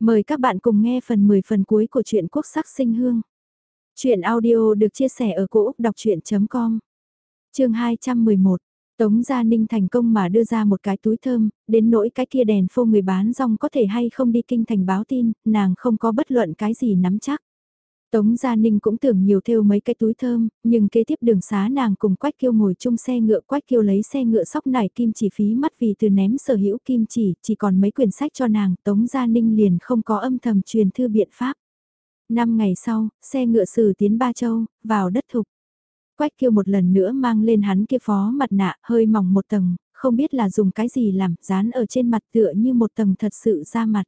Mời các bạn cùng nghe phần 10 phần cuối của truyện Quốc sắc sinh hương. Chuyện audio được chia sẻ ở cỗ đọc chuyện.com Trường 211 Tống Gia Ninh thành công mà đưa ra một cái túi thơm, đến nỗi cái kia đèn phô người bán rong có thể hay không đi kinh thành báo tin, nàng không có bất luận cái gì nắm chắc. Tống Gia Ninh cũng tưởng nhiều theo mấy cái túi thơm, nhưng kế tiếp đường xá nàng cùng Quách Kiêu ngồi chung xe ngựa Quách Kiêu lấy xe ngựa sóc nải kim chỉ phí mắt vì từ ném sở hữu kim chỉ, chỉ còn mấy quyển sách cho nàng, Tống Gia Ninh liền không có âm thầm truyền thư biện pháp. Năm ngày sau, xe ngựa sử tiến Ba Châu, vào đất thục. Quách Kiêu một lần nữa mang lên hắn kia phó mặt nạ, hơi mỏng một tầng, không biết là dùng cái gì làm, dán ở trên mặt tựa như một tầng thật sự ra mặt.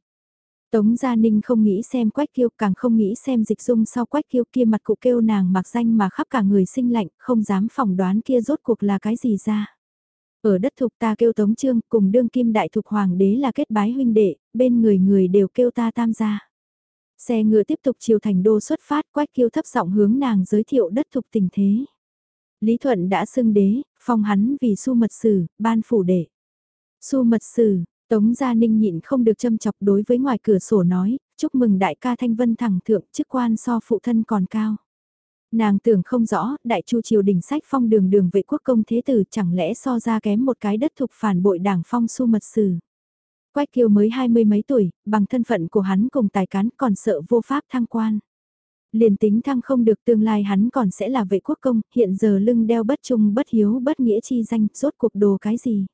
Tống Gia Ninh không nghĩ xem Quách Kiêu càng không nghĩ xem dịch dung sau Quách Kiêu kia mặt cụ kêu nàng mặc danh mà khắp cả người sinh lạnh, không dám phỏng đoán kia rốt cuộc là cái gì ra. Ở đất thục ta kêu Tống Trương cùng đương kim đại thục hoàng đế là kết bái huynh đệ, bên người người đều kêu ta tam gia. Xe ngựa tiếp tục chiều thành đô xuất phát Quách Kiêu thấp giọng hướng nàng giới thiệu đất thục tình thế. Lý Thuận đã xưng đế, phong hắn vì su mật sử, ban phủ đệ. Su mật sử, Tống Gia Ninh nhịn không được châm chọc đối với ngoài cửa sổ nói, chúc mừng đại ca Thanh Vân thẳng thượng chức quan so phụ thân còn cao. Nàng tưởng không rõ, đại chu triều đình sách phong đường đường vệ quốc công thế tử chẳng lẽ so ra kém một cái đất thục phản bội đảng phong su mật sử. Quách kiều mới hai mươi mấy tuổi, bằng thân phận của hắn cùng tài cán còn sợ vô pháp thăng quan. Liền tính thăng không được tương lai hắn còn sẽ là vệ quốc công, hiện giờ lưng đeo bất trung bất hiếu bất nghĩa chi danh, rốt cuộc đồ cái gì.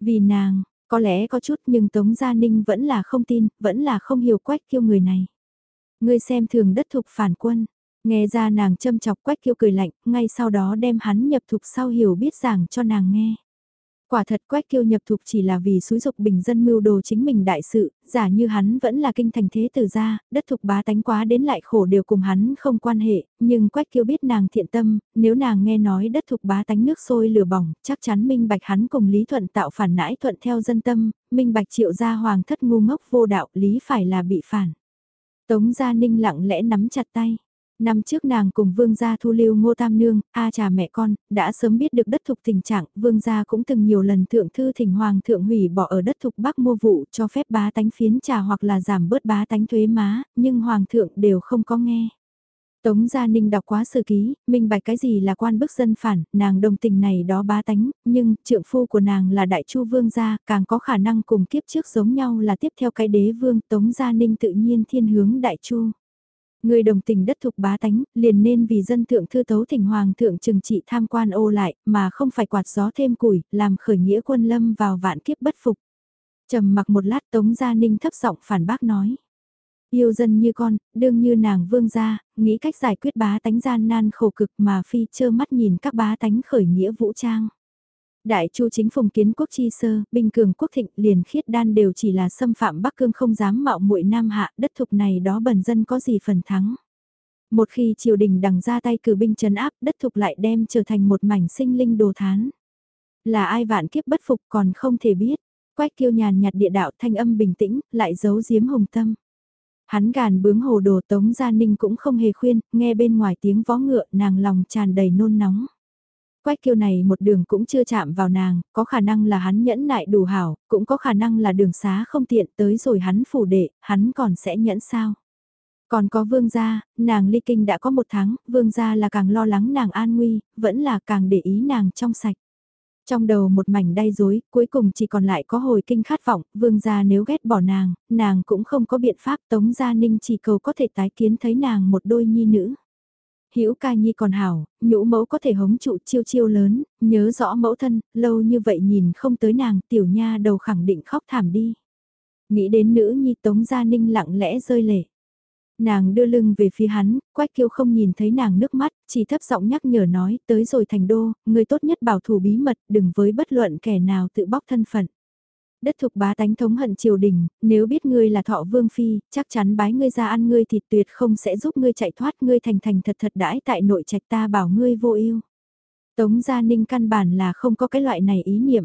Vì nàng, có lẽ có chút nhưng Tống Gia Ninh vẫn là không tin, vẫn là không hiểu quách kiêu người này. Ngươi xem thường đất thục phản quân, nghe ra nàng châm chọc quách kiêu cười lạnh, ngay sau đó đem hắn nhập thục sau hiểu biết giảng cho nàng nghe. Quả thật quách kiêu nhập thục chỉ là vì xúi dục bình dân mưu đồ chính mình đại sự, giả như hắn vẫn là kinh thành thế tử gia, đất thục bá tánh quá đến lại khổ đều cùng hắn không quan hệ, nhưng quách kiêu biết nàng thiện tâm, nếu nàng nghe nói đất thục bá tánh nước sôi lửa bỏng, chắc chắn minh bạch hắn cùng Lý Thuận tạo phản nãi thuận theo dân tâm, minh bạch triệu gia hoàng thất ngu ngốc vô đạo, Lý phải là bị phản. Tống Gia Ninh lặng lẽ nắm chặt tay. Năm trước nàng cùng vương gia thu lưu ngô tam nương, a trà mẹ con, đã sớm biết được đất thục tình trạng, vương gia cũng từng nhiều lần thượng thư thỉnh hoàng thượng hủy bỏ ở đất thục bắc mua vụ cho phép bá tánh phiến trà hoặc là giảm bớt bá tánh thuế má, nhưng hoàng thượng đều không có nghe. Tống Gia Ninh đọc quá sử ký, minh bạch cái gì là quan bức dân phản, nàng đồng tình này đó bá tánh, nhưng trượng phu của nàng là đại chu vương gia, càng có khả năng cùng kiếp trước giống nhau là tiếp theo cái đế vương Tống Gia Ninh tự nhiên thiên hướng đại chu. Người đồng tình đất thục bá tánh, liền nên vì dân thượng thư tấu thỉnh hoàng thượng trừng trị tham quan ô lại, mà không phải quạt gió thêm củi, làm khởi nghĩa quân lâm vào vạn kiếp bất phục. trầm mặc một lát Tống Gia Ninh thấp giọng phản bác nói. Yêu dân như con, đương như nàng vương gia, nghĩ cách giải quyết bá tánh gian nan khổ cực mà phi chơ mắt nhìn các bá tánh khởi nghĩa vũ trang. Đại chu chính phùng kiến quốc chi sơ, bình cường quốc thịnh liền khiết đan đều chỉ là xâm phạm Bắc Cương không dám mạo muội Nam Hạ, đất thục này đó bần dân có gì phần thắng. Một khi triều đình đằng ra tay cử binh chấn áp, đất thục lại đem trở thành một mảnh sinh linh đồ thán. Là ai vạn kiếp bất phục còn không thể biết. Quách kiêu nhàn nhạt địa đạo thanh âm bình tĩnh, lại giấu giếm hồng tâm. Hắn gàn bướng hồ đồ tống gia ninh cũng không hề khuyên, nghe bên ngoài tiếng vó ngựa nàng lòng tràn đầy nôn nóng. Quách kiêu này một đường cũng chưa chạm vào nàng, có khả năng là hắn nhẫn nại đủ hảo, cũng có khả năng là đường xá không tiện tới rồi hắn phủ đệ, hắn còn sẽ nhẫn sao. Còn có vương gia, nàng ly kinh đã có một tháng, vương gia là càng lo lắng nàng an nguy, vẫn là càng để ý nàng trong sạch. Trong đầu một mảnh đay dối, cuối cùng chỉ còn lại có hồi kinh khát vọng, vương gia nếu ghét bỏ nàng, nàng cũng không có biện pháp tống gia ninh chỉ cầu có thể tái kiến thấy nàng một đôi nhi nữ. Hữu ca nhi còn hảo, nhũ mẫu có thể hống trụ chiêu chiêu lớn, nhớ rõ mẫu thân, lâu như vậy nhìn không tới nàng, tiểu nha đầu khẳng định khóc thảm đi. Nghĩ đến nữ nhi tống gia ninh lặng lẽ rơi lệ. Nàng đưa lưng về phía hắn, quách kiêu không nhìn thấy nàng nước mắt, chỉ thấp giọng nhắc nhở nói, tới rồi thành đô, người tốt nhất bảo thủ bí mật, đừng với bất luận kẻ nào tự bóc thân phận đất thục bá tánh thống hận triều đình, nếu biết ngươi là thọ vương phi, chắc chắn bái ngươi ra ăn ngươi thịt tuyệt không sẽ giúp ngươi chạy thoát ngươi thành thành thật thật đãi tại nội trạch ta bảo ngươi vô ưu. Tống Gia Ninh căn bản là không có cái loại này ý niệm.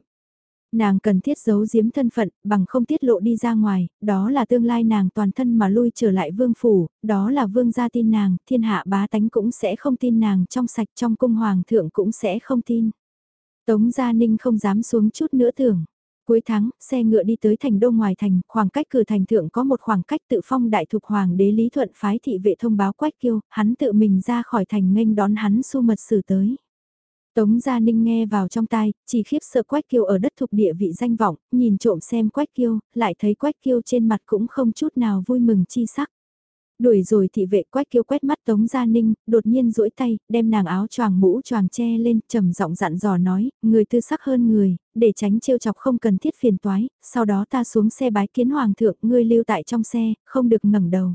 Nàng cần thiết giấu giếm thân phận, bằng không tiết lộ đi ra ngoài, đó là tương lai nàng toàn thân mà lui trở lại vương phủ, đó là vương gia tin nàng, thiên hạ bá tánh cũng sẽ không tin nàng trong sạch trong cung hoàng thượng cũng sẽ không tin. Tống Gia Ninh không dám xuống chút nữa tưởng. Cuối tháng, xe ngựa đi tới thành đô ngoài thành, khoảng cách cửa thành thượng có một khoảng cách tự phong đại thục hoàng đế Lý Thuận phái thị vệ thông báo Quách Kiêu, hắn tự mình ra khỏi thành nghênh đón hắn su mật xử tới. Tống Gia Ninh nghe vào trong tai, chỉ khiếp sợ Quách Kiêu ở đất thuộc địa vị danh vọng, nhìn trộm xem Quách Kiêu, lại thấy Quách Kiêu trên mặt cũng không chút nào vui mừng chi sắc. Đuổi rồi thị vệ Quách Kiêu quét mắt Tống Gia Ninh, đột nhiên duỗi tay, đem nàng áo choàng mũ choàng che lên, trầm giọng dặn dò nói, người tư sắc hơn người, để tránh trêu chọc không cần thiết phiền toái, sau đó ta xuống xe bái kiến hoàng thượng, ngươi lưu tại trong xe, không được ngẩng đầu.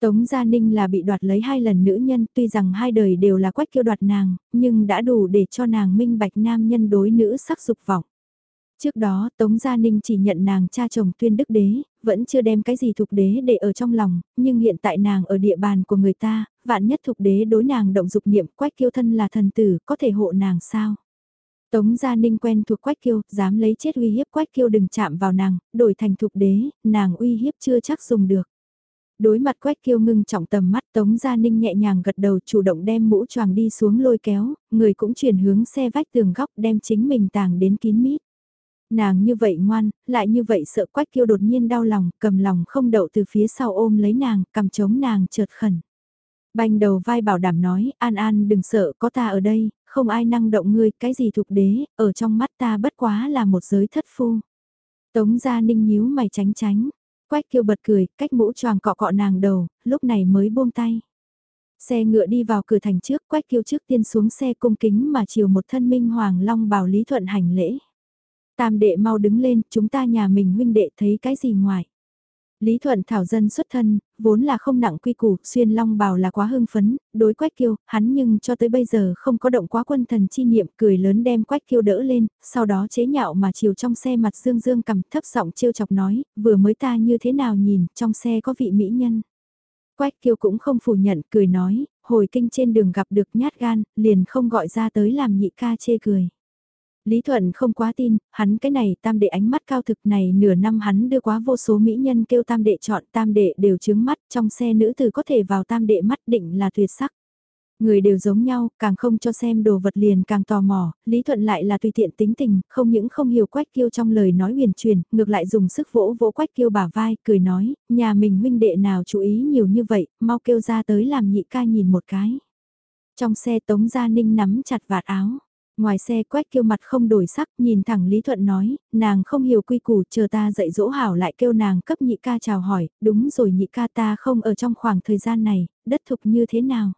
Tống Gia Ninh là bị đoạt lấy hai lần nữ nhân, tuy rằng hai đời đều là quách kiêu đoạt nàng, nhưng đã đủ để cho nàng minh bạch nam nhân đối nữ sắc dục vọng. Trước đó Tống Gia Ninh chỉ nhận nàng cha chồng tuyên đức đế, vẫn chưa đem cái gì thục đế để ở trong lòng, nhưng hiện tại nàng ở địa bàn của người ta, vạn nhất thục đế đối nàng động dục niệm quách kiêu thân là thần tử, có thể hộ nàng sao? Tống Gia Ninh quen thuộc Quách Kiêu, dám lấy chết uy hiếp Quách Kiêu đừng chạm vào nàng, đổi thành thục đế, nàng uy hiếp chưa chắc dùng được. Đối mặt Quách Kiêu ngưng trọng tầm mắt Tống Gia Ninh nhẹ nhàng gật đầu chủ động đem mũ choàng đi xuống lôi kéo, người cũng chuyển hướng xe vách tường góc đem chính mình tàng đến kín mít. Nàng như vậy ngoan, lại như vậy sợ Quách Kiêu đột nhiên đau lòng, cầm lòng không đậu từ phía sau ôm lấy nàng, cầm chống nàng chợt khẩn. Banh đầu vai bảo đảm nói, An An đừng sợ, có ta ở đây, không ai năng động ngươi, cái gì thục đế, ở trong mắt ta bất quá là một giới thất phu. Tống Gia Ninh nhíu mày tránh tránh, Quách kiêu bật cười, cách mũ choàng cọ cọ nàng đầu, lúc này mới buông tay. Xe ngựa đi vào cửa thành trước, Quách kiêu trước tiên xuống xe cung kính mà chiều một thân minh hoàng long bảo Lý Thuận hành lễ. Tam đệ mau đứng lên, chúng ta nhà mình huynh đệ thấy cái gì ngoài. Lý Thuận Thảo dân xuất thân, vốn là không nặng quy củ, xuyên long bào là quá hưng phấn, đối quách kiêu, hắn nhưng cho tới bây giờ không có động quá quân thần chi niệm, cười lớn đem quách kiêu đỡ lên, sau đó chế nhạo mà chiều trong xe mặt dương dương cầm thấp giọng trêu chọc nói, vừa mới ta như thế nào nhìn, trong xe có vị mỹ nhân. Quách kiêu cũng không phủ nhận, cười nói, hồi kinh trên đường gặp được nhát gan, liền không gọi ra tới làm nhị ca chê cười. Lý Thuận không quá tin, hắn cái này tam đệ ánh mắt cao thực này nửa năm hắn đưa quá vô số mỹ nhân kêu tam đệ chọn tam đệ đều chướng mắt trong xe nữ từ có thể vào tam đệ mắt định là tuyệt sắc. Người đều giống nhau, càng không cho xem đồ vật liền càng tò mò, Lý Thuận lại là tùy tiện tính tình, không những không hiểu quách kiêu trong lời nói huyền truyền, ngược lại dùng sức vỗ vỗ quách kiêu bả vai, cười nói, nhà mình huynh đệ nào chú ý nhiều như vậy, mau kêu ra tới làm nhị ca nhìn một cái. Trong xe Tống Gia Ninh nắm chặt vạt áo. Ngoài xe quách kêu mặt không đổi sắc, nhìn thẳng Lý Thuận nói, nàng không hiểu quy củ, chờ ta dạy dỗ hảo lại kêu nàng cấp nhị ca chào hỏi, đúng rồi nhị ca ta không ở trong khoảng thời gian này, đất thục như thế nào.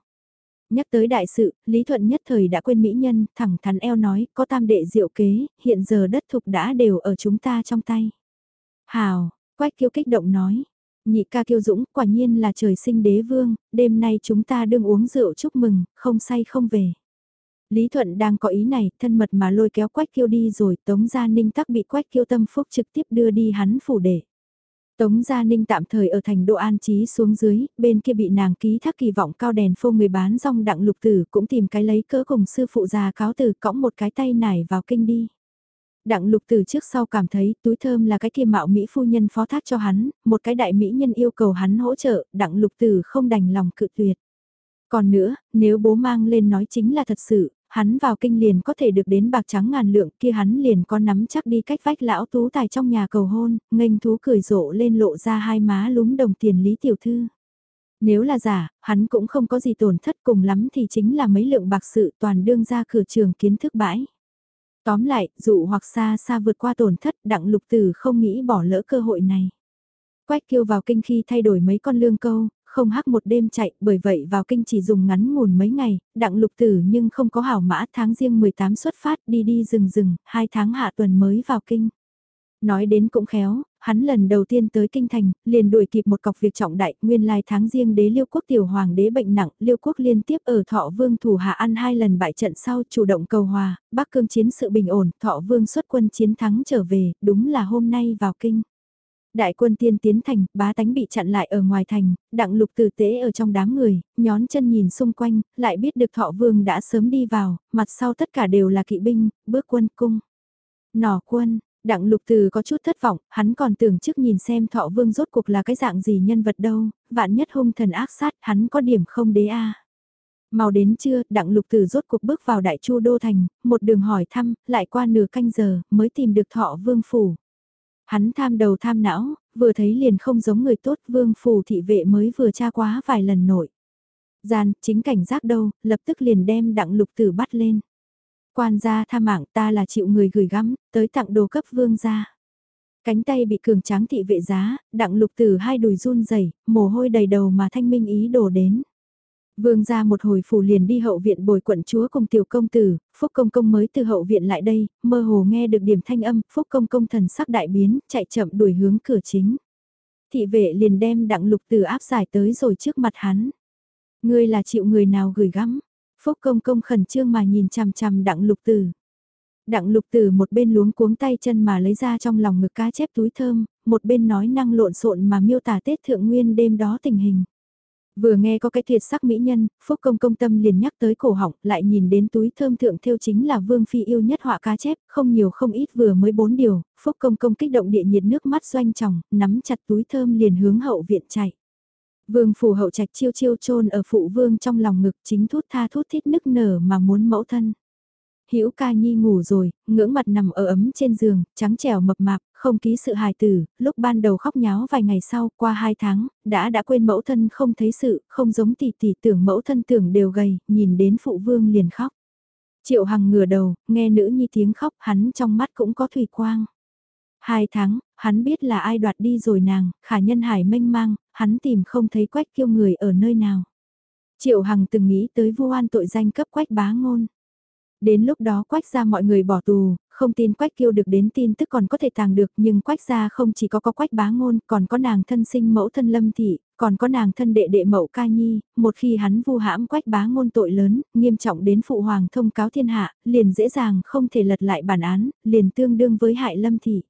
Nhắc tới đại sự, Lý Thuận nhất thời đã quên mỹ nhân, thẳng thắn eo nói, có tam đệ diệu kế, hiện giờ đất thục đã đều ở chúng ta trong tay. Hào, quách kiêu kích động nói, nhị ca kiêu dũng, quả nhiên là trời sinh đế vương, đêm nay chúng ta đương uống rượu chúc mừng, không say không về. Lý Thuận đang có ý này, thân mật mà lôi kéo Quách Kiêu đi rồi, Tống Gia Ninh tắc bị Quách Kiêu tâm phúc trực tiếp đưa đi hắn phủ để. Tống Gia Ninh tạm thời ở thành Đô An Trí xuống dưới, bên kia bị nàng ký thác kỳ vọng cao đèn phô người bán rong đặng lục tử cũng tìm cái lấy cỡ cùng sư phụ già cáo từ cõng một cái tay nải vào kinh đi. Đặng lục từ trước sau cảm thấy túi thơm là cái kia mạo Mỹ phu nhân phó thác cho hắn, một cái đại Mỹ nhân yêu cầu hắn hỗ trợ, đặng lục từ không đành lòng cự tuyệt. Còn nữa, nếu bố mang lên nói chính là thật sự, hắn vào kinh liền có thể được đến bạc trắng ngàn lượng kia hắn liền có nắm chắc đi cách vách lão tú tài trong nhà cầu hôn, nghênh thú cười rộ lên lộ ra hai má lúm đồng tiền lý tiểu thư. Nếu là giả, hắn cũng không có gì tổn thất cùng lắm thì chính là mấy lượng bạc sự toàn đương ra cửa trường kiến thức bãi. Tóm lại, dụ hoặc xa xa vượt qua tổn thất đặng lục tử không nghĩ bỏ lỡ cơ hội này. Quách kêu vào kinh khi thay đổi mấy con lương câu, không hắc một đêm chạy, bởi vậy vào kinh chỉ dùng ngắn ngủn mấy ngày, đặng lục tử nhưng không có hảo mã tháng riêng 18 xuất phát đi đi rừng rừng, hai tháng hạ tuần mới vào kinh. Nói đến cũng khéo, hắn lần đầu tiên tới kinh thành, liền đuổi kịp một cọc việc trọng đại, nguyên lai tháng riêng đế liêu quốc tiểu hoàng đế bệnh nặng, liêu quốc liên tiếp ở thọ vương thủ hạ ăn hai lần bại trận sau chủ động cầu hòa, bắc cương chiến sự bình ổn, thọ vương xuất quân chiến thắng trở về, đúng là hôm nay vào kinh. Đại quân tiên tiến thành, bá tánh bị chặn lại ở ngoài thành, đặng lục tử tế ở trong đám người, nhón chân nhìn xung quanh, lại biết được thọ vương đã sớm đi vào, mặt sau tất cả đều là kỵ binh, bước quân cung. Nỏ quân, đặng lục từ có chút thất vọng, hắn còn tưởng trước nhìn xem thọ vương rốt cuộc là cái dạng gì nhân vật đâu, vạn nhất hung thần ác sát, hắn có điểm không đế a Mau đến trưa, đặng lục tử rốt cuộc bước vào đại chu đô thành, một đường hỏi thăm, lại qua nửa canh giờ, mới tìm được thọ vương phủ. Hắn tham đầu tham não, vừa thấy liền không giống người tốt, vương phủ thị vệ mới vừa tra quá vài lần nổi. Gian, chính cảnh giác đâu, lập tức liền đem đặng lục tử bắt lên. Quan gia tha mạng ta là chịu người gửi gắm, tới tặng đồ cấp vương gia. Cánh tay bị cường tráng thị vệ giá, đặng lục tử hai đùi run rẩy mồ hôi đầy đầu mà thanh minh ý đổ đến. Vương ra một hồi phủ liền đi hậu viện bồi quận chúa cùng tiểu công tử, Phúc Công Công mới từ hậu viện lại đây, mơ hồ nghe được điểm thanh âm, Phúc Công Công thần sắc đại biến, chạy chậm đuổi hướng cửa chính. Thị vệ liền đem đặng lục tử áp giải tới rồi trước mặt hắn. Ngươi là chịu người nào gửi gắm, Phúc Công Công khẩn trương mà nhìn chằm chằm đặng lục tử. Đặng lục tử một bên luống cuống tay chân mà lấy ra trong lòng ngực cá chép túi thơm, một bên nói năng lộn xộn mà miêu tả Tết Thượng Nguyên đêm đó tình hình. Vừa nghe có cái tuyệt sắc mỹ nhân, Phúc Công công tâm liền nhắc tới cổ họng, lại nhìn đến túi thơm thượng theo chính là Vương Phi yêu nhất họa cá chép, không nhiều không ít vừa mới bốn điều, Phúc Công công kích động địa nhiệt nước mắt doanh tròng, nắm chặt túi thơm liền hướng hậu viện chạy. Vương phủ hậu trạch chiêu chiêu chôn ở phụ vương trong lòng ngực chính thút tha thút thít nức nở mà muốn mẫu thân. Hữu ca nhi ngủ rồi, ngưỡng mặt nằm ở ấm trên giường, trắng trẻo mập mạp, không ký sự hài tử, lúc ban đầu khóc nháo vài ngày sau, qua hai tháng, đã đã quên mẫu thân không thấy sự, không giống tỷ tỷ tưởng mẫu thân tưởng đều gầy, nhìn đến phụ vương liền khóc. Triệu Hằng ngửa đầu, nghe nữ nhi tiếng khóc, hắn trong mắt cũng có thủy quang. Hai tháng, hắn biết là ai đoạt đi rồi nàng, khả nhân hải mênh mang, hắn tìm không thấy quách kiêu người ở nơi nào. Triệu Hằng từng nghĩ tới vu oan tội danh cấp quách bá ngôn. Đến lúc đó quách ra mọi người bỏ tù, không tin quách kiêu được đến tin tức còn có thể tàng được nhưng quách ra không chỉ có có quách bá ngôn, còn có nàng thân sinh mẫu thân lâm thị, còn có nàng thân đệ đệ mẫu ca nhi, một khi hắn vu hãm quách bá ngôn tội lớn, nghiêm trọng đến phụ hoàng thông cáo thiên hạ, liền dễ dàng không thể lật lại bản án, liền tương đương với hại lâm thị.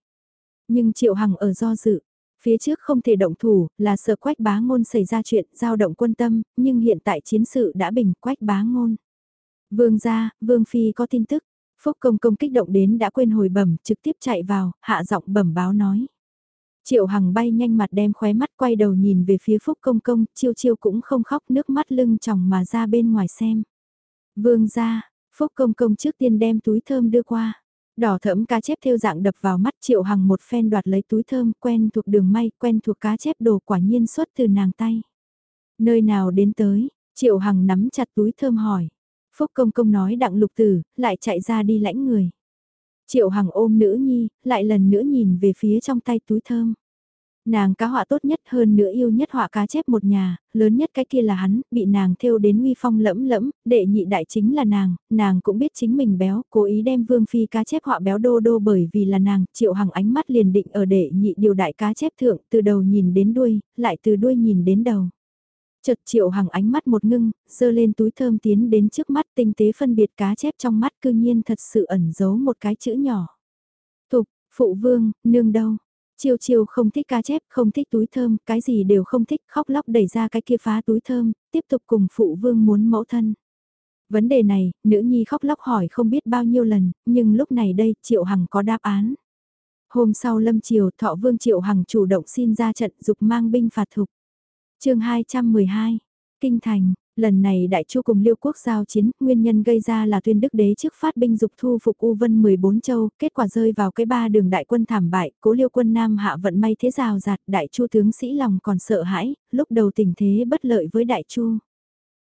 Nhưng triệu hằng ở do dự, phía trước không thể động thủ, là sợ quách bá ngôn xảy ra chuyện, giao động quân tâm, nhưng hiện tại chiến sự đã bình quách bá ngôn. Vương gia, Vương Phi có tin tức. Phúc công công kích động đến đã quên hồi bẩm, trực tiếp chạy vào, hạ giọng bẩm báo nói. Triệu Hằng bay nhanh mặt đem khóe mắt quay đầu nhìn về phía Phúc công công, chiêu chiêu cũng không khóc nước mắt lưng tròng mà ra bên ngoài xem. Vương gia, Phúc công công trước tiên đem túi thơm đưa qua. Đỏ thẫm cá chép theo dạng đập vào mắt Triệu Hằng một phen đoạt lấy túi thơm quen thuộc đường may, quen thuộc cá chép đồ quả nhiên xuất từ nàng tay. Nơi nào đến tới, Triệu Hằng nắm chặt túi thơm hỏi. Phúc công công nói đặng lục tử, lại chạy ra đi lãnh người. Triệu Hằng ôm nữ nhi, lại lần nữa nhìn về phía trong tay túi thơm. Nàng cá họa tốt nhất hơn nữa yêu nhất họa cá chép một nhà, lớn nhất cái kia là hắn, bị nàng theo đến uy phong lẫm lẫm, đệ nhị đại chính là nàng, nàng cũng biết chính mình béo, cố ý đem vương phi cá chép họa béo đô đô bởi vì là nàng, triệu hằng ánh mắt liền định ở đệ nhị điều đại cá chép thượng, từ đầu nhìn đến đuôi, lại từ đuôi nhìn đến đầu. Chợt triệu hằng ánh mắt một ngưng, dơ lên túi thơm tiến đến trước mắt tinh tế phân biệt cá chép trong mắt cư nhiên thật sự ẩn giấu một cái chữ nhỏ. Thục, phụ vương, nương đâu? Chiêu chiêu không thích cá chép, không thích túi thơm, cái gì đều không thích, khóc lóc đẩy ra cái kia phá túi thơm, tiếp tục cùng phụ vương muốn mẫu thân. Vấn đề này, nữ nhi khóc lóc hỏi không biết bao nhiêu lần, nhưng lúc này đây, Triệu Hằng có đáp án. Hôm sau lâm triều, thọ vương Triệu Hằng chủ động xin ra trận dục mang binh phạt thục chương 212, Kinh Thành, lần này đại chu cùng liêu quốc giao chiến, nguyên nhân gây ra là tuyên đức đế trước phát binh dục thu phục U Vân 14 châu, kết quả rơi vào cái ba đường đại quân thảm bại, cố liêu quân Nam hạ vận may thế rào giạt, đại chu tướng sĩ lòng còn sợ hãi, lúc đầu tình thế bất lợi với đại chu.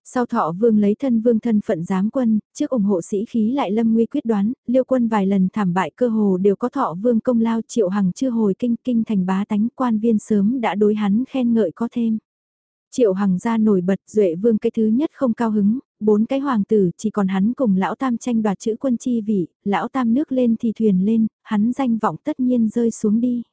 Sau thọ vương lấy thân vương thân phận giám quân, trước ủng hộ sĩ khí lại lâm nguy quyết đoán, liêu quân vài lần thảm bại cơ hồ đều có thọ vương công lao triệu hằng chưa hồi kinh kinh thành bá tánh quan viên sớm đã đối hắn khen ngợi có thêm. Triệu Hằng ra nổi bật Duệ Vương cái thứ nhất không cao hứng, bốn cái hoàng tử chỉ còn hắn cùng lão tam tranh đoạt chữ quân chi vị, lão tam nước lên thì thuyền lên, hắn danh vọng tất nhiên rơi xuống đi.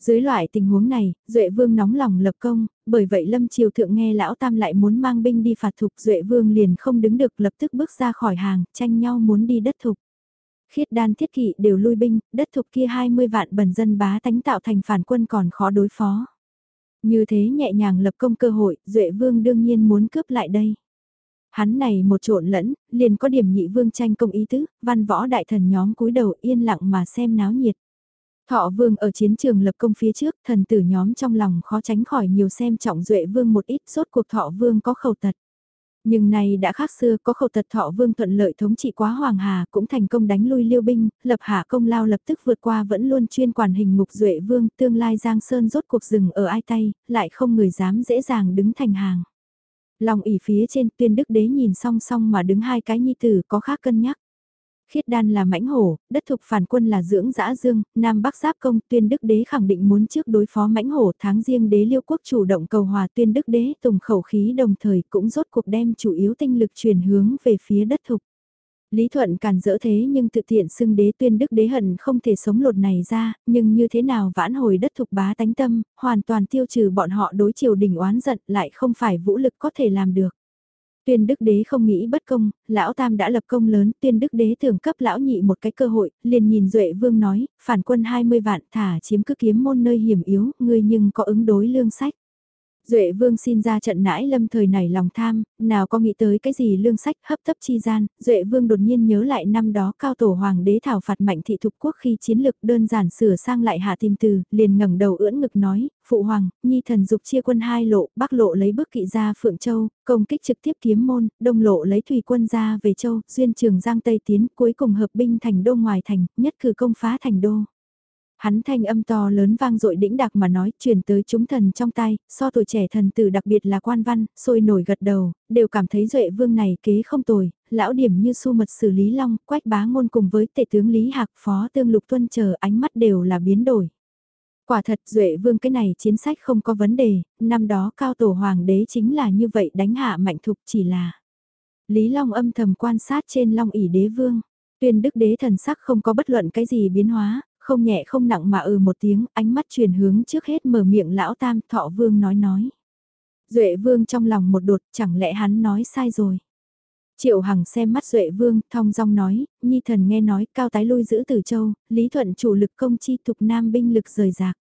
Dưới loại tình huống này, Duệ Vương nóng lòng lập công, bởi vậy Lâm Triều Thượng nghe Lão Tam lại muốn mang binh đi phạt thục Duệ Vương liền không đứng được lập tức bước ra khỏi hàng, tranh nhau muốn đi đất thục. Khiết đan thiết kỵ đều lui binh, đất thục kia 20 vạn bần dân bá tánh tạo thành phản quân còn khó đối phó. Như thế nhẹ nhàng lập công cơ hội, Duệ Vương đương nhiên muốn cướp lại đây. Hắn này một trộn lẫn, liền có điểm nhị vương tranh công ý tứ, văn võ đại thần nhóm cúi đầu yên lặng mà xem náo nhiệt. Thọ vương ở chiến trường lập công phía trước, thần tử nhóm trong lòng khó tránh khỏi nhiều xem trọng Duệ vương một ít, sốt cuộc thọ vương có khẩu tật. Nhưng này đã khác xưa có khẩu tật thọ vương thuận lợi thống trị quá Hoàng Hà cũng thành công đánh lui liêu binh, lập hạ công lao lập tức vượt qua vẫn luôn chuyên quản hình ngục duệ vương tương lai Giang Sơn rốt cuộc rừng ở ai tay, lại không người dám dễ dàng đứng thành hàng. Lòng ỉ phía trên tuyên đức đế nhìn song song mà đứng hai cái nhi tử có khác cân nhắc. Khiết đan là mãnh hổ, đất thục phản quân là dưỡng dã dương, Nam Bắc giáp công tuyên đức đế khẳng định muốn trước đối phó mãnh hổ tháng riêng đế liêu quốc chủ động cầu hòa tuyên đức đế tùng khẩu khí đồng thời cũng rốt cuộc đem chủ yếu tinh lực chuyển hướng về phía đất thục. Lý Thuận càn dỡ thế nhưng tự tiện xưng đế tuyên đức đế hận không thể sống lột này ra, nhưng như thế nào vãn hồi đất thục bá tánh tâm, hoàn toàn tiêu trừ bọn họ đối chiều đình oán giận lại không phải vũ lực có thể làm được. Tuyên đức đế không nghĩ bất công, lão tam đã lập công lớn, tuyên đức đế thường cấp lão nhị một cái cơ hội, liền nhìn Duệ vương nói, phản quân 20 vạn thả chiếm cứ kiếm môn nơi hiểm yếu, ngươi nhưng có ứng đối lương sách. Duệ vương xin ra trận nãi lâm thời này lòng tham, nào có nghĩ tới cái gì lương sách hấp tấp chi gian, Duệ vương đột nhiên nhớ lại năm đó cao tổ hoàng đế thảo phạt mạnh thị thục quốc khi chiến lực đơn giản sửa sang lại hạ tìm từ, liền ngẩng đầu ưỡn ngực nói, phụ hoàng, nhi thần dục chia quân hai lộ, bắc lộ lấy bước kỵ ra Phượng Châu, công kích trực tiếp kiếm môn, đông lộ lấy thủy quân ra về Châu, duyên trường Giang Tây tiến, cuối cùng hợp binh thành đô ngoài thành, nhất cử công phá thành đô. Hắn thanh âm to lớn vang dội đĩnh đặc mà nói truyền tới chúng thần trong tay, so tuổi trẻ thần tử đặc biệt là quan văn, sôi nổi gật đầu, đều cảm thấy duệ vương này kế không tồi, lão điểm như su mật xử lý long, quách bá ngôn cùng với tể tướng Lý Hạc phó tương lục tuân chờ ánh mắt đều là biến đổi. Quả thật Duệ Vương cái này chiến sách không có vấn đề, năm đó cao tổ hoàng đế chính là như vậy đánh hạ mạnh thục chỉ là. Lý Long âm thầm quan sát trên Long ỷ đế vương, tuyên đức đế thần sắc không có bất luận cái gì biến hóa, không nhẹ không nặng mà ừ một tiếng, ánh mắt truyền hướng trước hết mở miệng lão tam thọ vương nói nói. Duệ vương trong lòng một đột chẳng lẽ hắn nói sai rồi. Triệu Hằng xem mắt Duệ Vương, thong dong nói, Nhi thần nghe nói cao tái lui giữ từ châu, Lý Thuận chủ lực công chi thục nam binh lực rời rạc.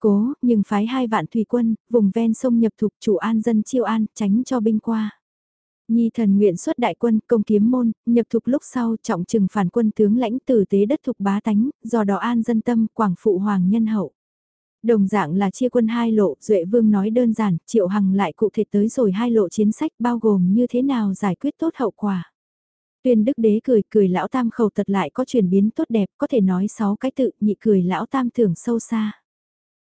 Cố, nhưng phái hai vạn thủy quân, vùng ven sông nhập thục chủ an dân chiêu an, tránh cho binh qua. Nhi thần nguyện xuất đại quân công kiếm môn, nhập thục lúc sau trọng trừng phản quân tướng lãnh tử tế đất thục bá tánh, do đó an dân tâm quảng phụ hoàng nhân hậu. Đồng dạng là chia quân hai lộ, Duệ Vương nói đơn giản, Triệu Hằng lại cụ thể tới rồi hai lộ chiến sách bao gồm như thế nào giải quyết tốt hậu quả. Tuyên Đức Đế cười cười lão tam khẩu tật lại có chuyển biến tốt đẹp, có thể nói sáu cái tự nhị cười lão tam thưởng sâu xa.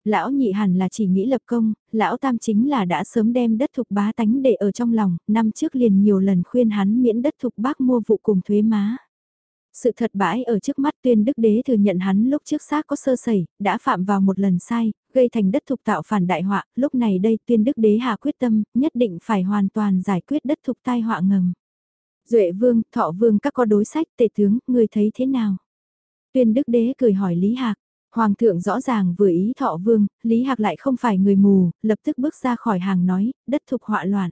Lão nhị hẳn là chỉ nghĩ lập công, lão tam chính là đã sớm đem đất thục bá tánh để ở trong lòng, năm trước liền nhiều lần khuyên hắn miễn đất thục bác mua vụ cùng thuế má. Sự thật bãi ở trước mắt tuyên đức đế thừa nhận hắn lúc trước xác có sơ sẩy, đã phạm vào một lần sai, gây thành đất thục tạo phản đại họa, lúc này đây tuyên đức đế hạ quyết tâm, nhất định phải hoàn toàn giải quyết đất thục tai họa ngầm. Duệ vương, thọ vương các có đối sách tệ tướng, người thấy thế nào? Tuyên đức đế cười hỏi Lý Hạc, Hoàng thượng rõ ràng vừa ý thọ vương, Lý Hạc lại không phải người mù, lập tức bước ra khỏi hàng nói, đất thục họa loạn.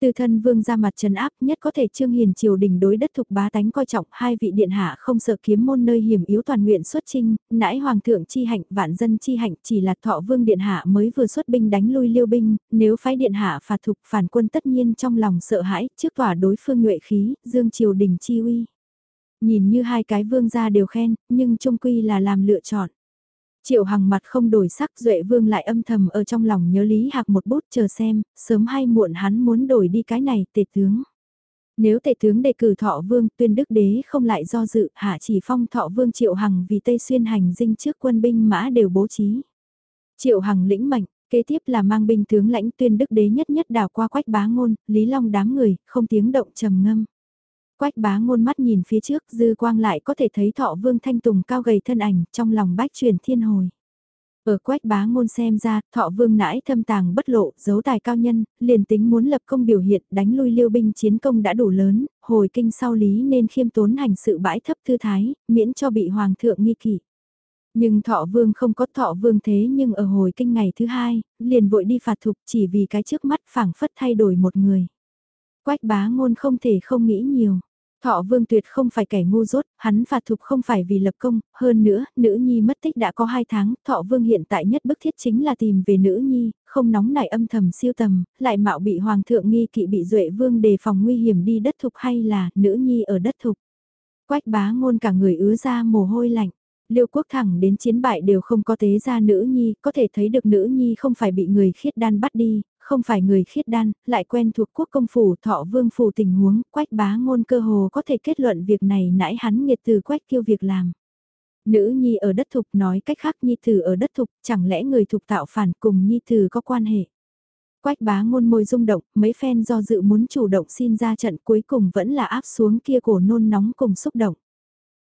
Từ thân vương ra mặt trần áp nhất có thể trương hiền triều đình đối đất thục bá tánh coi trọng hai vị điện hạ không sợ kiếm môn nơi hiểm yếu toàn nguyện xuất trinh, nãi hoàng thượng chi hạnh vạn dân chi hạnh chỉ là thọ vương điện hạ mới vừa xuất binh đánh lui liêu binh, nếu phái điện hạ phạt thục phản quân tất nhiên trong lòng sợ hãi trước tòa đối phương nhuệ khí, dương triều đình chi uy. Nhìn như hai cái vương gia đều khen, nhưng trung quy là làm lựa chọn. Triệu Hằng mặt không đổi sắc Duệ Vương lại âm thầm ở trong lòng nhớ Lý Hạc một bút chờ xem, sớm hay muộn hắn muốn đổi đi cái này tể tướng. Nếu tể tướng đề cử thọ vương tuyên đức đế không lại do dự hạ chỉ phong thọ vương Triệu Hằng vì Tây Xuyên hành dinh trước quân binh mã đều bố trí. Triệu Hằng lĩnh mệnh, kế tiếp là mang binh tướng lãnh tuyên đức đế nhất nhất đảo qua quách bá ngôn, Lý Long đám người, không tiếng động trầm ngâm. Quách bá ngôn mắt nhìn phía trước dư quang lại có thể thấy thọ vương thanh tùng cao gầy thân ảnh trong lòng bách truyền thiên hồi. Ở quách bá ngôn xem ra, thọ vương nãi thâm tàng bất lộ, giấu tài cao nhân, liền tính muốn lập công biểu hiện đánh lui liêu binh chiến công đã đủ lớn, hồi kinh sau lý nên khiêm tốn hành sự bãi thấp thư thái, miễn cho bị hoàng thượng nghi kỵ. Nhưng thọ vương không có thọ vương thế nhưng ở hồi kinh ngày thứ hai, liền vội đi phạt thục chỉ vì cái trước mắt phảng phất thay đổi một người. Quách bá ngôn không thể không nghĩ nhiều. Thọ vương tuyệt không phải kẻ ngu dốt, hắn phạt thục không phải vì lập công, hơn nữa, nữ nhi mất tích đã có hai tháng, thọ vương hiện tại nhất bức thiết chính là tìm về nữ nhi, không nóng nảy âm thầm siêu tầm, lại mạo bị hoàng thượng nghi kỵ bị duệ vương đề phòng nguy hiểm đi đất thục hay là nữ nhi ở đất thục. Quách bá ngôn cả người ứa ra mồ hôi lạnh. Liêu quốc thẳng đến chiến bại đều không có tế ra nữ nhi, có thể thấy được nữ nhi không phải bị người khiết đan bắt đi, không phải người khiết đan, lại quen thuộc quốc công phủ thọ vương phủ tình huống, quách bá ngôn cơ hồ có thể kết luận việc này nãy hắn nghiệt từ quách kiêu việc làm. Nữ nhi ở đất thục nói cách khác nhi tử ở đất thục, chẳng lẽ người thục tạo phản cùng nhi tử có quan hệ. Quách bá ngôn môi rung động, mấy phen do dự muốn chủ động xin ra trận cuối cùng vẫn là áp xuống kia cổ nôn nóng cùng xúc động.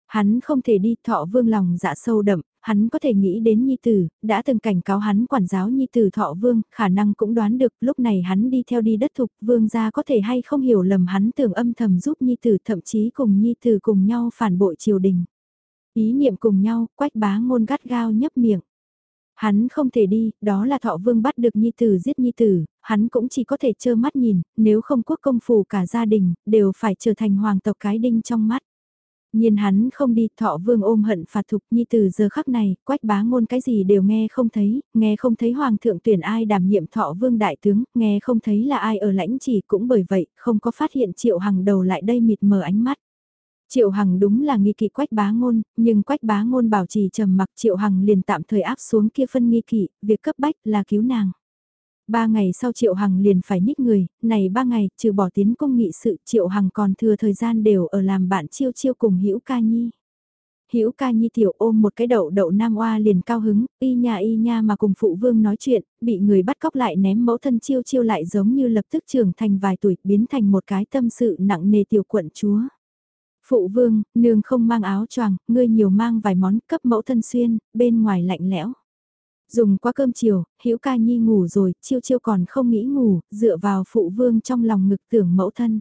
Hắn không thể đi thọ vương lòng dạ sâu đậm, hắn có thể nghĩ đến Nhi Tử, đã từng cảnh cáo hắn quản giáo Nhi Tử thọ vương, khả năng cũng đoán được lúc này hắn đi theo đi đất thục vương gia có thể hay không hiểu lầm hắn tưởng âm thầm giúp Nhi Tử thậm chí cùng Nhi Tử cùng nhau phản bội triều đình. Ý niệm cùng nhau, quách bá ngôn gắt gao nhấp miệng. Hắn không thể đi, đó là thọ vương bắt được nhi tử giết nhi tử, hắn cũng chỉ có thể trơ mắt nhìn, nếu không quốc công phủ cả gia đình, đều phải trở thành hoàng tộc cái đinh trong mắt. Nhiên hắn không đi, thọ vương ôm hận phạt thục nhi từ giờ khắc này, quách bá ngôn cái gì đều nghe không thấy, nghe không thấy hoàng thượng tuyển ai đảm nhiệm thọ vương đại tướng, nghe không thấy là ai ở lãnh chỉ cũng bởi vậy, không có phát hiện triệu hằng đầu lại đây mịt mờ ánh mắt. Triệu Hằng đúng là nghi kỵ quách bá ngôn, nhưng quách bá ngôn bảo trì trầm mặc Triệu Hằng liền tạm thời áp xuống kia phân nghi kỵ, việc cấp bách là cứu nàng. Ba ngày sau Triệu Hằng liền phải nhích người, này ba ngày, trừ bỏ tiến công nghị sự Triệu Hằng còn thừa thời gian đều ở làm bạn chiêu chiêu cùng Hữu Ca Nhi. Hữu Ca Nhi tiểu ôm một cái đậu đậu nam oa liền cao hứng, y nha y nha mà cùng phụ vương nói chuyện, bị người bắt cóc lại ném mẫu thân chiêu chiêu lại giống như lập tức trưởng thành vài tuổi, biến thành một cái tâm sự nặng nề tiểu quận chúa. Phụ vương, nương không mang áo choàng, ngươi nhiều mang vài món cấp mẫu thân xuyên, bên ngoài lạnh lẽo. Dùng qua cơm chiều, Hữu Ca Nhi ngủ rồi, chiêu chiêu còn không nghĩ ngủ, dựa vào phụ vương trong lòng ngực tưởng mẫu thân.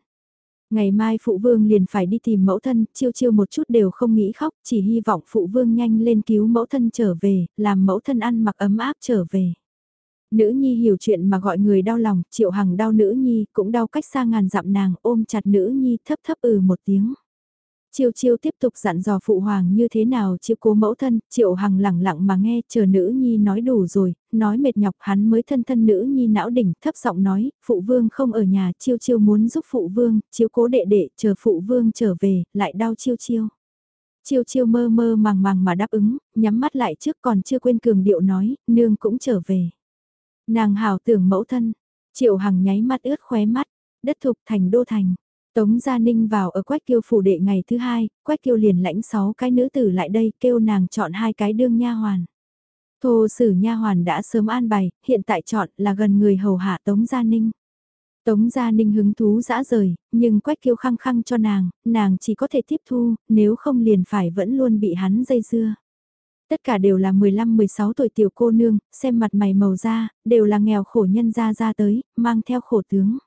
Ngày mai phụ vương liền phải đi tìm mẫu thân, chiêu chiêu một chút đều không nghĩ khóc, chỉ hy vọng phụ vương nhanh lên cứu mẫu thân trở về, làm mẫu thân ăn mặc ấm áp trở về. Nữ nhi hiểu chuyện mà gọi người đau lòng, triệu hằng đau nữ nhi, cũng đau cách xa ngàn dặm nàng, ôm chặt nữ nhi thấp thấp ừ một tiếng. Chiêu chiêu tiếp tục dặn dò phụ hoàng như thế nào chiêu cố mẫu thân, triệu hằng lẳng lặng mà nghe chờ nữ nhi nói đủ rồi, nói mệt nhọc hắn mới thân thân nữ nhi não đỉnh thấp giọng nói, phụ vương không ở nhà chiêu chiêu muốn giúp phụ vương, chiếu cố đệ đệ chờ phụ vương trở về, lại đau chiêu chiêu. Chiêu chiêu mơ mơ màng màng mà đáp ứng, nhắm mắt lại trước còn chưa quên cường điệu nói, nương cũng trở về. Nàng hào tưởng mẫu thân, triệu hằng nháy mắt ướt khóe mắt, đất thục thành đô thành. Tống Gia Ninh vào ở Quách Kiêu phủ đệ ngày thứ hai, Quách Kiêu liền lãnh sáu cái nữ tử lại đây kêu nàng chọn hai cái đương nha hoàn. Thô sử nha hoàn đã sớm an bày, hiện tại chọn là gần người hầu hạ Tống Gia Ninh. Tống Gia Ninh hứng thú dã rời, nhưng Quách Kiêu khăng khăng cho nàng, nàng chỉ có thể tiếp thu, nếu không liền phải vẫn luôn bị hắn dây dưa. Tất cả đều là 15-16 tuổi tiểu cô nương, xem mặt mày màu da, đều là nghèo khổ nhân gia ra tới, mang theo khổ tướng.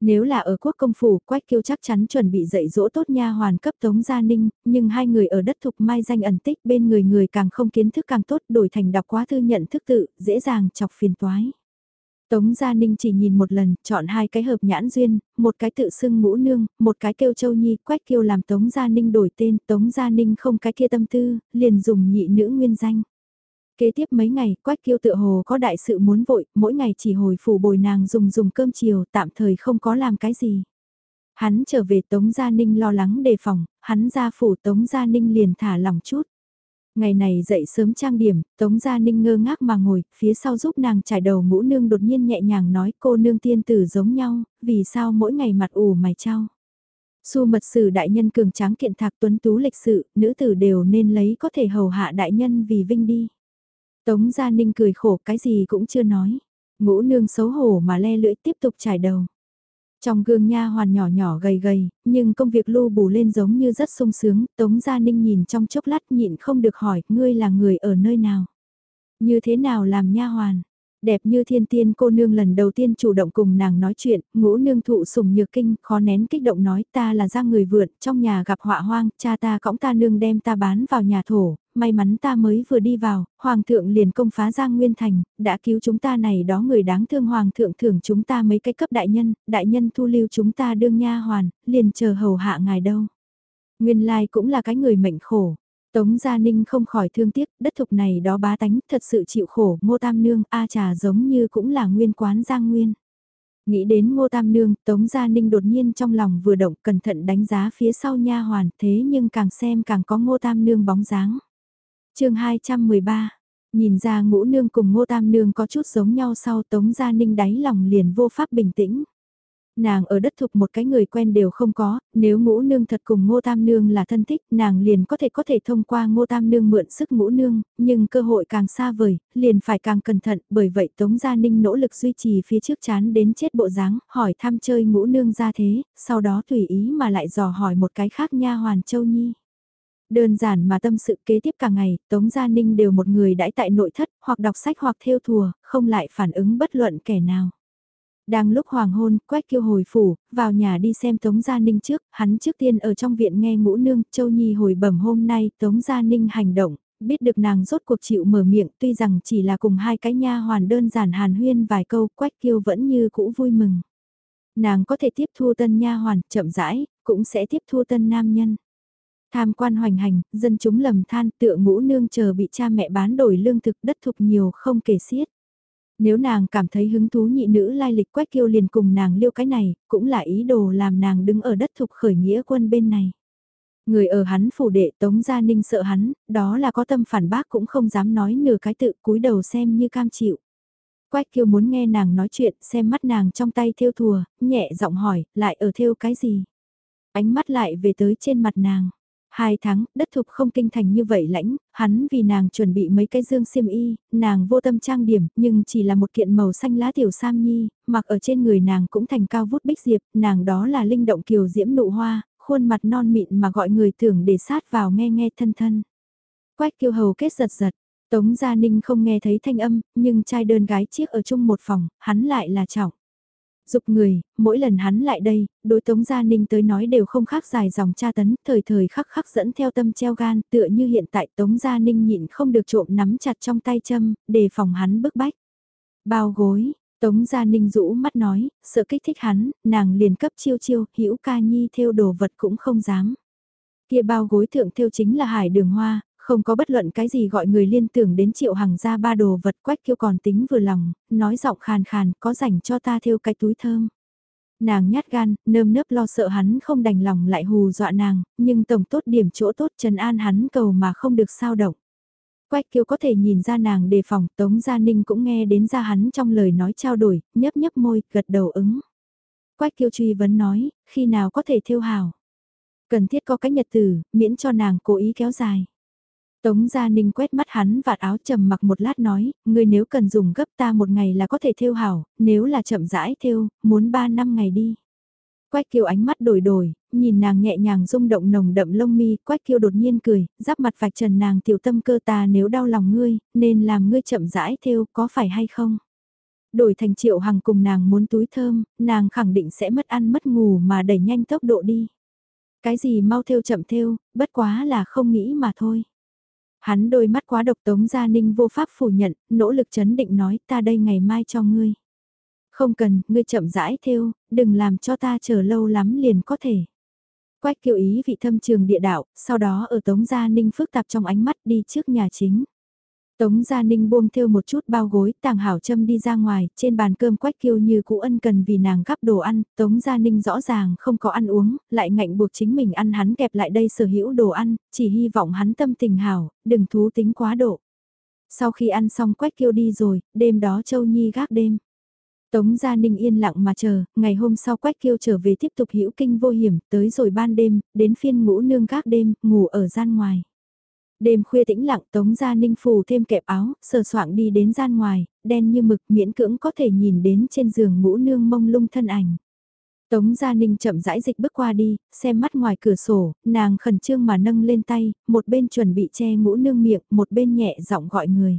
Nếu là ở quốc công phủ, Quách Kiêu chắc chắn chuẩn bị dạy dỗ tốt nha hoàn cấp Tống Gia Ninh, nhưng hai người ở đất thục mai danh ẩn tích bên người người càng không kiến thức càng tốt đổi thành đọc quá thư nhận thức tự, dễ dàng chọc phiền toái. Tống Gia Ninh chỉ nhìn một lần, chọn hai cái hợp nhãn duyên, một cái tự xưng ngũ nương, một cái kêu châu nhi, quách kiêu làm Tống Gia Ninh đổi tên, Tống Gia Ninh không cái kia tâm tư, liền dùng nhị nữ nguyên danh. Kế tiếp mấy ngày, Quách Kiêu tự hồ có đại sự muốn vội, mỗi ngày chỉ hồi phủ bồi nàng dùng dùng cơm chiều, tạm thời không có làm cái gì. Hắn trở về Tống Gia Ninh lo lắng đề phòng, hắn ra phủ Tống Gia Ninh liền thả lòng chút. Ngày này dậy sớm trang điểm, Tống Gia Ninh ngơ ngác mà ngồi, phía sau giúp nàng trải đầu ngũ nương đột nhiên nhẹ nhàng nói cô nương tiên tử giống nhau, vì sao mỗi ngày mặt ủ mày trao. Su mật sử đại nhân cường tráng kiện thạc tuấn tú lịch sự, nữ tử đều nên lấy có thể hầu hạ đại nhân vì vinh đi. Tống Gia Ninh cười khổ cái gì cũng chưa nói. Ngũ nương xấu hổ mà le lưỡi tiếp tục trải đầu. Trong gương nha hoàn nhỏ nhỏ gầy gầy, nhưng công việc lưu bù lên giống như rất sung sướng, Tống Gia Ninh nhìn trong chốc lát nhịn không được hỏi, ngươi là người ở nơi nào? Như thế nào làm nha hoàn? Đẹp như thiên tiên cô nương lần đầu tiên chủ động cùng nàng nói chuyện, ngũ nương thụ sùng nhược kinh, khó nén kích động nói ta là ra người vượn, trong nhà gặp họa hoang, cha ta cõng ta nương đem ta bán vào nhà thổ, may mắn ta mới vừa đi vào, hoàng thượng liền công phá Giang Nguyên Thành, đã cứu chúng ta này đó người đáng thương hoàng thượng thưởng chúng ta mấy cái cấp đại nhân, đại nhân thu lưu chúng ta đương nha hoàn, liền chờ hầu hạ ngài đâu. Nguyên lai cũng là cái người mệnh khổ. Tống Gia Ninh không khỏi thương tiếc, đất thục này đó bá tánh, thật sự chịu khổ, ngô tam nương, A trà giống như cũng là nguyên quán Giang Nguyên. Nghĩ đến ngô tam nương, Tống Gia Ninh đột nhiên trong lòng vừa động cẩn thận đánh giá phía sau nha hoàn, thế nhưng càng xem càng có ngô tam nương bóng dáng chương 213, Nhìn ra ngũ nương cùng ngô tam nương có chút giống nhau sau tống gia ninh đáy lòng liền vô pháp bình tĩnh. Nàng ở đất thục một cái người quen đều không có, nếu ngũ nương thật cùng ngô tam nương là thân thích, nàng liền có thể có thể thông qua ngô tam nương mượn sức ngũ nương, nhưng cơ hội càng xa vời, liền phải càng cẩn thận, bởi vậy Tống Gia Ninh nỗ lực duy trì phía trước chán đến chết bộ dáng, hỏi thăm chơi ngũ nương ra thế, sau đó tùy ý mà lại dò hỏi một cái khác nha hoàn châu nhi. Đơn giản mà tâm sự kế tiếp cả ngày, Tống Gia Ninh đều một người đãi tại nội thất, hoặc đọc sách hoặc theo thùa, không lại phản ứng bất luận kẻ nào. Đang lúc hoàng hôn, quách kiêu hồi phủ, vào nhà đi xem Tống Gia Ninh trước, hắn trước tiên ở trong viện nghe ngũ nương, Châu Nhi hồi bẩm hôm nay Tống Gia Ninh hành động, biết được nàng rốt cuộc chịu mở miệng tuy rằng chỉ là cùng hai cái nha hoàn đơn giản hàn huyên vài câu, quách kiêu vẫn như cũ vui mừng. Nàng có thể tiếp thu tân nha hoàn, chậm rãi, cũng sẽ tiếp thu tân nam nhân. Tham quan hoành hành, dân chúng lầm than tựa ngũ nương chờ bị cha mẹ bán đổi lương thực đất thục nhiều không kể xiết. Nếu nàng cảm thấy hứng thú nhị nữ lai lịch quách kiêu liền cùng nàng liêu cái này, cũng là ý đồ làm nàng đứng ở đất thục khởi nghĩa quân bên này. Người ở hắn phủ đệ Tống Gia Ninh sợ hắn, đó là có tâm phản bác cũng không dám nói nửa cái tự cúi đầu xem như cam chịu. Quách kiêu muốn nghe nàng nói chuyện, xem mắt nàng trong tay thêu thùa, nhẹ giọng hỏi, lại ở thêu cái gì? Ánh mắt lại về tới trên mặt nàng. Hai tháng, đất thục không kinh thành như vậy lãnh, hắn vì nàng chuẩn bị mấy cái dương xiêm y, nàng vô tâm trang điểm, nhưng chỉ là một kiện màu xanh lá tiểu sam nhi, mặc ở trên người nàng cũng thành cao vút bích diệp, nàng đó là linh động kiều diễm nụ hoa, khuôn mặt non mịn mà gọi người tưởng để sát vào nghe nghe thân thân. Quách kiêu hầu kết giật giật, Tống Gia Ninh không nghe thấy thanh âm, nhưng trai đơn gái chiếc ở chung một phòng, hắn lại là trọng. Dục người, mỗi lần hắn lại đây, đối Tống Gia Ninh tới nói đều không khác dài dòng tra tấn, thời thời khắc khắc dẫn theo tâm treo gan, tựa như hiện tại Tống Gia Ninh nhịn không được trộm nắm chặt trong tay châm, đề phòng hắn bức bách. Bao gối, Tống Gia Ninh rũ mắt nói, sợ kích thích hắn, nàng liền cấp chiêu chiêu, hữu ca nhi theo đồ vật cũng không dám. Kia bao gối thượng theo chính là hải đường hoa, không có bất luận cái gì gọi người liên tưởng đến triệu hằng ra ba đồ vật quách kiêu còn tính vừa lòng, nói giọng khàn khàn, có dành cho ta theo cái túi thơm. Nàng nhát gan, nơm nớp lo sợ hắn không đành lòng lại hù dọa nàng, nhưng tổng tốt điểm chỗ tốt trần an hắn cầu mà không được sao động. Quách kiêu có thể nhìn ra nàng đề phòng, Tống Gia Ninh cũng nghe đến ra hắn trong lời nói trao đổi, nhấp nhấp môi, gật đầu ứng. Quách kiêu truy vấn nói, khi nào có thể thiêu hào. Cần thiết có cái nhật tử, miễn cho nàng cố ý kéo dài. Tống Gia Ninh quét mắt hắn vạt áo trầm mặc một lát nói, người nếu cần dùng gấp ta một ngày là có thể thêu hảo, nếu là chậm rãi thêu, muốn ba năm ngày đi. Quách kiều ánh mắt đổi đổi, nhìn nàng nhẹ nhàng rung động nồng đậm lông mi, quách kiều đột nhiên cười, giáp mặt vạch trần nàng tiểu tâm cơ ta nếu đau lòng ngươi, nên làm ngươi chậm rãi thêu, có phải hay không? Đổi thành triệu hằng cùng nàng muốn túi thơm, nàng khẳng định sẽ mất ăn mất ngủ mà đẩy nhanh tốc độ đi. Cái gì mau thêu chậm thêu, bất quá là không nghĩ mà thôi. Hắn đôi mắt quá độc tống gia ninh vô pháp phủ nhận, nỗ lực chấn định nói ta đây ngày mai cho ngươi. Không cần, ngươi chậm rãi theo, đừng làm cho ta chờ lâu lắm liền có thể. Quách kiều ý vị thâm trường địa đạo, sau đó ở tống gia ninh phức tạp trong ánh mắt đi trước nhà chính. Tống Gia Ninh buông theo một chút bao gối, tàng hảo châm đi ra ngoài, trên bàn cơm quách kiêu như cũ ân cần vì nàng gắp đồ ăn, Tống Gia Ninh rõ ràng không có ăn uống, lại ngạnh buộc chính mình ăn hắn kẹp lại đây sở hữu đồ ăn, chỉ hy vọng hắn tâm tình hảo, đừng thú tính quá độ. Sau khi ăn xong quách kiêu đi rồi, đêm đó Châu Nhi gác đêm. Tống Gia Ninh yên lặng mà chờ, ngày hôm sau Quách Kiêu trở về tiếp tục hữu kinh vô hiểm, tới rồi ban đêm, đến phiên ngũ nương gác đêm, ngủ ở gian ngoài. Đêm khuya tĩnh lặng Tống Gia Ninh phủ thêm kẹp áo, sờ soạng đi đến gian ngoài, đen như mực miễn cưỡng có thể nhìn đến trên giường ngũ nương mông lung thân ảnh. Tống Gia Ninh chậm rãi dịch bước qua đi, xem mắt ngoài cửa sổ, nàng khẩn trương mà nâng lên tay, một bên chuẩn bị che ngũ nương miệng, một bên nhẹ giọng gọi người.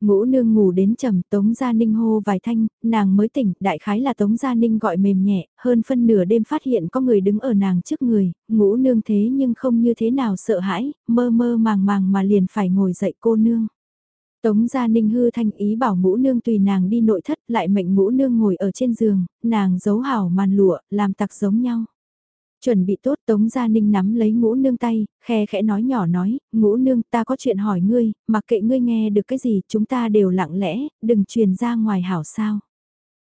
Ngũ nương ngủ đến trầm Tống Gia Ninh hô vài thanh, nàng mới tỉnh, đại khái là Tống Gia Ninh gọi mềm nhẹ, hơn phân nửa đêm phát hiện có người đứng ở nàng trước người, ngũ nương thế nhưng không như thế nào sợ hãi, mơ mơ màng màng mà liền phải ngồi dậy cô nương. Tống Gia Ninh hư thanh ý bảo ngũ nương tùy nàng đi nội thất lại mệnh ngũ nương ngồi ở trên giường, nàng giấu hảo màn lụa, làm tặc giống nhau. Chuẩn bị tốt Tống Gia Ninh nắm lấy ngũ nương tay, khe khẽ nói nhỏ nói, ngũ nương ta có chuyện hỏi ngươi, mặc kệ ngươi nghe được cái gì chúng ta đều lặng lẽ, đừng truyền ra ngoài hảo sao.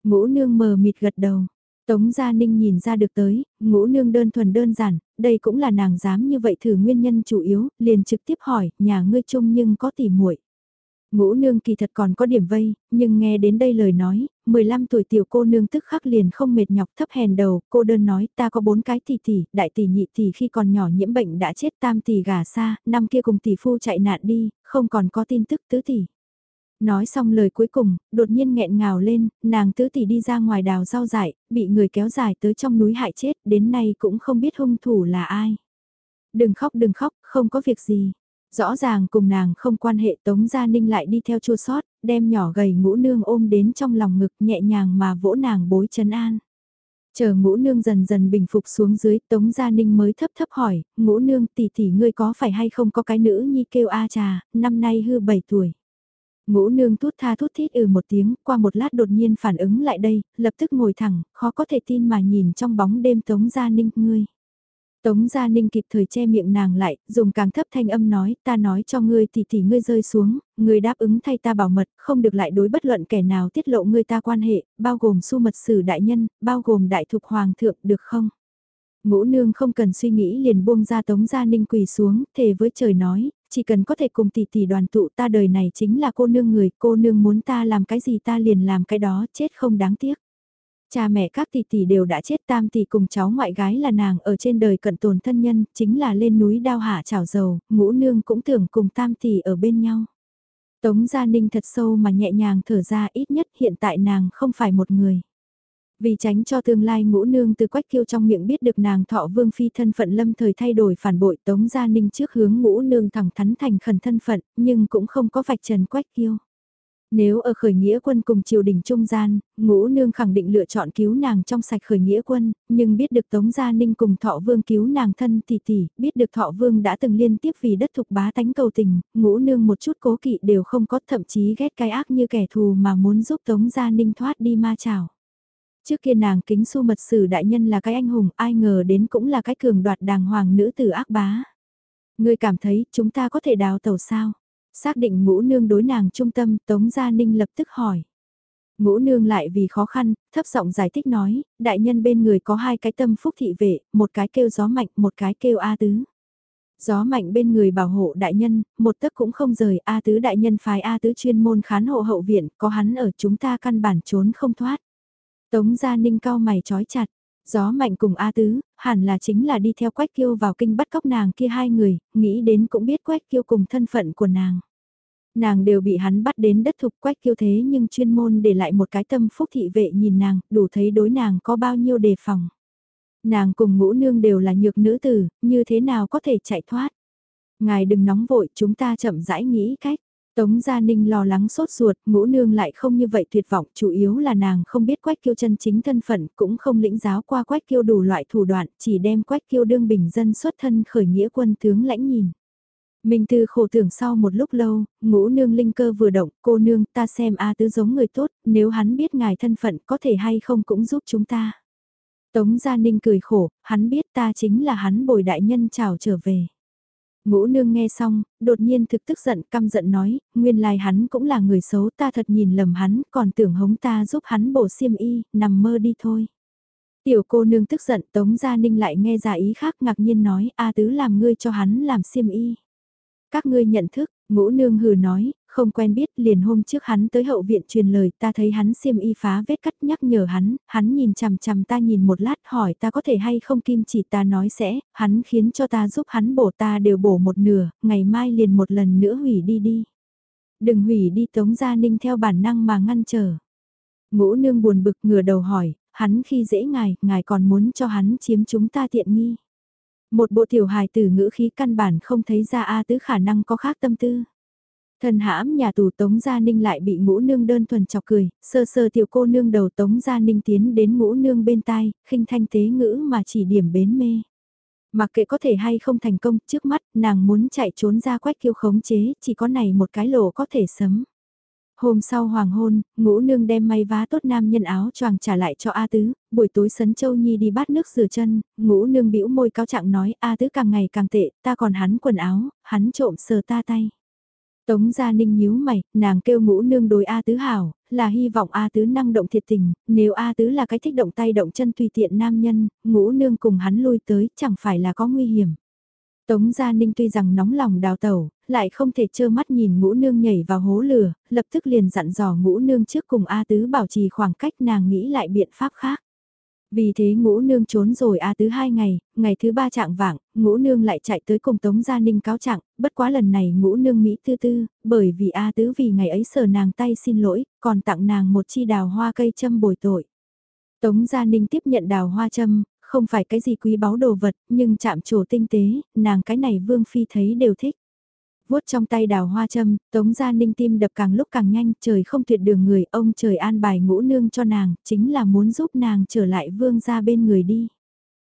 Ngũ nương mờ mịt gật đầu. Tống Gia Ninh nhìn ra được tới, ngũ nương đơn thuần đơn giản, đây cũng là nàng dám như vậy thử nguyên nhân chủ yếu, liền trực tiếp hỏi, nhà ngươi chung nhưng có tỉ muội Ngũ nương kỳ thật còn có điểm vây, nhưng nghe đến đây lời nói, 15 tuổi tiểu cô nương tức khắc liền không mệt nhọc thấp hèn đầu, cô đơn nói ta có bốn cái tỷ tỷ, đại tỷ nhị tỷ khi còn nhỏ nhiễm bệnh đã chết tam tỷ gả xa, năm kia cùng tỷ phu chạy nạn đi, không còn có tin tức tứ tỷ. Nói xong lời cuối cùng, đột nhiên nghẹn ngào lên, nàng tứ tỷ đi ra ngoài đào rau dại, bị người kéo dài tới trong núi hại chết, đến nay cũng không biết hung thủ là ai. Đừng khóc đừng khóc, không có việc gì. Rõ ràng cùng nàng không quan hệ Tống Gia Ninh lại đi theo chua sót, đem nhỏ gầy ngũ nương ôm đến trong lòng ngực nhẹ nhàng mà vỗ nàng bối chấn an. Chờ ngũ nương dần dần bình phục xuống dưới Tống Gia Ninh mới thấp thấp hỏi, ngũ nương tỷ tỷ ngươi có phải hay không có cái nữ nhi kêu A trà, năm nay hư 7 tuổi. Ngũ nương thút tha thút thít ừ một tiếng, qua một lát đột nhiên phản ứng lại đây, lập tức ngồi thẳng, khó có thể tin mà nhìn trong bóng đêm Tống Gia Ninh ngươi. Tống Gia Ninh kịp thời che miệng nàng lại, dùng càng thấp thanh âm nói, ta nói cho ngươi thì thì ngươi rơi xuống, ngươi đáp ứng thay ta bảo mật, không được lại đối bất luận kẻ nào tiết lộ ngươi ta quan hệ, bao gồm su mật sử đại nhân, bao gồm đại thục hoàng thượng, được không? Ngũ nương không cần suy nghĩ liền buông ra Tống Gia Ninh quỳ xuống, thề với trời nói, chỉ cần có thể cùng tỷ tỷ đoàn tụ ta đời này chính là cô nương người, cô nương muốn ta làm cái gì ta liền làm cái đó, chết không đáng tiếc. Cha mẹ các tỷ tỷ đều đã chết tam tỷ cùng cháu ngoại gái là nàng ở trên đời cận tồn thân nhân, chính là lên núi đao hạ chảo dầu, ngũ nương cũng tưởng cùng tam tỷ ở bên nhau. Tống Gia Ninh thật sâu mà nhẹ nhàng thở ra ít nhất hiện tại nàng không phải một người. Vì tránh cho tương lai ngũ nương từ quách kiêu trong miệng biết được nàng thọ vương phi thân phận lâm thời thay đổi phản bội Tống Gia Ninh trước hướng ngũ nương thẳng thắn thành khẩn thân phận, nhưng cũng không có vạch trần quách kiêu. Nếu ở khởi nghĩa quân cùng triều đình trung gian, ngũ nương khẳng định lựa chọn cứu nàng trong sạch khởi nghĩa quân, nhưng biết được Tống Gia Ninh cùng Thọ Vương cứu nàng thân tỷ tỷ, biết được Thọ Vương đã từng liên tiếp vì đất thục bá tánh cầu tình, ngũ nương một chút cố kỵ đều không có thậm chí ghét cái ác như kẻ thù mà muốn giúp Tống Gia Ninh thoát đi ma chảo. Trước kia nàng kính su mật sử đại nhân là cái anh hùng, ai ngờ đến cũng là cái cường đoạt đàng hoàng nữ tử ác bá. Người cảm thấy chúng ta có thể đào tàu sao? Xác định ngũ nương đối nàng trung tâm, Tống Gia Ninh lập tức hỏi. Ngũ nương lại vì khó khăn, thấp giọng giải thích nói, đại nhân bên người có hai cái tâm phúc thị vệ, một cái kêu gió mạnh, một cái kêu A tứ. Gió mạnh bên người bảo hộ đại nhân, một tấc cũng không rời, A tứ đại nhân phái A tứ chuyên môn khán hộ hậu viện, có hắn ở chúng ta căn bản trốn không thoát. Tống Gia Ninh cao mày trói chặt, gió mạnh cùng A Tứ, hẳn là chính là đi theo Quách Kiêu vào kinh bắt cóc nàng kia hai người, nghĩ đến cũng biết Quách Kiêu cùng thân phận của nàng. Nàng đều bị hắn bắt đến đất thục Quách Kiêu thế nhưng chuyên môn để lại một cái tâm phúc thị vệ nhìn nàng, đủ thấy đối nàng có bao nhiêu đề phòng. Nàng cùng ngũ nương đều là nhược nữ tử, như thế nào có thể chạy thoát. Ngài đừng nóng vội, chúng ta chậm rãi nghĩ cách. Tống Gia Ninh lo lắng sốt ruột, ngũ nương lại không như vậy tuyệt vọng, chủ yếu là nàng không biết quách kiêu chân chính thân phận, cũng không lĩnh giáo qua quách kiêu đủ loại thủ đoạn, chỉ đem quách kiêu đương bình dân xuất thân khởi nghĩa quân tướng lãnh nhìn. Minh Tư khổ tưởng sau một lúc lâu, ngũ nương linh cơ vừa động, cô nương ta xem A tứ giống người tốt, nếu hắn biết ngài thân phận có thể hay không cũng giúp chúng ta. Tống Gia Ninh cười khổ, hắn biết ta chính là hắn bồi đại nhân chào trở về. Ngũ nương nghe xong, đột nhiên thực tức giận căm giận nói, nguyên lai hắn cũng là người xấu ta thật nhìn lầm hắn, còn tưởng hống ta giúp hắn bổ xiêm y, nằm mơ đi thôi. Tiểu cô nương tức giận Tống Gia Ninh lại nghe ra ý khác ngạc nhiên nói, A tứ làm ngươi cho hắn làm xiêm y. Các ngươi nhận thức, ngũ nương hừ nói, không quen biết liền hôm trước hắn tới hậu viện truyền lời ta thấy hắn xiêm y phá vết cắt nhắc nhở hắn, hắn nhìn chằm chằm ta nhìn một lát hỏi ta có thể hay không kim chỉ ta nói sẽ, hắn khiến cho ta giúp hắn bổ ta đều bổ một nửa, ngày mai liền một lần nữa hủy đi đi. Đừng hủy đi tống gia ninh theo bản năng mà ngăn trở. Ngũ nương buồn bực ngửa đầu hỏi, hắn khi dễ ngài, ngài còn muốn cho hắn chiếm chúng ta tiện nghi. Một bộ tiểu hài tử ngữ khí căn bản không thấy ra A tứ khả năng có khác tâm tư. Thần hãm nhà tù Tống Gia Ninh lại bị ngũ nương đơn thuần chọc cười, sơ sơ tiểu cô nương đầu Tống Gia Ninh tiến đến ngũ nương bên tai, khinh thanh tế ngữ mà chỉ điểm bến mê. Mặc kệ có thể hay không thành công, trước mắt, nàng muốn chạy trốn ra quách kiêu khống chế, chỉ có này một cái lỗ có thể sấm. Hôm sau hoàng hôn, ngũ nương đem may vá tốt nam nhân áo choàng trả lại cho A Tứ, buổi tối sấn châu nhi đi bát nước rửa chân, ngũ nương bĩu môi cáo trạng nói A Tứ càng ngày càng tệ, ta còn hắn quần áo, hắn trộm sờ ta tay. Tống Gia Ninh nhíu mày, nàng kêu ngũ nương đối A Tứ hảo, là hy vọng A Tứ năng động thiệt tình, nếu A Tứ là cái thích động tay động chân tùy tiện nam nhân, ngũ nương cùng hắn lui tới chẳng phải là có nguy hiểm. Tống Gia Ninh tuy rằng nóng lòng đào tẩu, lại không thể trơ mắt nhìn ngũ nương nhảy vào hố lửa, lập tức liền dặn dò ngũ nương trước cùng A Tứ bảo trì khoảng cách nàng nghĩ lại biện pháp khác. Vì thế ngũ nương trốn rồi à A Tứ hai ngày, ngày thứ ba trạng vạng, ngũ nương lại chạy tới cùng Tống Gia Ninh cáo trạng, bất quá lần này ngũ nương Mỹ tư tư, bởi vì A Tứ vì ngày ấy sờ nàng tay xin lỗi, còn tặng nàng một chi đào hoa cây châm bồi tội. Tống Gia Ninh tiếp nhận đào hoa châm, không phải cái gì quý báu đồ vật, nhưng chạm trổ tinh tế, nàng cái này Vương Phi thấy đều thích vuốt trong tay đào hoa châm, Tống Gia Ninh tim đập càng lúc càng nhanh, trời không tuyệt đường người, ông trời an bài ngũ nương cho nàng, chính là muốn giúp nàng trở lại Vương gia bên người đi.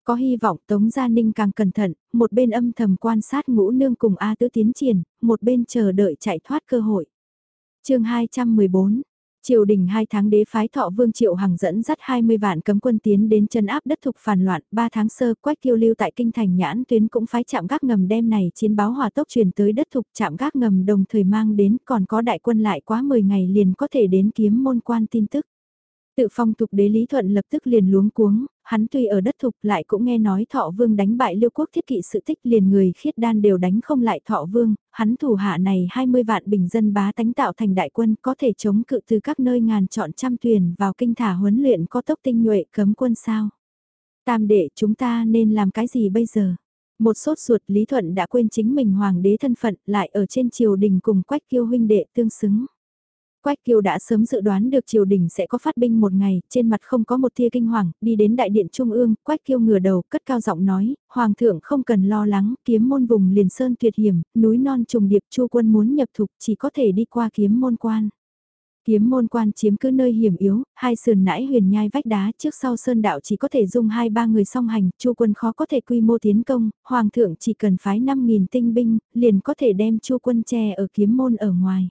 Có hy vọng Tống Gia Ninh càng cẩn thận, một bên âm thầm quan sát ngũ nương cùng A tứ tiến triển, một bên chờ đợi chạy thoát cơ hội. chương 214 Triều đình hai tháng đế phái thọ vương triệu hằng dẫn dắt 20 vạn cấm quân tiến đến chân áp đất thục phản loạn, 3 tháng sơ quách kiêu lưu tại kinh thành nhãn tuyến cũng phái chạm gác ngầm đem này chiến báo hòa tốc truyền tới đất thục chạm gác ngầm đồng thời mang đến còn có đại quân lại quá 10 ngày liền có thể đến kiếm môn quan tin tức. Tự phong tục đế Lý Thuận lập tức liền luống cuống, hắn tuy ở đất thục lại cũng nghe nói thọ vương đánh bại liêu quốc thiết kỵ sự tích liền người khiết đan đều đánh không lại thọ vương, hắn thủ hạ này 20 vạn bình dân bá tánh tạo thành đại quân có thể chống cự từ các nơi ngàn chọn trăm thuyền vào kinh thả huấn luyện có tốc tinh nhuệ cấm quân sao. Tam đệ chúng ta nên làm cái gì bây giờ? Một sốt ruột Lý Thuận đã quên chính mình hoàng đế thân phận lại ở trên triều đình cùng quách kiêu huynh đệ tương xứng. Quách Kiêu đã sớm dự đoán được triều đình sẽ có phát binh một ngày, trên mặt không có một tia kinh hoàng, đi đến đại điện trung ương, Quách Kiêu ngửa đầu, cất cao giọng nói, hoàng thượng không cần lo lắng, kiếm môn vùng liền sơn tuyệt hiểm, núi non trùng điệp chu quân muốn nhập thục chỉ có thể đi qua kiếm môn quan. Kiếm môn quan chiếm cứ nơi hiểm yếu, hai sườn nãi huyền nhai vách đá trước sau sơn đạo chỉ có thể dung hai ba người song hành, chu quân khó có thể quy mô tiến công, hoàng thượng chỉ cần phái 5.000 tinh binh, liền có thể đem chu quân che ở kiếm môn ở ngoài.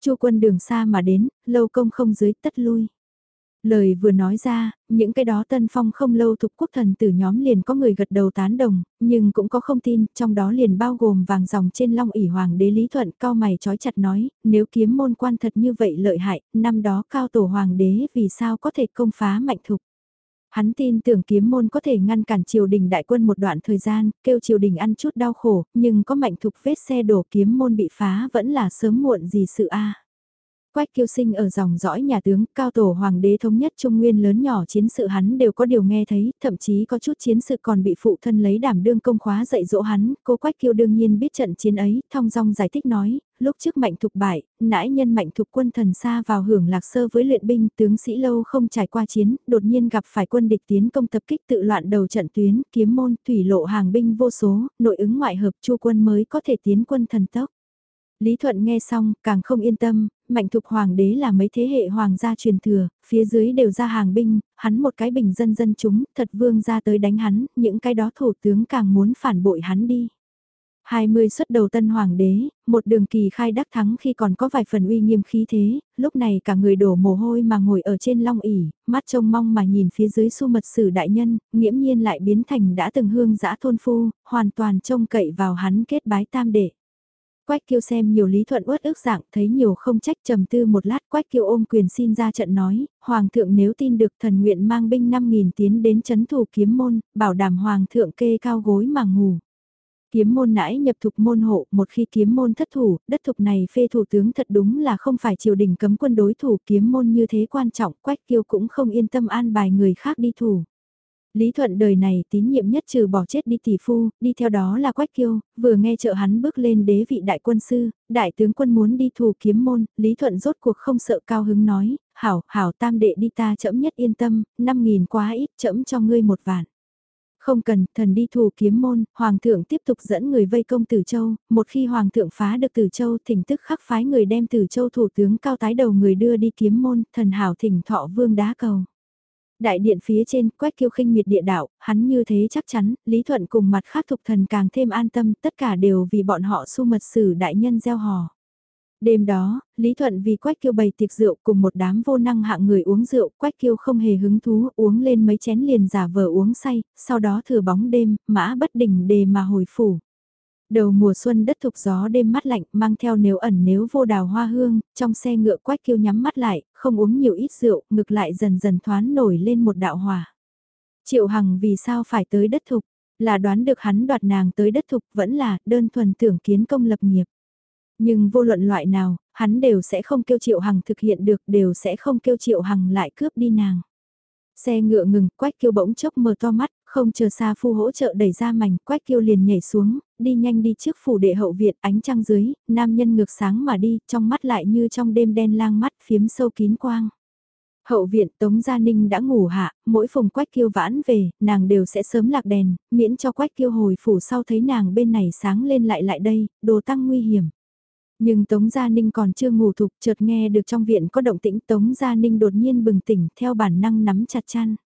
Chu quân đường xa mà đến, lâu công không dưới tất lui. Lời vừa nói ra, những cái đó tân phong không lâu thuộc quốc thần tử nhóm liền có người gật đầu tán đồng, nhưng cũng có không tin, trong đó liền bao gồm vàng dòng trên long ỉ hoàng đế Lý Thuận cao mày chói chặt nói, nếu kiếm môn quan thật như vậy lợi hại, năm đó cao tổ hoàng đế vì sao có thể công phá mạnh thục. Hắn tin tưởng kiếm môn có thể ngăn cản triều đình đại quân một đoạn thời gian, kêu triều đình ăn chút đau khổ, nhưng có mạnh thục vết xe đổ kiếm môn bị phá vẫn là sớm muộn gì sự a. Quách kiêu sinh ở dòng dõi nhà tướng, cao tổ hoàng đế thống nhất trung nguyên lớn nhỏ chiến sự hắn đều có điều nghe thấy, thậm chí có chút chiến sự còn bị phụ thân lấy đảm đương công khóa dạy dỗ hắn, cô Quách kiêu đương nhiên biết trận chiến ấy, thong dong giải thích nói, lúc trước mạnh thục bại, nãi nhân mạnh thục quân thần xa vào hưởng lạc sơ với luyện binh, tướng sĩ lâu không trải qua chiến, đột nhiên gặp phải quân địch tiến công tập kích tự loạn đầu trận tuyến, kiếm môn, thủy lộ hàng binh vô số, nội ứng ngoại hợp chu quân mới có thể tiến quân thần tốc. Lý Thuận nghe xong, càng không yên tâm, mạnh thục hoàng đế là mấy thế hệ hoàng gia truyền thừa, phía dưới đều ra hàng binh, hắn một cái bình dân dân chúng, thật vương ra tới đánh hắn, những cái đó thủ tướng càng muốn phản bội hắn đi. 20 xuất đầu tân hoàng đế, một đường kỳ khai đắc thắng khi còn có vài phần uy nghiêm khí thế, lúc này cả người đổ mồ hôi mà ngồi ở trên long ỉ, mắt trông mong mà nhìn phía dưới su mật sử đại nhân, nghiễm nhiên lại biến thành đã từng hương giã thôn phu, hoàn toàn trông cậy vào hắn kết bái tam đệ. Quách kiêu xem nhiều lý thuận uất ức dạng thấy nhiều không trách trầm tư một lát quách kiêu ôm quyền xin ra trận nói, Hoàng thượng nếu tin được thần nguyện mang binh 5.000 tiến đến chấn thủ kiếm môn, bảo đảm Hoàng thượng kê cao gối mà ngủ. Kiếm môn nãi nhập thục môn hộ, một khi kiếm môn thất thủ, đất thục này phê thủ tướng thật đúng là không phải triều đình cấm quân đối thủ kiếm môn như thế quan trọng, quách kiêu cũng không yên tâm an bài người khác đi thủ. Lý Thuận đời này tín nhiệm nhất trừ bỏ chết đi tỷ phu, đi theo đó là Quách Kiêu, vừa nghe trợ hắn bước lên đế vị đại quân sư, đại tướng quân muốn đi thù kiếm môn, Lý Thuận rốt cuộc không sợ cao hứng nói, hảo, hảo tam đệ đi ta chậm nhất yên tâm, năm nghìn quá ít chậm cho ngươi một vạn. Không cần, thần đi thù kiếm môn, Hoàng thượng tiếp tục dẫn người vây công Tử Châu, một khi Hoàng thượng phá được Tử Châu thỉnh tức khắc phái người đem Tử Châu thủ tướng cao tái đầu người đưa đi kiếm môn, thần hảo thỉnh thọ vương đá cầu. Đại điện phía trên, quách kiêu khinh miệt địa đạo, hắn như thế chắc chắn, Lý Thuận cùng mặt khác thục thần càng thêm an tâm, tất cả đều vì bọn họ su mật sử đại nhân gieo hò. Đêm đó, Lý Thuận vì Quách Kiêu bày tiệc rượu cùng một đám vô năng hạng người uống rượu, Quách Kiêu không hề hứng thú, uống lên mấy chén liền giả vờ uống say, sau đó thừa bóng đêm, mã bất đỉnh đề mà hồi phủ. Đầu mùa xuân đất thục gió đêm mát lạnh mang theo nếu ẩn nếu vô đào hoa hương, trong xe ngựa quách kiêu nhắm mắt lại, không uống nhiều ít rượu, ngực lại dần dần thoán nổi lên một đạo hòa. Triệu Hằng vì sao phải tới đất thục? Là đoán được hắn đoạt nàng tới đất thục vẫn là đơn thuần tưởng kiến công lập nghiệp. Nhưng vô luận loại nào, hắn đều sẽ không kêu Triệu Hằng thực hiện được, đều sẽ không kêu Triệu Hằng lại cướp đi nàng. Xe ngựa ngừng, Quách Kiêu bỗng chốc mở to mắt, không chờ xa phu hỗ trợ đẩy ra mảnh, Quách Kiêu liền nhảy xuống, đi nhanh đi trước phủ đệ hậu viện, ánh trăng dưới, nam nhân ngược sáng mà đi, trong mắt lại như trong đêm đen lang mắt phiếm sâu kín quang. Hậu viện Tống Gia Ninh đã ngủ hạ, mỗi phòng Quách Kiêu vãn về, nàng đều sẽ sớm lạc đèn, miễn cho Quách Kiêu hồi phủ sau thấy nàng bên này sáng lên lại lại đây, đồ tăng nguy hiểm. Nhưng Tống Gia Ninh còn chưa ngủ thục chợt nghe được trong viện có động tĩnh Tống Gia Ninh đột nhiên bừng tỉnh theo bản năng nắm chặt chăn.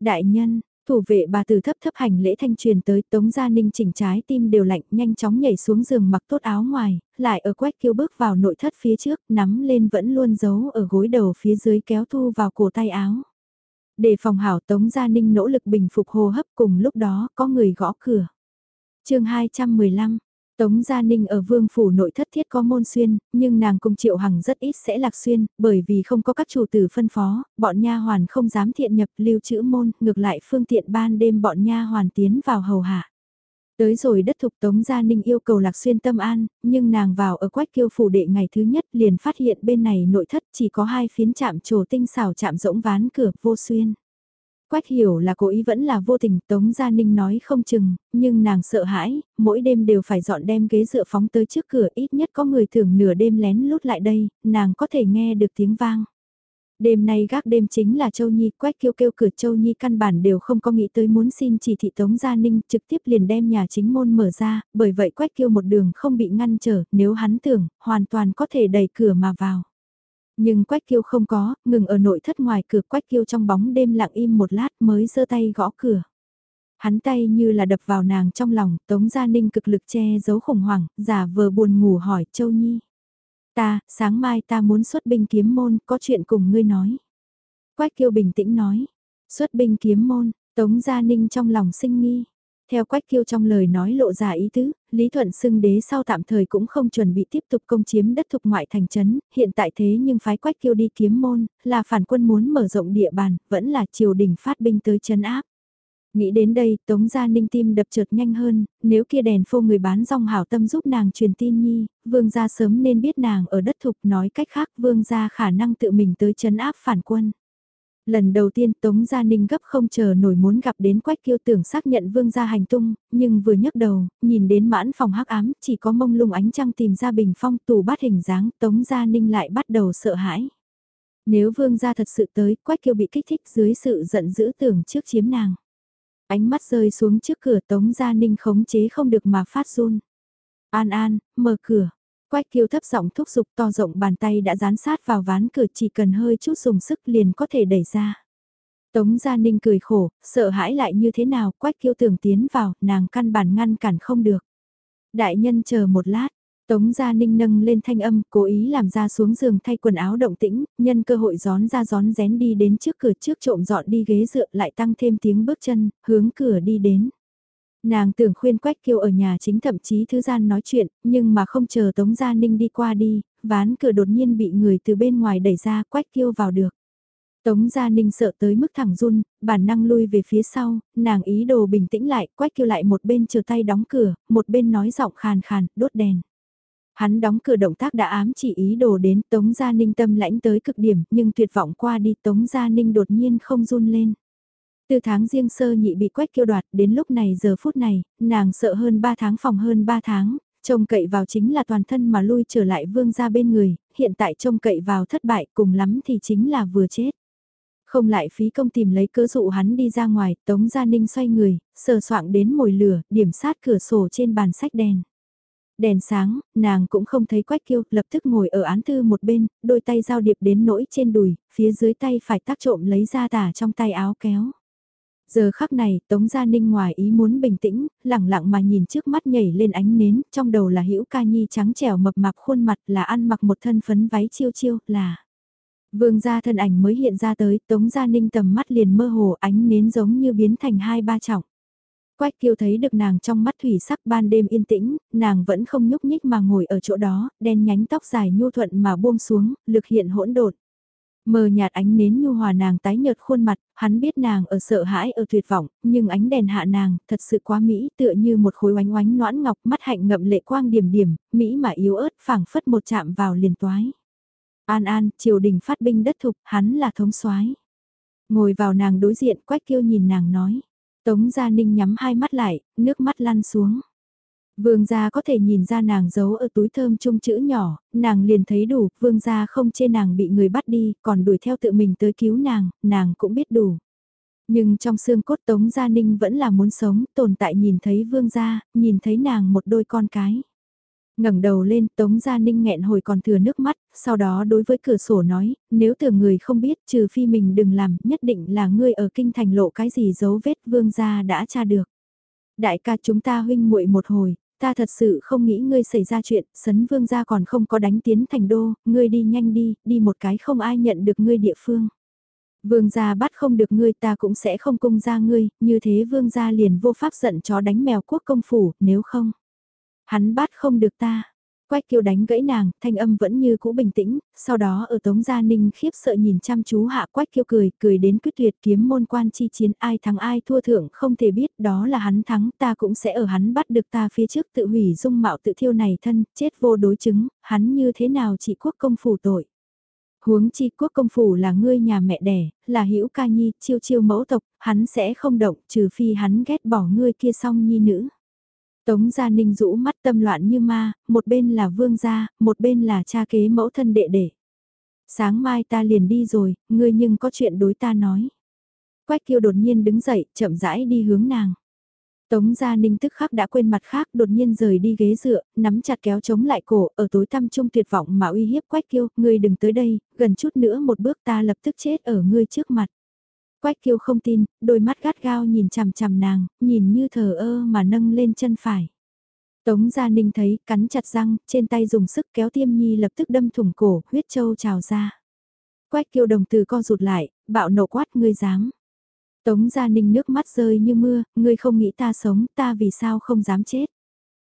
Đại nhân, thủ vệ bà từ thấp thấp hành lễ thanh truyền tới Tống Gia Ninh chỉnh trái tim đều lạnh nhanh chóng nhảy xuống giường mặc tốt áo ngoài, lại ở quách kêu bước vào nội thất phía trước nắm lên vẫn luôn giấu ở gối đầu phía dưới kéo thu vào cổ tay áo. Để phòng hảo Tống Gia Ninh nỗ lực bình phục hô hấp cùng lúc đó có người gõ cửa. chương 215 Tống Gia Ninh ở vương phủ nội thất thiết có môn xuyên, nhưng nàng cùng Triệu Hằng rất ít sẽ lạc xuyên, bởi vì không có các chủ tử phân phó, bọn nha hoàn không dám thiện nhập lưu trữ môn, ngược lại phương tiện ban đêm bọn nha hoàn tiến vào hầu hạ. Tới rồi đất thục Tống Gia Ninh yêu cầu lạc xuyên tâm an, nhưng nàng vào ở quách kiêu phủ đệ ngày thứ nhất liền phát hiện bên này nội thất chỉ có hai phiến chạm trổ tinh xảo chạm rỗng ván cửa vô xuyên. Quách hiểu là cố ý vẫn là vô tình, Tống Gia Ninh nói không chừng, nhưng nàng sợ hãi, mỗi đêm đều phải dọn đem ghế dựa phóng tới trước cửa ít nhất có người thường nửa đêm lén lút lại đây, nàng có thể nghe được tiếng vang. Đêm nay gác đêm chính là Châu Nhi, quách kêu kêu cửa Châu Nhi căn bản đều không có nghĩ tới muốn xin chỉ thị Tống Gia Ninh trực tiếp liền đem nhà chính môn mở ra, bởi vậy quách kêu một đường không bị ngăn trở, nếu hắn tưởng, hoàn toàn có thể đẩy cửa mà vào. Nhưng Quách Kiêu không có, ngừng ở nội thất ngoài cửa Quách Kiêu trong bóng đêm lặng im một lát mới giơ tay gõ cửa. Hắn tay như là đập vào nàng trong lòng, Tống Gia Ninh cực lực che giấu khủng hoảng, giả vờ buồn ngủ hỏi Châu Nhi. Ta, sáng mai ta muốn xuất binh kiếm môn, có chuyện cùng ngươi nói. Quách Kiêu bình tĩnh nói, xuất binh kiếm môn, Tống Gia Ninh trong lòng sinh nghi. Theo Quách Kiêu trong lời nói lộ ra ý tứ, Lý Thuận xưng đế sau tạm thời cũng không chuẩn bị tiếp tục công chiếm đất thục ngoại thành trấn, hiện tại thế nhưng phái Quách Kiêu đi kiếm môn, là phản quân muốn mở rộng địa bàn, vẫn là triều đình phát binh tới trấn áp. Nghĩ đến đây, Tống Gia Ninh tim đập trượt nhanh hơn, nếu kia đèn phô người bán rong hảo tâm giúp nàng truyền tin nhi, vương gia sớm nên biết nàng ở đất thục nói cách khác vương gia khả năng tự mình tới trấn áp phản quân. Lần đầu tiên Tống Gia Ninh gấp không chờ nổi muốn gặp đến Quách Kiêu tưởng xác nhận vương gia hành tung, nhưng vừa nhấc đầu, nhìn đến mãn phòng hắc ám, chỉ có mông lung ánh trăng tìm ra bình phong tủ bát hình dáng, Tống Gia Ninh lại bắt đầu sợ hãi. Nếu vương gia thật sự tới, Quách Kiêu bị kích thích dưới sự giận dữ tưởng trước chiếm nàng. Ánh mắt rơi xuống trước cửa Tống Gia Ninh khống chế không được mà phát run. An An, mở cửa. Quách kiêu thấp giọng thúc giục to rộng bàn tay đã dán sát vào ván cửa chỉ cần hơi chút dùng sức liền có thể đẩy ra. Tống Gia Ninh cười khổ, sợ hãi lại như thế nào, quách kiêu tưởng tiến vào, nàng căn bản ngăn cản không được. Đại nhân chờ một lát, Tống Gia Ninh nâng lên thanh âm, cố ý làm ra xuống giường thay quần áo động tĩnh, nhân cơ hội gión ra gión rén đi đến trước cửa trước trộm dọn đi ghế dựa lại tăng thêm tiếng bước chân, hướng cửa đi đến. Nàng tưởng khuyên Quách Kiêu ở nhà chính thậm chí thứ gian nói chuyện, nhưng mà không chờ Tống Gia Ninh đi qua đi, ván cửa đột nhiên bị người từ bên ngoài đẩy ra Quách Kiêu vào được. Tống Gia Ninh sợ tới mức thẳng run, bản năng lui về phía sau, nàng ý đồ bình tĩnh lại, Quách Kiêu lại một bên chờ tay đóng cửa, một bên nói giọng khàn khàn, đốt đèn. Hắn đóng cửa động tác đã ám chỉ ý đồ đến Tống Gia Ninh tâm lãnh tới cực điểm, nhưng tuyệt vọng qua đi Tống Gia Ninh đột nhiên không run lên. Từ tháng riêng sơ nhị bị quách kiêu đoạt đến lúc này giờ phút này, nàng sợ hơn 3 tháng phòng hơn 3 tháng, trông cậy vào chính là toàn thân mà lui trở lại vương ra bên người, hiện tại trông cậy vào thất bại cùng lắm thì chính là vừa chết. Không lại phí công tìm lấy cớ dụ hắn đi ra ngoài, Tống Gia Ninh xoay người, sờ soạng đến mồi lửa, điểm sát cửa sổ trên bàn sách đèn. Đèn sáng, nàng cũng không thấy quách kiêu, lập tức ngồi ở án thư một bên, đôi tay giao điệp đến nỗi trên đùi, phía dưới tay phải tác trộm lấy ra tả trong tay áo kéo. Giờ khắc này, Tống Gia Ninh ngoài ý muốn bình tĩnh, lẳng lặng mà nhìn trước mắt nhảy lên ánh nến, trong đầu là hữu ca nhi trắng trẻo mập mạp khuôn mặt là ăn mặc một thân phấn váy chiêu chiêu, là... Vương gia thân ảnh mới hiện ra tới, Tống Gia Ninh tầm mắt liền mơ hồ ánh nến giống như biến thành hai ba trọng. Quách kiêu thấy được nàng trong mắt thủy sắc ban đêm yên tĩnh, nàng vẫn không nhúc nhích mà ngồi ở chỗ đó, đen nhánh tóc dài nhu thuận mà buông xuống, lực hiện hỗn độn. Mờ nhạt ánh nến nhu hòa nàng tái nhợt khuôn mặt, hắn biết nàng ở sợ hãi ở tuyệt vọng, nhưng ánh đèn hạ nàng, thật sự quá mỹ, tựa như một khối oánh oánh noãn ngọc, mắt hạnh ngậm lệ quang điểm điểm, mỹ mà yếu ớt, phảng phất một chạm vào liền toái. An an, triều đình phát binh đất thục, hắn là thống soái. Ngồi vào nàng đối diện, quách kiêu nhìn nàng nói. Tống Gia Ninh nhắm hai mắt lại, nước mắt lăn xuống. Vương gia có thể nhìn ra nàng giấu ở túi thơm chung chữ nhỏ, nàng liền thấy đủ, vương gia không chê nàng bị người bắt đi, còn đuổi theo tự mình tới cứu nàng, nàng cũng biết đủ. Nhưng trong xương cốt Tống Gia Ninh vẫn là muốn sống, tồn tại nhìn thấy vương gia, nhìn thấy nàng một đôi con cái ngẩng đầu lên Tống Gia Ninh nghẹn hồi còn thừa nước mắt, sau đó đối với cửa sổ nói, nếu tưởng người không biết trừ phi mình đừng làm, nhất định là ngươi ở kinh thành lộ cái gì dấu vết vương gia đã tra được. Đại ca chúng ta huynh muội một hồi, ta thật sự không nghĩ ngươi xảy ra chuyện, sấn vương gia còn không có đánh tiến thành đô, ngươi đi nhanh đi, đi một cái không ai nhận được ngươi địa phương. Vương gia bắt không được ngươi ta cũng sẽ không cung ra ngươi, như thế vương gia liền vô pháp giận chó đánh mèo quốc công phủ, nếu không. Hắn bắt không được ta. Quách kiều đánh gãy nàng, thanh âm vẫn như cũ bình tĩnh, sau đó ở Tống Gia Ninh khiếp sợ nhìn chăm chú hạ Quách kiều cười, cười đến quyết tuyệt kiếm môn quan chi chiến ai thắng ai thua thượng không thể biết đó là hắn thắng ta cũng sẽ ở hắn bắt được ta phía trước tự hủy dung mạo tự thiêu này thân, chết vô đối chứng, hắn như thế nào chỉ quốc công phủ tội. Huống chi quốc công phủ là ngươi nhà mẹ đẻ, là hữu ca nhi, chiêu chiêu mẫu tộc, hắn sẽ không động trừ phi hắn ghét bỏ ngươi kia song nhi nữ. Tống Gia Ninh rũ mắt tâm loạn như ma, một bên là vương gia, một bên là cha kế mẫu thân đệ đệ. Sáng mai ta liền đi rồi, ngươi nhưng có chuyện đối ta nói. Quách kiêu đột nhiên đứng dậy, chậm rãi đi hướng nàng. Tống Gia Ninh tức khắc đã quên mặt khác đột nhiên rời đi ghế dựa, nắm chặt kéo chống lại cổ, ở tối tăm trung tuyệt vọng mà uy hiếp Quách Kiêu, ngươi đừng tới đây, gần chút nữa một bước ta lập tức chết ở ngươi trước mặt. Quách kiêu không tin, đôi mắt gắt gao nhìn chằm chằm nàng, nhìn như thờ ơ mà nâng lên chân phải. Tống Gia Ninh thấy, cắn chặt răng, trên tay dùng sức kéo tiêm nhi lập tức đâm thủng cổ, huyết châu trào ra. Quách kiêu đồng từ co rụt lại, bạo nộ quát ngươi dám. Tống Gia Ninh nước mắt rơi như mưa, ngươi không nghĩ ta sống, ta vì sao không dám chết.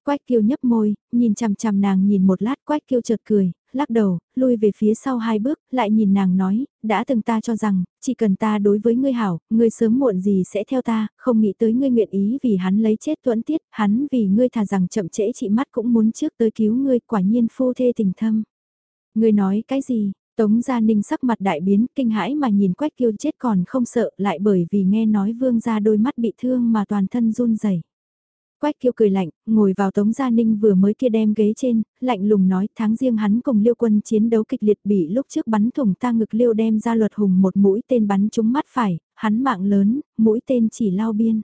Quách kiêu nhấp môi, nhìn chằm chằm nàng nhìn một lát quách kiêu chợt cười, lắc đầu, lui về phía sau hai bước, lại nhìn nàng nói, đã từng ta cho rằng, chỉ cần ta đối với ngươi hảo, ngươi sớm muộn gì sẽ theo ta, không nghĩ tới ngươi nguyện ý vì hắn lấy chết tuẫn tiết, hắn vì ngươi thà rằng chậm trễ chị mắt cũng muốn trước tới cứu ngươi, quả nhiên phu thê tình thâm. Ngươi nói cái gì? Tống Gia Ninh sắc mặt đại biến, kinh hãi mà nhìn Quách Kiêu chết còn không sợ, lại bởi vì nghe nói vương gia đôi mắt bị thương mà toàn thân run rẩy. Quách kiêu cười lạnh, ngồi vào Tống Gia Ninh vừa mới kia đem ghế trên, lạnh lùng nói tháng riêng hắn cùng liêu quân chiến đấu kịch liệt bị lúc trước bắn thủng ta ngực liêu đem ra luật hùng một mũi tên bắn trúng mắt phải, hắn mạng lớn, mũi tên chỉ lao biên.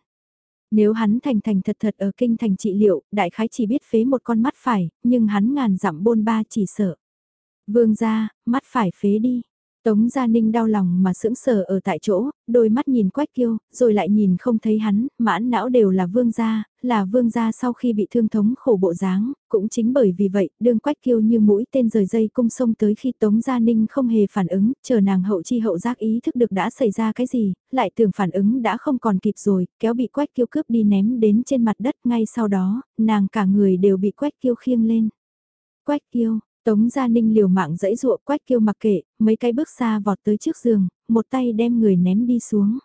Nếu hắn thành thành thật thật ở kinh thành trị liệu, đại khái chỉ biết phế một con mắt phải, nhưng hắn ngàn dặm bôn ba chỉ sợ. Vương ra, mắt phải phế đi, Tống Gia Ninh đau lòng mà sững sờ ở tại chỗ, đôi mắt nhìn Quách Kiêu, rồi lại nhìn không thấy hắn, mãn não đều là vương gia, là vương gia sau khi bị thương thống khổ bộ dáng, cũng chính bởi vì vậy, đương Quách Kiêu như mũi tên rời dây cung sông tới khi Tống Gia Ninh không hề phản ứng, chờ nàng hậu chi hậu giác ý thức được đã xảy ra cái gì, lại tưởng phản ứng đã không còn kịp rồi, kéo bị Quách Kiêu cướp đi ném đến trên mặt đất ngay sau đó, nàng cả người đều bị Quách Kiêu khiêng lên. Quách Kiêu, Tống Gia Ninh liều mạng dẫy dụa quách kêu mặc kệ, mấy cái bước xa vọt tới trước giường, một tay đem người ném đi xuống.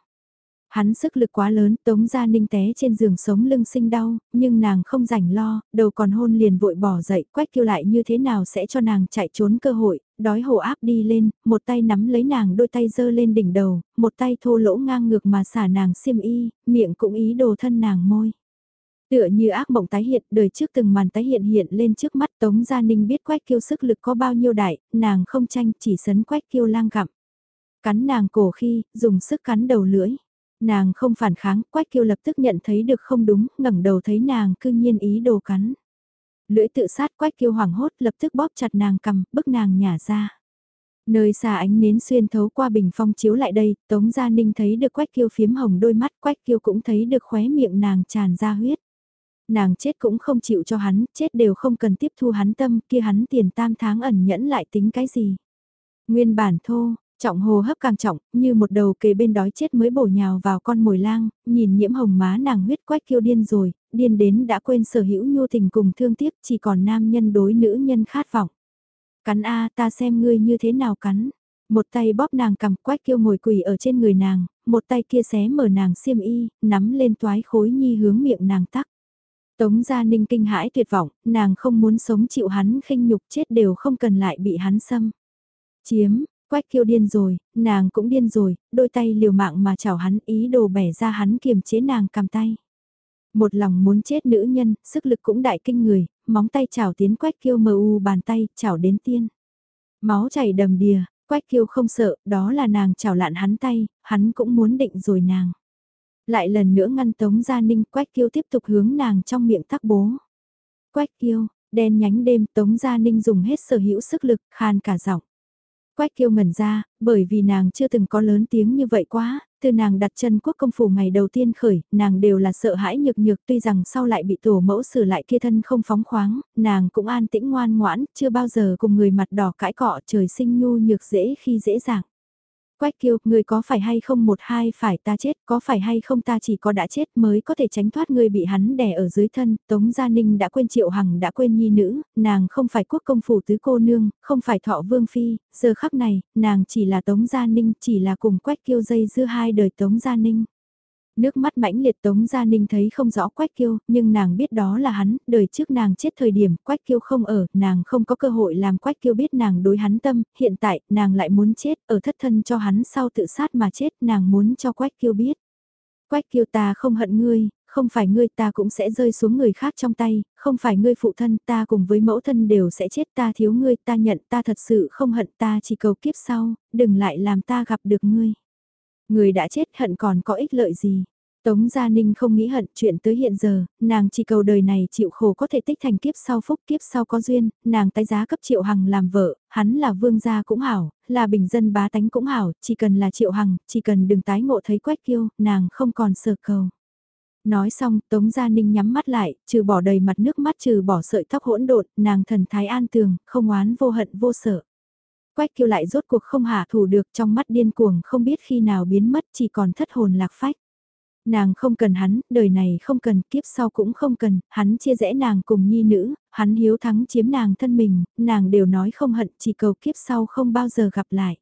Hắn sức lực quá lớn, Tống Gia Ninh té trên giường sống lưng sinh đau, nhưng nàng không rảnh lo, đầu còn hôn liền vội bỏ dậy, quách kêu lại như thế nào sẽ cho nàng chạy trốn cơ hội, đói hổ áp đi lên, một tay nắm lấy nàng đôi tay dơ lên đỉnh đầu, một tay thô lỗ ngang ngược mà xả nàng xiêm y, miệng cũng ý đồ thân nàng môi. Tựa như ác mộng tái hiện, đời trước từng màn tái hiện hiện lên trước mắt Tống Gia Ninh biết Quách Kiêu sức lực có bao nhiêu đại, nàng không tranh chỉ sấn Quách Kiêu lang gặm. Cắn nàng cổ khi, dùng sức cắn đầu lưỡi. Nàng không phản kháng, Quách Kiêu lập tức nhận thấy được không đúng, ngẩng đầu thấy nàng cư nhiên ý đồ cắn. Lưỡi tự sát Quách Kiêu hoảng hốt lập tức bóp chặt nàng cầm, bức nàng nhả ra. Nơi xa ánh nến xuyên thấu qua bình phong chiếu lại đây, Tống Gia Ninh thấy được Quách Kiêu phiếm hồng đôi mắt, Quách Kiêu cũng thấy được khóe miệng nàng tràn ra huyết nàng chết cũng không chịu cho hắn, chết đều không cần tiếp thu hắn tâm, kia hắn tiền tam tháng ẩn nhẫn lại tính cái gì. Nguyên bản thô, trọng hồ hấp càng trọng, như một đầu kề bên đói chết mới bổ nhào vào con mồi lang, nhìn nhiễm hồng má nàng huyết quách kiêu điên rồi, điên đến đã quên sở hữu nhu tình cùng thương tiếc, chỉ còn nam nhân đối nữ nhân khát vọng. Cắn a ta xem ngươi như thế nào cắn. Một tay bóp nàng cầm quách kiêu ngồi quỳ ở trên người nàng, một tay kia xé mở nàng xiêm y, nắm lên toái khối nhi hướng miệng nàng tắc. Tống Gia Ninh kinh hãi tuyệt vọng, nàng không muốn sống chịu hắn khinh nhục chết đều không cần lại bị hắn xâm. Chiếm, quách kiêu điên rồi, nàng cũng điên rồi, đôi tay liều mạng mà chào hắn ý đồ bẻ ra hắn kiềm chế nàng cầm tay. Một lòng muốn chết nữ nhân, sức lực cũng đại kinh người, móng tay chảo tiến quách kiêu mờ u bàn tay, chảo đến tiên. Máu chảy đầm đìa, quách kiêu không sợ, đó là nàng chảo lạn hắn tay, hắn cũng muốn định rồi nàng. Lại lần nữa ngăn Tống Gia Ninh Quách Kiêu tiếp tục hướng nàng trong miệng thắc bố. Quách Kiêu, đen nhánh đêm Tống Gia Ninh dùng hết sở hữu sức lực, khan cả giọng. Quách Kiêu ngẩn ra, bởi vì nàng chưa từng có lớn tiếng như vậy quá, từ nàng đặt chân quốc công phủ ngày đầu tiên khởi, nàng đều là sợ hãi nhược nhược tuy rằng sau lại bị tổ mẫu xử lại kia thân không phóng khoáng, nàng cũng an tĩnh ngoan ngoãn, chưa bao giờ cùng người mặt đỏ cãi cọ trời sinh nhu nhược dễ khi dễ dàng. Quách kiêu, người có phải hay không một hai phải ta chết, có phải hay không ta chỉ có đã chết mới có thể tránh thoát người bị hắn đè ở dưới thân, Tống Gia Ninh đã quên Triệu Hằng đã quên nhi nữ, nàng không phải quốc công phủ tứ cô nương, không phải thọ vương phi, giờ khắc này, nàng chỉ là Tống Gia Ninh, chỉ là cùng Quách kiêu dây dưa hai đời Tống Gia Ninh. Nước mắt mãnh liệt Tống Gia Ninh thấy không rõ Quách Kiêu, nhưng nàng biết đó là hắn, đời trước nàng chết thời điểm Quách Kiêu không ở, nàng không có cơ hội làm Quách Kiêu biết nàng đối hắn tâm, hiện tại, nàng lại muốn chết, ở thất thân cho hắn sau tự sát mà chết, nàng muốn cho Quách Kiêu biết. Quách Kiêu ta không hận ngươi, không phải ngươi ta cũng sẽ rơi xuống người khác trong tay, không phải ngươi phụ thân ta cùng với mẫu thân đều sẽ chết ta thiếu ngươi ta nhận ta thật sự không hận ta chỉ cầu kiếp sau, đừng lại làm ta gặp được ngươi. Người đã chết hận còn có ích lợi gì. Tống Gia Ninh không nghĩ hận chuyện tới hiện giờ, nàng chỉ cầu đời này chịu khổ có thể tích thành kiếp sau phúc kiếp sau có duyên, nàng tái giá cấp Triệu Hằng làm vợ, hắn là vương gia cũng hảo, là bình dân bá tánh cũng hảo, chỉ cần là Triệu Hằng, chỉ cần đừng tái ngộ thấy quách kiêu, nàng không còn sợ cầu. Nói xong, Tống Gia Ninh nhắm mắt lại, trừ bỏ đầy mặt nước mắt trừ bỏ sợi tóc hỗn độn, nàng thần thái an tường, không oán vô hận vô sợ. Quách kiêu lại rốt cuộc không hạ thủ được trong mắt điên cuồng không biết khi nào biến mất chỉ còn thất hồn lạc phách. Nàng không cần hắn, đời này không cần, kiếp sau cũng không cần, hắn chia rẽ nàng cùng nhi nữ, hắn hiếu thắng chiếm nàng thân mình, nàng đều nói không hận, chỉ cầu kiếp sau không bao giờ gặp lại.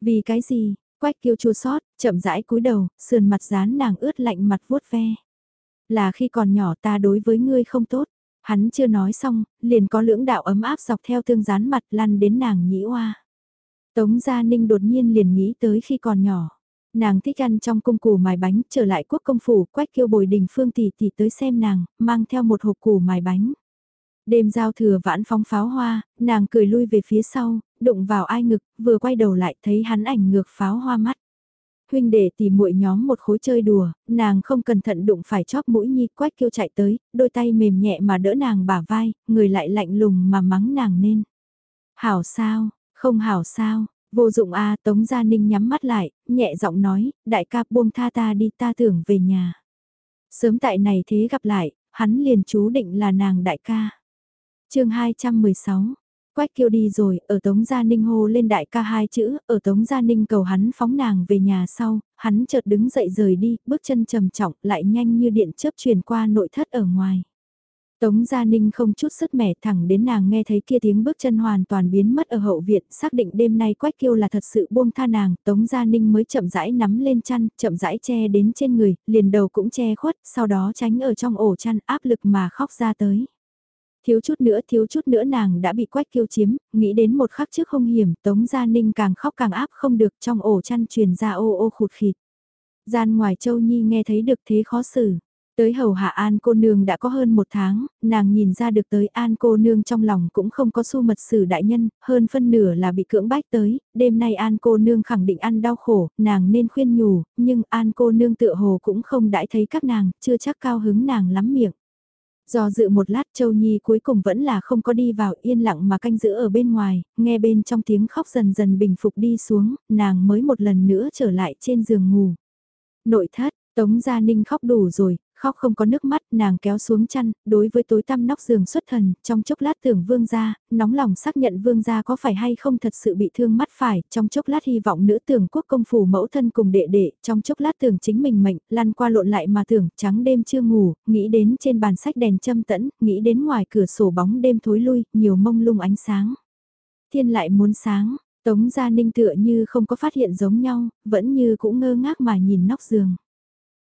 Vì cái gì, quách kiêu chua sót, chậm rãi cúi đầu, sườn mặt dán nàng ướt lạnh mặt vuốt ve. Là khi còn nhỏ ta đối với ngươi không tốt, hắn chưa nói xong, liền có lưỡng đạo ấm áp dọc theo tương dán mặt lăn đến nàng nhĩ oa. Tống Gia Ninh đột nhiên liền nghĩ tới khi còn nhỏ. Nàng thích ăn trong cung củ mài bánh, trở lại quốc công phủ, quách kêu bồi đình phương tỷ tỷ tới xem nàng, mang theo một hộp củ mài bánh. Đêm giao thừa vãn phóng pháo hoa, nàng cười lui về phía sau, đụng vào ai ngực, vừa quay đầu lại thấy hắn ảnh ngược pháo hoa mắt. Huynh đệ tìm muội nhóm một khối chơi đùa, nàng không cẩn thận đụng phải chóp mũi nhi quách kêu chạy tới, đôi tay mềm nhẹ mà đỡ nàng bả vai, người lại lạnh lùng mà mắng nàng nên. Hảo sao, không hảo sao, Vô dụng a Tống Gia Ninh nhắm mắt lại, nhẹ giọng nói, đại ca buông tha ta đi ta tưởng về nhà. Sớm tại này thế gặp lại, hắn liền chú định là nàng đại ca. chương 216 Quách kêu đi rồi, ở Tống Gia Ninh hô lên đại ca hai chữ, ở Tống Gia Ninh cầu hắn phóng nàng về nhà sau, hắn chợt đứng dậy rời đi, bước chân trầm trọng lại nhanh như điện chớp truyền qua nội thất ở ngoài. Tống Gia Ninh không chút sức mẻ thẳng đến nàng nghe thấy kia tiếng bước chân hoàn toàn biến mất ở hậu viện, xác định đêm nay Quách Kiêu là thật sự buông tha nàng, Tống Gia Ninh mới chậm rãi nắm lên chăn, chậm rãi che đến trên người, liền đầu cũng che khuất, sau đó tránh ở trong ổ chăn áp lực mà khóc ra tới. Thiếu chút nữa, thiếu chút nữa nàng đã bị Quách Kiêu chiếm, nghĩ đến một khắc trước không hiểm, Tống Gia Ninh càng khóc càng áp không được trong ổ chăn truyền ra ô ô khụt khịt. Gian ngoài Châu Nhi nghe thấy được thế khó xử Tới hầu hạ An cô nương đã có hơn một tháng, nàng nhìn ra được tới An cô nương trong lòng cũng không có su mật sử đại nhân, hơn phân nửa là bị cưỡng bách tới, đêm nay An cô nương khẳng định ăn đau khổ, nàng nên khuyên nhủ, nhưng An cô nương tựa hồ cũng không đãi thấy các nàng, chưa chắc cao hứng nàng lắm miệng. Do dự một lát Châu Nhi cuối cùng vẫn là không có đi vào yên lặng mà canh giữ ở bên ngoài, nghe bên trong tiếng khóc dần dần bình phục đi xuống, nàng mới một lần nữa trở lại trên giường ngủ. Nội thất, Tống Gia Ninh khóc đủ rồi, khóc không có nước mắt, nàng kéo xuống chăn, đối với tối tăm nóc giường xuất thần, trong chốc lát tưởng vương gia, nóng lòng xác nhận vương gia có phải hay không thật sự bị thương mắt phải, trong chốc lát hy vọng nữ tưởng quốc công phủ mẫu thân cùng đệ đệ, trong chốc lát tưởng chính mình mệnh, lăn qua lộn lại mà tưởng, trắng đêm chưa ngủ, nghĩ đến trên bàn sách đèn châm tẫn, nghĩ đến ngoài cửa sổ bóng đêm thối lui, nhiều mông lung ánh sáng. Thiên lại muốn sáng, Tống Gia Ninh tựa như không có phát hiện giống nhau, vẫn như cũng ngơ ngác mà nhìn nóc giường.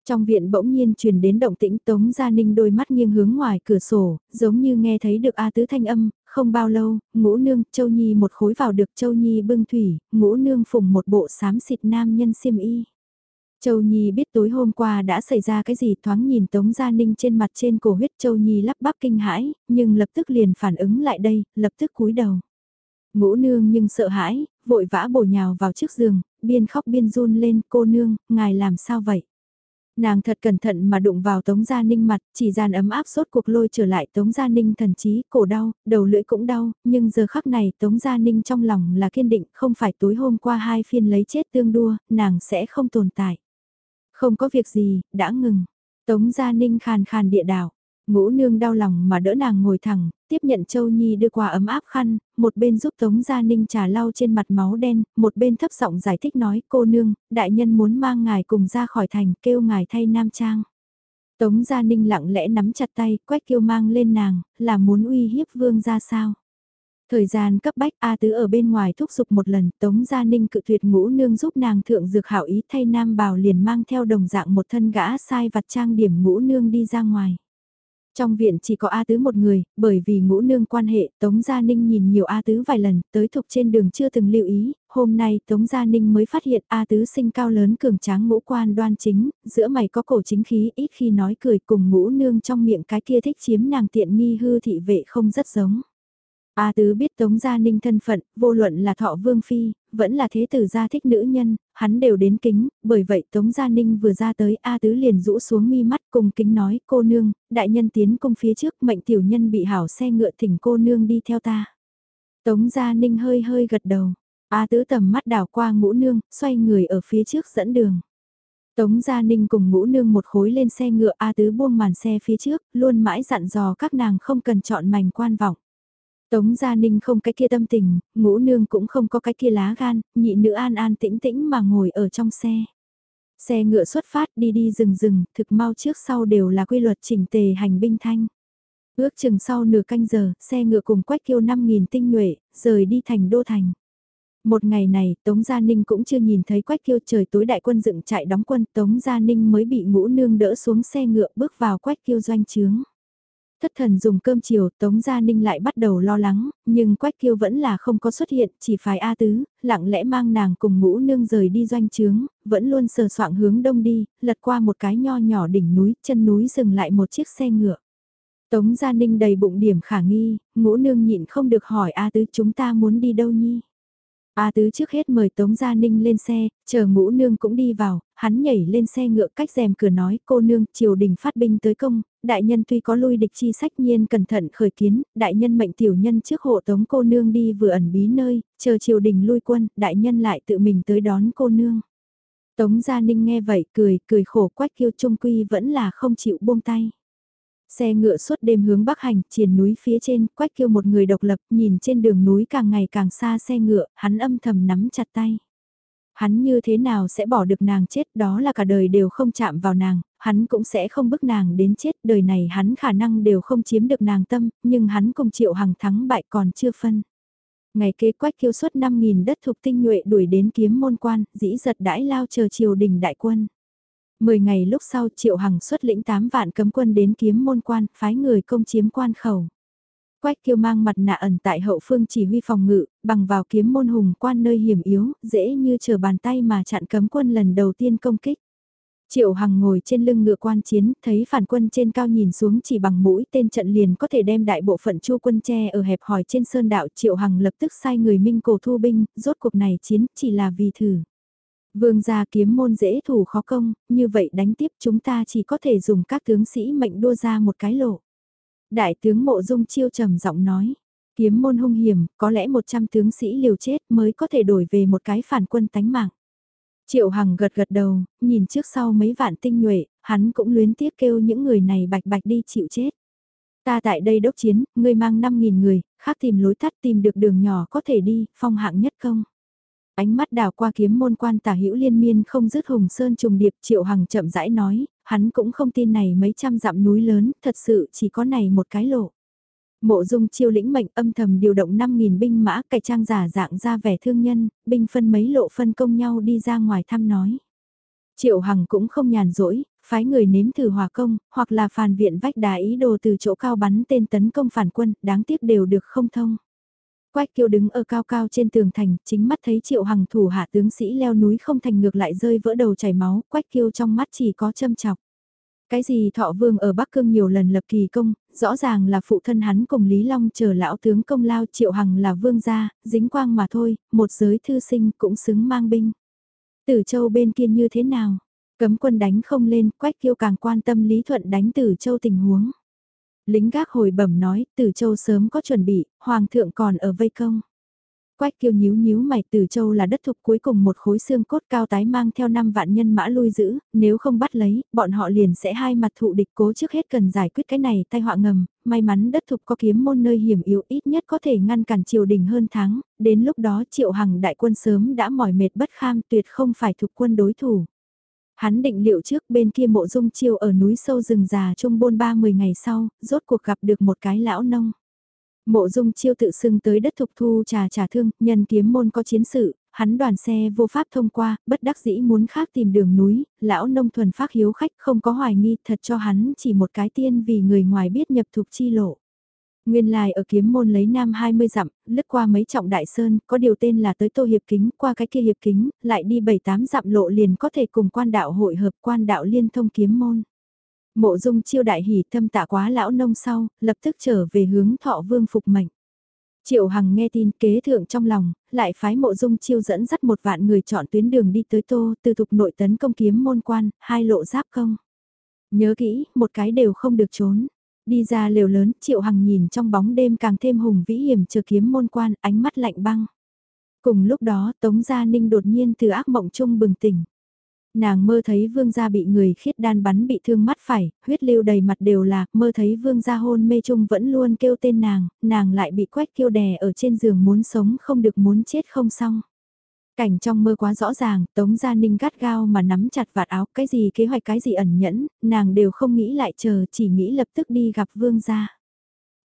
Trong viện bỗng nhiên truyền đến động tĩnh Tống Gia Ninh đôi mắt nghiêng hướng ngoài cửa sổ, giống như nghe thấy được A Tứ thanh âm, không bao lâu, ngũ nương, Châu Nhi một khối vào được Châu Nhi bưng thủy, ngũ nương phùng một bộ xám xịt nam nhân xiêm y. Châu Nhi biết tối hôm qua đã xảy ra cái gì thoáng nhìn Tống Gia Ninh trên mặt trên cổ huyết Châu Nhi lắp bắp kinh hãi, nhưng lập tức liền phản ứng lại đây, lập tức cúi đầu. Ngũ nương nhưng sợ hãi, vội vã bổ nhào vào trước giường, biên khóc biên run lên cô nương, ngài làm sao vậy? Nàng thật cẩn thận mà đụng vào Tống Gia Ninh mặt, chỉ gian ấm áp sốt cuộc lôi trở lại Tống Gia Ninh thần trí, cổ đau, đầu lưỡi cũng đau, nhưng giờ khắc này Tống Gia Ninh trong lòng là kiên định, không phải tối hôm qua hai phiên lấy chết tương đua, nàng sẽ không tồn tại. Không có việc gì, đã ngừng. Tống Gia Ninh khàn khàn địa đảo. Ngũ nương đau lòng mà đỡ nàng ngồi thẳng, tiếp nhận Châu Nhi đưa qua ấm áp khăn, một bên giúp Tống Gia Ninh trà lau trên mặt máu đen, một bên thấp giọng giải thích nói cô nương, đại nhân muốn mang ngài cùng ra khỏi thành kêu ngài thay nam trang. Tống Gia Ninh lặng lẽ nắm chặt tay, quét kêu mang lên nàng, là muốn uy hiếp vương ra sao. Thời gian cấp bách A Tứ ở bên ngoài thúc giục một lần, Tống Gia Ninh cự tuyệt ngũ nương giúp nàng thượng dược hảo ý thay nam bào liền mang theo đồng dạng một thân gã sai vặt trang điểm ngũ nương đi ra ngoài. Trong viện chỉ có A Tứ một người, bởi vì ngũ nương quan hệ, Tống Gia Ninh nhìn nhiều A Tứ vài lần, tới thục trên đường chưa từng lưu ý, hôm nay Tống Gia Ninh mới phát hiện A Tứ sinh cao lớn cường tráng ngũ quan đoan chính, giữa mày có cổ chính khí ít khi nói cười cùng ngũ nương trong miệng cái kia thích chiếm nàng tiện nghi hư thị vệ không rất giống. A Tứ biết Tống Gia Ninh thân phận, vô luận là thọ vương phi, vẫn là thế tử gia thích nữ nhân, hắn đều đến kính, bởi vậy Tống Gia Ninh vừa ra tới A Tứ liền rũ xuống mi mắt cùng kính nói cô nương, đại nhân tiến công phía trước mệnh tiểu nhân bị hảo xe ngựa thỉnh cô nương đi theo ta. Tống Gia Ninh hơi hơi gật đầu, A Tứ tầm mắt đảo qua ngũ nương, xoay người ở phía trước dẫn đường. Tống Gia Ninh cùng ngũ nương một khối lên xe ngựa A Tứ buông màn xe phía trước, luôn mãi dặn dò các nàng không cần chọn mảnh quan vọng. Tống Gia Ninh không cái kia tâm tình, ngũ nương cũng không có cái kia lá gan, nhị nữ an an tĩnh tĩnh mà ngồi ở trong xe. Xe ngựa xuất phát đi đi rừng rừng, thực mau trước sau đều là quy luật chỉnh tề hành binh thanh. Ước chừng sau nửa canh giờ, xe ngựa cùng quách kiêu 5.000 tinh nhuệ, rời đi thành đô thành. Một ngày này, Tống Gia Ninh cũng chưa nhìn thấy quách kiêu trời tối đại quân dựng trại đóng quân, Tống Gia Ninh mới bị ngũ nương đỡ xuống xe ngựa bước vào quách kiêu doanh trướng. Thất thần dùng cơm chiều, Tống Gia Ninh lại bắt đầu lo lắng, nhưng Quách Kiêu vẫn là không có xuất hiện, chỉ phải A Tứ, lặng lẽ mang nàng cùng ngũ nương rời đi doanh trướng, vẫn luôn sờ soạng hướng đông đi, lật qua một cái nho nhỏ đỉnh núi, chân núi dừng lại một chiếc xe ngựa. Tống Gia Ninh đầy bụng điểm khả nghi, ngũ nương nhịn không được hỏi A Tứ chúng ta muốn đi đâu nhi. A Tứ trước hết mời Tống Gia Ninh lên xe, chờ ngũ nương cũng đi vào, hắn nhảy lên xe ngựa cách rèm cửa nói cô nương triều đình phát binh tới công, đại nhân tuy có lui địch chi sách nhiên cẩn thận khởi kiến, đại nhân mệnh tiểu nhân trước hộ Tống cô nương đi vừa ẩn bí nơi, chờ triều đình lui quân, đại nhân lại tự mình tới đón cô nương. Tống Gia Ninh nghe vậy cười, cười khổ quách kiêu trung quy vẫn là không chịu buông tay. Xe ngựa suốt đêm hướng bắc hành, triền núi phía trên, quách kêu một người độc lập, nhìn trên đường núi càng ngày càng xa xe ngựa, hắn âm thầm nắm chặt tay. Hắn như thế nào sẽ bỏ được nàng chết đó là cả đời đều không chạm vào nàng, hắn cũng sẽ không bức nàng đến chết, đời này hắn khả năng đều không chiếm được nàng tâm, nhưng hắn cùng chịu hằng thắng bại còn chưa phân. Ngày kế quách kiêu suốt 5.000 đất thục tinh nhuệ đuổi đến kiếm môn quan, dĩ giật đãi lao chờ triều đình đại quân. Mười ngày lúc sau Triệu Hằng xuất lĩnh 8 vạn cấm quân đến kiếm môn quan, phái người công chiếm quan khẩu. Quách kiêu mang mặt nạ ẩn tại hậu phương chỉ huy phòng ngự, bằng vào kiếm môn hùng quan nơi hiểm yếu, dễ như chờ bàn tay mà chặn cấm quân lần đầu tiên công kích. Triệu Hằng ngồi trên lưng ngựa quan chiến, thấy phản quân trên cao nhìn xuống chỉ bằng mũi tên trận liền có thể đem đại bộ phận chu quân tre ở hẹp hỏi trên sơn đạo. Triệu Hằng lập tức sai người minh cổ thu binh, rốt cuộc này chiến chỉ là vì thử. Vương gia kiếm môn dễ thủ khó công, như vậy đánh tiếp chúng ta chỉ có thể dùng các tướng sĩ mệnh đua ra một cái lộ. Đại tướng mộ dung chiêu trầm giọng nói, kiếm môn hung hiểm, có lẽ 100 tướng sĩ liều chết mới có thể đổi về một cái phản quân tánh mạng. Triệu Hằng gật gật đầu, nhìn trước sau mấy vạn tinh nhuệ, hắn cũng luyến tiếc kêu những người này bạch bạch đi chịu chết. Ta tại đây đốc chiến, ngươi mang 5.000 người, khác tìm lối tắt tìm được đường nhỏ có thể đi, phong hạng nhất không? Ánh mắt đào qua kiếm môn quan tả hữu liên miên không dứt hùng sơn trùng điệp triệu hằng chậm rãi nói, hắn cũng không tin này mấy trăm dặm núi lớn, thật sự chỉ có này một cái lộ. Mộ dung chiêu lĩnh mệnh âm thầm điều động 5.000 binh mã cải trang giả dạng ra vẻ thương nhân, binh phân mấy lộ phân công nhau đi ra ngoài thăm nói. Triệu Hằng cũng không nhàn rỗi, phái người nếm thử hòa công, hoặc là phàn viện vách đá ý đồ từ chỗ cao bắn tên tấn công phản quân, đáng tiếc đều được không thông. Quách kiêu đứng ở cao cao trên tường thành, chính mắt thấy triệu hằng thủ hạ tướng sĩ leo núi không thành ngược lại rơi vỡ đầu chảy máu, quách kiêu trong mắt chỉ có châm chọc. Cái gì thọ vương ở Bắc Cương nhiều lần lập kỳ công, rõ ràng là phụ thân hắn cùng Lý Long chờ lão tướng công lao triệu hằng là vương gia, dính quang mà thôi, một giới thư sinh cũng xứng mang binh. Tử châu bên kia như thế nào? Cấm quân đánh không lên, quách kiêu càng quan tâm Lý Thuận đánh Tử châu tình huống. Lính gác hồi bẩm nói, Tử châu sớm có chuẩn bị, Hoàng thượng còn ở vây công. Quách kiêu nhíu nhíu mày từ châu là đất thục cuối cùng một khối xương cốt cao tái mang theo năm vạn nhân mã lui giữ, nếu không bắt lấy, bọn họ liền sẽ hai mặt thụ địch cố trước hết cần giải quyết cái này tai họa ngầm, may mắn đất thục có kiếm môn nơi hiểm yếu ít nhất có thể ngăn cản triều đình hơn tháng, đến lúc đó triệu hằng đại quân sớm đã mỏi mệt bất kham tuyệt không phải thục quân đối thủ. Hắn định liệu trước bên kia mộ dung chiêu ở núi sâu rừng già trung bôn ba 10 ngày sau, rốt cuộc gặp được một cái lão nông. Mộ dung chiêu tự xưng tới đất thục thu trà trà thương, nhân kiếm môn có chiến sự, hắn đoàn xe vô pháp thông qua, bất đắc dĩ muốn khác tìm đường núi, lão nông thuần phát hiếu khách không có hoài nghi thật cho hắn chỉ một cái tiên vì người ngoài biết nhập thục chi lộ. Nguyên lai ở kiếm môn lấy nam 20 dặm, lướt qua mấy trọng đại sơn, có điều tên là tới tô hiệp kính, qua cái kia hiệp kính, lại đi 7-8 dặm lộ liền có thể cùng quan đạo hội hợp quan đạo liên thông kiếm môn. Mộ dung chiêu đại hỉ thâm tạ quá lão nông sau, lập tức trở về hướng thọ vương phục mệnh. Triệu Hằng nghe tin kế thượng trong lòng, lại phái mộ dung chiêu dẫn dắt một vạn người chọn tuyến đường đi tới tô, từ thục nội tấn công kiếm môn quan, hai lộ giáp công. Nhớ kỹ, một cái đều không được trốn. Đi ra liều lớn, Triệu Hằng nhìn trong bóng đêm càng thêm hùng vĩ hiểm chờ kiếm môn quan, ánh mắt lạnh băng. Cùng lúc đó, Tống Gia Ninh đột nhiên từ ác mộng chung bừng tỉnh. Nàng mơ thấy vương gia bị người khiết đan bắn bị thương mắt phải, huyết lưu đầy mặt đều là, mơ thấy vương gia hôn mê chung vẫn luôn kêu tên nàng, nàng lại bị quách kêu đè ở trên giường muốn sống không được muốn chết không xong. Cảnh trong mơ quá rõ ràng, Tống Gia Ninh gắt gao mà nắm chặt vạt áo, cái gì kế hoạch cái gì ẩn nhẫn, nàng đều không nghĩ lại chờ, chỉ nghĩ lập tức đi gặp vương gia.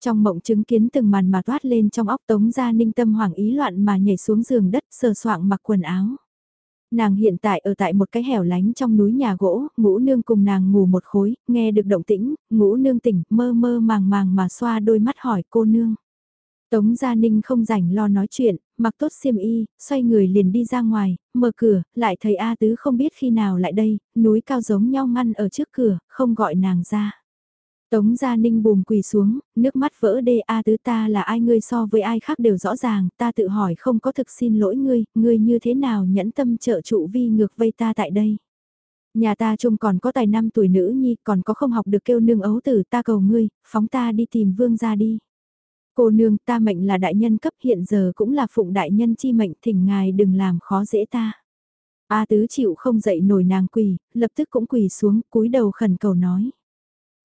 Trong mộng chứng kiến từng màn mà toát lên trong óc Tống Gia Ninh tâm hoảng ý loạn mà nhảy xuống giường đất sờ soạng mặc quần áo. Nàng hiện tại ở tại một cái hẻo lánh trong núi nhà gỗ, ngũ nương cùng nàng ngủ một khối, nghe được động tĩnh, ngũ nương tỉnh, mơ mơ màng màng mà xoa đôi mắt hỏi cô nương. Tống Gia Ninh không rảnh lo nói chuyện, mặc tốt xiêm y, xoay người liền đi ra ngoài, mở cửa, lại thấy A Tứ không biết khi nào lại đây, núi cao giống nhau ngăn ở trước cửa, không gọi nàng ra. Tống Gia Ninh bùm quỳ xuống, nước mắt vỡ đê A tứ ta là ai ngươi so với ai khác đều rõ ràng, ta tự hỏi không có thực xin lỗi ngươi, ngươi như thế nào nhẫn tâm trợ trụ vi ngược vây ta tại đây. Nhà ta chung còn có tài năm tuổi nữ nhi, còn có không học được kêu nương ấu tử ta cầu ngươi, phóng ta đi tìm vương ra đi. Cô nương ta mệnh là đại nhân cấp hiện giờ cũng là phụng đại nhân chi mệnh thỉnh ngài đừng làm khó dễ ta. A tứ chịu không dậy nổi nàng quỳ, lập tức cũng quỳ xuống cúi đầu khẩn cầu nói.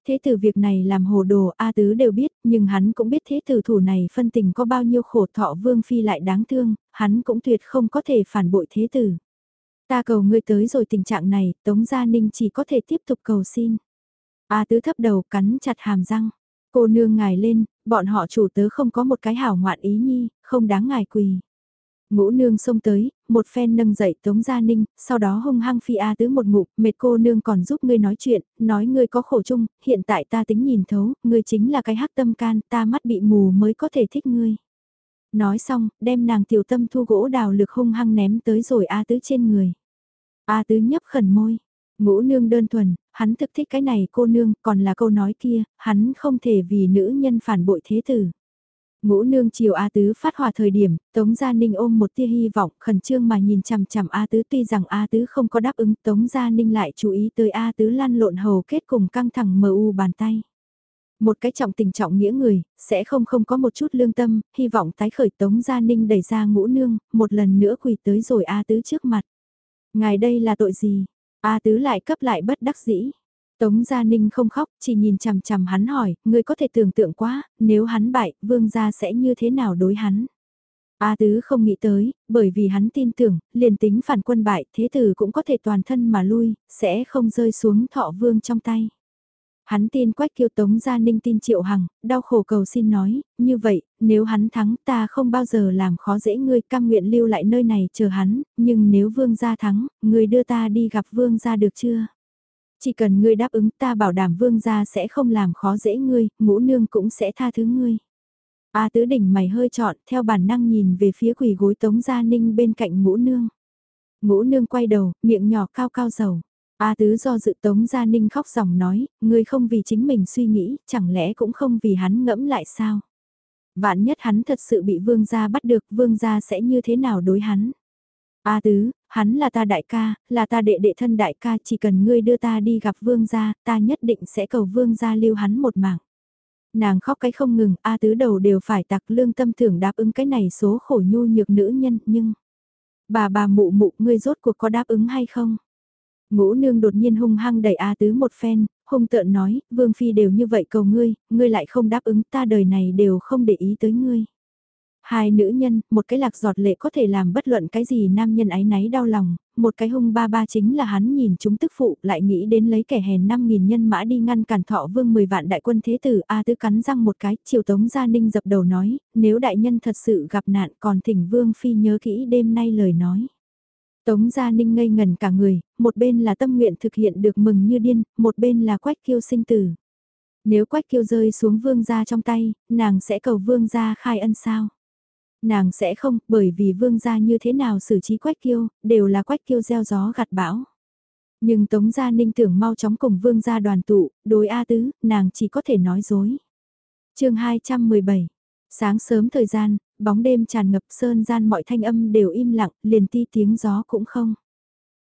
Thế tử việc này làm hồ đồ A Tứ đều biết, nhưng hắn cũng biết thế tử thủ này phân tình có bao nhiêu khổ thọ vương phi lại đáng thương, hắn cũng tuyệt không có thể phản bội thế tử. Ta cầu ngươi tới rồi tình trạng này, Tống Gia Ninh chỉ có thể tiếp tục cầu xin. A Tứ thấp đầu cắn chặt hàm răng. Cô nương ngài lên, bọn họ chủ tớ không có một cái hảo ngoạn ý nhi, không đáng ngài quỳ. Ngũ nương xông tới, một phen nâng dậy Tống Gia Ninh, sau đó hung hăng phi A tứ một ngụm, mệt cô nương còn giúp ngươi nói chuyện, nói ngươi có khổ chung, hiện tại ta tính nhìn thấu, ngươi chính là cái hắc tâm can, ta mắt bị mù mới có thể thích ngươi. Nói xong, đem nàng tiểu tâm thu gỗ đào lực hung hăng ném tới rồi A tứ trên người. A tứ nhấp khẩn môi, ngũ nương đơn thuần, hắn thực thích cái này cô nương, còn là câu nói kia, hắn không thể vì nữ nhân phản bội thế tử. Ngũ nương chiều A Tứ phát hỏa thời điểm, Tống Gia Ninh ôm một tia hy vọng khẩn trương mà nhìn chằm chằm A Tứ tuy rằng A Tứ không có đáp ứng Tống Gia Ninh lại chú ý tới A Tứ lăn lộn hầu kết cùng căng thẳng mờ u bàn tay. Một cái trọng tình trọng nghĩa người, sẽ không không có một chút lương tâm, hy vọng tái khởi Tống Gia Ninh đẩy ra ngũ nương, một lần nữa quỳ tới rồi A Tứ trước mặt. Ngài đây là tội gì? A Tứ lại cấp lại bất đắc dĩ. Tống Gia Ninh không khóc, chỉ nhìn chằm chằm hắn hỏi, người có thể tưởng tượng quá, nếu hắn bại, vương gia sẽ như thế nào đối hắn? A Tứ không nghĩ tới, bởi vì hắn tin tưởng, liền tính phản quân bại, thế tử cũng có thể toàn thân mà lui, sẽ không rơi xuống thọ vương trong tay. Hắn tin Quách Kiêu Tống Gia Ninh tin Triệu Hằng, đau khổ cầu xin nói, như vậy, nếu hắn thắng ta không bao giờ làm khó dễ ngươi cam nguyện lưu lại nơi này chờ hắn, nhưng nếu vương gia thắng, ngươi đưa ta đi gặp vương gia được chưa? Chỉ cần ngươi đáp ứng ta bảo đảm vương gia sẽ không làm khó dễ ngươi, ngũ nương cũng sẽ tha thứ ngươi. A tứ đỉnh mày hơi trọn theo bản năng nhìn về phía quỷ gối Tống Gia Ninh bên cạnh ngũ nương. Ngũ nương quay đầu, miệng nhỏ cao cao dầu. A tứ do dự Tống Gia Ninh khóc dòng nói, ngươi không vì chính mình suy nghĩ, chẳng lẽ cũng không vì hắn ngẫm lại sao? Vạn nhất hắn thật sự bị vương gia bắt được, vương gia sẽ như thế nào đối hắn? A tứ, hắn là ta đại ca, là ta đệ đệ thân đại ca, chỉ cần ngươi đưa ta đi gặp vương gia, ta nhất định sẽ cầu vương gia lưu hắn một mạng. Nàng khóc cái không ngừng, A tứ đầu đều phải tặc lương tâm tưởng đáp ứng cái này số khổ nhu nhược nữ nhân, nhưng... Bà bà mụ mụ ngươi rốt cuộc có đáp ứng hay không? Ngũ nương đột nhiên hung hăng đẩy A tứ một phen, hung tợn nói, vương phi đều như vậy cầu ngươi, ngươi lại không đáp ứng ta đời này đều không để ý tới ngươi. Hai nữ nhân, một cái lạc giọt lệ có thể làm bất luận cái gì nam nhân ái náy đau lòng, một cái hung ba ba chính là hắn nhìn chúng tức phụ lại nghĩ đến lấy kẻ hèn 5.000 nhân mã đi ngăn cản thọ vương 10 vạn đại quân thế tử A tứ cắn răng một cái, triều tống gia ninh dập đầu nói, nếu đại nhân thật sự gặp nạn còn thỉnh vương phi nhớ kỹ đêm nay lời nói. Tống Gia Ninh ngây ngần cả người, một bên là tâm nguyện thực hiện được mừng như điên, một bên là quách kiêu sinh tử. Nếu quách kiêu rơi xuống vương gia trong tay, nàng sẽ cầu vương gia khai ân sao? Nàng sẽ không, bởi vì vương gia như thế nào xử trí quách kiêu, đều là quách kiêu gieo gió gặt bão. Nhưng Tống Gia Ninh tưởng mau chóng cùng vương gia đoàn tụ, đối A Tứ, nàng chỉ có thể nói dối. chương 217 Sáng sớm thời gian, bóng đêm tràn ngập sơn gian mọi thanh âm đều im lặng, liền ti tiếng gió cũng không.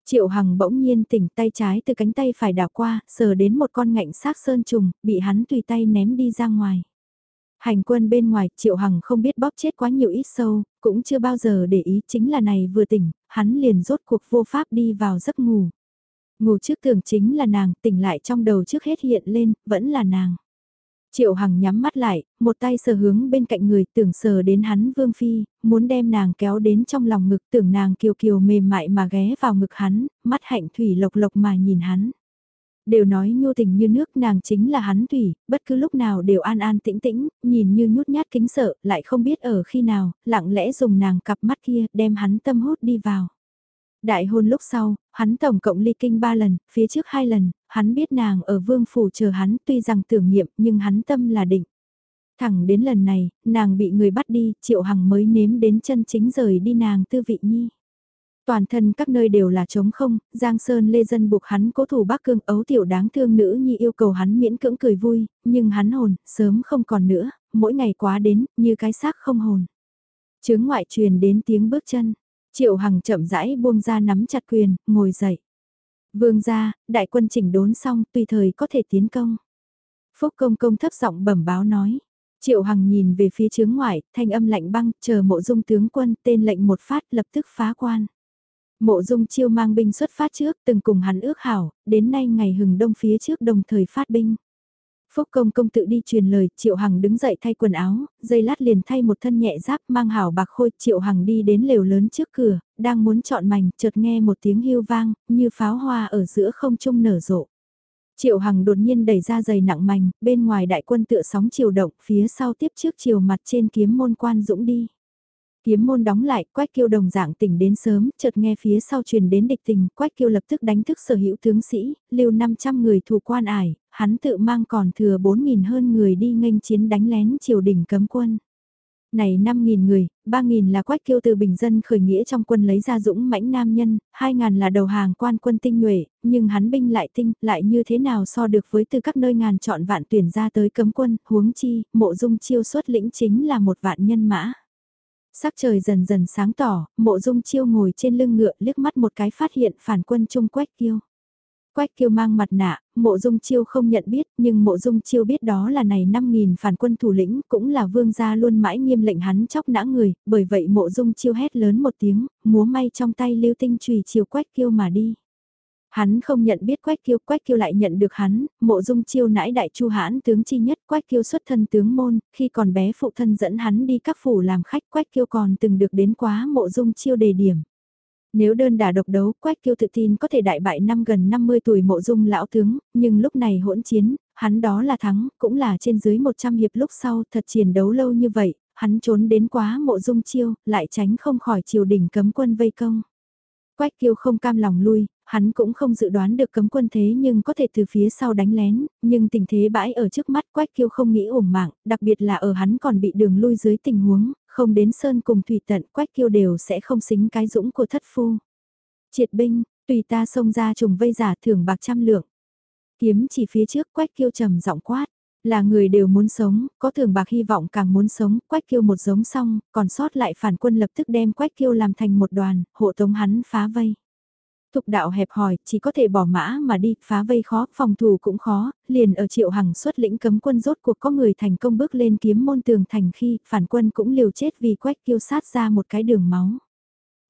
Triệu Hằng bỗng nhiên tỉnh tay trái từ cánh tay phải đảo qua, sờ đến một con ngạnh xác sơn trùng, bị hắn tùy tay ném đi ra ngoài. Hành quân bên ngoài, Triệu Hằng không biết bóp chết quá nhiều ít sâu, cũng chưa bao giờ để ý chính là này vừa tỉnh, hắn liền rốt cuộc vô pháp đi vào giấc ngủ. Ngủ trước tưởng chính là nàng, tỉnh lại trong đầu trước hết hiện lên, vẫn là nàng. Triệu Hằng nhắm mắt lại, một tay sờ hướng bên cạnh người tưởng sờ đến hắn Vương Phi, muốn đem nàng kéo đến trong lòng ngực tưởng nàng kiều kiều mềm mại mà ghé vào ngực hắn, mắt hạnh thủy lộc lộc mà nhìn hắn. Đều nói nhô tình như nước nàng chính là hắn thủy, bất cứ lúc nào đều an an tĩnh tĩnh, nhìn như nhút nhát kính sợ, lại không biết ở khi nào, lặng lẽ dùng nàng cặp mắt kia đem hắn tâm hút đi vào. Đại hôn lúc sau, hắn tổng cộng ly kinh ba lần, phía trước hai lần, hắn biết nàng ở vương phủ chờ hắn tuy rằng tưởng niệm nhưng hắn tâm là định. Thẳng đến lần này, nàng bị người bắt đi, triệu hằng mới nếm đến chân chính rời đi nàng tư vị nhi. Toàn thân các nơi đều là trống không, Giang Sơn Lê Dân buộc hắn cố thủ Bắc Cương ấu tiểu đáng thương nữ nhi yêu cầu hắn miễn cưỡng cười vui, nhưng hắn hồn, sớm không còn nữa, mỗi ngày quá đến, như cái xác không hồn. chướng ngoại truyền đến tiếng bước chân, Triệu Hằng chậm rãi buông ra nắm chặt quyền, ngồi dậy. Vương gia, đại quân chỉnh đốn xong, tùy thời có thể tiến công. Phúc công công thấp giọng bẩm báo nói. Triệu Hằng nhìn về phía chướng ngoại, thanh âm lạnh băng, chờ mộ dung tướng quân tên lệnh một phát lập tức phá quan. Mộ dung chiêu mang binh xuất phát trước, từng cùng hắn ước hảo, đến nay ngày hừng đông phía trước đồng thời phát binh. Phúc công công tự đi truyền lời, Triệu Hằng đứng dậy thay quần áo, dây lát liền thay một thân nhẹ giáp mang hảo bạc khôi, Triệu Hằng đi đến lều lớn trước cửa, đang muốn chọn mảnh, chợt nghe một tiếng hưu vang, như pháo hoa ở giữa không trung nở rộ. Triệu Hằng đột nhiên đẩy ra giày nặng mảnh, bên ngoài đại quân tựa sóng chiều động, phía sau tiếp trước chiều mặt trên kiếm môn quan dũng đi. Kiếm môn đóng lại, Quách Kiêu đồng dạng tỉnh đến sớm, chợt nghe phía sau truyền đến địch tình, Quách Kiêu lập tức đánh thức sở hữu tướng sĩ, lưu 500 người thủ quan ải, hắn tự mang còn thừa 4.000 hơn người đi nghênh chiến đánh lén triều đình cấm quân. Này 5.000 người, 3.000 là Quách Kiêu từ bình dân khởi nghĩa trong quân lấy ra dũng mãnh nam nhân, 2.000 là đầu hàng quan quân tinh nhuệ, nhưng hắn binh lại tinh, lại như thế nào so được với từ các nơi ngàn chọn vạn tuyển ra tới cấm quân, huống chi, mộ dung chiêu xuất lĩnh chính là một vạn nhân mã. Sắc trời dần dần sáng tỏ, mộ dung chiêu ngồi trên lưng ngựa liếc mắt một cái phát hiện phản quân trung quách kiêu. Quách kiêu mang mặt nạ, mộ dung chiêu không nhận biết nhưng mộ dung chiêu biết đó là này 5.000 phản quân thủ lĩnh cũng là vương gia luôn mãi nghiêm lệnh hắn chóc nã người, bởi vậy mộ dung chiêu hét lớn một tiếng, múa may trong tay lưu tinh trùy chiều quách kiêu mà đi. Hắn không nhận biết Quách Kiêu, Quách Kiêu lại nhận được hắn, mộ dung chiêu nãi đại chu hãn tướng chi nhất, Quách Kiêu xuất thân tướng môn, khi còn bé phụ thân dẫn hắn đi các phủ làm khách, Quách Kiêu còn từng được đến quá mộ dung chiêu đề điểm. Nếu đơn đả độc đấu, Quách Kiêu tự tin có thể đại bại năm gần 50 tuổi mộ dung lão tướng, nhưng lúc này hỗn chiến, hắn đó là thắng, cũng là trên dưới 100 hiệp lúc sau thật chiến đấu lâu như vậy, hắn trốn đến quá mộ dung chiêu, lại tránh không khỏi triều đình cấm quân vây công. Quách kiêu không cam lòng lui, hắn cũng không dự đoán được cấm quân thế nhưng có thể từ phía sau đánh lén, nhưng tình thế bãi ở trước mắt Quách kiêu không nghĩ ủng mạng, đặc biệt là ở hắn còn bị đường lui dưới tình huống, không đến sơn cùng thủy tận Quách kiêu đều sẽ không xính cái dũng của thất phu. Triệt binh, tùy ta xông ra trùng vây giả thưởng bạc trăm lượng. Kiếm chỉ phía trước Quách kiêu trầm giọng quát. Là người đều muốn sống, có thường bạc hy vọng càng muốn sống, quách kiêu một giống xong, còn sót lại phản quân lập tức đem quách kiêu làm thành một đoàn, hộ tống hắn phá vây tục đạo hẹp hòi, chỉ có thể bỏ mã mà đi, phá vây khó, phòng thủ cũng khó, liền ở triệu hằng xuất lĩnh cấm quân rốt cuộc có người thành công bước lên kiếm môn tường thành khi phản quân cũng liều chết vì quách kiêu sát ra một cái đường máu.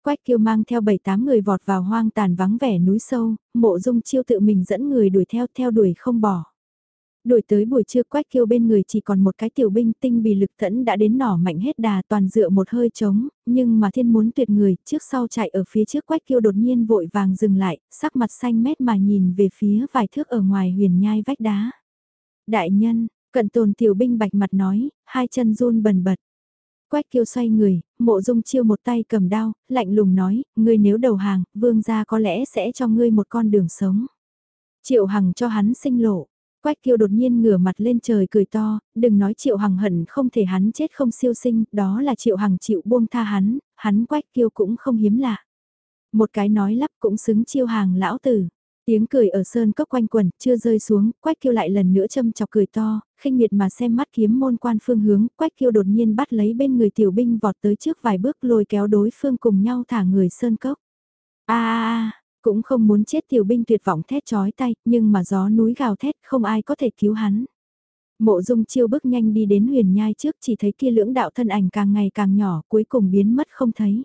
Quách kiêu mang theo 7-8 người vọt vào hoang tàn vắng vẻ núi sâu, mộ dung chiêu tự mình dẫn người đuổi theo theo đuổi không bỏ đổi tới buổi trưa quách kiêu bên người chỉ còn một cái tiểu binh tinh bì lực thẫn đã đến nỏ mạnh hết đà toàn dựa một hơi trống, nhưng mà thiên muốn tuyệt người, trước sau chạy ở phía trước quách kiêu đột nhiên vội vàng dừng lại, sắc mặt xanh mét mà nhìn về phía vài thước ở ngoài huyền nhai vách đá. Đại nhân, cận tồn tiểu binh bạch mặt nói, hai chân run bần bật. Quách kiêu xoay người, mộ dung chiêu một tay cầm đao, lạnh lùng nói, ngươi nếu đầu hàng, vương gia có lẽ sẽ cho ngươi một con đường sống. Triệu hằng cho hắn sinh lộ, Quách kiêu đột nhiên ngửa mặt lên trời cười to, đừng nói triệu hằng hận không thể hắn chết không siêu sinh, đó là triệu hằng chịu buông tha hắn, hắn quách kiêu cũng không hiếm lạ. Một cái nói lắp cũng xứng chiêu hàng lão tử. Tiếng cười ở sơn cốc quanh quần, chưa rơi xuống, quách kiêu lại lần nữa châm chọc cười to, khinh miệt mà xem mắt kiếm môn quan phương hướng, quách kiêu đột nhiên bắt lấy bên người tiểu binh vọt tới trước vài bước lôi kéo đối phương cùng nhau thả người sơn cốc. a a cũng không muốn chết tiểu binh tuyệt vọng thét chói tay, nhưng mà gió núi gào thét không ai có thể cứu hắn. Mộ dung chiêu bước nhanh đi đến huyền nhai trước chỉ thấy kia lưỡng đạo thân ảnh càng ngày càng nhỏ cuối cùng biến mất không thấy.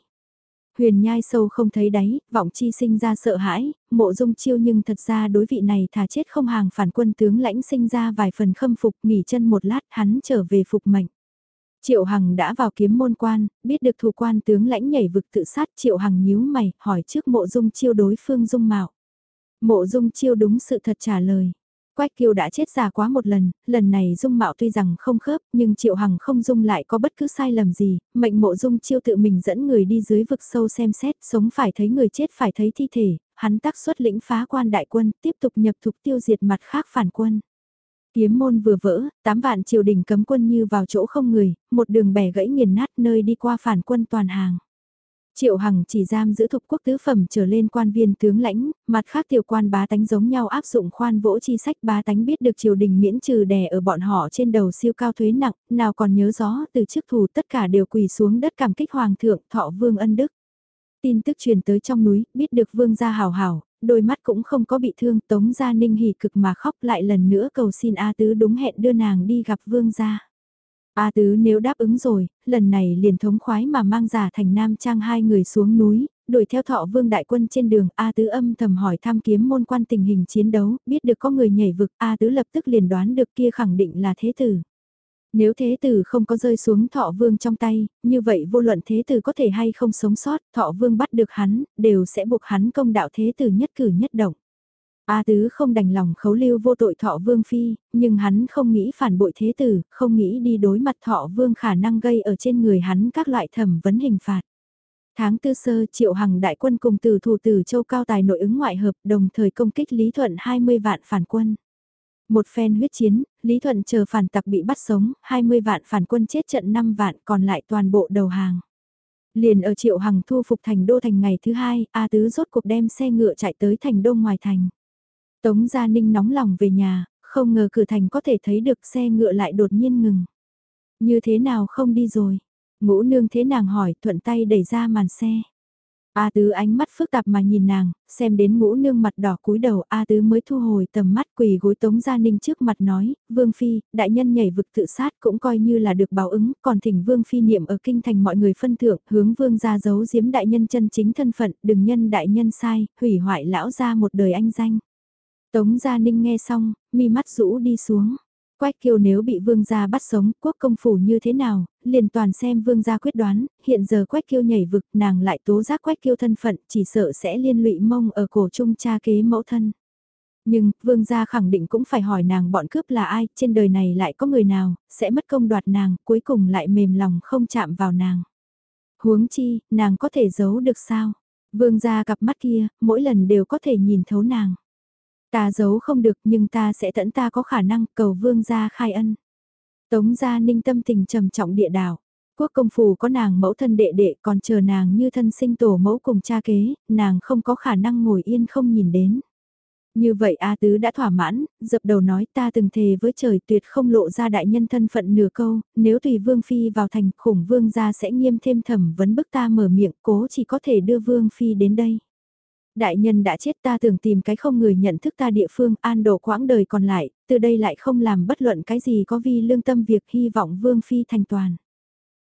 Huyền nhai sâu không thấy đáy, vọng chi sinh ra sợ hãi, mộ dung chiêu nhưng thật ra đối vị này thà chết không hàng phản quân tướng lãnh sinh ra vài phần khâm phục nghỉ chân một lát hắn trở về phục mệnh. Triệu Hằng đã vào kiếm môn quan, biết được thủ quan tướng lãnh nhảy vực tự sát Triệu Hằng nhíu mày, hỏi trước mộ dung chiêu đối phương dung mạo. Mộ dung chiêu đúng sự thật trả lời. Quách kiêu đã chết già quá một lần, lần này dung mạo tuy rằng không khớp nhưng Triệu Hằng không dung lại có bất cứ sai lầm gì, mệnh mộ dung chiêu tự mình dẫn người đi dưới vực sâu xem xét, sống phải thấy người chết phải thấy thi thể, hắn tác xuất lĩnh phá quan đại quân, tiếp tục nhập thục tiêu diệt mặt khác phản quân. Kiếm môn vừa vỡ, tám vạn triều đình cấm quân như vào chỗ không người, một đường bẻ gãy nghiền nát nơi đi qua phản quân toàn hàng. Triệu Hằng chỉ giam giữ thục quốc tứ phẩm trở lên quan viên tướng lãnh, mặt khác tiểu quan bá tánh giống nhau áp dụng khoan vỗ chi sách bá tánh biết được triều đình miễn trừ đè ở bọn họ trên đầu siêu cao thuế nặng, nào còn nhớ rõ từ trước thù tất cả đều quỳ xuống đất cảm kích hoàng thượng thọ vương ân đức. Tin tức truyền tới trong núi, biết được vương gia hào hào, đôi mắt cũng không có bị thương, Tống Gia Ninh hỉ cực mà khóc lại lần nữa cầu xin A Tứ đúng hẹn đưa nàng đi gặp Vương gia. A Tứ nếu đáp ứng rồi, lần này liền thống khoái mà mang giả thành Nam Trang hai người xuống núi, đuổi theo thọ vương đại quân trên đường A Tứ âm thầm hỏi thăm kiếm môn quan tình hình chiến đấu, biết được có người nhảy vực A Tứ lập tức liền đoán được kia khẳng định là thế tử. Nếu thế tử không có rơi xuống thọ vương trong tay, như vậy vô luận thế tử có thể hay không sống sót, thọ vương bắt được hắn, đều sẽ buộc hắn công đạo thế tử nhất cử nhất động. A tứ không đành lòng khấu lưu vô tội thọ vương phi, nhưng hắn không nghĩ phản bội thế tử, không nghĩ đi đối mặt thọ vương khả năng gây ở trên người hắn các loại thẩm vấn hình phạt. Tháng tư sơ triệu hằng đại quân cùng từ thủ tử châu cao tài nội ứng ngoại hợp đồng thời công kích Lý Thuận 20 vạn phản quân. Một phen huyết chiến, Lý Thuận chờ phản tặc bị bắt sống, 20 vạn phản quân chết trận 5 vạn còn lại toàn bộ đầu hàng. Liền ở Triệu Hằng thu phục thành đô thành ngày thứ hai, A Tứ rốt cuộc đem xe ngựa chạy tới thành đô ngoài thành. Tống Gia Ninh nóng lòng về nhà, không ngờ cửa thành có thể thấy được xe ngựa lại đột nhiên ngừng. Như thế nào không đi rồi? Ngũ nương thế nàng hỏi thuận tay đẩy ra màn xe. A tứ ánh mắt phức tạp mà nhìn nàng, xem đến ngũ nương mặt đỏ cúi đầu A tứ mới thu hồi tầm mắt quỳ gối tống gia ninh trước mặt nói, Vương Phi, đại nhân nhảy vực tự sát cũng coi như là được báo ứng, còn thỉnh Vương Phi niệm ở kinh thành mọi người phân thưởng, hướng Vương gia giấu giếm đại nhân chân chính thân phận, đừng nhân đại nhân sai, hủy hoại lão gia một đời anh danh. Tống gia ninh nghe xong, mi mắt rũ đi xuống. Quách Kiêu nếu bị vương gia bắt sống, quốc công phủ như thế nào, liền toàn xem vương gia quyết đoán, hiện giờ quách kiêu nhảy vực, nàng lại tố giác quách kiêu thân phận, chỉ sợ sẽ liên lụy mông ở cổ trung cha kế mẫu thân. Nhưng, vương gia khẳng định cũng phải hỏi nàng bọn cướp là ai, trên đời này lại có người nào, sẽ mất công đoạt nàng, cuối cùng lại mềm lòng không chạm vào nàng. Huống chi, nàng có thể giấu được sao? Vương gia cặp mắt kia, mỗi lần đều có thể nhìn thấu nàng. Ta giấu không được nhưng ta sẽ tẫn ta có khả năng cầu vương gia khai ân. Tống gia ninh tâm tình trầm trọng địa đảo. Quốc công phủ có nàng mẫu thân đệ đệ còn chờ nàng như thân sinh tổ mẫu cùng cha kế, nàng không có khả năng ngồi yên không nhìn đến. Như vậy A Tứ đã thỏa mãn, dập đầu nói ta từng thề với trời tuyệt không lộ ra đại nhân thân phận nửa câu, nếu tùy Vương Phi vào thành khủng Vương gia sẽ nghiêm thêm thẩm vấn bức ta mở miệng cố chỉ có thể đưa Vương Phi đến đây. Đại nhân đã chết ta tưởng tìm cái không người nhận thức ta địa phương an đồ quãng đời còn lại, từ đây lại không làm bất luận cái gì có vi lương tâm việc hy vọng Vương Phi thành toàn.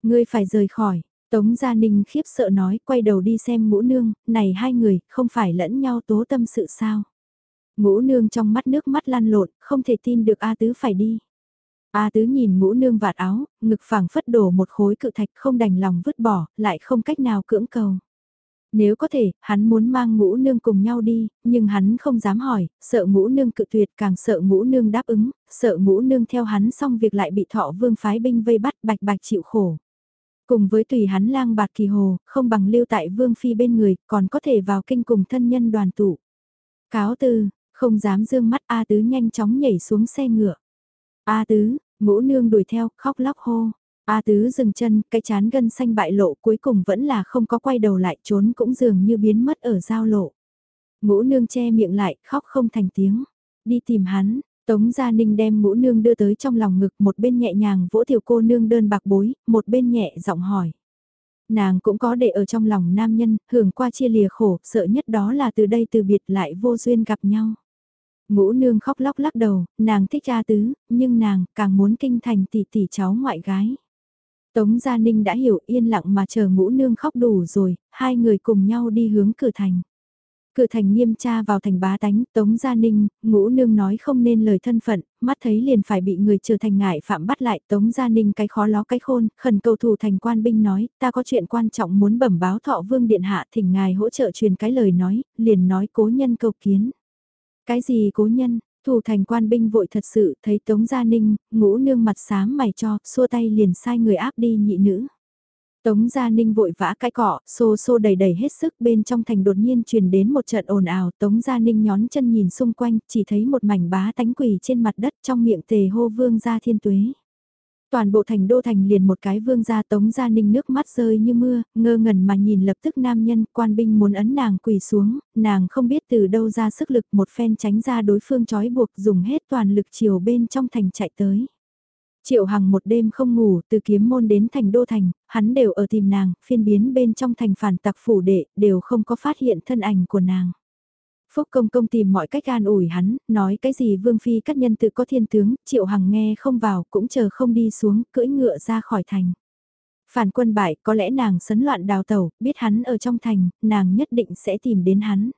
Ngươi phải rời khỏi, Tống Gia Ninh khiếp sợ nói quay đầu đi xem ngũ nương, này hai người không phải lẫn nhau tố tâm sự sao. Ngũ nương trong mắt nước mắt lăn lộn, không thể tin được A Tứ phải đi. A Tứ nhìn ngũ nương vạt áo, ngực phẳng phất đổ một khối cự thạch không đành lòng vứt bỏ, lại không cách nào cưỡng cầu. Nếu có thể, hắn muốn mang ngũ nương cùng nhau đi, nhưng hắn không dám hỏi, sợ ngũ nương cự tuyệt càng sợ ngũ nương đáp ứng, sợ ngũ nương theo hắn xong việc lại bị thọ vương phái binh vây bắt bạch bạch chịu khổ. Cùng với tùy hắn lang bạt kỳ hồ, không bằng lưu tại vương phi bên người, còn có thể vào kinh cùng thân nhân đoàn tụ. Cáo tư, không dám dương mắt A Tứ nhanh chóng nhảy xuống xe ngựa. A Tứ, ngũ nương đuổi theo, khóc lóc hô. A Tứ dừng chân, cái chán gân xanh bại lộ cuối cùng vẫn là không có quay đầu lại trốn cũng dường như biến mất ở giao lộ. Ngũ nương che miệng lại, khóc không thành tiếng. Đi tìm hắn, Tống Gia Ninh đem ngũ nương đưa tới trong lòng ngực một bên nhẹ nhàng vỗ tiểu cô nương đơn bạc bối, một bên nhẹ giọng hỏi. Nàng cũng có để ở trong lòng nam nhân, hưởng qua chia lìa khổ, sợ nhất đó là từ đây từ biệt lại vô duyên gặp nhau. Ngũ nương khóc lóc lắc đầu, nàng thích cha tứ, nhưng nàng càng muốn kinh thành tỷ tỷ cháu ngoại gái. Tống Gia Ninh đã hiểu yên lặng mà chờ ngũ nương khóc đủ rồi, hai người cùng nhau đi hướng cửa thành. Cửa thành nghiêm tra vào thành bá tánh, Tống Gia Ninh, ngũ nương nói không nên lời thân phận, mắt thấy liền phải bị người trở thành ngại phạm bắt lại. Tống Gia Ninh cái khó ló cái khôn, khẩn cầu thủ thành quan binh nói, ta có chuyện quan trọng muốn bẩm báo thọ vương điện hạ thỉnh ngài hỗ trợ truyền cái lời nói, liền nói cố nhân cầu kiến. Cái gì cố nhân, thủ thành quan binh vội thật sự thấy Tống Gia Ninh, ngũ nương mặt xám mày cho, xua tay liền sai người áp đi nhị nữ. Tống Gia Ninh vội vã cãi cọ, xô xô đầy đầy hết sức bên trong thành đột nhiên truyền đến một trận ồn ào. Tống Gia Ninh nhón chân nhìn xung quanh, chỉ thấy một mảnh bá tánh quỳ trên mặt đất trong miệng tề hô vương gia thiên tuế. Toàn bộ thành đô thành liền một cái vương gia Tống Gia Ninh nước mắt rơi như mưa, ngơ ngẩn mà nhìn lập tức nam nhân quan binh muốn ấn nàng quỳ xuống, nàng không biết từ đâu ra sức lực một phen tránh ra đối phương trói buộc dùng hết toàn lực chiều bên trong thành chạy tới. Triệu Hằng một đêm không ngủ, từ kiếm môn đến thành đô thành, hắn đều ở tìm nàng, phiên biến bên trong thành phản tặc phủ đệ, đều không có phát hiện thân ảnh của nàng. Phúc công công tìm mọi cách an ủi hắn, nói cái gì vương phi các nhân tự có thiên tướng, Triệu Hằng nghe không vào, cũng chờ không đi xuống, cưỡi ngựa ra khỏi thành. Phản quân bại, có lẽ nàng sấn loạn đào tàu, biết hắn ở trong thành, nàng nhất định sẽ tìm đến hắn.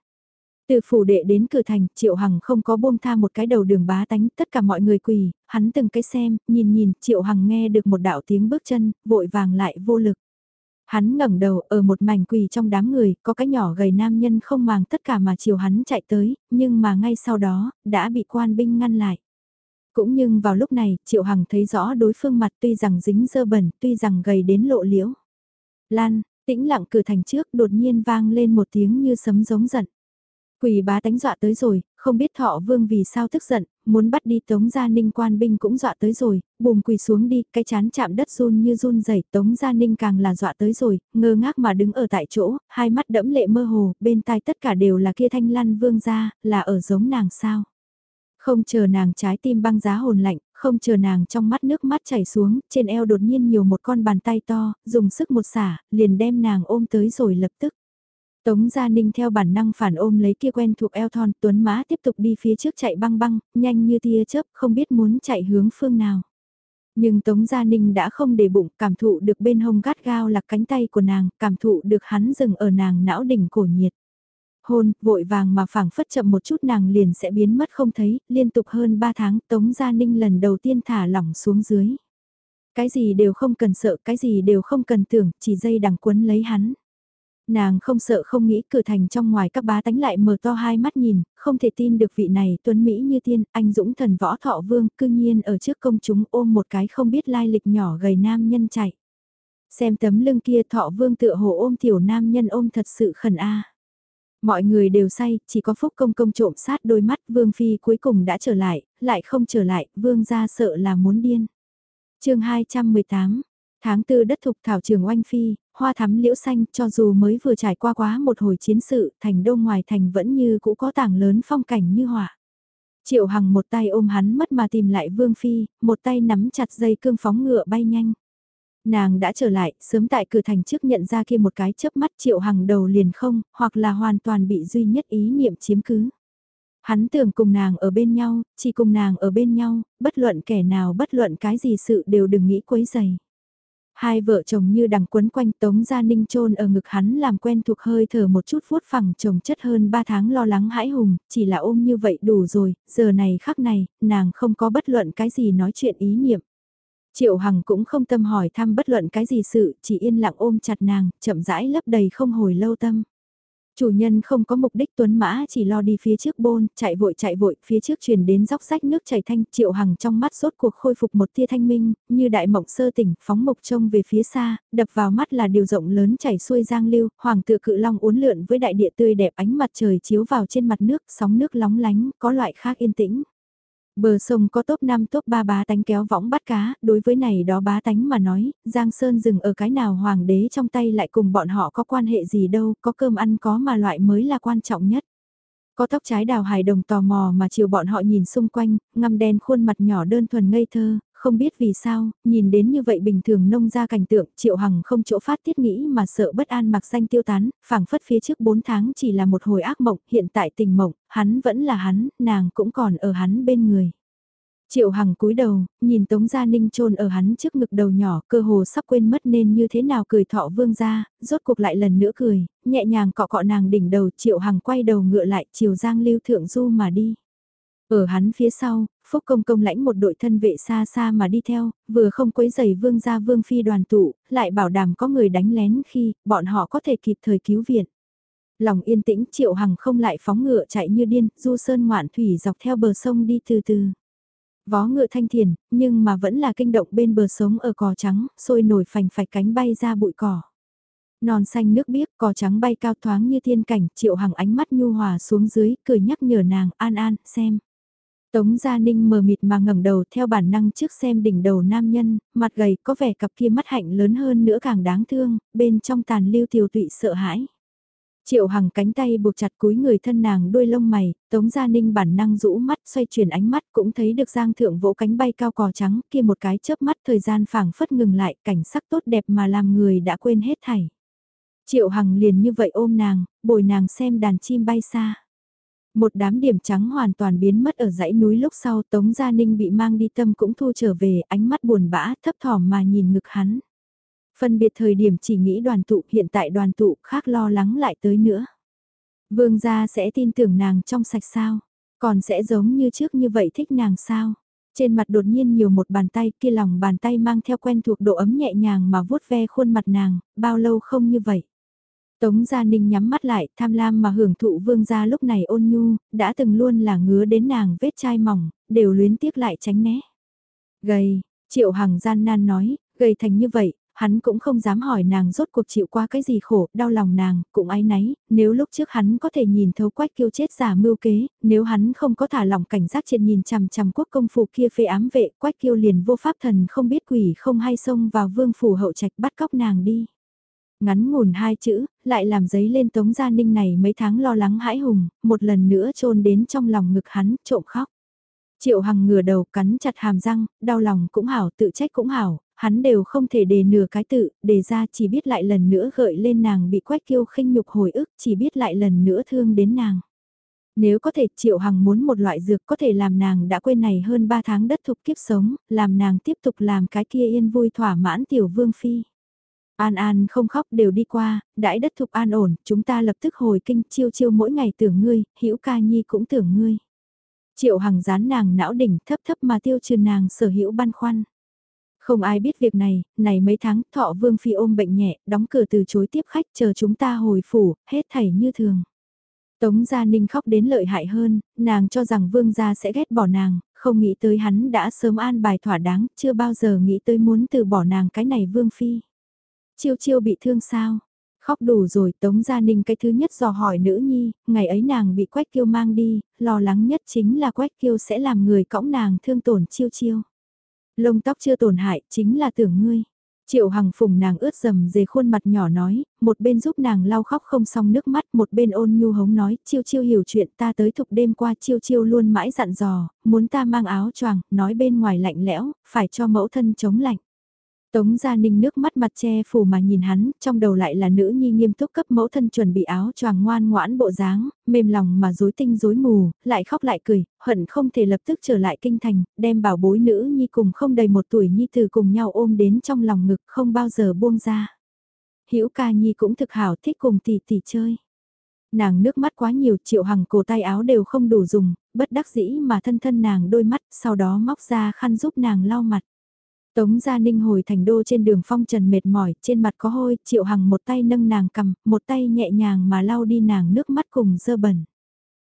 Từ phủ đệ đến cửa thành, Triệu Hằng không có buông tha một cái đầu đường bá tánh, tất cả mọi người quỳ, hắn từng cái xem, nhìn nhìn, Triệu Hằng nghe được một đạo tiếng bước chân, vội vàng lại vô lực. Hắn ngẩng đầu ở một mảnh quỳ trong đám người, có cái nhỏ gầy nam nhân không màng tất cả mà chiều hắn chạy tới, nhưng mà ngay sau đó, đã bị quan binh ngăn lại. Cũng nhưng vào lúc này, Triệu Hằng thấy rõ đối phương mặt tuy rằng dính dơ bẩn, tuy rằng gầy đến lộ liễu. Lan, tĩnh lặng cửa thành trước đột nhiên vang lên một tiếng như sấm giống giận. Quỳ bá tánh dọa tới rồi, không biết thọ vương vì sao tức giận, muốn bắt đi tống gia ninh quan binh cũng dọa tới rồi, bùm quỳ xuống đi, cái chán chạm đất run như run rẩy tống gia ninh càng là dọa tới rồi, ngơ ngác mà đứng ở tại chỗ, hai mắt đẫm lệ mơ hồ, bên tai tất cả đều là kia thanh lăn vương gia, là ở giống nàng sao. Không chờ nàng trái tim băng giá hồn lạnh, không chờ nàng trong mắt nước mắt chảy xuống, trên eo đột nhiên nhiều một con bàn tay to, dùng sức một xả, liền đem nàng ôm tới rồi lập tức. Tống Gia Ninh theo bản năng phản ôm lấy kia quen thuộc eo thon tuấn má tiếp tục đi phía trước chạy băng băng, nhanh như tia chớp không biết muốn chạy hướng phương nào. Nhưng Tống Gia Ninh đã không để bụng cảm thụ được bên hông gắt gao lạc cánh tay của nàng, cảm thụ được hắn dừng ở nàng não đỉnh cổ nhiệt. Hôn, vội vàng mà phảng phất chậm một chút nàng liền sẽ biến mất không thấy, liên tục hơn 3 tháng Tống Gia Ninh lần đầu tiên thả lỏng xuống dưới. Cái gì đều không cần sợ, cái gì đều không cần tưởng, chỉ dây đằng quấn lấy hắn. Nàng không sợ không nghĩ cửa thành trong ngoài các bá tánh lại mở to hai mắt nhìn, không thể tin được vị này tuấn Mỹ như tiên, anh dũng thần võ thọ vương, cư nhiên ở trước công chúng ôm một cái không biết lai lịch nhỏ gầy nam nhân chạy. Xem tấm lưng kia thọ vương tựa hồ ôm tiểu nam nhân ôm thật sự khẩn a. Mọi người đều say, chỉ có Phúc Công Công trộm sát đôi mắt Vương Phi cuối cùng đã trở lại, lại không trở lại, Vương ra sợ là muốn điên. chương 218, tháng tư đất thục thảo trường oanh Phi, hoa thắm liễu xanh cho dù mới vừa trải qua quá một hồi chiến sự, thành đông ngoài thành vẫn như cũ có tảng lớn phong cảnh như họa. Triệu Hằng một tay ôm hắn mất mà tìm lại Vương Phi, một tay nắm chặt dây cương phóng ngựa bay nhanh. Nàng đã trở lại, sớm tại cửa thành trước nhận ra kia một cái chớp mắt Triệu Hằng đầu liền không, hoặc là hoàn toàn bị duy nhất ý niệm chiếm cứ. Hắn tưởng cùng nàng ở bên nhau, chỉ cùng nàng ở bên nhau, bất luận kẻ nào bất luận cái gì sự đều đừng nghĩ quấy dày. Hai vợ chồng như đằng quấn quanh Tống Gia Ninh trôn ở ngực hắn làm quen thuộc hơi thở một chút vuốt phẳng chồng chất hơn ba tháng lo lắng hãi hùng, chỉ là ôm như vậy đủ rồi, giờ này khắc này, nàng không có bất luận cái gì nói chuyện ý niệm. Triệu Hằng cũng không tâm hỏi thăm bất luận cái gì sự, chỉ yên lặng ôm chặt nàng, chậm rãi lấp đầy không hồi lâu tâm. Chủ nhân không có mục đích tuấn mã chỉ lo đi phía trước bôn, chạy vội chạy vội, phía trước truyền đến dốc rách nước chảy thanh, triệu hằng trong mắt rốt cuộc khôi phục một tia thanh minh, như đại mộng sơ tỉnh, phóng mục trông về phía xa, đập vào mắt là điều rộng lớn chảy xuôi giang lưu, hoàng tự cự long uốn lượn với đại địa tươi đẹp ánh mặt trời chiếu vào trên mặt nước, sóng nước lóng lánh, có loại khác yên tĩnh. Bờ sông có top 5 top 3 bá tánh kéo võng bắt cá, đối với này đó bá tánh mà nói, Giang Sơn dừng ở cái nào hoàng đế trong tay lại cùng bọn họ có quan hệ gì đâu, có cơm ăn có mà loại mới là quan trọng nhất. Có tóc trái đào hài đồng tò mò mà chiều bọn họ nhìn xung quanh, ngăm đen khuôn mặt nhỏ đơn thuần ngây thơ, không biết vì sao, nhìn đến như vậy bình thường nông ra cảnh tượng, Triệu Hằng không chỗ phát tiết nghĩ mà sợ bất an mặc danh tiêu tán, phảng phất phía trước 4 tháng chỉ là một hồi ác mộng, hiện tại tình mộng, hắn vẫn là hắn, nàng cũng còn ở hắn bên người. Triệu Hằng cúi đầu, nhìn Tống Gia Ninh trôn ở hắn trước ngực đầu nhỏ, cơ hồ sắp quên mất nên như thế nào cười thọ vương ra, rốt cuộc lại lần nữa cười, nhẹ nhàng cọ cọ nàng đỉnh đầu, Triệu Hằng quay đầu ngựa lại, chiều Giang Lưu Thượng Du mà đi. Ở hắn phía sau, Phúc Công Công lãnh một đội thân vệ xa xa mà đi theo, vừa không quấy giày vương gia vương phi đoàn tụ, lại bảo đảm có người đánh lén khi bọn họ có thể kịp thời cứu viện. Lòng yên tĩnh Triệu Hằng không lại phóng ngựa chạy như điên, du sơn ngoạn thủy dọc theo bờ sông đi từ từ. Vó ngựa thanh thiền, nhưng mà vẫn là kinh động bên bờ sống ở cỏ trắng, sôi nổi phành phạch cánh bay ra bụi cỏ. Non xanh nước biếc, cỏ trắng bay cao thoáng như thiên cảnh, triệu hằng ánh mắt nhu hòa xuống dưới, cười nhắc nhở nàng, an an, xem. Tống Gia Ninh mờ mịt mà ngẩng đầu theo bản năng trước xem đỉnh đầu nam nhân, mặt gầy có vẻ cặp kia mắt hạnh lớn hơn nữa càng đáng thương, bên trong tàn lưu tiểu tụy sợ hãi. Triệu Hằng cánh tay buộc chặt cúi người thân nàng đuôi lông mày, Tống Gia Ninh bản năng rũ mắt xoay chuyển ánh mắt cũng thấy được Giang Thượng vỗ cánh bay cao cò trắng kia một cái chớp mắt thời gian phảng phất ngừng lại cảnh sắc tốt đẹp mà làm người đã quên hết thảy. Triệu Hằng liền như vậy ôm nàng, bồi nàng xem đàn chim bay xa. Một đám điểm trắng hoàn toàn biến mất ở dãy núi lúc sau Tống Gia Ninh bị mang đi tâm cũng thu trở về ánh mắt buồn bã thấp thỏm mà nhìn ngực hắn. Phân biệt thời điểm chỉ nghĩ đoàn tụ hiện tại đoàn tụ khác lo lắng lại tới nữa. Vương gia sẽ tin tưởng nàng trong sạch sao, còn sẽ giống như trước như vậy thích nàng sao. Trên mặt đột nhiên nhiều một bàn tay kia lòng bàn tay mang theo quen thuộc độ ấm nhẹ nhàng mà vuốt ve khuôn mặt nàng, bao lâu không như vậy. Tống Gia Ninh nhắm mắt lại, tham lam mà hưởng thụ vương gia lúc này ôn nhu, đã từng luôn là ngứa đến nàng vết chai mỏng, đều luyến tiếc lại tránh né. Gầy, Triệu Hằng gian nan nói, gầy thành như vậy, hắn cũng không dám hỏi nàng rốt cuộc chịu qua cái gì khổ, đau lòng nàng, cũng ái náy, nếu lúc trước hắn có thể nhìn thấu quách kiêu chết giả mưu kế, nếu hắn không có thả lỏng cảnh giác trên nhìn chằm chằm quốc công phủ kia phê ám vệ, quách kiêu liền vô pháp thần không biết quỷ không hay xông vào vương phủ hậu trạch bắt cóc nàng đi. Ngắn ngủn hai chữ, lại làm giấy lên tống gia ninh này mấy tháng lo lắng hãi hùng, một lần nữa trôn đến trong lòng ngực hắn, trộm khóc. Triệu Hằng ngửa đầu cắn chặt hàm răng, đau lòng cũng hảo, tự trách cũng hảo, hắn đều không thể đề nửa cái tự, đề ra chỉ biết lại lần nữa gợi lên nàng bị quách kiêu khinh nhục hồi ức, chỉ biết lại lần nữa thương đến nàng. Nếu có thể Triệu Hằng muốn một loại dược có thể làm nàng đã quên này hơn 3 tháng đất thục kiếp sống, làm nàng tiếp tục làm cái kia yên vui thỏa mãn tiểu vương phi. An An không khóc đều đi qua, đãi đất thục an ổn, chúng ta lập tức hồi kinh chiêu chiêu mỗi ngày tưởng ngươi, hữu ca nhi cũng tưởng ngươi. Triệu Hằng dán nàng não đỉnh thấp thấp mà tiêu trừ nàng sở hữu băn khoăn. Không ai biết việc này, này mấy tháng thọ vương phi ôm bệnh nhẹ, đóng cửa từ chối tiếp khách chờ chúng ta hồi phủ, hết thảy như thường. Tống Gia Ninh khóc đến lợi hại hơn, nàng cho rằng vương gia sẽ ghét bỏ nàng, không nghĩ tới hắn đã sớm an bài thỏa đáng, chưa bao giờ nghĩ tới muốn từ bỏ nàng cái này vương phi. Chiêu chiêu bị thương sao? Khóc đủ rồi Tống Gia Ninh cái thứ nhất dò hỏi nữ nhi, ngày ấy nàng bị Quách Kiêu mang đi, lo lắng nhất chính là Quách Kiêu sẽ làm người cõng nàng thương tổn chiêu chiêu. Lông tóc chưa tổn hại chính là tưởng ngươi. Triệu Hằng phùng nàng ướt dầm dề khuôn mặt nhỏ nói, một bên giúp nàng lau khóc không xong nước mắt, một bên ôn nhu hống nói, chiêu chiêu hiểu chuyện ta tới thục đêm qua chiêu chiêu luôn mãi dặn dò, muốn ta mang áo choàng, nói bên ngoài lạnh lẽo, phải cho mẫu thân chống lạnh. Tống Gia Ninh nước mắt mặt che phủ mà nhìn hắn, trong đầu lại là nữ nhi nghiêm túc cấp mẫu thân chuẩn bị áo choàng ngoan ngoãn bộ dáng, mềm lòng mà rối tinh rối mù, lại khóc lại cười, hận không thể lập tức trở lại kinh thành, đem bảo bối nữ nhi cùng không đầy một tuổi nhi từ cùng nhau ôm đến trong lòng ngực không bao giờ buông ra. Hữu ca nhi cũng thực hảo thích cùng tỷ tỷ chơi. Nàng nước mắt quá nhiều triệu hằng cổ tay áo đều không đủ dùng, bất đắc dĩ mà thân thân nàng đôi mắt, sau đó móc ra khăn giúp nàng lau mặt. Tống Gia Ninh hồi thành đô trên đường phong trần mệt mỏi, trên mặt có hôi, Triệu Hằng một tay nâng nàng cầm, một tay nhẹ nhàng mà lau đi nàng nước mắt cùng dơ bẩn.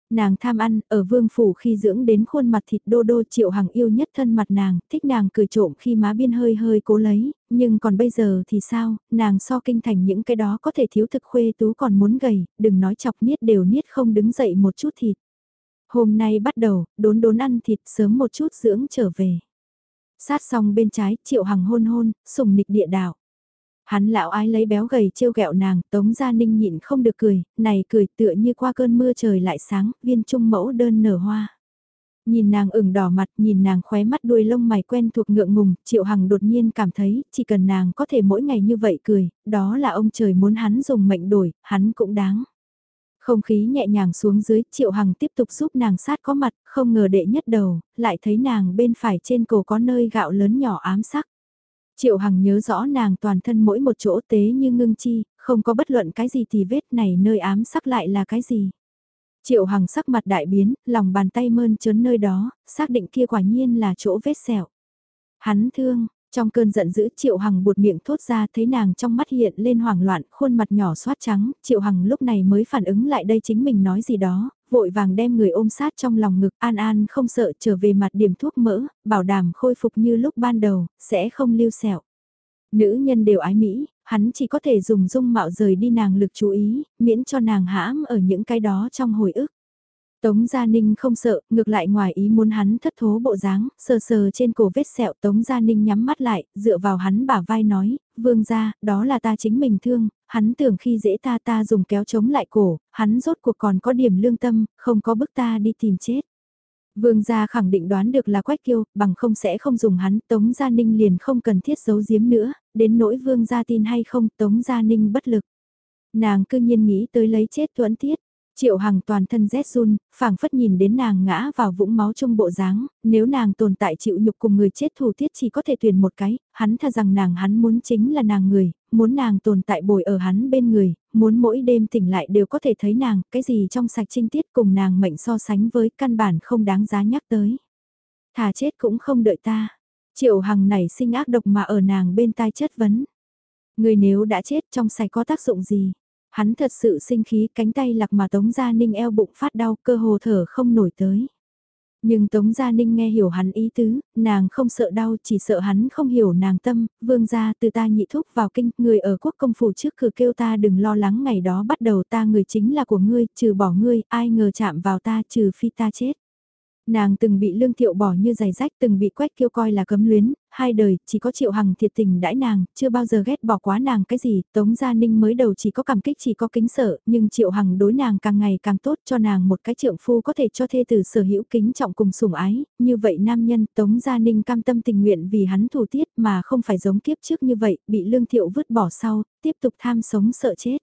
Nàng tham ăn, ở vương phủ khi dưỡng đến khuôn mặt thịt đô đô Triệu Hằng yêu nhất thân mặt nàng, thích nàng cười trộm khi má biên hơi hơi cố lấy, nhưng còn bây giờ thì sao, nàng so kinh thành những cái đó có thể thiếu thực khuê tú còn muốn gầy, đừng nói chọc niết đều niết không đứng dậy một chút thịt. Hôm nay bắt đầu, đốn đốn ăn thịt sớm một chút dưỡng trở về. Sát xong bên trái, triệu hằng hôn hôn, sùng nịch địa đạo. Hắn lão ái lấy béo gầy trêu ghẹo nàng, tống gia ninh nhịn không được cười, này cười tựa như qua cơn mưa trời lại sáng, viên trung mẫu đơn nở hoa. Nhìn nàng ửng đỏ mặt, nhìn nàng khóe mắt đuôi lông mày quen thuộc ngượng ngùng, Triệu Hằng đột nhiên cảm thấy, chỉ cần nàng có thể mỗi ngày như vậy cười, đó là ông trời muốn hắn dùng mệnh đổi, hắn cũng đáng. Không khí nhẹ nhàng xuống dưới, Triệu Hằng tiếp tục giúp nàng sát có mặt, không ngờ đệ nhất đầu, lại thấy nàng bên phải trên cổ có nơi gạo lớn nhỏ ám sắc. Triệu Hằng nhớ rõ nàng toàn thân mỗi một chỗ tế như ngưng chi, không có bất luận cái gì thì vết này nơi ám sắc lại là cái gì. Triệu Hằng sắc mặt đại biến, lòng bàn tay mơn trớn nơi đó, xác định kia quả nhiên là chỗ vết sẹo. Hắn thương, trong cơn giận dữ Triệu Hằng buột miệng thốt ra thấy nàng trong mắt hiện lên hoảng loạn, khuôn mặt nhỏ xoát trắng, Triệu Hằng lúc này mới phản ứng lại đây chính mình nói gì đó, vội vàng đem người ôm sát trong lòng ngực an an không sợ trở về mặt điểm thuốc mỡ, bảo đảm khôi phục như lúc ban đầu, sẽ không lưu sẹo. Nữ nhân đều ái Mỹ, hắn chỉ có thể dùng dung mạo rời đi nàng lực chú ý, miễn cho nàng hãm ở những cái đó trong hồi ức. Tống Gia Ninh không sợ, ngược lại ngoài ý muốn hắn thất thố bộ dáng, sờ sờ trên cổ vết sẹo Tống Gia Ninh nhắm mắt lại, dựa vào hắn bả vai nói, vương gia, đó là ta chính mình thương, hắn tưởng khi dễ ta ta dùng kéo chống lại cổ, hắn rốt cuộc còn có điểm lương tâm, không có bức ta đi tìm chết. Vương gia khẳng định đoán được là quách kiêu, bằng không sẽ không dùng hắn, Tống Gia Ninh liền không cần thiết giấu giếm nữa, đến nỗi vương gia tin hay không, Tống Gia Ninh bất lực. Nàng cư nhiên nghĩ tới lấy chết tuẫn tiết, Triệu Hằng toàn thân rét run, phảng phất nhìn đến nàng ngã vào vũng máu trong bộ dáng, nếu nàng tồn tại chịu nhục cùng người chết thủ tiết chỉ có thể tuyển một cái, hắn tha rằng nàng hắn muốn chính là nàng người, muốn nàng tồn tại bồi ở hắn bên người, muốn mỗi đêm tỉnh lại đều có thể thấy nàng, cái gì trong sạch trinh tiết cùng nàng mệnh so sánh với căn bản không đáng giá nhắc tới. Thà chết cũng không đợi ta. Triệu Hằng này sinh ác độc mà ở nàng bên tai chất vấn. Người nếu đã chết trong sạch có tác dụng gì? Hắn thật sự sinh khí cánh tay lạc mà Tống Gia Ninh eo bụng phát đau cơ hồ thở không nổi tới. Nhưng Tống Gia Ninh nghe hiểu hắn ý tứ, nàng không sợ đau chỉ sợ hắn không hiểu nàng tâm, vương gia từ ta nhị thúc vào kinh, người ở quốc công phủ trước cửa kêu ta đừng lo lắng ngày đó bắt đầu ta người chính là của ngươi, trừ bỏ ngươi, ai ngờ chạm vào ta trừ phi ta chết. Nàng từng bị lương thiệu bỏ như giày rách từng bị quách kêu coi là cấm luyến, hai đời chỉ có triệu hằng thiệt tình đãi nàng, chưa bao giờ ghét bỏ quá nàng cái gì, tống gia ninh mới đầu chỉ có cảm kích chỉ có kính sợ, nhưng triệu hằng đối nàng càng ngày càng tốt cho nàng một cái trượng phu có thể cho thê tử sở hữu kính trọng cùng sủng ái, như vậy nam nhân tống gia ninh cam tâm tình nguyện vì hắn thủ tiết mà không phải giống kiếp trước như vậy, bị lương thiệu vứt bỏ sau, tiếp tục tham sống sợ chết.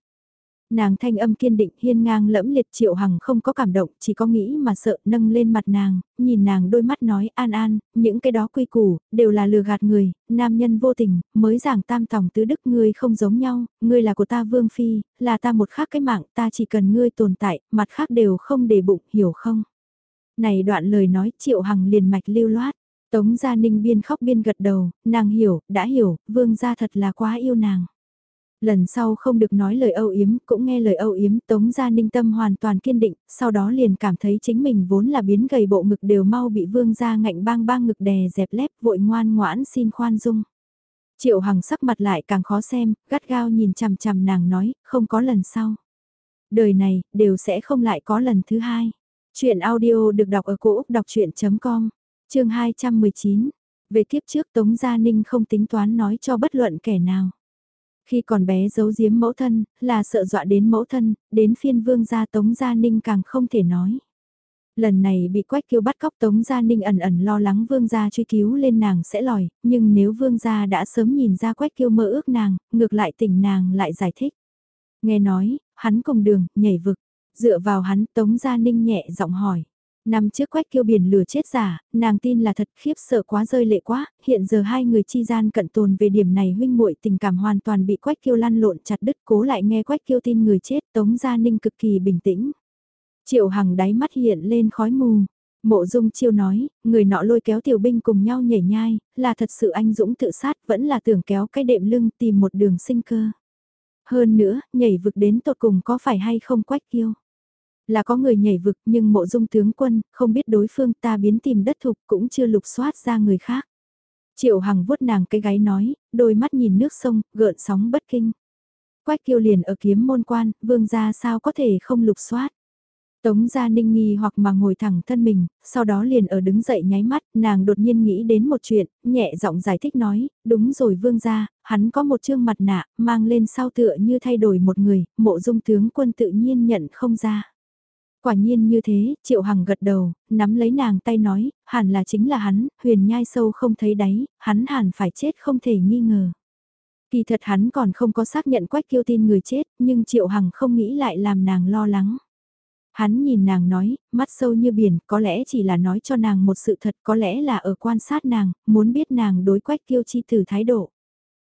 Nàng thanh âm kiên định hiên ngang lẫm liệt triệu hằng không có cảm động, chỉ có nghĩ mà sợ nâng lên mặt nàng, nhìn nàng đôi mắt nói an an, những cái đó quy củ, đều là lừa gạt người, nam nhân vô tình, mới giảng tam tòng tứ đức ngươi không giống nhau, ngươi là của ta vương phi, là ta một khác cái mạng, ta chỉ cần ngươi tồn tại, mặt khác đều không để bụng, hiểu không? Này đoạn lời nói triệu hằng liền mạch lưu loát. Tống Gia Ninh biên khóc biên gật đầu, nàng hiểu, đã hiểu, vương gia thật là quá yêu nàng. Lần sau không được nói lời âu yếm, cũng nghe lời âu yếm, Tống Gia Ninh tâm hoàn toàn kiên định, sau đó liền cảm thấy chính mình vốn là biến gầy bộ ngực đều mau bị vương gia ngạnh bang bang ngực đè dẹp lép vội ngoan ngoãn xin khoan dung. Triệu Hằng sắc mặt lại càng khó xem, gắt gao nhìn chằm chằm nàng nói, không có lần sau. Đời này, đều sẽ không lại có lần thứ hai. Chuyện audio được đọc ở cổ Úc đọc chuyện.com, chương 219. Về kiếp trước Tống Gia Ninh không tính toán nói cho bất luận kẻ nào. Khi còn bé giấu giếm mẫu thân, là sợ dọa đến mẫu thân, đến phiên vương gia Tống Gia Ninh càng không thể nói. Lần này bị Quách Kiêu bắt cóc Tống Gia Ninh ẩn ẩn lo lắng Vương Gia truy cứu lên nàng sẽ lòi, nhưng nếu Vương Gia đã sớm nhìn ra Quách Kiêu mơ ước nàng, ngược lại tỉnh nàng lại giải thích. Nghe nói, hắn cùng đường, nhảy vực, dựa vào hắn Tống Gia Ninh nhẹ giọng hỏi. Năm trước quách kiêu biển lửa chết giả, nàng tin là thật khiếp sợ quá rơi lệ quá, hiện giờ hai người chi gian cận tồn về điểm này huynh muội tình cảm hoàn toàn bị quách kiêu lăn lộn chặt đứt cố lại nghe quách kiêu tin người chết tống gia ninh cực kỳ bình tĩnh. Triệu hằng đáy mắt hiện lên khói mù. Mộ dung chiêu nói, người nọ lôi kéo tiểu binh cùng nhau nhảy nhai, là thật sự anh dũng tự sát vẫn là tưởng kéo cái đệm lưng tìm một đường sinh cơ. Hơn nữa, nhảy vực đến tột cùng có phải hay không quách kiêu. Là có người nhảy vực nhưng mộ dung tướng quân, không biết đối phương ta biến tìm đất thục cũng chưa lục soát ra người khác. Triệu Hằng vuốt nàng cái gáy nói, đôi mắt nhìn nước sông, gợn sóng bất kinh. Quách kiêu liền ở kiếm môn quan, vương gia sao có thể không lục soát. Tống gia ninh nghi hoặc mà ngồi thẳng thân mình, sau đó liền ở đứng dậy nháy mắt, nàng đột nhiên nghĩ đến một chuyện, nhẹ giọng giải thích nói, đúng rồi vương gia, hắn có một chương mặt nạ, mang lên sau tựa như thay đổi một người, mộ dung tướng quân tự nhiên nhận không ra. Quả nhiên như thế, Triệu Hằng gật đầu, nắm lấy nàng tay nói, hẳn là chính là hắn, huyền nhai sâu không thấy đáy, hắn hẳn phải chết không thể nghi ngờ. Kỳ thật hắn còn không có xác nhận quách kiêu tin người chết, nhưng Triệu Hằng không nghĩ lại làm nàng lo lắng. Hắn nhìn nàng nói, mắt sâu như biển, có lẽ chỉ là nói cho nàng một sự thật, có lẽ là ở quan sát nàng, muốn biết nàng đối quách kiêu chi từ thái độ.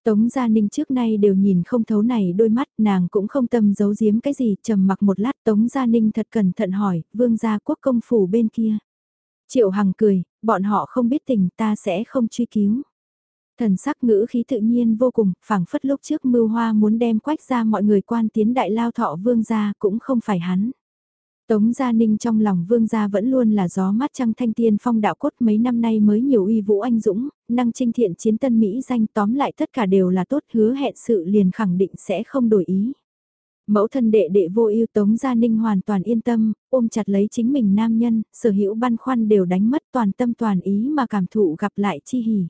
Tống Gia Ninh trước nay đều nhìn không thấu này đôi mắt, nàng cũng không tâm giấu giếm cái gì, trầm mặc một lát Tống Gia Ninh thật cẩn thận hỏi, vương gia quốc công phủ bên kia. Triệu Hằng cười, bọn họ không biết tình ta sẽ không truy cứu. Thần sắc ngữ khí tự nhiên vô cùng, phảng phất lúc trước mưu hoa muốn đem quách ra mọi người quan tiến đại lao thọ vương gia cũng không phải hắn. Tống Gia Ninh trong lòng vương gia vẫn luôn là gió mát trăng thanh tiên phong đạo cốt mấy năm nay mới nhiều uy vũ anh dũng, năng trinh thiện chiến tân Mỹ danh tóm lại tất cả đều là tốt hứa hẹn sự liền khẳng định sẽ không đổi ý. Mẫu thân đệ đệ vô ưu Tống Gia Ninh hoàn toàn yên tâm, ôm chặt lấy chính mình nam nhân, sở hữu băn khoăn đều đánh mất toàn tâm toàn ý mà cảm thụ gặp lại chi hỉ.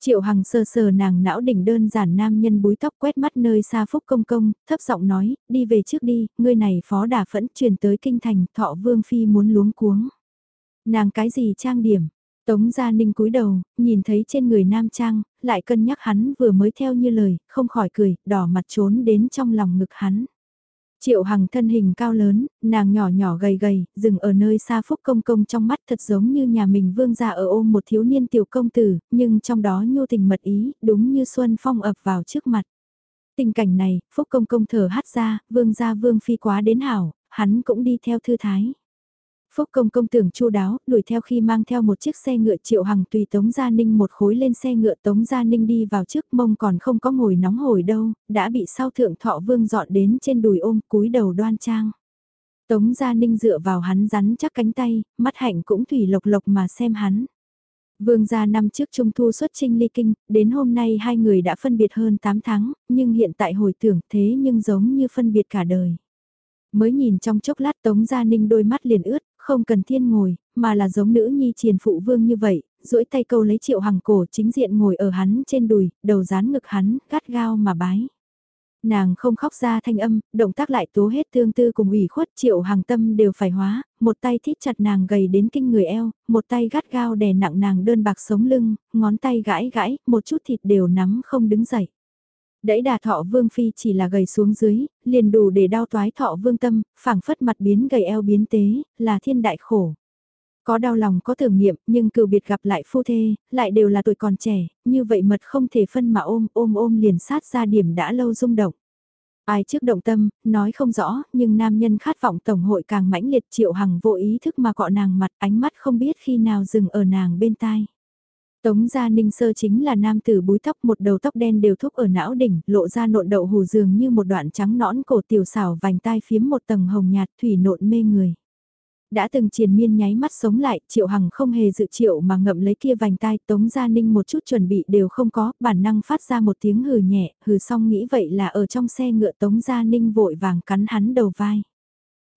Triệu Hằng sờ sờ nàng não đỉnh đơn giản nam nhân búi tóc quét mắt nơi xa phúc công công, thấp giọng nói, đi về trước đi, ngươi này phó đà phẫn truyền tới kinh thành, thọ vương phi muốn luống cuống. Nàng cái gì trang điểm? Tống Gia Ninh cúi đầu, nhìn thấy trên người nam trang, lại cân nhắc hắn vừa mới theo như lời, không khỏi cười, đỏ mặt trốn đến trong lòng ngực hắn. Triệu Hằng thân hình cao lớn, nàng nhỏ nhỏ gầy gầy, dừng ở nơi xa phúc công công trong mắt thật giống như nhà mình vương gia ở ôm một thiếu niên tiểu công tử, nhưng trong đó nhu tình mật ý, đúng như xuân phong ập vào trước mặt. Tình cảnh này, phúc công công thở hát ra, vương gia vương phi quá đến hảo, hắn cũng đi theo thư thái. Phúc công công tưởng chu đáo, đuổi theo khi mang theo một chiếc xe ngựa triệu hằng tùy Tống Gia Ninh một khối lên xe ngựa Tống Gia Ninh đi vào trước mông còn không có ngồi nóng hồi đâu, đã bị sau thượng thọ vương dọn đến trên đùi ôm cúi đầu đoan trang. Tống Gia Ninh dựa vào hắn rắn chắc cánh tay, mắt hạnh cũng thủy lộc lộc mà xem hắn. Vương gia năm trước trung thu xuất trinh ly kinh, đến hôm nay hai người đã phân biệt hơn 8 tháng, nhưng hiện tại hồi tưởng thế nhưng giống như phân biệt cả đời. Mới nhìn trong chốc lát Tống Gia Ninh đôi mắt liền ướt, không cần thiên ngồi, mà là giống nữ nhi triền phụ vương như vậy, duỗi tay câu lấy triệu hằng cổ chính diện ngồi ở hắn trên đùi, đầu dán ngực hắn, gắt gao mà bái. Nàng không khóc ra thanh âm, động tác lại tố hết tương tư cùng ủy khuất triệu hàng tâm đều phải hóa, một tay thít chặt nàng gầy đến kinh người eo, một tay gắt gao đè nặng nàng đơn bạc sống lưng, ngón tay gãi gãi, một chút thịt đều nắm không đứng dậy. Đẫy đà thọ vương phi chỉ là gầy xuống dưới, liền đủ để đau toái thọ vương tâm, phảng phất mặt biến gầy eo biến tế, là thiên đại khổ. Có đau lòng có tưởng niệm, nhưng cựu biệt gặp lại phu thê, lại đều là tuổi còn trẻ, như vậy mật không thể phân mà ôm, ôm ôm liền sát ra điểm đã lâu rung động. Ai trước động tâm, nói không rõ, nhưng nam nhân khát vọng tổng hội càng mãnh liệt triệu hằng vô ý thức mà cọ nàng mặt ánh mắt không biết khi nào dừng ở nàng bên tai. Tống Gia Ninh Sơ chính là nam tử búi tóc một đầu tóc đen đều thúc ở não đỉnh, lộ ra nộn đậu hù dường như một đoạn trắng nõn cổ tiểu xảo vành tai phiếm một tầng hồng nhạt thủy nộn mê người. Đã từng triền miên nháy mắt sống lại, Triệu Hằng không hề dự triệu mà ngậm lấy kia vành tai, Tống Gia Ninh một chút chuẩn bị đều không có, bản năng phát ra một tiếng hừ nhẹ, hừ xong nghĩ vậy là ở trong xe ngựa Tống Gia Ninh vội vàng cắn hắn đầu vai.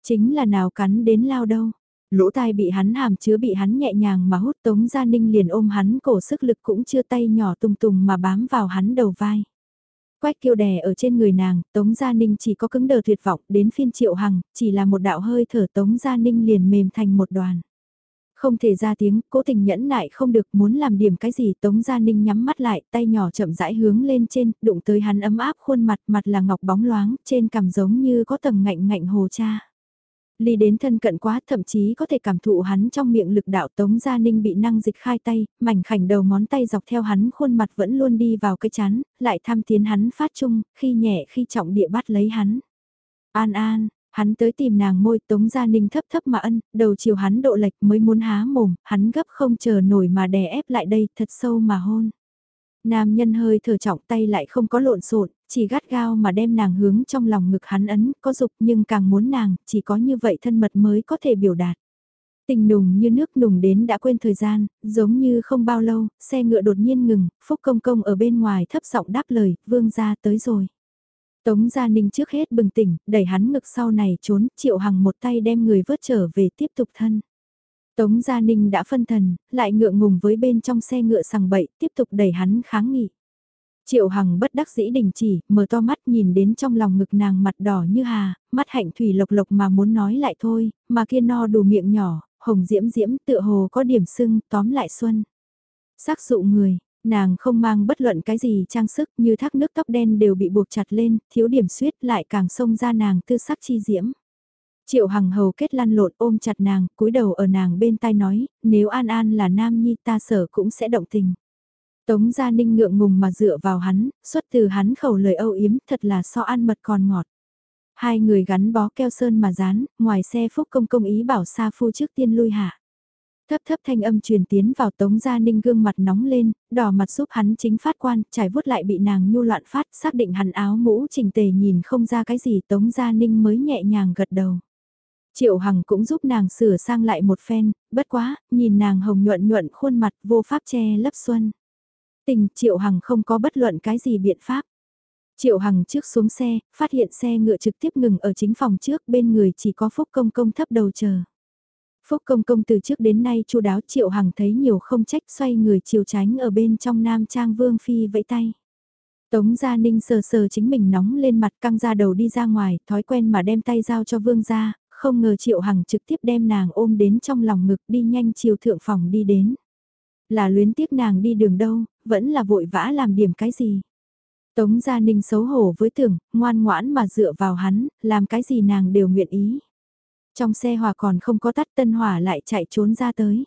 Chính là nào cắn đến lao đâu. Lỗ tai bị hắn hàm chứa bị hắn nhẹ nhàng mà hút Tống Gia Ninh liền ôm hắn cổ sức lực cũng chưa tay nhỏ tung tùng mà bám vào hắn đầu vai. Quách kiêu đè ở trên người nàng, Tống Gia Ninh chỉ có cứng đờ tuyệt vọng, đến phiên triệu hằng, chỉ là một đạo hơi thở Tống Gia Ninh liền mềm thành một đoàn. Không thể ra tiếng, cố tình nhẫn nại không được muốn làm điểm cái gì Tống Gia Ninh nhắm mắt lại, tay nhỏ chậm rãi hướng lên trên, đụng tới hắn ấm áp khuôn mặt, mặt là ngọc bóng loáng, trên cằm giống như có tầng ngạnh ngạnh hồ cha. Ly đến thân cận quá thậm chí có thể cảm thụ hắn trong miệng lực đạo Tống Gia Ninh bị năng dịch khai tay, mảnh khảnh đầu ngón tay dọc theo hắn khuôn mặt vẫn luôn đi vào cái chán, lại tham tiến hắn phát chung, khi nhẹ khi trọng địa bắt lấy hắn. An an, hắn tới tìm nàng môi Tống Gia Ninh thấp thấp mà ân, đầu chiều hắn độ lệch mới muốn há mồm, hắn gấp không chờ nổi mà đè ép lại đây thật sâu mà hôn. Nam nhân hơi thở trọng tay lại không có lộn xộn, chỉ gắt gao mà đem nàng hướng trong lòng ngực hắn ấn, có dục nhưng càng muốn nàng, chỉ có như vậy thân mật mới có thể biểu đạt. Tình nùng như nước nùng đến đã quên thời gian, giống như không bao lâu, xe ngựa đột nhiên ngừng, Phúc Công Công ở bên ngoài thấp giọng đáp lời, vương gia tới rồi. Tống Gia Ninh trước hết bừng tỉnh, đẩy hắn ngực sau này trốn, triệu hằng một tay đem người vớt trở về tiếp tục thân. Tống Gia Ninh đã phân thần, lại ngựa ngùng với bên trong xe ngựa sằng bậy, tiếp tục đẩy hắn kháng nghị. Triệu Hằng bất đắc dĩ đình chỉ, mở to mắt nhìn đến trong lòng ngực nàng mặt đỏ như hà, mắt hạnh thủy lộc lộc mà muốn nói lại thôi, mà kia no đủ miệng nhỏ, hồng diễm diễm tựa hồ có điểm sưng, tóm lại xuân. Sắc dụ người, nàng không mang bất luận cái gì trang sức như thác nước tóc đen đều bị buộc chặt lên, thiếu điểm suyết lại càng xông ra nàng tư sắc chi diễm. Triệu Hằng hầu kết lăn lộn ôm chặt nàng, cúi đầu ở nàng bên tai nói, nếu An An là nam nhi ta sở cũng sẽ động tình. Tống Gia Ninh ngượng ngùng mà dựa vào hắn, xuất từ hắn khẩu lời âu yếm thật là so ăn mật còn ngọt. Hai người gắn bó keo sơn mà dán, ngoài xe phúc công công ý bảo Sa Phu trước tiên lui hạ. Thấp thấp thanh âm truyền tiến vào Tống Gia Ninh gương mặt nóng lên, đỏ mặt giúp hắn chính phát quan, trải vuốt lại bị nàng nhu loạn phát, xác định hắn áo mũ trình tề nhìn không ra cái gì Tống Gia Ninh mới nhẹ nhàng gật đầu. Triệu Hằng cũng giúp nàng sửa sang lại một phen, bất quá, nhìn nàng hồng nhuận nhuận khuôn mặt vô pháp che lấp xuân. Tình Triệu Hằng không có bất luận cái gì biện pháp. Triệu Hằng trước xuống xe, phát hiện xe ngựa trực tiếp ngừng ở chính phòng trước bên người chỉ có Phúc Công Công thấp đầu chờ. Phúc Công Công từ trước đến nay chu đáo Triệu Hằng thấy nhiều không trách xoay người chiều tránh ở bên trong Nam Trang Vương Phi vẫy tay. Tống Gia Ninh sờ sờ chính mình nóng lên mặt căng ra đầu đi ra ngoài, thói quen mà đem tay giao cho Vương gia, không ngờ Triệu Hằng trực tiếp đem nàng ôm đến trong lòng ngực đi nhanh chiều thượng phòng đi đến. Là luyến tiếc nàng đi đường đâu, vẫn là vội vã làm điểm cái gì. Tống Gia Ninh xấu hổ với tưởng, ngoan ngoãn mà dựa vào hắn, làm cái gì nàng đều nguyện ý. Trong xe hòa còn không có tắt tân hỏa lại chạy trốn ra tới.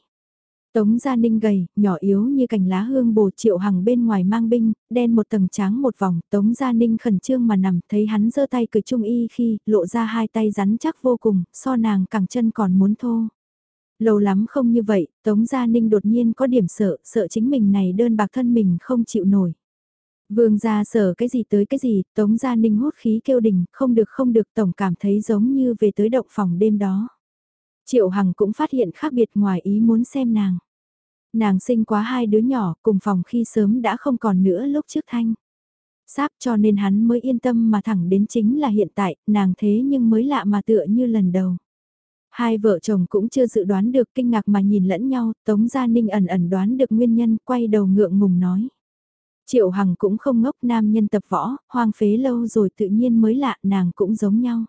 Tống Gia Ninh gầy, nhỏ yếu như cành lá hương bồ triệu hằng bên ngoài mang binh, đen một tầng trắng một vòng, Tống Gia Ninh khẩn trương mà nằm, thấy hắn giơ tay cười trung y khi, lộ ra hai tay rắn chắc vô cùng, so nàng cẳng chân còn muốn thô. Lâu lắm không như vậy, Tống Gia Ninh đột nhiên có điểm sợ, sợ chính mình này đơn bạc thân mình không chịu nổi. Vương gia sở cái gì tới cái gì, Tống Gia Ninh hút khí kêu đình, không được không được tổng cảm thấy giống như về tới động phòng đêm đó. Triệu Hằng cũng phát hiện khác biệt ngoài ý muốn xem nàng. Nàng sinh quá hai đứa nhỏ, cùng phòng khi sớm đã không còn nữa lúc trước thanh. Sáp cho nên hắn mới yên tâm mà thẳng đến chính là hiện tại, nàng thế nhưng mới lạ mà tựa như lần đầu. Hai vợ chồng cũng chưa dự đoán được kinh ngạc mà nhìn lẫn nhau, Tống Gia Ninh ẩn ẩn đoán được nguyên nhân, quay đầu ngượng ngùng nói. Triệu Hằng cũng không ngốc nam nhân tập võ, hoang phế lâu rồi tự nhiên mới lạ, nàng cũng giống nhau.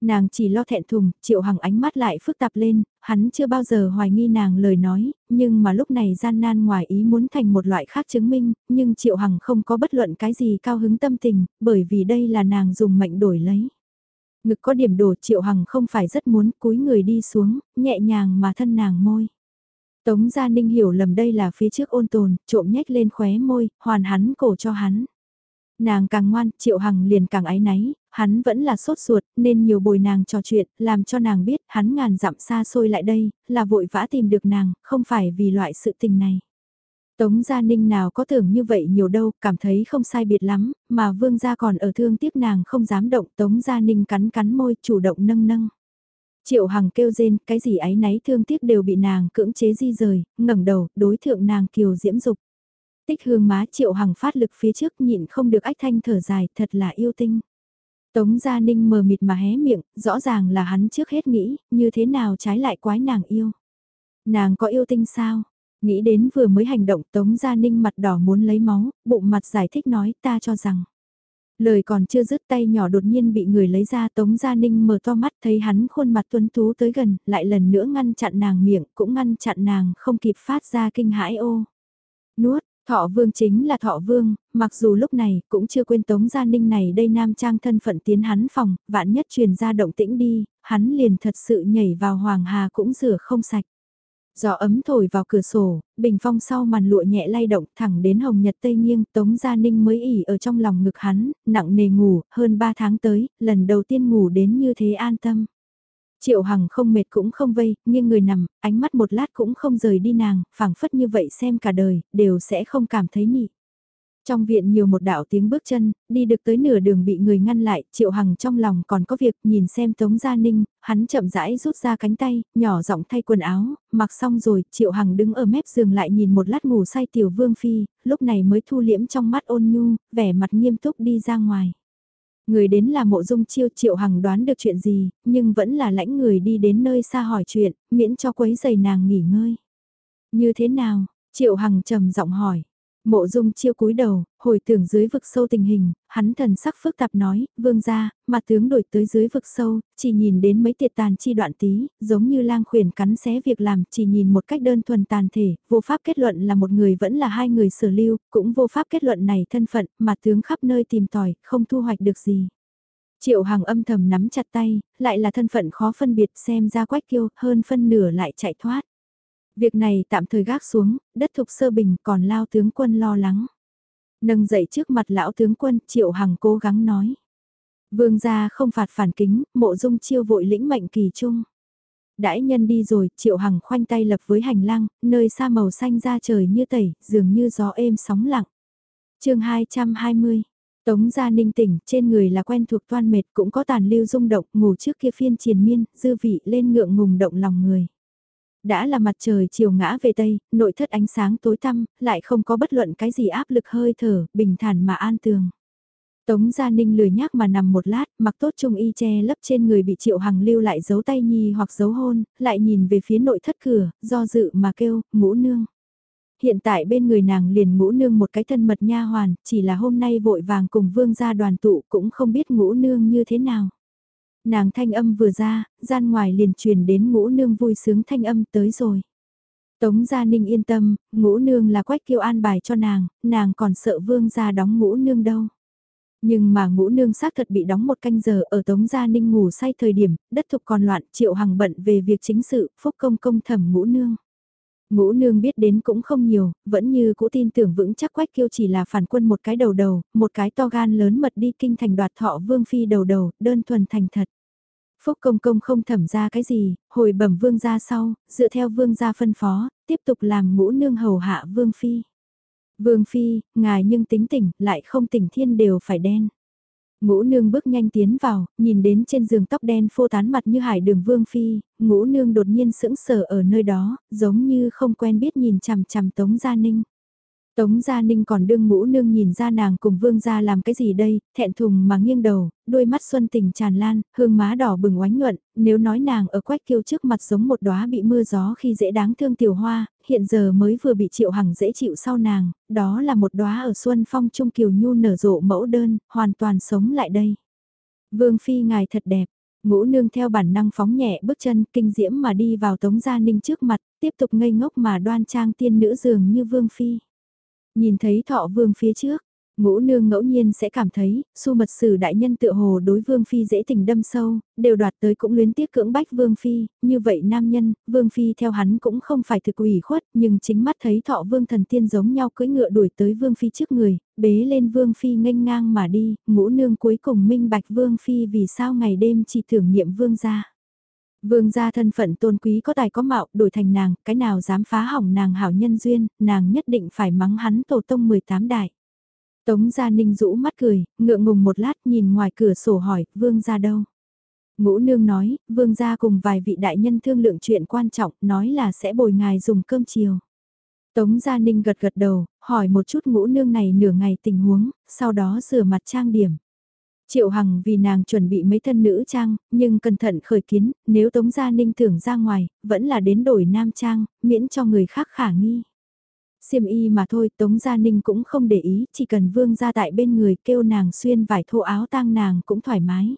Nàng chỉ lo thẹn thùng, Triệu Hằng ánh mắt lại phức tạp lên, hắn chưa bao giờ hoài nghi nàng lời nói, nhưng mà lúc này gian nan ngoài ý muốn thành một loại khác chứng minh, nhưng Triệu Hằng không có bất luận cái gì cao hứng tâm tình, bởi vì đây là nàng dùng mệnh đổi lấy. Ngực có điểm đổ Triệu Hằng không phải rất muốn cúi người đi xuống, nhẹ nhàng mà thân nàng môi. Tống Gia Ninh hiểu lầm đây là phía trước ôn tồn, trộm nhếch lên khóe môi, hoàn hắn cổ cho hắn. Nàng càng ngoan, Triệu Hằng liền càng ái náy, hắn vẫn là sốt ruột, nên nhiều bồi nàng trò chuyện, làm cho nàng biết hắn ngàn dặm xa xôi lại đây, là vội vã tìm được nàng, không phải vì loại sự tình này. Tống Gia Ninh nào có tưởng như vậy nhiều đâu, cảm thấy không sai biệt lắm, mà Vương Gia còn ở thương tiếc nàng không dám động, Tống Gia Ninh cắn cắn môi, chủ động nâng nâng. Triệu Hằng kêu rên, cái gì ấy náy thương tiếc đều bị nàng cưỡng chế di rời, ngẩng đầu, đối thượng nàng kiều diễm dục. Tích hương má Triệu Hằng phát lực phía trước nhịn không được ách thanh thở dài, thật là yêu tinh. Tống Gia Ninh mờ mịt mà hé miệng, rõ ràng là hắn trước hết nghĩ, như thế nào trái lại quái nàng yêu. Nàng có yêu tinh sao? Nghĩ đến vừa mới hành động Tống Gia Ninh mặt đỏ muốn lấy máu, bụng mặt giải thích nói ta cho rằng. Lời còn chưa dứt tay nhỏ đột nhiên bị người lấy ra Tống Gia Ninh mở to mắt thấy hắn khuôn mặt tuấn tú tới gần, lại lần nữa ngăn chặn nàng miệng, cũng ngăn chặn nàng không kịp phát ra kinh hãi ô. Nuốt, Thọ vương chính là thọ vương, mặc dù lúc này cũng chưa quên tống gia ninh này đây nam trang thân phận tiến hắn phòng, vạn nhất truyền ra động tĩnh đi, hắn liền thật sự nhảy vào hoàng hà cũng rửa không sạch. Gió ấm thổi vào cửa sổ, bình phong sau màn lụa nhẹ lay động thẳng đến hồng nhật tây nghiêng tống gia ninh mới ỉ ở trong lòng ngực hắn, nặng nề ngủ, hơn 3 tháng tới, lần đầu tiên ngủ đến như thế an tâm. Triệu Hằng không mệt cũng không vây, nhưng người nằm, ánh mắt một lát cũng không rời đi nàng, phảng phất như vậy xem cả đời, đều sẽ không cảm thấy nhị. Trong viện nhiều một đạo tiếng bước chân, đi được tới nửa đường bị người ngăn lại, Triệu Hằng trong lòng còn có việc nhìn xem Tống Gia Ninh, hắn chậm rãi rút ra cánh tay, nhỏ giọng thay quần áo, mặc xong rồi, Triệu Hằng đứng ở mép giường lại nhìn một lát ngủ say Tiểu Vương Phi, lúc này mới thu liễm trong mắt ôn nhu, vẻ mặt nghiêm túc đi ra ngoài. Người đến là mộ dung chiêu triệu hằng đoán được chuyện gì, nhưng vẫn là lãnh người đi đến nơi xa hỏi chuyện, miễn cho quấy giày nàng nghỉ ngơi. Như thế nào? Triệu hằng trầm giọng hỏi. Mộ dung chiêu cúi đầu, hồi tưởng dưới vực sâu tình hình, hắn thần sắc phức tạp nói, vương gia, mà tướng đổi tới dưới vực sâu, chỉ nhìn đến mấy tiệt tàn chi đoạn tí, giống như lang khuyển cắn xé việc làm, chỉ nhìn một cách đơn thuần tàn thể, vô pháp kết luận là một người vẫn là hai người sở lưu, cũng vô pháp kết luận này thân phận, mà tướng khắp nơi tìm tòi, không thu hoạch được gì. Triệu hàng âm thầm nắm chặt tay, lại là thân phận khó phân biệt xem ra quách kiêu, hơn phân nửa lại chạy thoát. Việc này tạm thời gác xuống, đất thục sơ bình còn lao tướng quân lo lắng. Nâng dậy trước mặt lão tướng quân, Triệu Hằng cố gắng nói. Vương gia không phạt phản kính, mộ dung chiêu vội lĩnh mệnh kỳ trung. Đãi nhân đi rồi, Triệu Hằng khoanh tay lập với hành lang, nơi xa màu xanh ra trời như tẩy, dường như gió êm sóng lặng. chương 220 Tống gia ninh tỉnh, trên người là quen thuộc toan mệt cũng có tàn lưu rung động, ngủ trước kia phiên triền miên, dư vị lên ngượng ngùng động lòng người đã là mặt trời chiều ngã về tây, nội thất ánh sáng tối tăm, lại không có bất luận cái gì áp lực hơi thở, bình thản mà an tường. Tống Gia Ninh lười nhác mà nằm một lát, mặc tốt trung y che lấp trên người bị Triệu Hằng lưu lại giấu tay nhi hoặc giấu hôn, lại nhìn về phía nội thất cửa, do dự mà kêu, ngũ nương. Hiện tại bên người nàng liền ngũ nương một cái thân mật nha hoàn, chỉ là hôm nay vội vàng cùng vương gia đoàn tụ cũng không biết ngũ nương như thế nào. Nàng thanh âm vừa ra, gian ngoài liền truyền đến ngũ nương vui sướng thanh âm tới rồi. Tống Gia Ninh yên tâm, ngũ nương là quách kiêu an bài cho nàng, nàng còn sợ vương gia đóng ngũ nương đâu. Nhưng mà ngũ nương xác thật bị đóng một canh giờ ở Tống Gia Ninh ngủ say thời điểm, đất thục còn loạn, triệu hằng bận về việc chính sự, phúc công công thẩm ngũ nương. Ngũ nương biết đến cũng không nhiều, vẫn như cũ tin tưởng vững chắc quách kiêu chỉ là phản quân một cái đầu đầu, một cái to gan lớn mật đi kinh thành đoạt thọ vương phi đầu đầu, đơn thuần thành thật. Phúc công công không thẩm ra cái gì, hồi bẩm vương gia sau, dựa theo vương gia phân phó, tiếp tục làm ngũ nương hầu hạ vương phi. Vương phi, ngài nhưng tính tỉnh, lại không tỉnh thiên đều phải đen. Ngũ nương bước nhanh tiến vào, nhìn đến trên giường tóc đen phô tán mặt như hải đường vương phi, ngũ nương đột nhiên sững sờ ở nơi đó, giống như không quen biết nhìn chằm chằm tống gia ninh. Tống Gia Ninh còn đương ngũ nương nhìn ra nàng cùng vương gia làm cái gì đây, thẹn thùng mà nghiêng đầu, đôi mắt xuân tình tràn lan, hương má đỏ bừng oánh nhuận, nếu nói nàng ở quách kiêu trước mặt giống một đóa bị mưa gió khi dễ đáng thương tiểu hoa, hiện giờ mới vừa bị triệu hằng dễ chịu sau nàng, đó là một đóa ở xuân phong trung kiều nhu nở rộ mẫu đơn, hoàn toàn sống lại đây. Vương Phi ngài thật đẹp, ngũ nương theo bản năng phóng nhẹ bước chân kinh diễm mà đi vào Tống Gia Ninh trước mặt, tiếp tục ngây ngốc mà đoan trang tiên nữ dường như Vương Phi. Nhìn thấy thọ vương phía trước, ngũ nương ngẫu nhiên sẽ cảm thấy, su mật sử đại nhân tự hồ đối vương phi dễ tình đâm sâu, đều đoạt tới cũng luyến tiếc cưỡng bách vương phi, như vậy nam nhân, vương phi theo hắn cũng không phải thực ủy khuất, nhưng chính mắt thấy thọ vương thần tiên giống nhau cưỡi ngựa đuổi tới vương phi trước người, bế lên vương phi nghênh ngang mà đi, ngũ nương cuối cùng minh bạch vương phi vì sao ngày đêm chỉ thưởng niệm vương gia. Vương gia thân phận tôn quý có tài có mạo, đổi thành nàng, cái nào dám phá hỏng nàng hảo nhân duyên, nàng nhất định phải mắng hắn tổ tông 18 đại. Tống Gia Ninh rũ mắt cười, ngượng ngùng một lát nhìn ngoài cửa sổ hỏi, vương gia đâu? Ngũ nương nói, vương gia cùng vài vị đại nhân thương lượng chuyện quan trọng, nói là sẽ bồi ngài dùng cơm chiều. Tống Gia Ninh gật gật đầu, hỏi một chút ngũ nương này nửa ngày tình huống, sau đó rửa mặt trang điểm. Triệu Hằng vì nàng chuẩn bị mấy thân nữ trang, nhưng cẩn thận khởi kiến, nếu Tống Gia Ninh tưởng ra ngoài, vẫn là đến đổi nam trang, miễn cho người khác khả nghi. Xiêm y mà thôi, Tống Gia Ninh cũng không để ý, chỉ cần vương ra tại bên người kêu nàng xuyên vải thô áo tang nàng cũng thoải mái.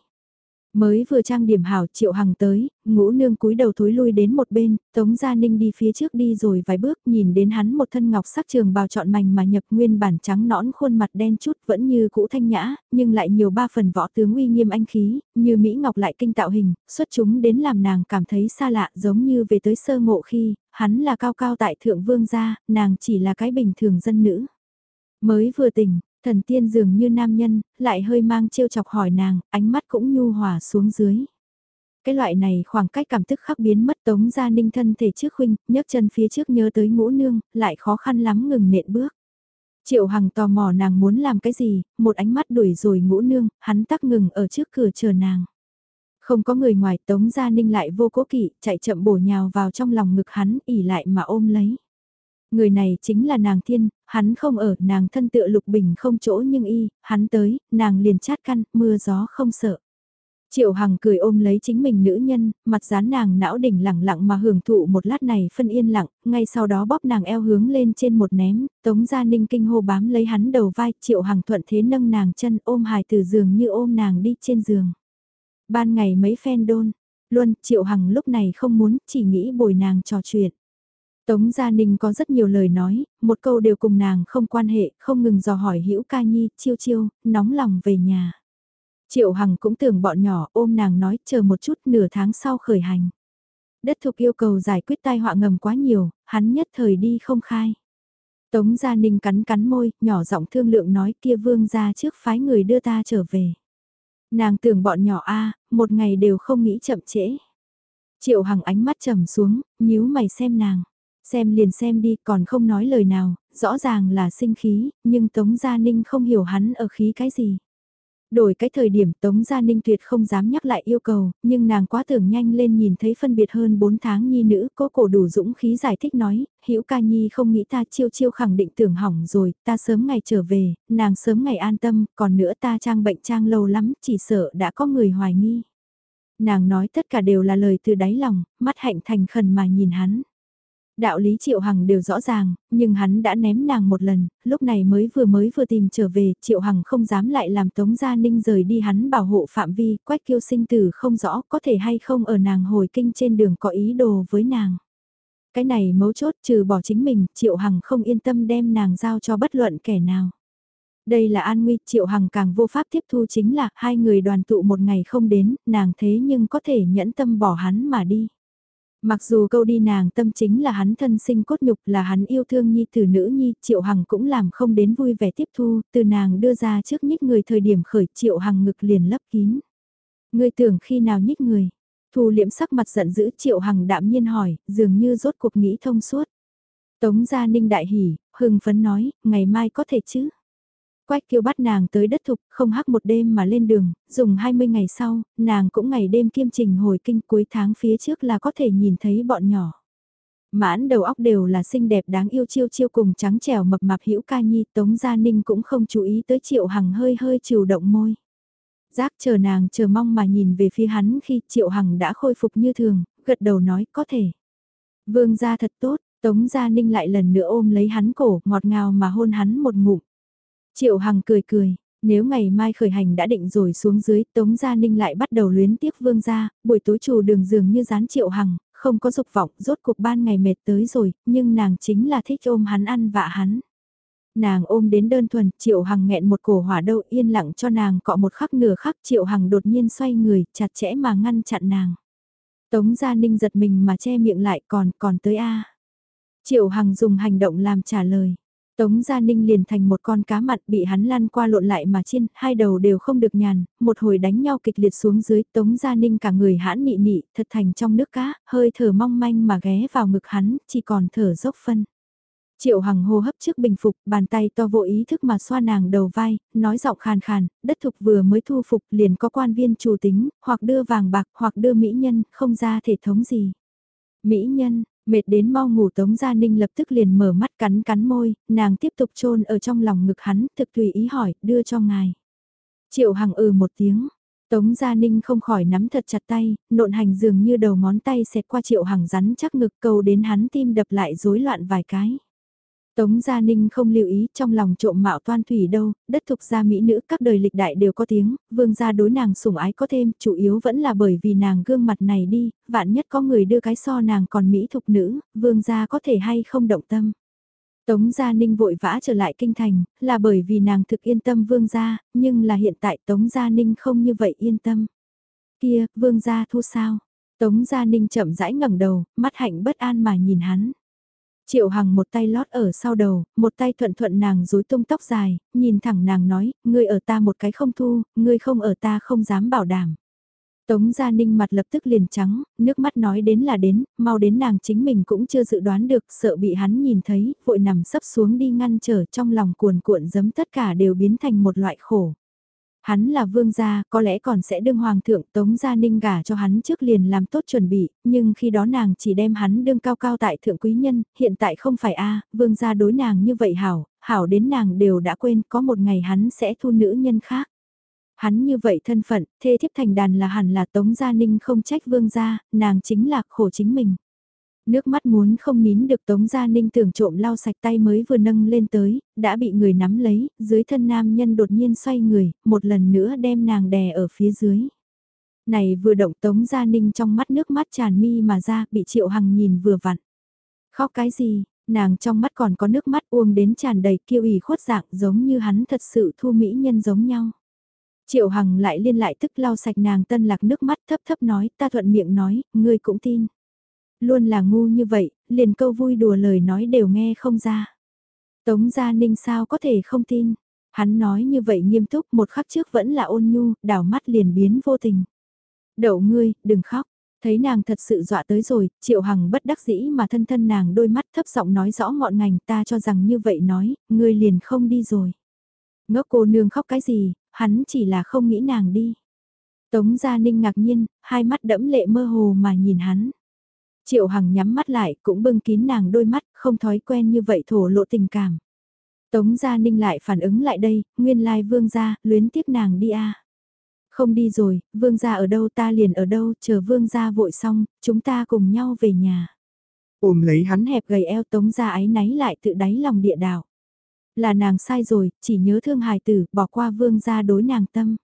Mới vừa trang điểm hảo triệu hằng tới, ngũ nương cúi đầu thối lui đến một bên, Tống Gia Ninh đi phía trước đi rồi vài bước nhìn đến hắn một thân ngọc sắc trường bào chọn mảnh mà nhập nguyên bản trắng nõn khuôn mặt đen chút vẫn như cũ thanh nhã, nhưng lại nhiều ba phần võ tướng uy nghiêm anh khí, như Mỹ Ngọc lại kinh tạo hình, xuất chúng đến làm nàng cảm thấy xa lạ giống như về tới sơ ngộ khi, hắn là cao cao tại thượng vương gia, nàng chỉ là cái bình thường dân nữ. Mới vừa tỉnh, Thần tiên dường như nam nhân, lại hơi mang trêu chọc hỏi nàng, ánh mắt cũng nhu hòa xuống dưới. Cái loại này khoảng cách cảm tức khắc biến mất tống ra ninh thân thể trước khuynh, nhấc chân phía trước nhớ tới ngũ nương, lại khó khăn lắm ngừng nện bước. Triệu Hằng tò mò nàng muốn làm cái gì, một ánh mắt đuổi rồi ngũ nương, hắn tắc ngừng ở trước cửa chờ nàng. Không có người ngoài Tống Gia Ninh lại vô cố kỵ, chạy chậm bổ nhào vào trong lòng ngực hắn, ỉ lại mà ôm lấy. Người này chính là nàng thiên, hắn không ở, nàng thân tựa lục bình không chỗ nhưng y, hắn tới, nàng liền chát căn, mưa gió không sợ. Triệu Hằng cười ôm lấy chính mình nữ nhân, mặt dán nàng não đỉnh lẳng lặng mà hưởng thụ một lát này phân yên lặng, ngay sau đó bóp nàng eo hướng lên trên một ném, tống gia ninh kinh hô bám lấy hắn đầu vai, Triệu Hằng thuận thế nâng nàng chân ôm hài từ giường như ôm nàng đi trên giường. Ban ngày mấy phen đôn, luôn Triệu Hằng lúc này không muốn, chỉ nghĩ bồi nàng trò chuyện. Tống Gia Ninh có rất nhiều lời nói, một câu đều cùng nàng không quan hệ, không ngừng dò hỏi Hữu Ca Nhi, chiêu chiêu, nóng lòng về nhà. Triệu Hằng cũng tưởng bọn nhỏ ôm nàng nói chờ một chút nửa tháng sau khởi hành. Đất thục yêu cầu giải quyết tai họa ngầm quá nhiều, hắn nhất thời đi không khai. Tống Gia Ninh cắn cắn môi, nhỏ giọng thương lượng nói kia vương ra trước phái người đưa ta trở về. Nàng tưởng bọn nhỏ a một ngày đều không nghĩ chậm trễ. Triệu Hằng ánh mắt trầm xuống, nhíu mày xem nàng. Xem liền xem đi còn không nói lời nào, rõ ràng là sinh khí, nhưng Tống Gia Ninh không hiểu hắn ở khí cái gì. Đổi cái thời điểm Tống Gia Ninh tuyệt không dám nhắc lại yêu cầu, nhưng nàng quá tưởng nhanh lên nhìn thấy phân biệt hơn 4 tháng nhi nữ, cố cổ đủ dũng khí giải thích nói, Hữu ca nhi không nghĩ ta chiêu chiêu khẳng định tưởng hỏng rồi, ta sớm ngày trở về, nàng sớm ngày an tâm, còn nữa ta trang bệnh trang lâu lắm, chỉ sợ đã có người hoài nghi. Nàng nói tất cả đều là lời từ đáy lòng, mắt hạnh thành khẩn mà nhìn hắn. Đạo lý Triệu Hằng đều rõ ràng, nhưng hắn đã ném nàng một lần, lúc này mới vừa mới vừa tìm trở về, Triệu Hằng không dám lại làm Tống Gia Ninh rời đi hắn bảo hộ phạm vi, quách kiêu sinh tử không rõ có thể hay không ở nàng hồi kinh trên đường có ý đồ với nàng. Cái này mấu chốt trừ bỏ chính mình, Triệu Hằng không yên tâm đem nàng giao cho bất luận kẻ nào. Đây là an nguy, Triệu Hằng càng vô pháp tiếp thu chính là hai người đoàn tụ một ngày không đến, nàng thế nhưng có thể nhẫn tâm bỏ hắn mà đi. Mặc dù câu đi nàng tâm chính là hắn thân sinh cốt nhục là hắn yêu thương nhi từ nữ nhi, Triệu Hằng cũng làm không đến vui vẻ tiếp thu, từ nàng đưa ra trước nhích người thời điểm khởi Triệu Hằng ngực liền lấp kín. Ngươi tưởng khi nào nhích người? Thu liễm sắc mặt giận dữ Triệu Hằng đạm nhiên hỏi, dường như rốt cuộc nghĩ thông suốt. Tống gia ninh đại hỉ, hưng phấn nói, ngày mai có thể chứ? Quách kiêu bắt nàng tới đất thục, không hắc một đêm mà lên đường, dùng 20 ngày sau, nàng cũng ngày đêm kiêm trình hồi kinh cuối tháng phía trước là có thể nhìn thấy bọn nhỏ. Mãn đầu óc đều là xinh đẹp đáng yêu chiêu chiêu cùng trắng trẻo mập mạp hữu ca nhi tống gia ninh cũng không chú ý tới triệu hằng hơi hơi chiều động môi. Giác chờ nàng chờ mong mà nhìn về phía hắn khi triệu hằng đã khôi phục như thường, gật đầu nói có thể. Vương gia thật tốt, tống gia ninh lại lần nữa ôm lấy hắn cổ ngọt ngào mà hôn hắn một ngụm. Triệu Hằng cười cười, nếu ngày mai khởi hành đã định rồi xuống dưới, Tống Gia Ninh lại bắt đầu luyến tiếc vương gia, buổi tối chủ đường dường như dán Triệu Hằng, không có dục vọng, rốt cuộc ban ngày mệt tới rồi, nhưng nàng chính là thích ôm hắn ăn vạ hắn. Nàng ôm đến đơn thuần, Triệu Hằng nghẹn một cổ hỏa đâu yên lặng cho nàng cọ một khắc nửa khắc Triệu Hằng đột nhiên xoay người, chặt chẽ mà ngăn chặn nàng. Tống Gia Ninh giật mình mà che miệng lại còn, còn tới a Triệu Hằng dùng hành động làm trả lời. Tống Gia Ninh liền thành một con cá mặn bị hắn lăn qua lộn lại mà chiên, hai đầu đều không được nhàn, một hồi đánh nhau kịch liệt xuống dưới, Tống Gia Ninh cả người hãn nị nị, thật thành trong nước cá, hơi thở mong manh mà ghé vào ngực hắn, chỉ còn thở dốc phân. Triệu Hằng hô hấp trước bình phục, bàn tay to vô ý thức mà xoa nàng đầu vai, nói giọng khàn khàn, đất thục vừa mới thu phục liền có quan viên chủ tính, hoặc đưa vàng bạc hoặc đưa mỹ nhân, không ra thể thống gì. Mỹ nhân, mệt đến mau ngủ Tống Gia Ninh lập tức liền mở mắt cắn cắn môi, nàng tiếp tục chôn ở trong lòng ngực hắn, thực tùy ý hỏi, đưa cho ngài. Triệu Hằng ừ một tiếng, Tống Gia Ninh không khỏi nắm thật chặt tay, nộn hành dường như đầu ngón tay xẹt qua Triệu Hằng rắn chắc ngực cầu đến hắn tim đập lại rối loạn vài cái. Tống Gia Ninh không lưu ý trong lòng trộm mạo toan thủy đâu, đất thục gia mỹ nữ các đời lịch đại đều có tiếng, vương gia đối nàng sủng ái có thêm, chủ yếu vẫn là bởi vì nàng gương mặt này đi, vạn nhất có người đưa cái so nàng còn mỹ thục nữ, vương gia có thể hay không động tâm. Tống Gia Ninh vội vã trở lại kinh thành, là bởi vì nàng thực yên tâm vương gia, nhưng là hiện tại Tống Gia Ninh không như vậy yên tâm. Kia, vương gia thu sao? Tống Gia Ninh chậm rãi ngẩng đầu, mắt hạnh bất an mà nhìn hắn. Triệu Hằng một tay lót ở sau đầu, một tay thuận thuận nàng rối tung tóc dài, nhìn thẳng nàng nói, ngươi ở ta một cái không thu, ngươi không ở ta không dám bảo đảm. Tống Gia Ninh mặt lập tức liền trắng, nước mắt nói đến là đến, mau đến nàng chính mình cũng chưa dự đoán được, sợ bị hắn nhìn thấy, vội nằm sấp xuống đi ngăn trở trong lòng cuồn cuộn giấm tất cả đều biến thành một loại khổ. Hắn là vương gia, có lẽ còn sẽ đương hoàng thượng Tống Gia Ninh gả cho hắn trước liền làm tốt chuẩn bị, nhưng khi đó nàng chỉ đem hắn đương cao cao tại thượng quý nhân, hiện tại không phải a vương gia đối nàng như vậy hảo, hảo đến nàng đều đã quên có một ngày hắn sẽ thu nữ nhân khác. Hắn như vậy thân phận, thê thiếp thành đàn là hẳn là Tống Gia Ninh không trách vương gia, nàng chính là khổ chính mình. Nước mắt muốn không nín được Tống Gia Ninh tưởng trộm lau sạch tay mới vừa nâng lên tới, đã bị người nắm lấy, dưới thân nam nhân đột nhiên xoay người, một lần nữa đem nàng đè ở phía dưới. Này vừa động Tống Gia Ninh trong mắt nước mắt tràn mi mà ra, bị Triệu Hằng nhìn vừa vặn. Khóc cái gì, nàng trong mắt còn có nước mắt uông đến tràn đầy kiêu ủy khuất dạng giống như hắn thật sự thu mỹ nhân giống nhau. Triệu Hằng lại liên lại tức lau sạch nàng tân lạc nước mắt thấp thấp nói, ta thuận miệng nói, ngươi cũng tin. Luôn là ngu như vậy, liền câu vui đùa lời nói đều nghe không ra. Tống Gia Ninh sao có thể không tin. Hắn nói như vậy nghiêm túc một khắc trước vẫn là ôn nhu, đảo mắt liền biến vô tình. Đậu ngươi, đừng khóc. Thấy nàng thật sự dọa tới rồi, Triệu Hằng bất đắc dĩ mà thân thân nàng đôi mắt thấp giọng nói rõ ngọn ngành ta cho rằng như vậy nói, ngươi liền không đi rồi. Ngốc cô nương khóc cái gì, hắn chỉ là không nghĩ nàng đi. Tống Gia Ninh ngạc nhiên, hai mắt đẫm lệ mơ hồ mà nhìn hắn. Triệu Hằng nhắm mắt lại cũng bưng kín nàng đôi mắt, không thói quen như vậy thổ lộ tình cảm. Tống Gia Ninh lại phản ứng lại đây, nguyên lai vương gia, luyến tiếc nàng đi a Không đi rồi, vương gia ở đâu ta liền ở đâu, chờ vương gia vội xong, chúng ta cùng nhau về nhà. Ôm lấy hắn hẹp gầy eo tống gia ái náy lại tự đáy lòng địa đảo. Là nàng sai rồi, chỉ nhớ thương hài tử, bỏ qua vương gia đối nàng tâm.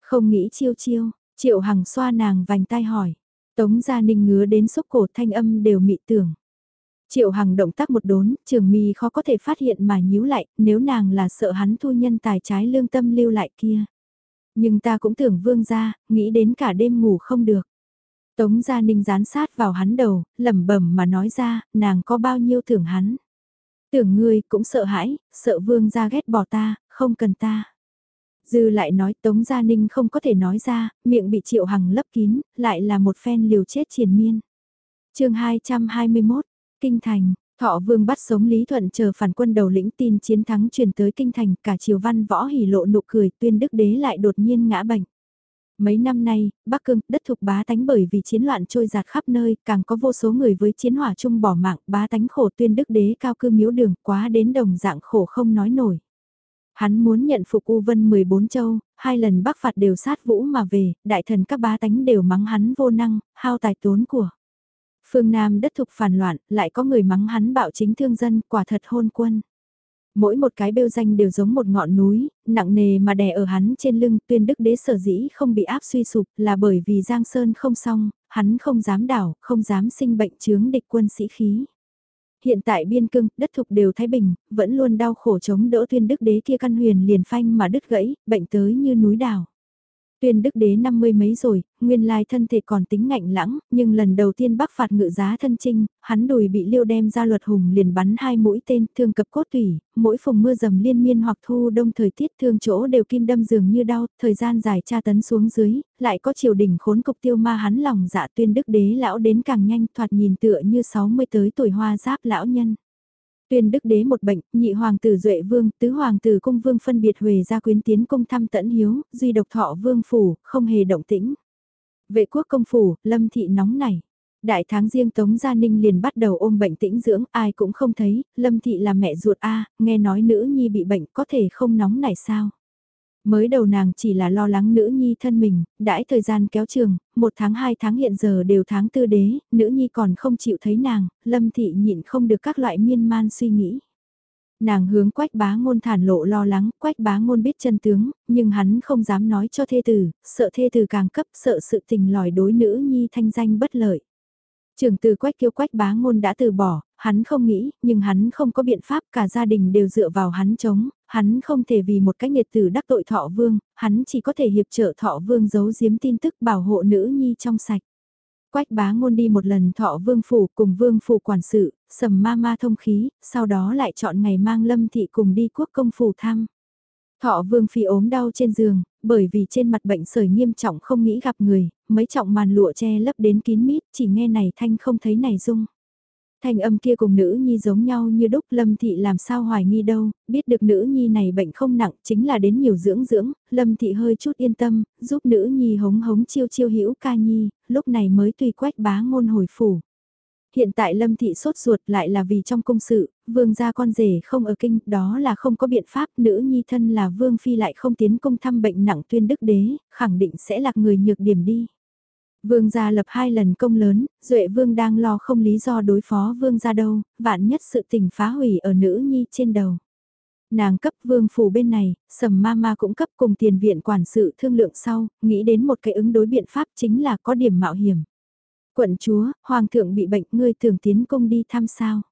Không nghĩ chiêu chiêu, triệu hằng xoa nàng vành tay hỏi. Tống Gia Ninh ngứa đến xúc cổ thanh âm đều mị tưởng. Triệu Hằng động tác một đốn, trường mi khó có thể phát hiện mà nhíu lại, nếu nàng là sợ hắn thu nhân tài trái lương tâm lưu lại kia. Nhưng ta cũng tưởng vương ra, nghĩ đến cả đêm ngủ không được. Tống Gia Ninh dán sát vào hắn đầu, lẩm bẩm mà nói ra, nàng có bao nhiêu thưởng hắn. Tưởng ngươi cũng sợ hãi, sợ vương ra ghét bỏ ta, không cần ta. Dư lại nói Tống Gia Ninh không có thể nói ra, miệng bị Triệu Hằng lấp kín, lại là một phen liều chết triền miên. chương 221, Kinh Thành, Thọ Vương bắt sống Lý Thuận chờ phản quân đầu lĩnh tin chiến thắng truyền tới Kinh Thành, cả triều văn võ hỉ lộ nụ cười tuyên đức đế lại đột nhiên ngã bệnh. Mấy năm nay, Bắc Cương, đất thuộc bá tánh bởi vì chiến loạn trôi giạt khắp nơi, càng có vô số người với chiến hỏa chung bỏ mạng, bá tánh khổ tuyên đức đế cao cư miếu đường, quá đến đồng dạng khổ không nói nổi. Hắn muốn nhận phục U Vân 14 châu, hai lần bắc phạt đều sát vũ mà về, đại thần các bá tánh đều mắng hắn vô năng, hao tài tốn của. Phương Nam đất thục phản loạn, lại có người mắng hắn bạo chính thương dân, quả thật hôn quân. Mỗi một cái bêu danh đều giống một ngọn núi, nặng nề mà đè ở hắn trên lưng, tuyên đức đế sở dĩ không bị áp suy sụp là bởi vì Giang Sơn không xong, hắn không dám đảo, không dám sinh bệnh chướng địch quân sĩ khí. Hiện tại biên cương, đất thục đều Thái Bình, vẫn luôn đau khổ chống đỡ tuyên đức đế kia căn huyền liền phanh mà đứt gãy, bệnh tới như núi đảo. Tuyên đức đế năm mươi mấy rồi, nguyên lai thân thể còn tính ngạnh lãng, nhưng lần đầu tiên bắc phạt ngự giá thân trinh, hắn đùi bị liêu đem ra luật hùng liền bắn hai mũi tên thương cập cốt tủy, mỗi phùng mưa dầm liên miên hoặc thu đông thời tiết thương chỗ đều kim đâm dường như đau, thời gian dài tra tấn xuống dưới, lại có triều đình khốn cục tiêu ma hắn lòng dạ tuyên đức đế lão đến càng nhanh thoạt nhìn tựa như 60 tới tuổi hoa giáp lão nhân. Tuyên đức đế một bệnh, nhị hoàng tử duệ vương, tứ hoàng tử cung vương phân biệt huề ra quyến tiến cung thăm tẫn hiếu, duy độc thọ vương phủ, không hề động tĩnh. Vệ quốc công phủ, lâm thị nóng này. Đại tháng riêng Tống Gia Ninh liền bắt đầu ôm bệnh tĩnh dưỡng, ai cũng không thấy, Lâm Thị là mẹ ruột A, nghe nói nữ nhi bị bệnh có thể không nóng nảy sao. Mới đầu nàng chỉ là lo lắng nữ nhi thân mình, đãi thời gian kéo trường, một tháng hai tháng hiện giờ đều tháng tư đế, nữ nhi còn không chịu thấy nàng, lâm thị nhịn không được các loại miên man suy nghĩ. Nàng hướng quách bá ngôn thản lộ lo lắng, quách bá ngôn biết chân tướng, nhưng hắn không dám nói cho thê tử, sợ thê tử càng cấp, sợ sự tình lòi đối nữ nhi thanh danh bất lợi. Trường từ quách kiêu quách bá ngôn đã từ bỏ, hắn không nghĩ, nhưng hắn không có biện pháp cả gia đình đều dựa vào hắn chống, hắn không thể vì một cái nghiệt tử đắc tội thọ vương, hắn chỉ có thể hiệp trợ thọ vương giấu giếm tin tức bảo hộ nữ nhi trong sạch. Quách bá ngôn đi một lần thọ vương phủ cùng vương phủ quản sự, sầm ma ma thông khí, sau đó lại chọn ngày mang lâm thị cùng đi quốc công phủ thăm. Thọ vương phi ốm đau trên giường, bởi vì trên mặt bệnh sởi nghiêm trọng không nghĩ gặp người, mấy trọng màn lụa che lấp đến kín mít, chỉ nghe này thanh không thấy này dung. Thanh âm kia cùng nữ nhi giống nhau như đúc Lâm Thị làm sao hoài nghi đâu, biết được nữ nhi này bệnh không nặng chính là đến nhiều dưỡng dưỡng, Lâm Thị hơi chút yên tâm, giúp nữ nhi hống hống chiêu chiêu hữu ca nhi, lúc này mới tùy quách bá ngôn hồi phủ. Hiện tại Lâm Thị sốt ruột lại là vì trong công sự, vương gia con rể không ở kinh, đó là không có biện pháp, nữ nhi thân là vương phi lại không tiến công thăm bệnh nặng tuyên đức đế, khẳng định sẽ là người nhược điểm đi. Vương gia lập hai lần công lớn, Duệ Vương đang lo không lý do đối phó Vương gia đâu, vạn nhất sự tình phá hủy ở nữ nhi trên đầu. Nàng cấp vương phủ bên này, sầm ma ma cũng cấp cùng tiền viện quản sự thương lượng sau, nghĩ đến một cái ứng đối biện pháp chính là có điểm mạo hiểm. Quận chúa, hoàng thượng bị bệnh, ngươi thường tiến công đi thăm sao.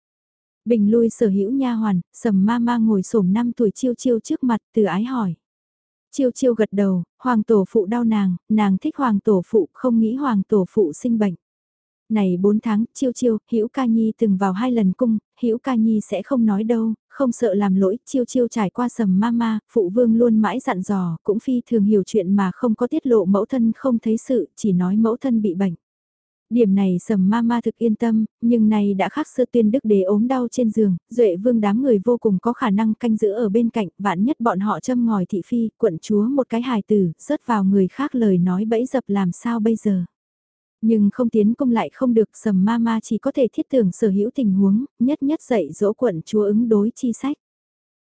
Bình lui sở hữu nha hoàn, sầm ma ma ngồi sổm năm tuổi chiêu chiêu trước mặt từ ái hỏi. Chiêu chiêu gật đầu, hoàng tổ phụ đau nàng, nàng thích hoàng tổ phụ, không nghĩ hoàng tổ phụ sinh bệnh. Này 4 tháng, chiêu chiêu, Hữu Ca Nhi từng vào hai lần cung, Hữu Ca Nhi sẽ không nói đâu, không sợ làm lỗi, chiêu chiêu trải qua sầm mama, phụ vương luôn mãi dặn dò, cũng phi thường hiểu chuyện mà không có tiết lộ mẫu thân không thấy sự, chỉ nói mẫu thân bị bệnh. Điểm này sầm ma ma thực yên tâm, nhưng này đã khác sơ tuyên đức đế ốm đau trên giường, duệ vương đám người vô cùng có khả năng canh giữ ở bên cạnh, vạn nhất bọn họ châm ngòi thị phi, quận chúa một cái hài tử, rớt vào người khác lời nói bẫy dập làm sao bây giờ. Nhưng không tiến công lại không được sầm ma ma chỉ có thể thiết tưởng sở hữu tình huống, nhất nhất dạy dỗ quận chúa ứng đối chi sách.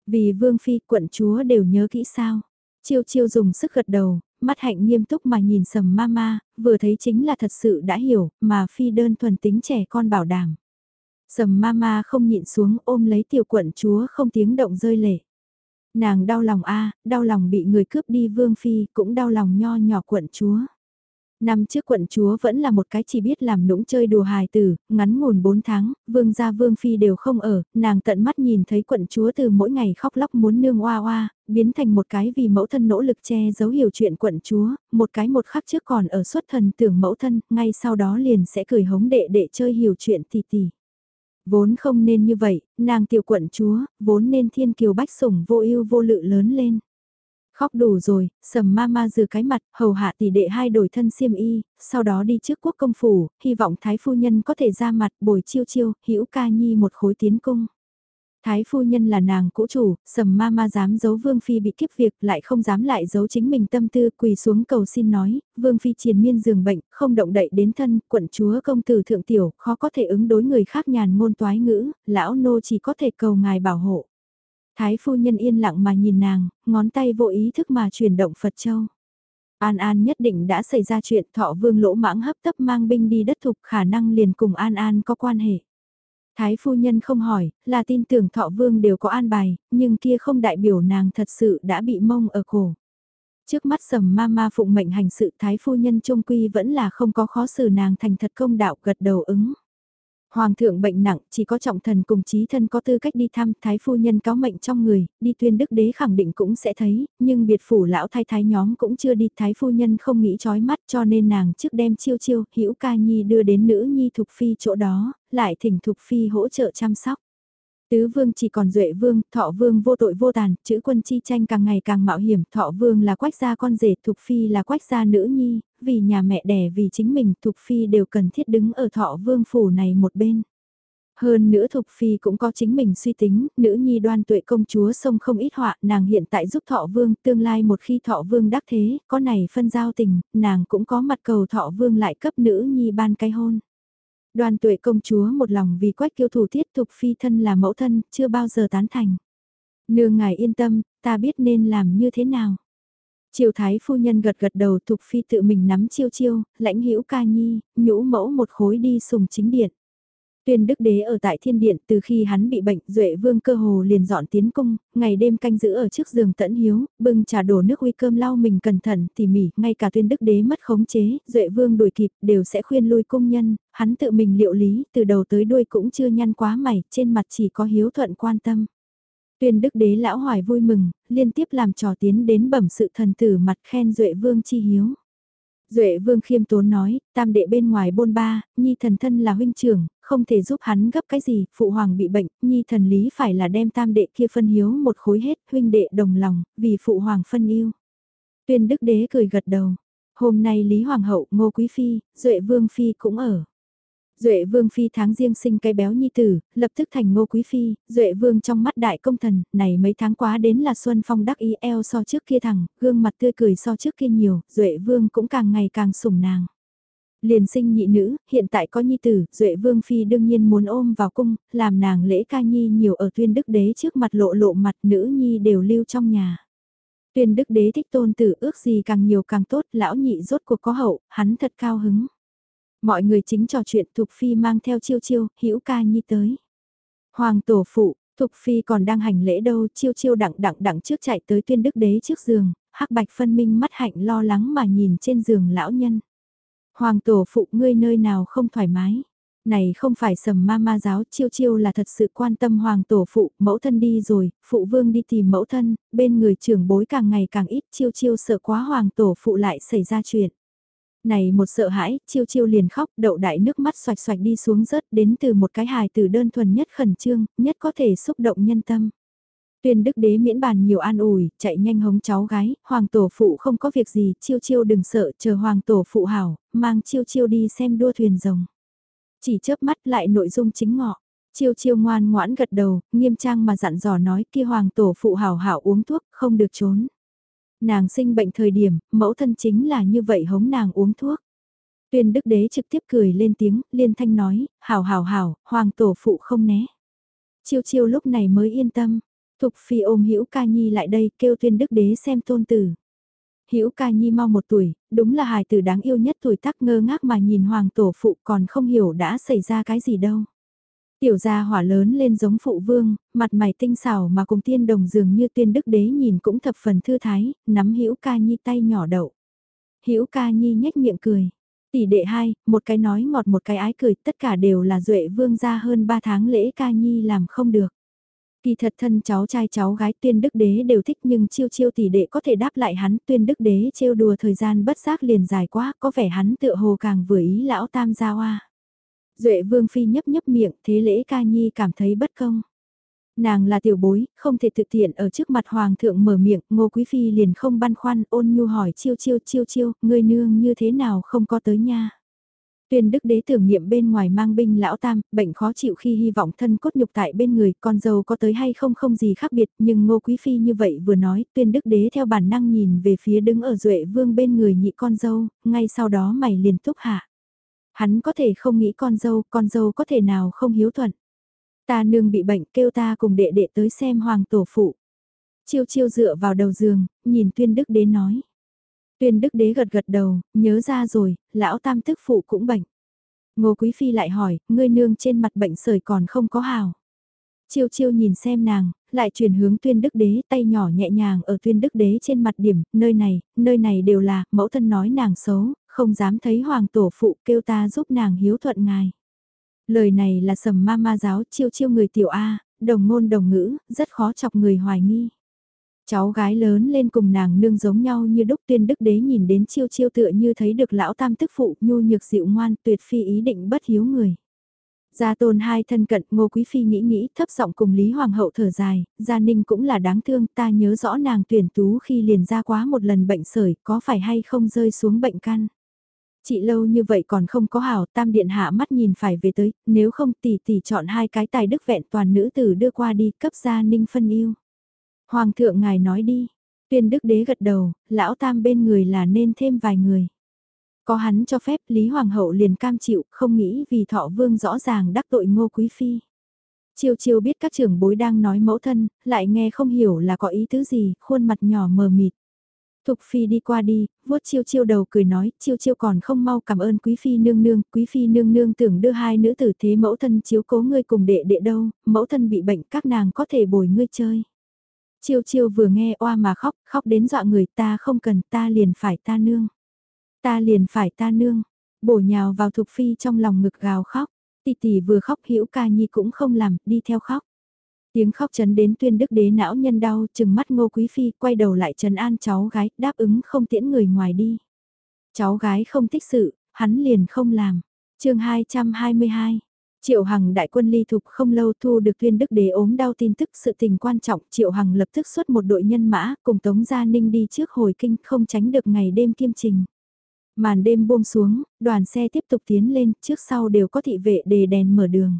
Vì vương phi quận chúa đều nhớ kỹ sao. Chiêu chiêu dùng sức gật đầu, mắt hạnh nghiêm túc mà nhìn sầm mama, vừa thấy chính là thật sự đã hiểu, mà phi đơn thuần tính trẻ con bảo đảm. Sầm mama không nhịn xuống ôm lấy tiểu quận chúa không tiếng động rơi lệ. Nàng đau lòng a đau lòng bị người cướp đi vương phi, cũng đau lòng nho nhỏ quận chúa. Năm trước quận chúa vẫn là một cái chỉ biết làm nũng chơi đùa hài tử, ngắn ngủn 4 tháng, vương gia vương phi đều không ở, nàng tận mắt nhìn thấy quận chúa từ mỗi ngày khóc lóc muốn nương oa oa, biến thành một cái vì mẫu thân nỗ lực che giấu hiểu chuyện quận chúa, một cái một khắc trước còn ở xuất thần tưởng mẫu thân, ngay sau đó liền sẽ cười hống đệ đệ chơi hiểu chuyện tỷ tỷ. Vốn không nên như vậy, nàng tiểu quận chúa, vốn nên thiên kiều bách sủng vô ưu vô lự lớn lên. Khóc đủ rồi, sầm ma ma rửa cái mặt, hầu hạ tỷ đệ hai đổi thân xiêm y, sau đó đi trước quốc công phủ, hy vọng thái phu nhân có thể ra mặt bồi chiêu chiêu, hữu ca nhi một khối tiến cung. Thái phu nhân là nàng cũ chủ, sầm ma ma dám giấu vương phi bị kiếp việc lại không dám lại giấu chính mình tâm tư quỳ xuống cầu xin nói, vương phi triền miên giường bệnh, không động đậy đến thân, quận chúa công tử thượng tiểu, khó có thể ứng đối người khác nhàn ngôn toái ngữ, lão nô chỉ có thể cầu ngài bảo hộ. Thái phu nhân yên lặng mà nhìn nàng, ngón tay vô ý thức mà chuyển động Phật Châu. An An nhất định đã xảy ra chuyện thọ vương lỗ mãng hấp tấp mang binh đi đất thục khả năng liền cùng An An có quan hệ. Thái phu nhân không hỏi, là tin tưởng thọ vương đều có an bài, nhưng kia không đại biểu nàng thật sự đã bị mông ở cổ. Trước mắt sầm ma ma phụng mệnh hành sự thái phu nhân trung quy vẫn là không có khó xử nàng thành thật công đạo gật đầu ứng. Hoàng thượng bệnh nặng, chỉ có trọng thần cùng chí thân có tư cách đi thăm, thái phu nhân cáo mệnh trong người, đi tuyên đức đế khẳng định cũng sẽ thấy, nhưng biệt phủ lão thái thái nhóm cũng chưa đi, thái phu nhân không nghĩ chói mắt cho nên nàng trước đem chiêu chiêu, hữu ca nhi đưa đến nữ nhi thục phi chỗ đó, lại thỉnh thục phi hỗ trợ chăm sóc. Tứ vương chỉ còn duệ vương, thọ vương vô tội vô tàn, chữ quân chi tranh càng ngày càng mạo hiểm, thọ vương là quách gia con rể, thục phi là quách gia nữ nhi, vì nhà mẹ đẻ vì chính mình, thục phi đều cần thiết đứng ở thọ vương phủ này một bên. Hơn nữa Thục Phi cũng có chính mình suy tính, nữ nhi đoan tuệ công chúa sông không ít họa, nàng hiện tại giúp thọ vương, tương lai một khi thọ vương đắc thế, có này phân giao tình, nàng cũng có mặt cầu thọ vương lại cấp nữ nhi ban cái hôn. Đoàn tuệ công chúa một lòng vì quách kiêu thủ thiết thục phi thân là mẫu thân, chưa bao giờ tán thành. Nương ngài yên tâm, ta biết nên làm như thế nào. Triều thái phu nhân gật gật đầu thục phi tự mình nắm chiêu chiêu, lãnh hữu ca nhi, nhũ mẫu một khối đi sùng chính điện. Tuyên đức đế ở tại thiên điện từ khi hắn bị bệnh, Duệ vương cơ hồ liền dọn tiến cung, ngày đêm canh giữ ở trước giường tẫn hiếu, bưng trà đổ nước uy cơm lau mình cẩn thận tỉ mỉ, ngay cả tuyên đức đế mất khống chế, Duệ vương đuổi kịp, đều sẽ khuyên lui cung nhân, hắn tự mình liệu lý, từ đầu tới đuôi cũng chưa nhăn quá mày, trên mặt chỉ có hiếu thuận quan tâm. Tuyên đức đế lão hoài vui mừng, liên tiếp làm trò tiến đến bẩm sự thần tử mặt khen Duệ vương chi hiếu. Duệ vương khiêm tốn nói, tam đệ bên ngoài bôn ba, nhi thần thân là huynh trưởng, không thể giúp hắn gấp cái gì, phụ hoàng bị bệnh, nhi thần lý phải là đem tam đệ kia phân hiếu một khối hết, huynh đệ đồng lòng, vì phụ hoàng phân yêu. Tuyên đức đế cười gật đầu, hôm nay Lý Hoàng hậu, Ngô Quý Phi, Duệ Vương Phi cũng ở. Duệ Vương Phi tháng riêng sinh cái béo nhi tử, lập tức thành Ngô Quý Phi, Duệ Vương trong mắt đại công thần, này mấy tháng quá đến là Xuân Phong đắc ý eo so trước kia thẳng, gương mặt tươi cười so trước kia nhiều, Duệ Vương cũng càng ngày càng sủng nàng. Liền sinh nhị nữ, hiện tại có nhi tử, Duệ Vương Phi đương nhiên muốn ôm vào cung, làm nàng lễ ca nhi nhiều ở tuyên đức đế trước mặt lộ lộ mặt nữ nhi đều lưu trong nhà. Tuyên đức đế thích tôn tử ước gì càng nhiều càng tốt, lão nhị rốt cuộc có hậu, hắn thật cao hứng. Mọi người chính trò chuyện Thục Phi mang theo chiêu chiêu, hữu ca nhi tới. Hoàng tổ phụ, Thục Phi còn đang hành lễ đâu, chiêu chiêu đặng đặng đặng trước chạy tới tuyên đức đế trước giường, hắc bạch phân minh mắt hạnh lo lắng mà nhìn trên giường lão nhân. Hoàng tổ phụ ngươi nơi nào không thoải mái. Này không phải sầm ma ma giáo chiêu chiêu là thật sự quan tâm hoàng tổ phụ, mẫu thân đi rồi, phụ vương đi tìm mẫu thân, bên người trưởng bối càng ngày càng ít chiêu chiêu sợ quá hoàng tổ phụ lại xảy ra chuyện. Này một sợ hãi, chiêu chiêu liền khóc, đậu đại nước mắt xoạch xoạch đi xuống rớt đến từ một cái hài từ đơn thuần nhất khẩn trương, nhất có thể xúc động nhân tâm. Tuyên đức đế miễn bàn nhiều an ủi, chạy nhanh hống cháu gái, hoàng tổ phụ không có việc gì, chiêu chiêu đừng sợ, chờ hoàng tổ phụ hảo, mang chiêu chiêu đi xem đua thuyền rồng. Chỉ chớp mắt lại nội dung chính ngọ, chiêu chiêu ngoan ngoãn gật đầu, nghiêm trang mà dặn dò nói kia hoàng tổ phụ hảo hảo uống thuốc, không được trốn. Nàng sinh bệnh thời điểm, mẫu thân chính là như vậy hống nàng uống thuốc. Tuyên đức đế trực tiếp cười lên tiếng, liên thanh nói, hảo hảo hảo, hoàng tổ phụ không né. Chiêu chiêu lúc này mới yên tâm, Thục Phi ôm Hữu Ca Nhi lại đây, kêu Tuyên Đức Đế xem tôn tử. Hữu Ca Nhi mau một tuổi, đúng là hài tử đáng yêu nhất tuổi tác ngơ ngác mà nhìn hoàng tổ phụ còn không hiểu đã xảy ra cái gì đâu. Tiểu gia hỏa lớn lên giống phụ vương, mặt mày tinh xảo mà cùng tiên đồng dường như tuyên đức đế nhìn cũng thập phần thư thái, nắm Hữu Ca Nhi tay nhỏ đậu. Hữu Ca Nhi nhếch miệng cười. Tỷ đệ hai, một cái nói ngọt một cái ái cười, tất cả đều là duệ vương gia hơn ba tháng lễ Ca Nhi làm không được. Kỳ thật thân cháu trai cháu gái tuyên đức đế đều thích nhưng chiêu chiêu tỷ đệ có thể đáp lại hắn tuyên đức đế trêu đùa thời gian bất giác liền dài quá có vẻ hắn tựa hồ càng vừa ý lão tam gia hoa. Duệ vương phi nhấp nhấp miệng thế lễ ca nhi cảm thấy bất công. Nàng là tiểu bối, không thể thực tiện ở trước mặt hoàng thượng mở miệng, ngô quý phi liền không băn khoăn ôn nhu hỏi chiêu chiêu chiêu chiêu, ngươi nương như thế nào không có tới nha. Tuyên đức đế tưởng niệm bên ngoài mang binh lão tam, bệnh khó chịu khi hy vọng thân cốt nhục tại bên người, con dâu có tới hay không không gì khác biệt, nhưng ngô quý phi như vậy vừa nói, tuyên đức đế theo bản năng nhìn về phía đứng ở duệ vương bên người nhị con dâu, ngay sau đó mày liền túc hạ. Hắn có thể không nghĩ con dâu, con dâu có thể nào không hiếu thuận. Ta nương bị bệnh kêu ta cùng đệ đệ tới xem hoàng tổ phụ. Chiêu chiêu dựa vào đầu giường, nhìn tuyên đức đế nói. Tuyên đức đế gật gật đầu, nhớ ra rồi, lão tam tức phụ cũng bệnh. Ngô Quý Phi lại hỏi, ngươi nương trên mặt bệnh sởi còn không có hào. Chiêu chiêu nhìn xem nàng, lại chuyển hướng tuyên đức đế tay nhỏ nhẹ nhàng ở tuyên đức đế trên mặt điểm, nơi này, nơi này đều là, mẫu thân nói nàng xấu, không dám thấy hoàng tổ phụ kêu ta giúp nàng hiếu thuận ngài. Lời này là sầm ma ma giáo chiêu chiêu người tiểu A, đồng ngôn đồng ngữ, rất khó chọc người hoài nghi. Cháu gái lớn lên cùng nàng nương giống nhau như đúc tuyên đức đế nhìn đến chiêu chiêu tựa như thấy được lão tam tức phụ nhu nhược dịu ngoan tuyệt phi ý định bất hiếu người. Gia tôn hai thân cận ngô quý phi nghĩ nghĩ thấp giọng cùng Lý Hoàng hậu thở dài, gia ninh cũng là đáng thương ta nhớ rõ nàng tuyển tú khi liền ra quá một lần bệnh sởi có phải hay không rơi xuống bệnh căn. Chị lâu như vậy còn không có hảo tam điện hạ mắt nhìn phải về tới, nếu không tỷ tỷ chọn hai cái tài đức vẹn toàn nữ tử đưa qua đi cấp gia ninh phân yêu. Hoàng thượng ngài nói đi, tuyên đức đế gật đầu, lão tam bên người là nên thêm vài người. Có hắn cho phép Lý Hoàng hậu liền cam chịu, không nghĩ vì thọ vương rõ ràng đắc tội ngô quý phi. Chiêu chiêu biết các trưởng bối đang nói mẫu thân, lại nghe không hiểu là có ý tứ gì, khuôn mặt nhỏ mờ mịt. Thục phi đi qua đi, vuốt chiêu chiêu đầu cười nói, chiêu chiêu còn không mau cảm ơn quý phi nương nương, quý phi nương nương tưởng đưa hai nữ tử thế mẫu thân chiếu cố ngươi cùng đệ đệ đâu, mẫu thân bị bệnh các nàng có thể bồi ngươi chơi. Chiêu chiêu vừa nghe oa mà khóc, khóc đến dọa người ta không cần ta liền phải ta nương. Ta liền phải ta nương, bổ nhào vào thục phi trong lòng ngực gào khóc, tỷ tỷ vừa khóc hữu ca nhi cũng không làm, đi theo khóc. Tiếng khóc chấn đến tuyên đức đế não nhân đau, chừng mắt ngô quý phi, quay đầu lại trần an cháu gái, đáp ứng không tiễn người ngoài đi. Cháu gái không thích sự, hắn liền không làm. chương 222 Triệu Hằng đại quân ly thục không lâu thu được tuyên đức đế ốm đau tin tức sự tình quan trọng Triệu Hằng lập tức xuất một đội nhân mã cùng Tống Gia Ninh đi trước hồi kinh không tránh được ngày đêm kiêm trình. Màn đêm buông xuống, đoàn xe tiếp tục tiến lên trước sau đều có thị vệ đề đèn mở đường.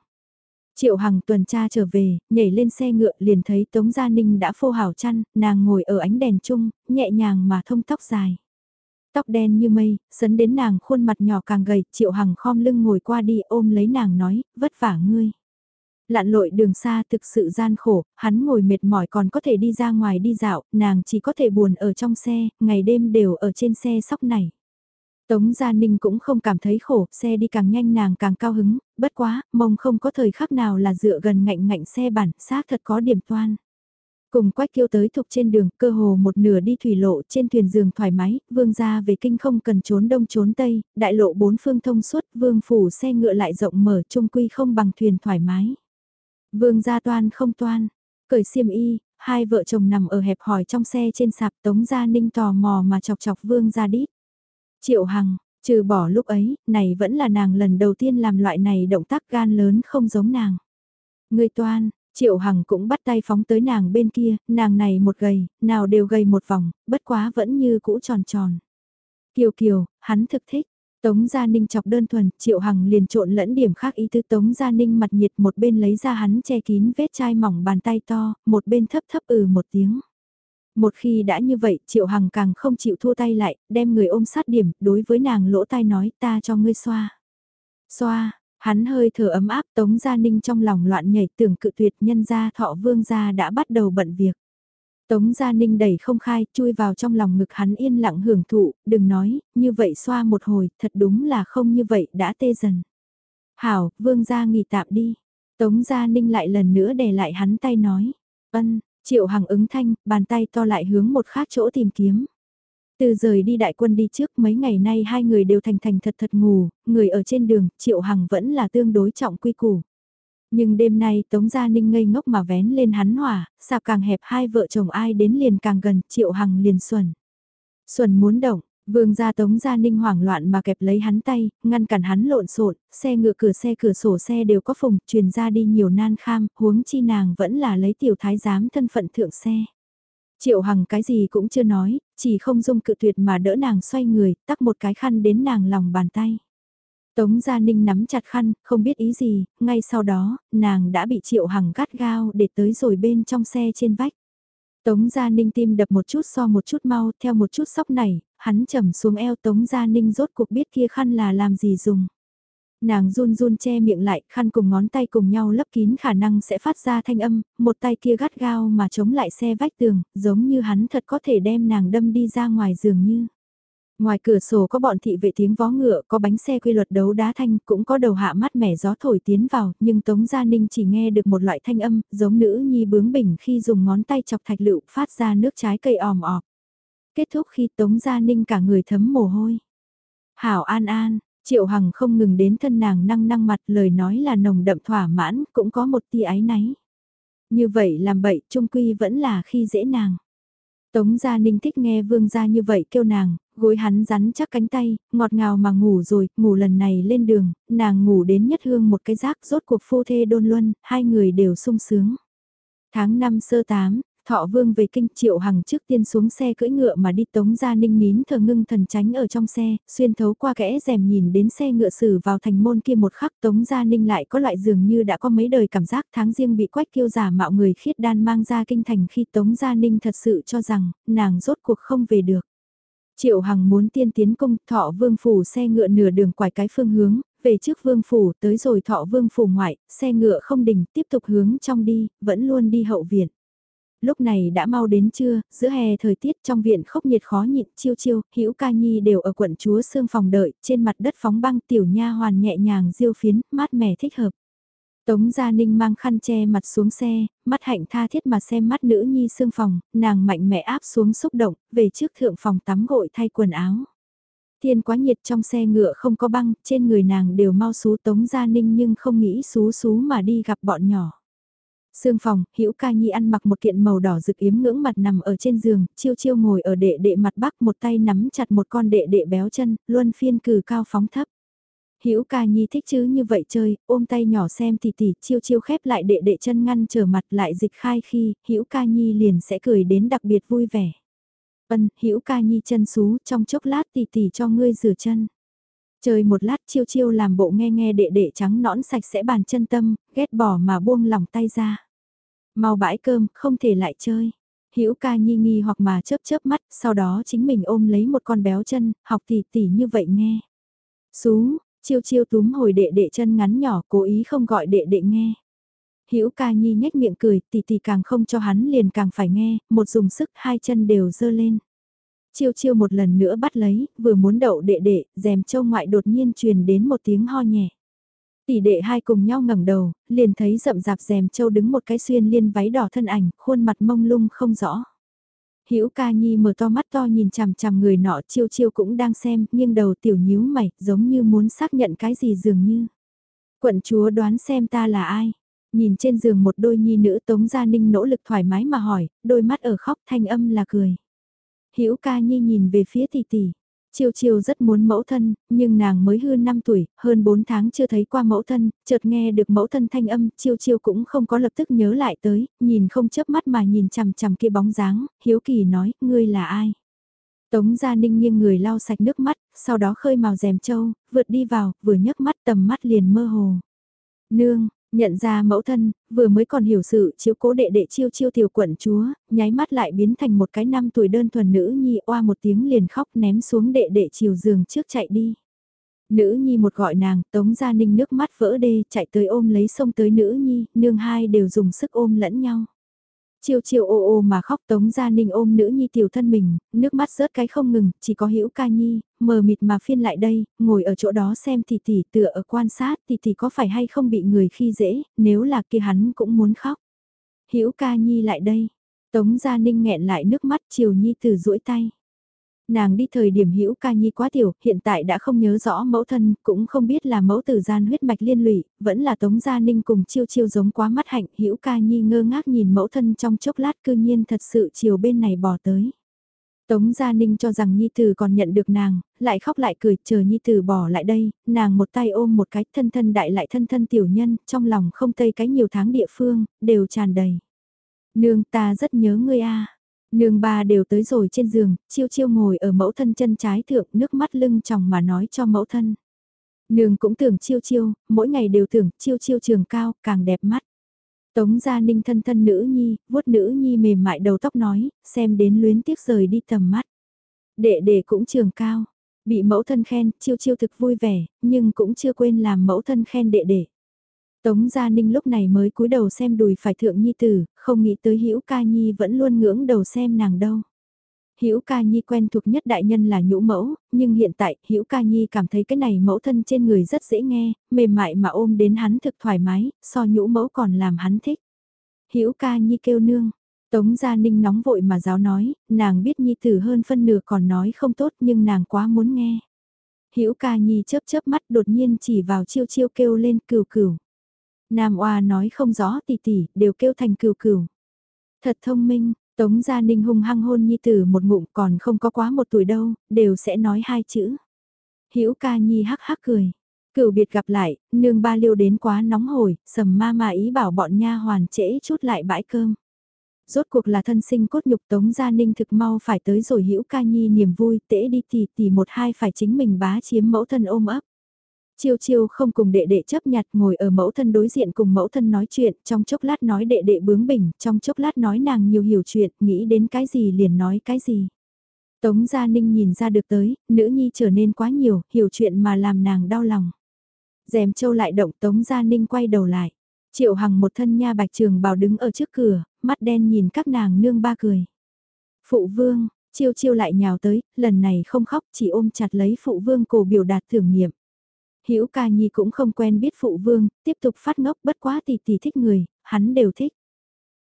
Triệu Hằng tuần tra trở về, nhảy lên xe ngựa liền thấy Tống Gia Ninh đã phô hảo chăn, nàng ngồi ở ánh đèn chung, nhẹ nhàng mà thông tóc dài. Tóc đen như mây, sấn đến nàng khuôn mặt nhỏ càng gầy, Triệu Hằng khom lưng ngồi qua đi ôm lấy nàng nói, vất vả ngươi. lạn lội đường xa thực sự gian khổ, hắn ngồi mệt mỏi còn có thể đi ra ngoài đi dạo, nàng chỉ có thể buồn ở trong xe, ngày đêm đều ở trên xe sóc này. Tống Gia Ninh cũng không cảm thấy khổ, xe đi càng nhanh nàng càng cao hứng, bất quá, mông không có thời khắc nào là dựa gần ngạnh ngạnh xe bản, xác thật có điểm toan. Cùng quách kiêu tới thục trên đường, cơ hồ một nửa đi thủy lộ trên thuyền giường thoải mái, vương gia về kinh không cần trốn đông trốn tây, đại lộ bốn phương thông suốt, vương phủ xe ngựa lại rộng mở trung quy không bằng thuyền thoải mái. Vương gia toan không toan, cởi xiêm y, hai vợ chồng nằm ở hẹp hỏi trong xe trên sạp tống gia ninh tò mò mà chọc chọc vương gia đít. Triệu Hằng, trừ bỏ lúc ấy, này vẫn là nàng lần đầu tiên làm loại này động tác gan lớn không giống nàng. Người toan, Triệu Hằng cũng bắt tay phóng tới nàng bên kia, nàng này một gầy, nào đều gầy một vòng, bất quá vẫn như cũ tròn tròn. Kiều Kiều, hắn thực thích. Tống Gia Ninh chọc đơn thuần, Triệu Hằng liền trộn lẫn điểm khác ý tư Tống Gia Ninh mặt nhiệt một bên lấy ra hắn che kín vết chai mỏng bàn tay to, một bên thấp thấp ừ một tiếng. Một khi đã như vậy, Triệu Hằng càng không chịu thua tay lại, đem người ôm sát điểm, đối với nàng lỗ tai nói ta cho ngươi xoa. Xoa, hắn hơi thở ấm áp Tống Gia Ninh trong lòng loạn nhảy tưởng cự tuyệt nhân gia thọ vương gia đã bắt đầu bận việc. Tống Gia Ninh đẩy không khai, chui vào trong lòng ngực hắn yên lặng hưởng thụ, đừng nói, như vậy xoa một hồi, thật đúng là không như vậy đã tê dần. Hảo, vương gia nghỉ tạm đi. Tống Gia Ninh lại lần nữa để lại hắn tay nói. Ân, Triệu Hằng ứng thanh, bàn tay to lại hướng một khác chỗ tìm kiếm. Từ rời đi đại quân đi trước mấy ngày nay hai người đều thành thành thật thật ngủ, người ở trên đường, Triệu Hằng vẫn là tương đối trọng quy củ. Nhưng đêm nay Tống Gia Ninh ngây ngốc mà vén lên hắn hỏa, sạp càng hẹp hai vợ chồng ai đến liền càng gần, Triệu Hằng liền xuẩn. Xuẩn muốn động, Vương gia tống gia ninh hoảng loạn mà kẹp lấy hắn tay, ngăn cản hắn lộn xộn, xe ngựa cửa xe cửa sổ xe đều có phùng, truyền ra đi nhiều nan kham, huống chi nàng vẫn là lấy tiểu thái giám thân phận thượng xe. Triệu Hằng cái gì cũng chưa nói, chỉ không dung cự tuyệt mà đỡ nàng xoay người, tắc một cái khăn đến nàng lòng bàn tay. Tống Gia Ninh nắm chặt khăn, không biết ý gì, ngay sau đó, nàng đã bị Triệu Hằng gắt gao để tới rồi bên trong xe trên vách. Tống Gia Ninh tim đập một chút so một chút mau, theo một chút sóc này, hắn trầm xuống eo Tống Gia Ninh rốt cuộc biết kia khăn là làm gì dùng. Nàng run run che miệng lại, khăn cùng ngón tay cùng nhau lấp kín khả năng sẽ phát ra thanh âm, một tay kia gắt gao mà chống lại xe vách tường, giống như hắn thật có thể đem nàng đâm đi ra ngoài giường như. Ngoài cửa sổ có bọn thị vệ tiếng vó ngựa, có bánh xe quy luật đấu đá thanh, cũng có đầu hạ mắt mẻ gió thổi tiến vào, nhưng Tống Gia Ninh chỉ nghe được một loại thanh âm, giống nữ nhi bướng bỉnh khi dùng ngón tay chọc thạch lựu phát ra nước trái cây òm ọp. Kết thúc khi Tống Gia Ninh cả người thấm mồ hôi. Hảo an an, Triệu Hằng không ngừng đến thân nàng năng năng mặt lời nói là nồng đậm thỏa mãn, cũng có một tia ái náy. Như vậy làm bậy trung quy vẫn là khi dễ nàng. Tống Gia Ninh thích nghe Vương Gia như vậy kêu nàng, gối hắn rắn chắc cánh tay, ngọt ngào mà ngủ rồi, ngủ lần này lên đường, nàng ngủ đến nhất hương một cái rác rốt cuộc phu thê đôn luân, hai người đều sung sướng. Tháng 5 sơ 8, Thọ Vương về kinh Triệu Hằng trước tiên xuống xe cưỡi ngựa mà đi Tống Gia Ninh nín thờ ngưng thần tránh ở trong xe, xuyên thấu qua kẽ rèm nhìn đến xe ngựa xử vào thành môn kia một khắc Tống Gia Ninh lại có loại dường như đã có mấy đời cảm giác tháng riêng bị quách kiêu giả mạo người khiết đan mang ra kinh thành khi Tống Gia Ninh thật sự cho rằng nàng rốt cuộc không về được. Triệu Hằng muốn tiên tiến công, thọ vương phủ xe ngựa nửa đường quải cái phương hướng, về trước vương phủ tới rồi thọ vương phủ ngoại, xe ngựa không đình tiếp tục hướng trong đi, vẫn luôn đi hậu viện lúc này đã mau đến trưa, giữa hè thời tiết trong viện khốc nhiệt khó nhịn, chiêu chiêu, hữu ca nhi đều ở quận chúa xương phòng đợi, trên mặt đất phóng băng tiểu nha hoàn nhẹ nhàng diêu phiến, mát mẻ thích hợp. Tống Gia Ninh mang khăn che mặt xuống xe, mắt hạnh tha thiết mà xem mắt nữ nhi xương phòng, nàng mạnh mẽ áp xuống xúc động, về trước thượng phòng tắm gội thay quần áo. Thiên quá nhiệt trong xe ngựa không có băng, trên người nàng đều mau xú Tống Gia Ninh nhưng không nghĩ xú xú mà đi gặp bọn nhỏ. Sương phòng, Hữu Ca Nhi ăn mặc một kiện màu đỏ rực yếm ngưỡng mặt nằm ở trên giường, chiêu chiêu ngồi ở đệ đệ mặt bắc một tay nắm chặt một con đệ đệ béo chân, luân phiên cử cao phóng thấp. Hữu Ca Nhi thích chứ như vậy chơi, ôm tay nhỏ xem thì tỉ, chiêu chiêu khép lại đệ đệ chân ngăn trở mặt lại dịch khai khi, Hữu Ca Nhi liền sẽ cười đến đặc biệt vui vẻ. Ân, Hữu Ca Nhi chân xú, trong chốc lát tỉ tỉ cho ngươi rửa chân. Chơi một lát chiêu chiêu làm bộ nghe nghe đệ đệ trắng nõn sạch sẽ bàn chân tâm, ghét bỏ mà buông lỏng tay ra. Mau bãi cơm, không thể lại chơi. Hữu ca nhi nghi hoặc mà chớp chớp mắt, sau đó chính mình ôm lấy một con béo chân, học tỉ tỉ như vậy nghe. Xú, chiêu chiêu túm hồi đệ đệ chân ngắn nhỏ, cố ý không gọi đệ đệ nghe. Hữu ca nhi nhếch miệng cười, tỉ tỉ càng không cho hắn liền càng phải nghe, một dùng sức hai chân đều dơ lên. Chiêu chiêu một lần nữa bắt lấy, vừa muốn đậu đệ đệ, dèm châu ngoại đột nhiên truyền đến một tiếng ho nhẹ. Tỷ đệ hai cùng nhau ngẩng đầu, liền thấy rậm rạp dèm châu đứng một cái xuyên liên váy đỏ thân ảnh, khuôn mặt mông lung không rõ. Hữu ca nhi mở to mắt to nhìn chằm chằm người nọ chiêu chiêu cũng đang xem, nhưng đầu tiểu nhíu mày, giống như muốn xác nhận cái gì dường như. Quận chúa đoán xem ta là ai? Nhìn trên giường một đôi nhi nữ Tống Gia Ninh nỗ lực thoải mái mà hỏi, đôi mắt ở khóc thanh âm là cười. Hữu ca nhi nhìn về phía tỷ tỷ. Chiêu chiêu rất muốn mẫu thân, nhưng nàng mới hơn 5 tuổi, hơn 4 tháng chưa thấy qua mẫu thân, chợt nghe được mẫu thân thanh âm, chiêu chiêu cũng không có lập tức nhớ lại tới, nhìn không chớp mắt mà nhìn chằm chằm kia bóng dáng, hiếu kỳ nói, ngươi là ai? Tống Gia Ninh nghiêng người lau sạch nước mắt, sau đó khơi màu rèm châu, vượt đi vào, vừa nhấc mắt tầm mắt liền mơ hồ. Nương, Nhận ra mẫu thân, vừa mới còn hiểu sự chiếu cố đệ đệ chiêu chiêu tiểu quận chúa, nháy mắt lại biến thành một cái năm tuổi đơn thuần nữ nhi oa một tiếng liền khóc ném xuống đệ đệ chiều giường trước chạy đi. Nữ nhi một gọi nàng, tống gia ninh nước mắt vỡ đê, chạy tới ôm lấy sông tới nữ nhi, nương hai đều dùng sức ôm lẫn nhau. Chiều chiều ô ô mà khóc Tống Gia Ninh ôm nữ nhi tiểu thân mình, nước mắt rớt cái không ngừng, chỉ có hữu ca nhi, mờ mịt mà phiên lại đây, ngồi ở chỗ đó xem tỷ tỷ tựa ở quan sát tỷ tỷ có phải hay không bị người khi dễ, nếu là kia hắn cũng muốn khóc. Hữu ca nhi lại đây, Tống Gia Ninh nghẹn lại nước mắt chiều nhi từ duỗi tay. Nàng đi thời điểm hữu ca nhi quá tiểu, hiện tại đã không nhớ rõ mẫu thân, cũng không biết là mẫu tử gian huyết mạch liên lụy, vẫn là tống gia ninh cùng chiêu chiêu giống quá mắt hạnh, hữu ca nhi ngơ ngác nhìn mẫu thân trong chốc lát cư nhiên thật sự chiều bên này bỏ tới. Tống Gia Ninh cho rằng Nhi Tử còn nhận được nàng, lại khóc lại cười, chờ Nhi Tử bỏ lại đây, nàng một tay ôm một cái thân thân đại lại thân thân tiểu nhân, trong lòng không tây cái nhiều tháng địa phương, đều tràn đầy. Nương ta rất nhớ ngươi a Nương ba đều tới rồi trên giường, chiêu chiêu ngồi ở mẫu thân chân trái thượng nước mắt lưng tròng mà nói cho mẫu thân. Nương cũng tưởng chiêu chiêu, mỗi ngày đều tưởng chiêu chiêu trường cao, càng đẹp mắt. Tống gia ninh thân thân nữ nhi, vuốt nữ nhi mềm mại đầu tóc nói, xem đến luyến tiếc rời đi tầm mắt. Đệ đệ cũng trường cao, bị mẫu thân khen, chiêu chiêu thực vui vẻ, nhưng cũng chưa quên làm mẫu thân khen đệ đệ. Tống Gia Ninh lúc này mới cúi đầu xem đùi phải thượng nhi tử, không nghĩ tới Hữu Ca Nhi vẫn luôn ngưỡng đầu xem nàng đâu. Hữu Ca Nhi quen thuộc nhất đại nhân là nhũ mẫu, nhưng hiện tại Hữu Ca Nhi cảm thấy cái này mẫu thân trên người rất dễ nghe, mềm mại mà ôm đến hắn thực thoải mái, so nhũ mẫu còn làm hắn thích. Hữu Ca Nhi kêu nương, Tống Gia Ninh nóng vội mà giáo nói, nàng biết Nhi tử hơn phân nửa còn nói không tốt nhưng nàng quá muốn nghe. Hữu ca nhi chớp chớp mắt đột nhiên chỉ vào chiêu chiêu kêu lên cừu cừu. Nam oa nói không rõ tỷ tỷ, đều kêu thành cừu cừu. Thật thông minh, Tống Gia Ninh hung hăng hôn nhi tử một ngụm còn không có quá một tuổi đâu, đều sẽ nói hai chữ. Hữu ca nhi hắc hắc cười. Cửu biệt gặp lại, nương ba liêu đến quá nóng hổi, sầm ma mà ý bảo bọn nha hoàn trễ chút lại bãi cơm. Rốt cuộc là thân sinh cốt nhục Tống Gia Ninh thực mau phải tới rồi hữu ca nhi niềm vui tễ đi tỉ tỉ một hai phải chính mình bá chiếm mẫu thân ôm ấp. Chiêu chiêu không cùng đệ đệ chấp nhặt ngồi ở mẫu thân đối diện cùng mẫu thân nói chuyện, trong chốc lát nói đệ đệ bướng bỉnh, trong chốc lát nói nàng nhiều hiểu chuyện, nghĩ đến cái gì liền nói cái gì. Tống Gia Ninh nhìn ra được tới, nữ nhi trở nên quá nhiều, hiểu chuyện mà làm nàng đau lòng. Dèm châu lại động Tống Gia Ninh quay đầu lại. Triệu Hằng một thân nha bạch trường bào đứng ở trước cửa, mắt đen nhìn các nàng nương ba cười. Phụ vương, chiêu chiêu lại nhào tới, lần này không khóc chỉ ôm chặt lấy phụ vương cổ biểu đạt thưởng nghiệm. Hữu ca nhi cũng không quen biết phụ vương, tiếp tục phát ngốc bất quá tỷ tỷ thích người, hắn đều thích.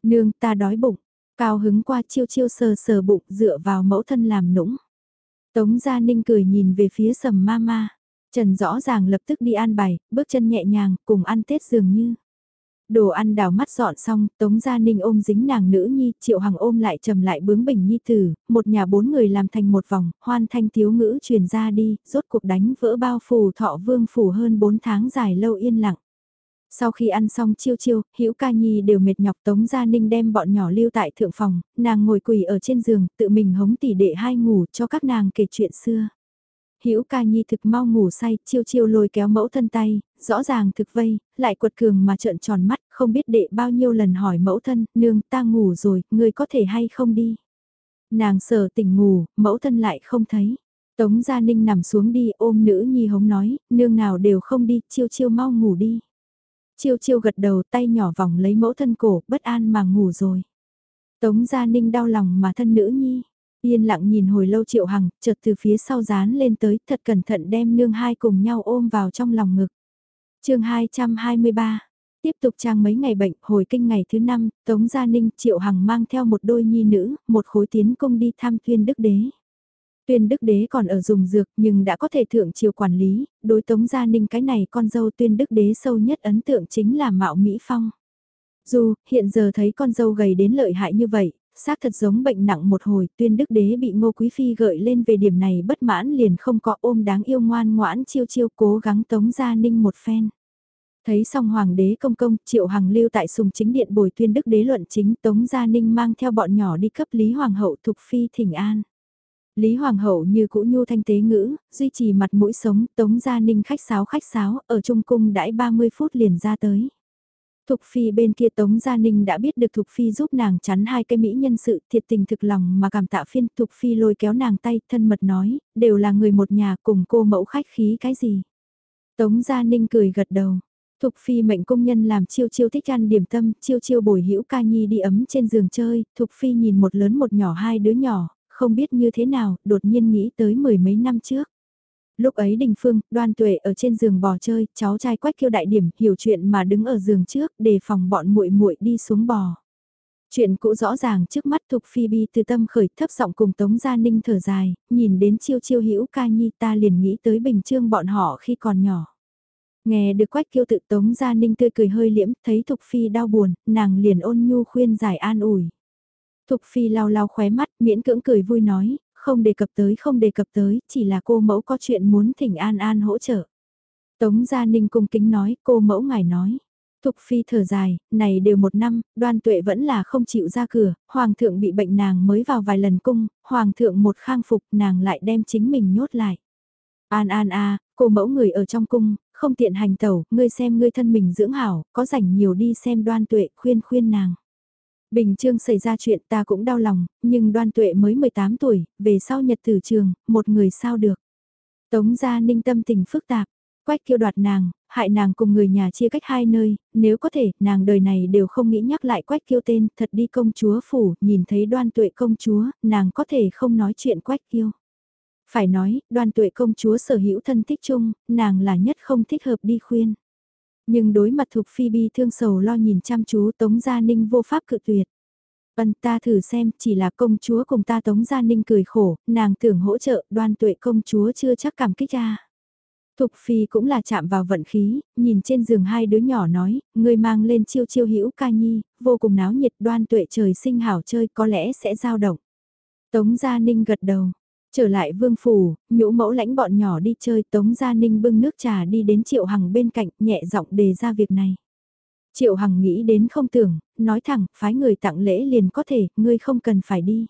Nương ta đói bụng, cao hứng qua chiêu chiêu sờ sờ bụng dựa vào mẫu thân làm nũng. Tống Gia Ninh cười nhìn về phía sầm ma ma. Trần rõ ràng lập tức đi an bài, bước chân nhẹ nhàng, cùng ăn Tết dường như. Đồ ăn đào mắt dọn xong, Tống Gia Ninh ôm dính nàng nữ nhi, Triệu Hằng ôm lại trầm lại bướng bỉnh nhi tử, một nhà bốn người làm thành một vòng, hoan thanh thiếu ngữ truyền ra đi, rốt cuộc đánh vỡ bao phủ thọ vương phủ hơn bốn tháng dài lâu yên lặng. Sau khi ăn xong chiêu chiêu, Hữu Ca Nhi đều mệt nhọc Tống Gia Ninh đem bọn nhỏ lưu tại thượng phòng, nàng ngồi quỳ ở trên giường, tự mình hống tỉ đệ hai ngủ cho các nàng kể chuyện xưa. Hữu ca nhi thực mau ngủ say, chiêu chiêu lôi kéo mẫu thân tay, rõ ràng thực vây, lại quật cường mà trợn tròn mắt, không biết đệ bao nhiêu lần hỏi mẫu thân, nương ta ngủ rồi, người có thể hay không đi. Nàng sờ tỉnh ngủ, mẫu thân lại không thấy. Tống Gia Ninh nằm xuống đi ôm nữ nhi hống nói, nương nào đều không đi, chiêu chiêu mau ngủ đi. Chiêu chiêu gật đầu tay nhỏ vòng lấy mẫu thân cổ, bất an mà ngủ rồi. Tống Gia Ninh đau lòng mà thân nữ nhi. Yên lặng nhìn hồi lâu Triệu Hằng, chợt từ phía sau dán lên tới, thật cẩn thận đem nương hai cùng nhau ôm vào trong lòng ngực chương 223 Tiếp tục trang mấy ngày bệnh, hồi kinh ngày thứ năm, Tống Gia Ninh Triệu Hằng mang theo một đôi nhi nữ, một khối tiến công đi thăm tuyên đức đế. Tuyên đức đế còn ở dùng dược nhưng đã có thể thượng triều quản lý, đối Tống Gia Ninh cái này con dâu tuyên đức đế sâu nhất ấn tượng chính là Mạo Mỹ Phong. Dù, hiện giờ thấy con dâu gầy đến lợi hại như vậy, xác thật giống bệnh nặng một hồi, tuyên đức đế bị ngô quý phi gợi lên về điểm này bất mãn liền không có ôm đáng yêu ngoan ngoãn chiêu chiêu cố gắng tống gia ninh một phen. Thấy xong hoàng đế công công, triệu hằng lưu tại sùng chính điện bồi tuyên đức đế luận chính tống gia ninh mang theo bọn nhỏ đi cấp lý hoàng hậu thục phi thỉnh an. Lý Hoàng hậu như cũ nhu thanh tế ngữ, duy trì mặt mũi sống, tống gia ninh khách sáo khách sáo, ở trung cung đãi 30 phút liền ra tới. Thục Phi bên kia Tống Gia Ninh đã biết được Thục Phi giúp nàng chắn hai cái mỹ nhân sự thiệt tình thực lòng mà cảm tạ phiên Thục Phi lôi kéo nàng tay thân mật nói, đều là người một nhà cùng cô mẫu khách khí cái gì. Tống Gia Ninh cười gật đầu. Thục Phi mệnh công nhân làm chiêu chiêu thích ăn điểm tâm, chiêu chiêu bồi hữu ca nhi đi ấm trên giường chơi, Thục Phi nhìn một lớn một nhỏ hai đứa nhỏ, không biết như thế nào, đột nhiên nghĩ tới mười mấy năm trước. Lúc ấy Đình Phương, đoan tuệ ở trên giường bò chơi, cháu trai quách kêu đại điểm, hiểu chuyện mà đứng ở giường trước, để phòng bọn muội muội đi xuống bò. Chuyện cũ rõ ràng trước mắt Thục Phi Bi từ tâm khởi thấp giọng cùng Tống Gia Ninh thở dài, nhìn đến chiêu chiêu hữu ca nhi ta liền nghĩ tới bình trương bọn họ khi còn nhỏ. Nghe được quách kêu tự Tống Gia Ninh tươi cười hơi liễm, thấy Thục Phi đau buồn, nàng liền ôn nhu khuyên giải an ủi. Thục Phi lau lau khóe mắt, miễn cưỡng cười vui nói, không đề cập tới không đề cập tới, chỉ là cô mẫu có chuyện muốn thỉnh An An hỗ trợ. Tống Gia Ninh cung kính nói, cô mẫu ngài nói. Thục Phi thở dài, này đều một năm, đoan tuệ vẫn là không chịu ra cửa, Hoàng thượng bị bệnh nàng mới vào vài lần cung, Hoàng thượng một khang phục nàng lại đem chính mình nhốt lại. An An a, cô mẫu người ở trong cung, không tiện hành tẩu, ngươi xem ngươi thân mình dưỡng hảo, có rảnh nhiều đi xem đoan tuệ khuyên khuyên nàng. Bình Trương xảy ra chuyện ta cũng đau lòng, nhưng đoan tuệ mới 18 tuổi, về sau nhật tử trường, một người sao được. Tống gia ninh tâm tình phức tạp, quách kêu đoạt nàng, hại nàng cùng người nhà chia cách hai nơi, nếu có thể, nàng đời này đều không nghĩ nhắc lại quách kiêu tên, thật đi công chúa phủ, nhìn thấy đoan tuệ công chúa, nàng có thể không nói chuyện quách kiêu. Phải nói, đoan tuệ công chúa sở hữu thân thích chung, nàng là nhất không thích hợp đi khuyên. Nhưng đối mặt Thục Phi bi thương sầu lo nhìn chăm chú Tống Gia Ninh vô pháp cự tuyệt. Ân ta thử xem, chỉ là công chúa cùng ta Tống Gia Ninh cười khổ, nàng tưởng hỗ trợ, đoan tuệ công chúa chưa chắc cảm kích ra. Thục Phi cũng là chạm vào vận khí, nhìn trên giường hai đứa nhỏ nói, người mang lên chiêu chiêu hữu ca nhi, vô cùng náo nhiệt đoan tuệ trời sinh hảo chơi có lẽ sẽ giao động. Tống Gia Ninh gật đầu, trở lại vương phủ, nhũ mẫu lãnh bọn nhỏ đi chơi Tống Gia Ninh bưng nước trà đi đến Triệu Hằng bên cạnh nhẹ giọng đề ra việc này. Triệu Hằng nghĩ đến không tưởng, nói thẳng, phái người tặng lễ liền có thể, ngươi không cần phải đi.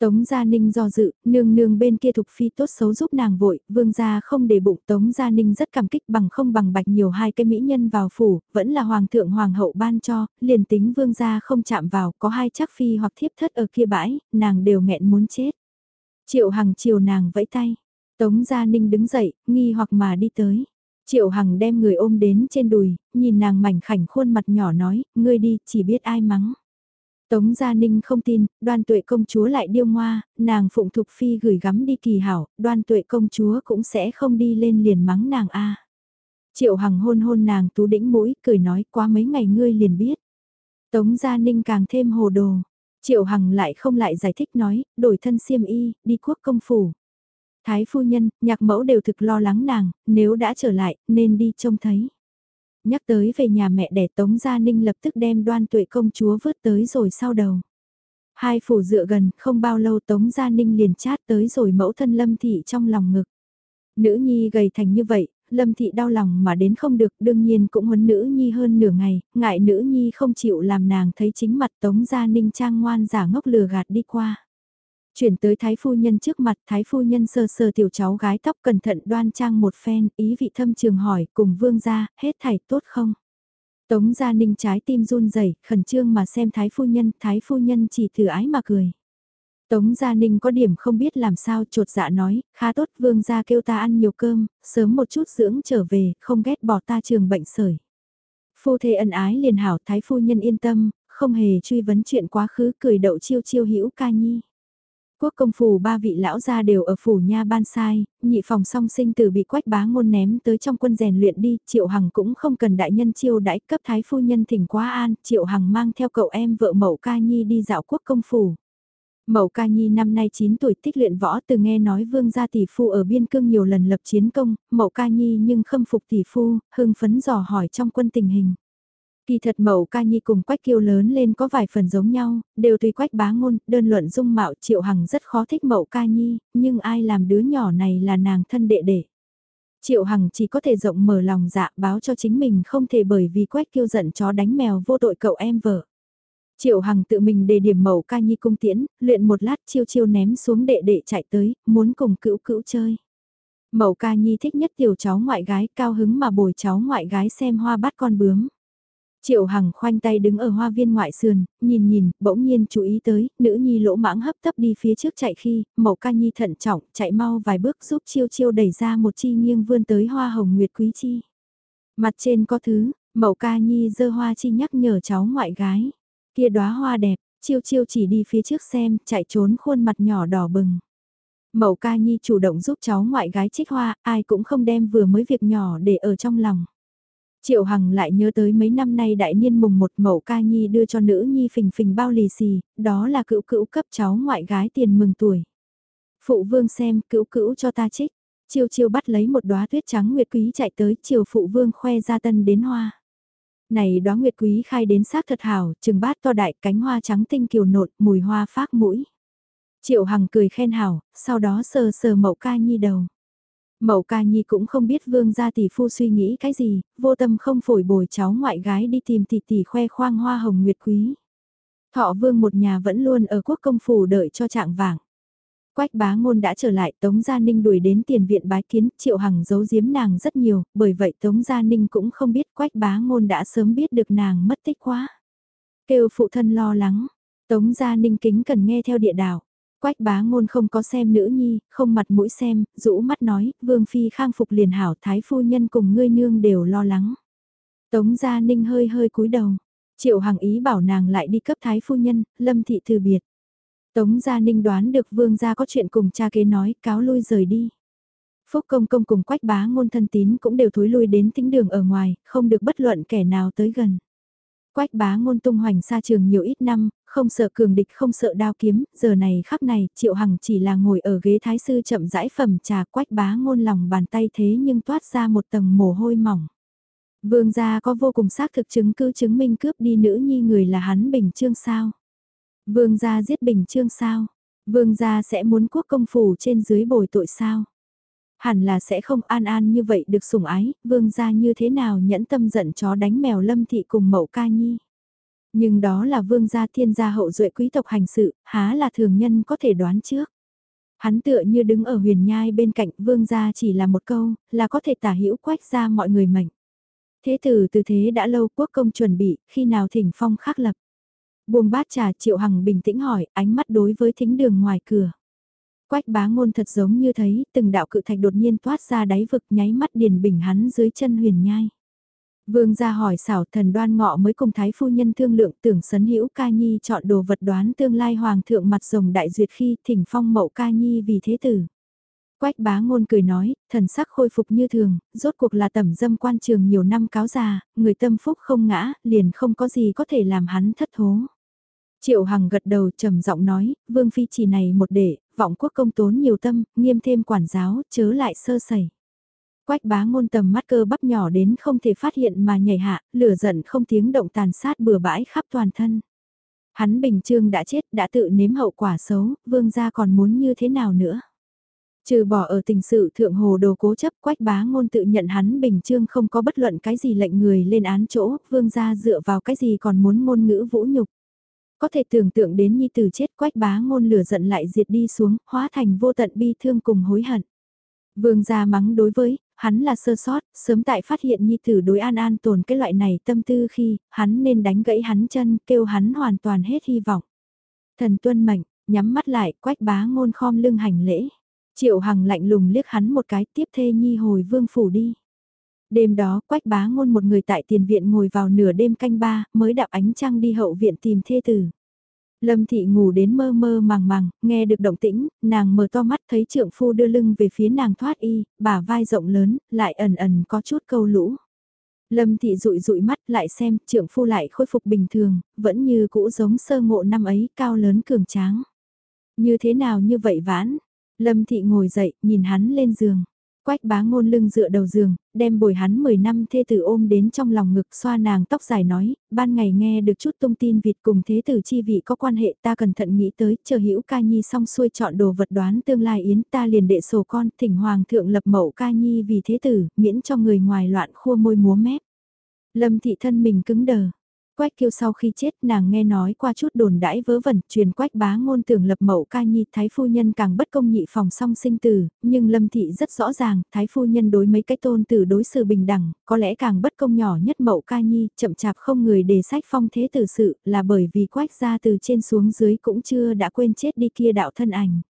Tống Gia Ninh do dự, nương nương bên kia thục phi tốt xấu giúp nàng vội, vương gia không để bụng Tống Gia Ninh rất cảm kích bằng không bằng bạch nhiều hai cái mỹ nhân vào phủ, vẫn là hoàng thượng hoàng hậu ban cho, liền tính vương gia không chạm vào, có hai chắc phi hoặc thiếp thất ở kia bãi, nàng đều nghẹn muốn chết. Triệu Hằng chiều nàng vẫy tay, Tống Gia Ninh đứng dậy, nghi hoặc mà đi tới. Triệu Hằng đem người ôm đến trên đùi, nhìn nàng mảnh khảnh khuôn mặt nhỏ nói, ngươi đi, chỉ biết ai mắng. Tống Gia Ninh không tin, đoan tuệ công chúa lại điêu ngoa, nàng phụng thục phi gửi gắm đi kỳ hảo, đoan tuệ công chúa cũng sẽ không đi lên liền mắng nàng a. Triệu Hằng hôn hôn nàng tú đĩnh mũi, cười nói quá mấy ngày ngươi liền biết. Tống Gia Ninh càng thêm hồ đồ. Triệu Hằng lại không lại giải thích nói, đổi thân xiêm y, đi quốc công phủ. Thái phu nhân, nhạc mẫu đều thực lo lắng nàng, nếu đã trở lại, nên đi trông thấy. Nhắc tới về nhà mẹ đẻ Tống Gia Ninh lập tức đem đoan tuệ công chúa vớt tới rồi sau đầu. Hai phủ dựa gần, không bao lâu Tống Gia Ninh liền chát tới rồi mẫu thân Lâm Thị trong lòng ngực. Nữ nhi gầy thành như vậy, Lâm Thị đau lòng mà đến không được, đương nhiên cũng huấn nữ nhi hơn nửa ngày, ngại nữ nhi không chịu làm nàng thấy chính mặt Tống Gia Ninh trang ngoan giả ngốc lừa gạt đi qua. Chuyển tới Thái Phu Nhân trước mặt Thái Phu Nhân sơ sơ tiểu cháu gái tóc cẩn thận đoan trang một phen, ý vị thâm trường hỏi cùng vương gia, hết thảy tốt không? Tống Gia Ninh trái tim run rẩy khẩn trương mà xem Thái Phu Nhân, Thái Phu Nhân chỉ thử ái mà cười. Tống Gia Ninh có điểm không biết làm sao trột dạ nói, khá tốt vương gia kêu ta ăn nhiều cơm, sớm một chút dưỡng trở về, không ghét bỏ ta trường bệnh sởi. Phu thê ân ái liền hảo Thái Phu Nhân yên tâm, không hề truy vấn chuyện quá khứ cười đậu chiêu chiêu hữu ca nhi. Quốc công phủ ba vị lão gia đều ở phủ nha ban sai, nhị phòng song sinh từ bị quách bá ngôn ném tới trong quân rèn luyện đi, Triệu Hằng cũng không cần đại nhân chiêu đãi cấp thái phu nhân thỉnh quá an, Triệu Hằng mang theo cậu em vợ mẫu Ca Nhi đi dạo quốc công phủ. Mậu Ca Nhi năm nay 9 tuổi tích luyện võ từ nghe nói vương gia tỷ phu ở biên cương nhiều lần lập chiến công, Mậu Ca Nhi nhưng khâm phục tỷ phu, hưng phấn dò hỏi trong quân tình hình. Kỳ thật mậu ca nhi cùng quách kiêu lớn lên có vài phần giống nhau, đều tùy quách bá ngôn, đơn luận dung mạo triệu hằng rất khó thích mậu ca nhi, nhưng ai làm đứa nhỏ này là nàng thân đệ đệ. Triệu Hằng chỉ có thể rộng mở lòng dạ báo cho chính mình không thể bởi vì quách kiêu giận chó đánh mèo vô tội cậu em vợ. Triệu Hằng tự mình đề điểm mẫu ca nhi cung tiễn, luyện một lát chiêu chiêu ném xuống đệ đệ chạy tới, muốn cùng cữu cữu chơi. Mẫu ca nhi thích nhất tiểu cháu ngoại gái cao hứng mà bồi cháu ngoại gái xem hoa bắt con bướm. Triệu Hằng khoanh tay đứng ở hoa viên ngoại sườn, nhìn nhìn, bỗng nhiên chú ý tới, nữ nhi lỗ mãng hấp tấp đi phía trước chạy khi, mẫu ca nhi thận trọng, chạy mau vài bước giúp chiêu chiêu đẩy ra một chi nghiêng vươn tới hoa hồng nguyệt quý chi. Mặt trên có thứ, mẫu ca nhi dơ hoa chi nhắc nhở cháu ngoại gái. Kia đóa hoa đẹp, chiêu chiêu chỉ đi phía trước xem, chạy trốn khuôn mặt nhỏ đỏ bừng. Mẫu ca nhi chủ động giúp cháu ngoại gái trích hoa, ai cũng không đem vừa mới việc nhỏ để ở trong lòng. Triệu Hằng lại nhớ tới mấy năm nay đại niên mùng một mẫu ca nhi đưa cho nữ nhi phình phình bao lì xì, đó là cựu cữu cấp cháu ngoại gái tiền mừng tuổi. Phụ vương xem cữu cữu cho ta trích, chiêu chiêu bắt lấy một đóa tuyết trắng nguyệt quý chạy tới chiều phụ vương khoe ra tân đến hoa. Này đóa nguyệt quý khai đến xác thật hảo, trừng bát to đại cánh hoa trắng tinh kiều nộn, mùi hoa phát mũi. Triệu Hằng cười khen hảo, sau đó sờ sờ mẫu ca nhi đầu. Mậu ca nhi cũng không biết vương gia tỷ phu suy nghĩ cái gì, vô tâm không phổi bồi cháu ngoại gái đi tìm tỷ tỷ khoe khoang hoa hồng nguyệt quý. Thọ vương một nhà vẫn luôn ở quốc công phủ đợi cho trạng vàng. Quách bá ngôn đã trở lại Tống Gia Ninh đuổi đến tiền viện bái kiến, Triệu Hằng giấu giếm nàng rất nhiều, bởi vậy Tống Gia Ninh cũng không biết Quách bá ngôn đã sớm biết được nàng mất tích quá. Kêu phụ thân lo lắng, Tống Gia Ninh kính cần nghe theo địa đạo. Quách bá ngôn không có xem nữ nhi, không mặt mũi xem, rũ mắt nói, vương phi khang phục liền hảo thái phu nhân cùng ngươi nương đều lo lắng. Tống gia ninh hơi hơi cúi đầu, triệu hằng ý bảo nàng lại đi cấp thái phu nhân, lâm thị từ biệt. Tống gia ninh đoán được vương gia có chuyện cùng cha kế nói, cáo lui rời đi. Phúc công công cùng quách bá ngôn thân tín cũng đều thối lui đến tính đường ở ngoài, không được bất luận kẻ nào tới gần. Quách bá ngôn tung hoành xa trường nhiều ít năm, không sợ cường địch không sợ đao kiếm, giờ này khắc này Triệu Hằng chỉ là ngồi ở ghế thái sư chậm rãi phẩm trà quách bá ngôn lòng bàn tay thế nhưng toát ra một tầng mồ hôi mỏng. Vương gia có vô cùng xác thực chứng cứ chứng minh cướp đi nữ nhi người là hắn Bình Trương sao? Vương gia giết Bình Trương sao? Vương gia sẽ muốn quốc công phủ trên dưới bồi tội sao? Hẳn là sẽ không an an như vậy được sủng ái, vương gia như thế nào nhẫn tâm giận chó đánh mèo lâm thị cùng mậu ca nhi. Nhưng đó là vương gia thiên gia hậu duệ quý tộc hành sự, há là thường nhân có thể đoán trước. Hắn tựa như đứng ở huyền nhai bên cạnh vương gia chỉ là một câu, là có thể tả hữu quách ra mọi người mệnh. Thế tử từ thế đã lâu quốc công chuẩn bị, khi nào thỉnh phong khắc lập. Buông bát trà triệu hằng bình tĩnh hỏi, ánh mắt đối với thính đường ngoài cửa. Quách bá ngôn thật giống như thấy, từng đạo cự thạch đột nhiên toát ra đáy vực nháy mắt điền bình hắn dưới chân huyền nhai. Vương gia hỏi xảo thần đoan ngọ mới cùng thái phu nhân thương lượng tưởng sấn hữu ca nhi chọn đồ vật đoán tương lai hoàng thượng mặt rồng đại duyệt khi thỉnh phong mậu ca nhi vì thế tử. Quách bá ngôn cười nói, thần sắc khôi phục như thường, rốt cuộc là tẩm dâm quan trường nhiều năm cáo già, người tâm phúc không ngã, liền không có gì có thể làm hắn thất thố. Triệu Hằng gật đầu trầm giọng nói, Vương Phi chỉ này một đệ, vọng quốc công tốn nhiều tâm, nghiêm thêm quản giáo, chớ lại sơ sẩy. Quách bá ngôn tầm mắt cơ bắp nhỏ đến không thể phát hiện mà nhảy hạ, lửa giận không tiếng động tàn sát bừa bãi khắp toàn thân. Hắn bình trương đã chết, đã tự nếm hậu quả xấu, vương gia còn muốn như thế nào nữa. Trừ bỏ ở tình sự thượng hồ đồ cố chấp quách bá ngôn tự nhận hắn bình trương không có bất luận cái gì lệnh người lên án chỗ, vương gia dựa vào cái gì còn muốn ngôn ngữ vũ nhục. Có thể tưởng tượng đến nhi tử chết quách bá ngôn lửa giận lại diệt đi xuống, hóa thành vô tận bi thương cùng hối hận. Vương gia mắng đối với, hắn là sơ sót, sớm tại phát hiện nhi tử đối an an tồn cái loại này tâm tư khi, hắn nên đánh gãy hắn chân, kêu hắn hoàn toàn hết hy vọng. Thần tuân mệnh, nhắm mắt lại, quách bá ngôn khom lưng hành lễ. Triệu Hằng lạnh lùng liếc hắn một cái tiếp thê nhi hồi vương phủ đi. Đêm đó quách bá ngôn một người tại tiền viện ngồi vào nửa đêm canh ba mới đạp ánh trăng đi hậu viện tìm thê tử. Lâm thị ngủ đến mơ mơ màng màng, nghe được động tĩnh, nàng mở to mắt thấy trượng phu đưa lưng về phía nàng thoát y, bả vai rộng lớn, lại ẩn ẩn có chút câu lũ. Lâm thị rụi rụi mắt lại xem, trượng phu lại khôi phục bình thường, vẫn như cũ giống sơ ngộ năm ấy, cao lớn cường tráng. Như thế nào như vậy vãn? Lâm thị ngồi dậy, nhìn hắn lên giường. Quách bá ngôn lưng dựa đầu giường, đem bồi hắn 10 năm thê tử ôm đến trong lòng ngực xoa nàng tóc dài nói, ban ngày nghe được chút tung tin vịt cùng thế tử chi vị có quan hệ ta cẩn thận nghĩ tới, chờ hữu ca nhi xong xuôi chọn đồ vật đoán tương lai yến ta liền đệ sổ con, thỉnh hoàng thượng lập mẫu ca nhi vì thế tử, miễn cho người ngoài loạn khua môi múa mép. Lâm thị thân mình cứng đờ, Quách kiêu sau khi chết nàng nghe nói qua chút đồn đãi vớ vẩn, truyền quách bá ngôn tưởng lập mẫu ca nhi thái phu nhân càng bất công nhị phòng song sinh tử, nhưng lâm thị rất rõ ràng, thái phu nhân đối mấy cái tôn tử đối xử bình đẳng, có lẽ càng bất công nhỏ nhất mẫu ca nhi, chậm chạp không người đề sách phong thế tử sự, là bởi vì quách ra từ trên xuống dưới cũng chưa đã quên chết đi kia đạo thân ảnh.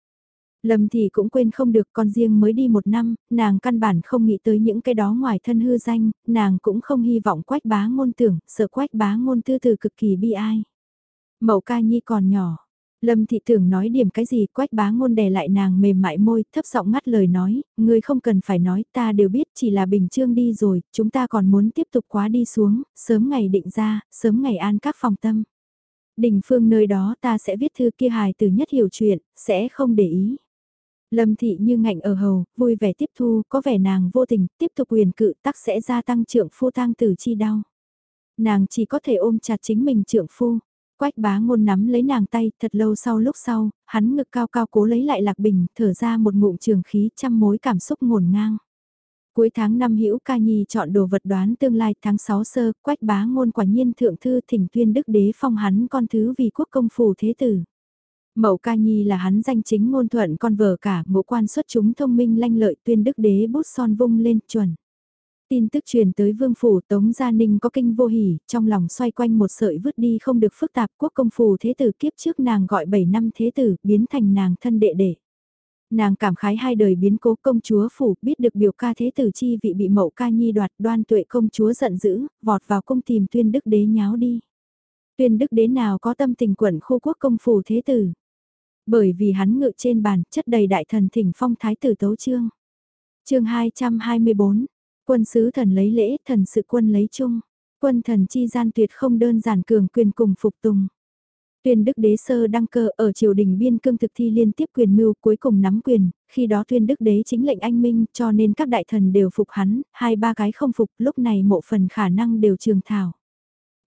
Lâm thì cũng quên không được con riêng mới đi một năm, nàng căn bản không nghĩ tới những cái đó ngoài thân hư danh, nàng cũng không hy vọng quách bá ngôn tưởng, sợ quách bá ngôn tư từ cực kỳ bi ai. Mậu ca nhi còn nhỏ, Lâm thị tưởng nói điểm cái gì quách bá ngôn đè lại nàng mềm mại môi, thấp giọng ngắt lời nói, người không cần phải nói, ta đều biết chỉ là bình trương đi rồi, chúng ta còn muốn tiếp tục quá đi xuống, sớm ngày định ra, sớm ngày an các phòng tâm. Đình phương nơi đó ta sẽ viết thư kia hài từ nhất hiểu chuyện, sẽ không để ý. Lâm thị như ngạnh ở hầu, vui vẻ tiếp thu, có vẻ nàng vô tình, tiếp tục quyền cự tắc sẽ gia tăng trưởng phu tang tử chi đau. Nàng chỉ có thể ôm chặt chính mình trưởng phu. Quách bá ngôn nắm lấy nàng tay, thật lâu sau lúc sau, hắn ngực cao cao cố lấy lại lạc bình, thở ra một ngụm trường khí trăm mối cảm xúc ngổn ngang. Cuối tháng năm hữu ca nhi chọn đồ vật đoán tương lai tháng 6 sơ, quách bá ngôn quả nhiên thượng thư thỉnh tuyên đức đế phong hắn con thứ vì quốc công phủ thế tử. Mậu ca nhi là hắn danh chính ngôn thuận con vợ cả, ngũ quan xuất chúng thông minh lanh lợi tuyên đức đế bút son vung lên chuẩn. Tin tức truyền tới vương phủ Tống Gia Ninh có kinh vô hỉ, trong lòng xoay quanh một sợi vứt đi không được phức tạp quốc công phủ thế tử kiếp trước nàng gọi 7 năm thế tử, biến thành nàng thân đệ đệ. Nàng cảm khái hai đời biến cố công chúa phủ biết được biểu ca thế tử chi vị bị mậu ca nhi đoạt đoan tuệ công chúa giận dữ, vọt vào cung tìm tuyên đức đế nháo đi. Tuyên đức đế nào có tâm tình quẩn khu quốc công phủ thế tử. Bởi vì hắn ngự trên bàn chất đầy đại thần thỉnh phong thái tử tấu trương. chương 224, quân sứ thần lấy lễ thần sự quân lấy chung. Quân thần chi gian tuyệt không đơn giản cường quyền cùng phục tùng. Tuyên đức đế sơ đăng cơ ở triều đình biên cương thực thi liên tiếp quyền mưu cuối cùng nắm quyền, khi đó tuyên đức đế chính lệnh anh minh cho nên các đại thần đều phục hắn, hai ba cái không phục lúc này mộ phần khả năng đều trường thảo.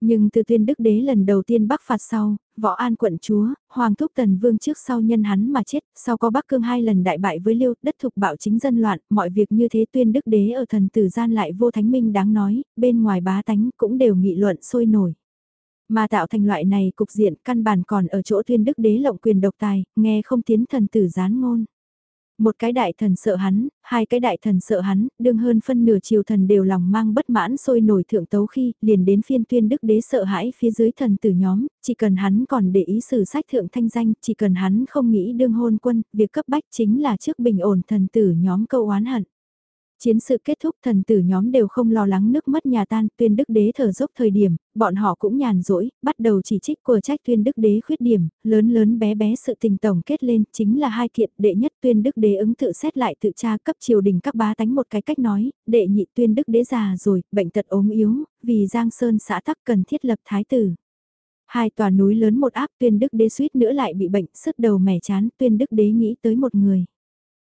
Nhưng từ tuyên đức đế lần đầu tiên bắc phạt sau, võ an quận chúa, hoàng thúc tần vương trước sau nhân hắn mà chết, sau có bắc cương hai lần đại bại với liêu, đất thục bạo chính dân loạn, mọi việc như thế tuyên đức đế ở thần tử gian lại vô thánh minh đáng nói, bên ngoài bá tánh cũng đều nghị luận sôi nổi. Mà tạo thành loại này cục diện căn bản còn ở chỗ tuyên đức đế lộng quyền độc tài, nghe không tiến thần tử gián ngôn. Một cái đại thần sợ hắn, hai cái đại thần sợ hắn, đương hơn phân nửa triều thần đều lòng mang bất mãn sôi nổi thượng tấu khi, liền đến phiên tuyên đức đế sợ hãi phía dưới thần tử nhóm, chỉ cần hắn còn để ý sử sách thượng thanh danh, chỉ cần hắn không nghĩ đương hôn quân, việc cấp bách chính là trước bình ổn thần tử nhóm câu oán hận. Chiến sự kết thúc thần tử nhóm đều không lo lắng nước mất nhà tan, tuyên đức đế thở dốc thời điểm, bọn họ cũng nhàn rỗi, bắt đầu chỉ trích của trách tuyên đức đế khuyết điểm, lớn lớn bé bé sự tình tổng kết lên chính là hai kiện, đệ nhất tuyên đức đế ứng tự xét lại tự tra cấp triều đình các bá tánh một cái cách nói, đệ nhị tuyên đức đế già rồi, bệnh tật ốm yếu, vì Giang Sơn xã tắc cần thiết lập thái tử. Hai tòa núi lớn một áp tuyên đức đế suýt nữa lại bị bệnh, sức đầu mẻ chán, tuyên đức đế nghĩ tới một người.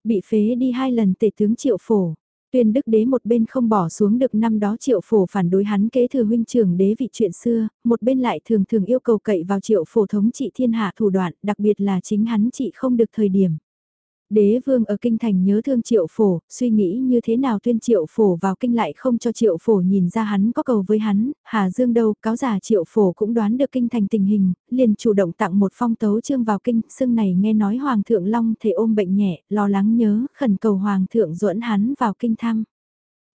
Bị phế đi hai lần tể tướng triệu phổ Tuyên đức đế một bên không bỏ xuống được năm đó triệu phổ phản đối hắn kế thừa huynh trưởng đế vị chuyện xưa, một bên lại thường thường yêu cầu cậy vào triệu phổ thống trị thiên hạ thủ đoạn, đặc biệt là chính hắn trị không được thời điểm. Đế vương ở kinh thành nhớ thương triệu phổ, suy nghĩ như thế nào tuyên triệu phổ vào kinh lại không cho triệu phổ nhìn ra hắn có cầu với hắn, Hà Dương đâu, cáo giả triệu phổ cũng đoán được kinh thành tình hình, liền chủ động tặng một phong tấu trương vào kinh, xưng này nghe nói Hoàng thượng Long thể ôm bệnh nhẹ, lo lắng nhớ, khẩn cầu Hoàng thượng duẫn hắn vào kinh thăm.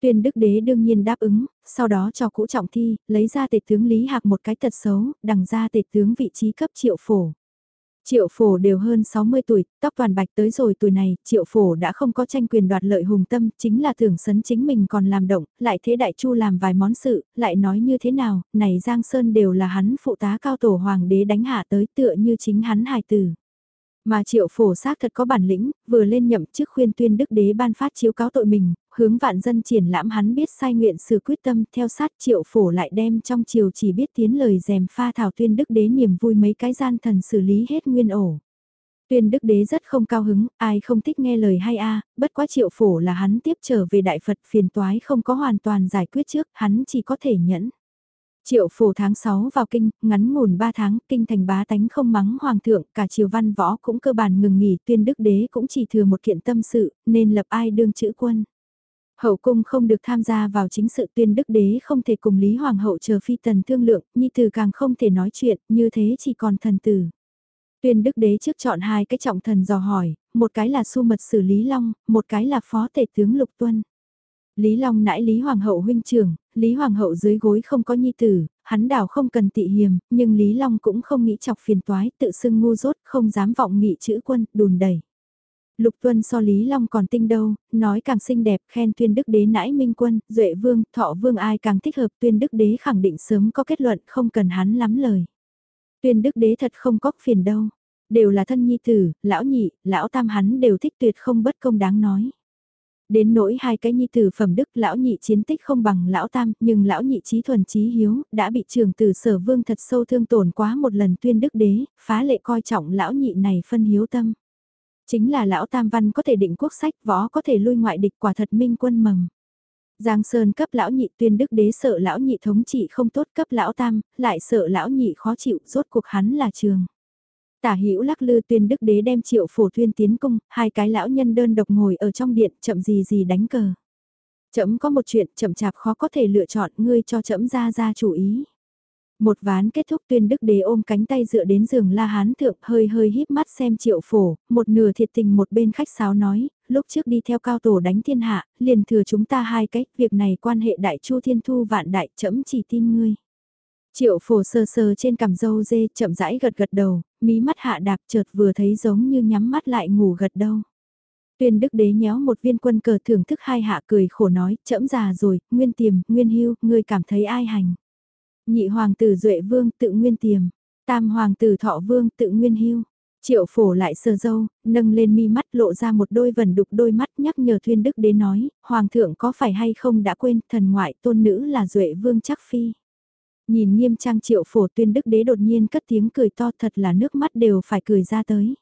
Tuyên đức đế đương nhiên đáp ứng, sau đó cho cũ trọng thi, lấy ra tể tướng Lý Hạc một cái tật xấu, đằng ra tể tướng vị trí cấp triệu phổ. Triệu phổ đều hơn 60 tuổi, tóc toàn bạch tới rồi tuổi này, triệu phổ đã không có tranh quyền đoạt lợi hùng tâm, chính là thưởng sấn chính mình còn làm động, lại thế đại chu làm vài món sự, lại nói như thế nào, này Giang Sơn đều là hắn phụ tá cao tổ hoàng đế đánh hạ tới tựa như chính hắn hài tử. Mà triệu phổ xác thật có bản lĩnh, vừa lên nhậm chức khuyên tuyên đức đế ban phát chiếu cáo tội mình, hướng vạn dân triển lãm hắn biết sai nguyện sự quyết tâm theo sát triệu phổ lại đem trong triều chỉ biết tiến lời dèm pha thảo tuyên đức đế niềm vui mấy cái gian thần xử lý hết nguyên ổ. Tuyên đức đế rất không cao hứng, ai không thích nghe lời hay a à, bất quá triệu phổ là hắn tiếp trở về đại Phật phiền toái không có hoàn toàn giải quyết trước, hắn chỉ có thể nhẫn. Triệu phổ tháng 6 vào kinh, ngắn ngủn 3 tháng, kinh thành bá tánh không mắng hoàng thượng, cả triều văn võ cũng cơ bản ngừng nghỉ, tuyên đức đế cũng chỉ thừa một kiện tâm sự, nên lập ai đương chữ quân. Hậu cung không được tham gia vào chính sự tuyên đức đế không thể cùng Lý Hoàng hậu chờ phi tần thương lượng, nhi tử càng không thể nói chuyện, như thế chỉ còn thần tử. Tuyên đức đế trước chọn hai cái trọng thần dò hỏi, một cái là su mật xử Lý Long, một cái là phó tể tướng Lục Tuân. Lý Long nãi Lý Hoàng hậu huynh trưởng, Lý Hoàng hậu dưới gối không có nhi tử, hắn đảo không cần tị hiềm, nhưng Lý Long cũng không nghĩ chọc phiền toái, tự xưng ngu dốt, không dám vọng nghị chữ quân, đùn đẩy. Lục Tuân so Lý Long còn tinh đâu, nói càng xinh đẹp, khen tuyên đức đế nãi minh quân, duệ vương, thọ vương ai càng thích hợp tuyên đức đế khẳng định sớm có kết luận không cần hắn lắm lời. Tuyên đức đế thật không có phiền đâu, đều là thân nhi tử, lão nhị, lão tam hắn đều thích tuyệt không bất công đáng nói. Đến nỗi hai cái nhi tử phẩm đức lão nhị chiến tích không bằng lão tam, nhưng lão nhị trí thuần trí hiếu, đã bị trường tử sở vương thật sâu thương tổn quá một lần tuyên đức đế, phá lệ coi trọng lão nhị này phân hiếu tâm. Chính là lão tam văn có thể định quốc sách, võ có thể lui ngoại địch quả thật minh quân mầm. Giang Sơn cấp lão nhị tuyên đức đế sợ lão nhị thống trị không tốt cấp lão tam, lại sợ lão nhị khó chịu, rốt cuộc hắn là trường. Tả hữu lắc lư tuyên đức đế đem triệu phổ tuyên tiến cung, hai cái lão nhân đơn độc ngồi ở trong điện chậm gì gì đánh cờ. Chậm có một chuyện chậm chạp khó có thể lựa chọn ngươi cho chậm ra ra chủ ý. Một ván kết thúc tuyên đức đế ôm cánh tay dựa đến giường la hán thượng hơi hơi híp mắt xem triệu phổ, một nửa thiệt tình một bên khách sáo nói, lúc trước đi theo cao tổ đánh thiên hạ, liền thừa chúng ta hai cách, việc này quan hệ đại chu thiên thu vạn đại chậm chỉ tin ngươi. Triệu phổ sơ sơ trên cằm dâu dê chậm rãi gật gật đầu, mí mắt hạ đạp chợt vừa thấy giống như nhắm mắt lại ngủ gật đâu. Tuyên đức đế nhéo một viên quân cờ thưởng thức hai hạ cười khổ nói, chậm già rồi, nguyên tiềm, nguyên hưu, ngươi cảm thấy ai hành. Nhị hoàng tử duệ vương tự nguyên tiềm, tam hoàng tử thọ vương tự nguyên hưu. Triệu phổ lại sờ dâu, nâng lên mi mắt lộ ra một đôi vần đục đôi mắt nhắc nhở thuyên đức đế nói, hoàng thượng có phải hay không đã quên thần ngoại tôn nữ là duệ vương chắc phi. Nhìn nghiêm trang triệu phổ tuyên đức đế đột nhiên cất tiếng cười to thật là nước mắt đều phải cười ra tới.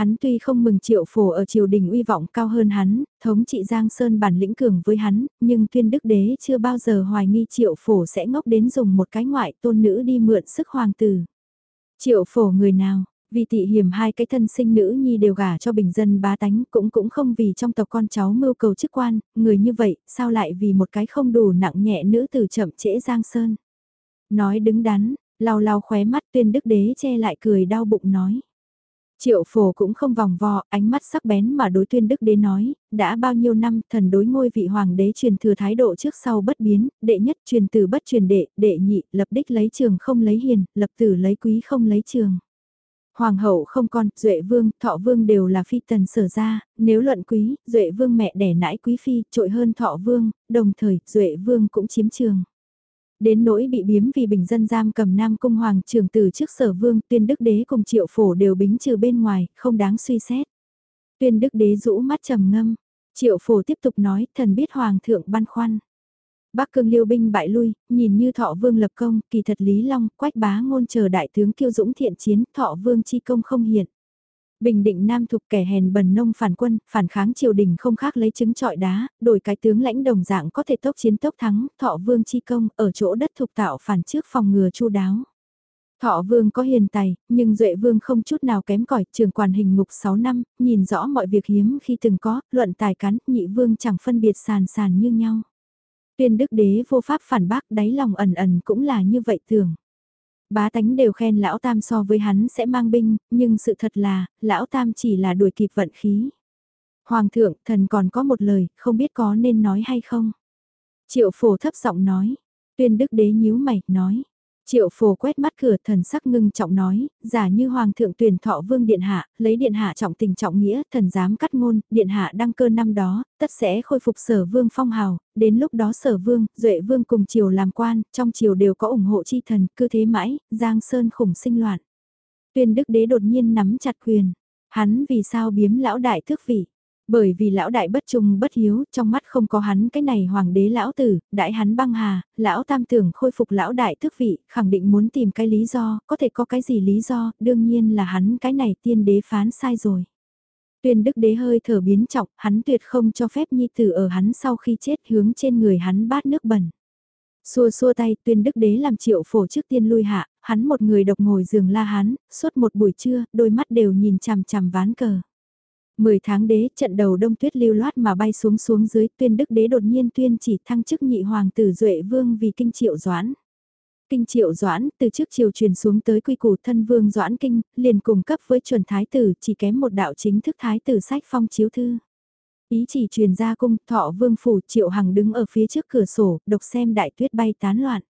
Hắn tuy không mừng triệu phổ ở triều đình uy vọng cao hơn hắn, thống trị Giang Sơn bản lĩnh cường với hắn, nhưng tuyên đức đế chưa bao giờ hoài nghi triệu phổ sẽ ngốc đến dùng một cái ngoại tôn nữ đi mượn sức hoàng tử. Triệu phổ người nào, vì tị hiểm hai cái thân sinh nữ nhi đều gả cho bình dân bá tánh cũng cũng không vì trong tộc con cháu mưu cầu chức quan, người như vậy sao lại vì một cái không đủ nặng nhẹ nữ tử chậm trễ Giang Sơn. Nói đứng đắn, lau lau khóe mắt tuyên đức đế che lại cười đau bụng nói. Triệu phổ cũng không vòng vo, ánh mắt sắc bén mà đối tuyên đức đế nói, đã bao nhiêu năm thần đối ngôi vị hoàng đế truyền thừa thái độ trước sau bất biến, đệ nhất truyền từ bất truyền đệ, đệ nhị, lập đích lấy trường không lấy hiền, lập tử lấy quý không lấy trường. Hoàng hậu không con, Duệ vương, Thọ vương đều là phi tần sở ra, nếu luận quý, Duệ vương mẹ đẻ nãi quý phi, trội hơn Thọ vương, đồng thời, Duệ vương cũng chiếm trường. Đến nỗi bị biếm vì bình dân giam cầm Nam Cung Hoàng trưởng từ trước sở vương tuyên đức đế cùng triệu phổ đều bính trừ bên ngoài, không đáng suy xét. Tuyên đức đế rũ mắt trầm ngâm, triệu phổ tiếp tục nói thần biết Hoàng thượng băn khoăn. Bắc cương liêu binh bại lui, nhìn như thọ vương lập công, kỳ thật Lý Long, quách bá ngôn chờ đại tướng kiêu dũng thiện chiến, thọ vương chi công không hiện. Bình định Nam thục kẻ hèn bần nông phản quân, phản kháng triều đình không khác lấy trứng trọi đá, đổi cái tướng lãnh đồng dạng có thể tốc chiến tốc thắng, thọ vương chi công, ở chỗ đất thục tạo phản trước phòng ngừa chu đáo. Thọ vương có hiền tài, nhưng Duệ vương không chút nào kém cỏi trường quản hình ngục 6 năm, nhìn rõ mọi việc hiếm khi từng có, luận tài cắn, nhị vương chẳng phân biệt sàn sàn như nhau. Tuyên đức đế vô pháp phản bác đáy lòng ẩn ẩn cũng là như vậy thường. Bá tánh đều khen lão tam so với hắn sẽ mang binh, nhưng sự thật là, lão tam chỉ là đuổi kịp vận khí. Hoàng thượng, thần còn có một lời, không biết có nên nói hay không. Triệu phổ thấp giọng nói, tuyên đức đế nhíu mày, nói. Triệu phổ quét mắt cửa thần sắc ngưng trọng nói, giả như hoàng thượng tuyển thọ vương điện hạ, lấy điện hạ trọng tình trọng nghĩa, thần dám cắt ngôn, điện hạ đăng cơ năm đó, tất sẽ khôi phục sở vương phong hào, đến lúc đó sở vương, duệ vương cùng triều làm quan, trong triều đều có ủng hộ chi thần, cứ thế mãi, giang sơn khủng sinh loạn. Tuyên đức đế đột nhiên nắm chặt quyền, hắn vì sao biếm lão đại thước vị. Bởi vì lão đại bất trung bất hiếu, trong mắt không có hắn cái này hoàng đế lão tử, đại hắn băng hà, lão tam tưởng khôi phục lão đại thức vị, khẳng định muốn tìm cái lý do, có thể có cái gì lý do, đương nhiên là hắn cái này tiên đế phán sai rồi. Tuyên đức đế hơi thở biến trọng, hắn tuyệt không cho phép nhi tử ở hắn sau khi chết hướng trên người hắn bát nước bẩn. Xua xua tay tuyên đức đế làm triệu phổ trước tiên lui hạ, hắn một người độc ngồi giường la hắn, suốt một buổi trưa, đôi mắt đều nhìn chằm chằm ván cờ. Mười tháng đế trận đầu đông tuyết lưu loát mà bay xuống xuống dưới, tuyên đức đế đột nhiên tuyên chỉ thăng chức nhị hoàng tử duệ vương vì kinh triệu doãn. Kinh triệu doãn, từ trước triều truyền xuống tới quy củ thân vương doãn kinh, liền cùng cấp với chuẩn thái tử, chỉ kém một đạo chính thức thái tử sách phong chiếu thư. Ý chỉ truyền ra cung, thọ vương phủ, triệu hằng đứng ở phía trước cửa sổ, độc xem đại tuyết bay tán loạn.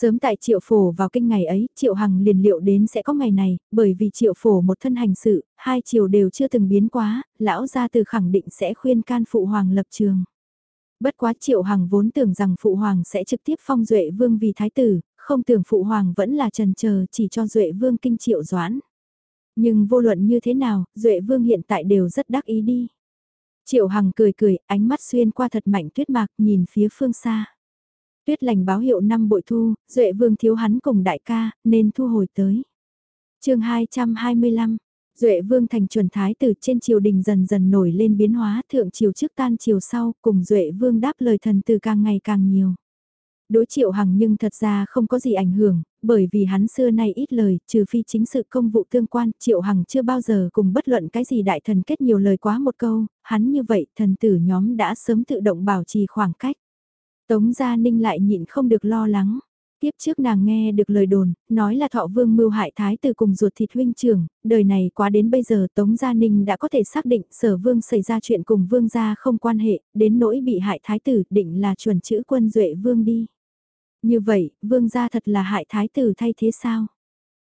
Sớm tại triệu phổ vào kinh ngày ấy, triệu hằng liền liệu đến sẽ có ngày này, bởi vì triệu phổ một thân hành sự, hai triều đều chưa từng biến quá, lão gia từ khẳng định sẽ khuyên can phụ hoàng lập trường. Bất quá triệu hằng vốn tưởng rằng phụ hoàng sẽ trực tiếp phong duệ vương vì thái tử, không tưởng phụ hoàng vẫn là trần chờ chỉ cho duệ vương kinh triệu doãn. Nhưng vô luận như thế nào, duệ vương hiện tại đều rất đắc ý đi. Triệu hằng cười cười, ánh mắt xuyên qua thật mạnh tuyết mạc nhìn phía phương xa. Tuyết lành báo hiệu năm bội thu, Duệ Vương thiếu hắn cùng đại ca, nên thu hồi tới. chương 225, Duệ Vương thành chuẩn thái từ trên triều đình dần dần nổi lên biến hóa thượng triều trước tan triều sau cùng Duệ Vương đáp lời thần từ càng ngày càng nhiều. Đối triệu hằng nhưng thật ra không có gì ảnh hưởng, bởi vì hắn xưa nay ít lời, trừ phi chính sự công vụ tương quan, triệu hằng chưa bao giờ cùng bất luận cái gì đại thần kết nhiều lời quá một câu, hắn như vậy thần tử nhóm đã sớm tự động bảo trì khoảng cách. Tống Gia Ninh lại nhịn không được lo lắng. Tiếp trước nàng nghe được lời đồn, nói là thọ vương mưu hại thái từ cùng ruột thịt huynh trưởng, đời này quá đến bây giờ Tống Gia Ninh đã có thể xác định sở vương xảy ra chuyện cùng vương gia không quan hệ, đến nỗi bị hại thái tử định là chuẩn chữ quân duệ vương đi. Như vậy, vương gia thật là hại thái tử thay thế sao?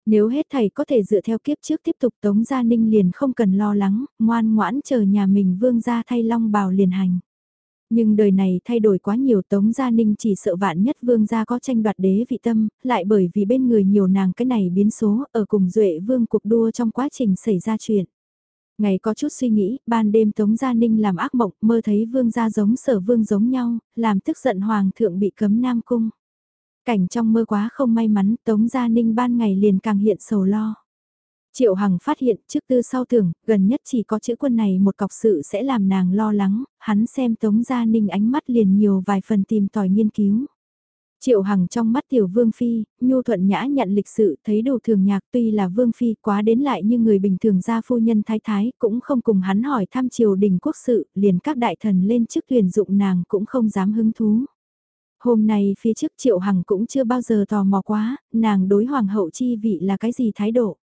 Nếu hết thầy có thể dựa theo kiếp trước tiếp tục Tống Gia Ninh liền không cần lo lắng, ngoan ngoãn chờ nhà mình vương gia thay long bào liền hành. Nhưng đời này thay đổi quá nhiều Tống Gia Ninh chỉ sợ vạn nhất vương gia có tranh đoạt đế vị tâm, lại bởi vì bên người nhiều nàng cái này biến số ở cùng Duệ vương cuộc đua trong quá trình xảy ra chuyện. Ngày có chút suy nghĩ, ban đêm Tống Gia Ninh làm ác mộng mơ thấy vương gia giống sở vương giống nhau, làm tức giận hoàng thượng bị cấm nam cung. Cảnh trong mơ quá không may mắn, Tống Gia Ninh ban ngày liền càng hiện sầu lo. Triệu Hằng phát hiện trước tư sau tưởng, gần nhất chỉ có chữ quân này một cọc sự sẽ làm nàng lo lắng, hắn xem Tống Gia Ninh ánh mắt liền nhiều vài phần tìm tòi nghiên cứu. Triệu Hằng trong mắt tiểu Vương Phi, nhu thuận nhã nhận lịch sự thấy đồ thường nhạc tuy là Vương Phi quá đến lại như người bình thường gia phu nhân thái thái cũng không cùng hắn hỏi thăm triều đình quốc sự, liền các đại thần lên chức tuyển dụng nàng cũng không dám hứng thú. Hôm nay phía trước Triệu Hằng cũng chưa bao giờ tò mò quá, nàng đối hoàng hậu chi vị là cái gì thái độ.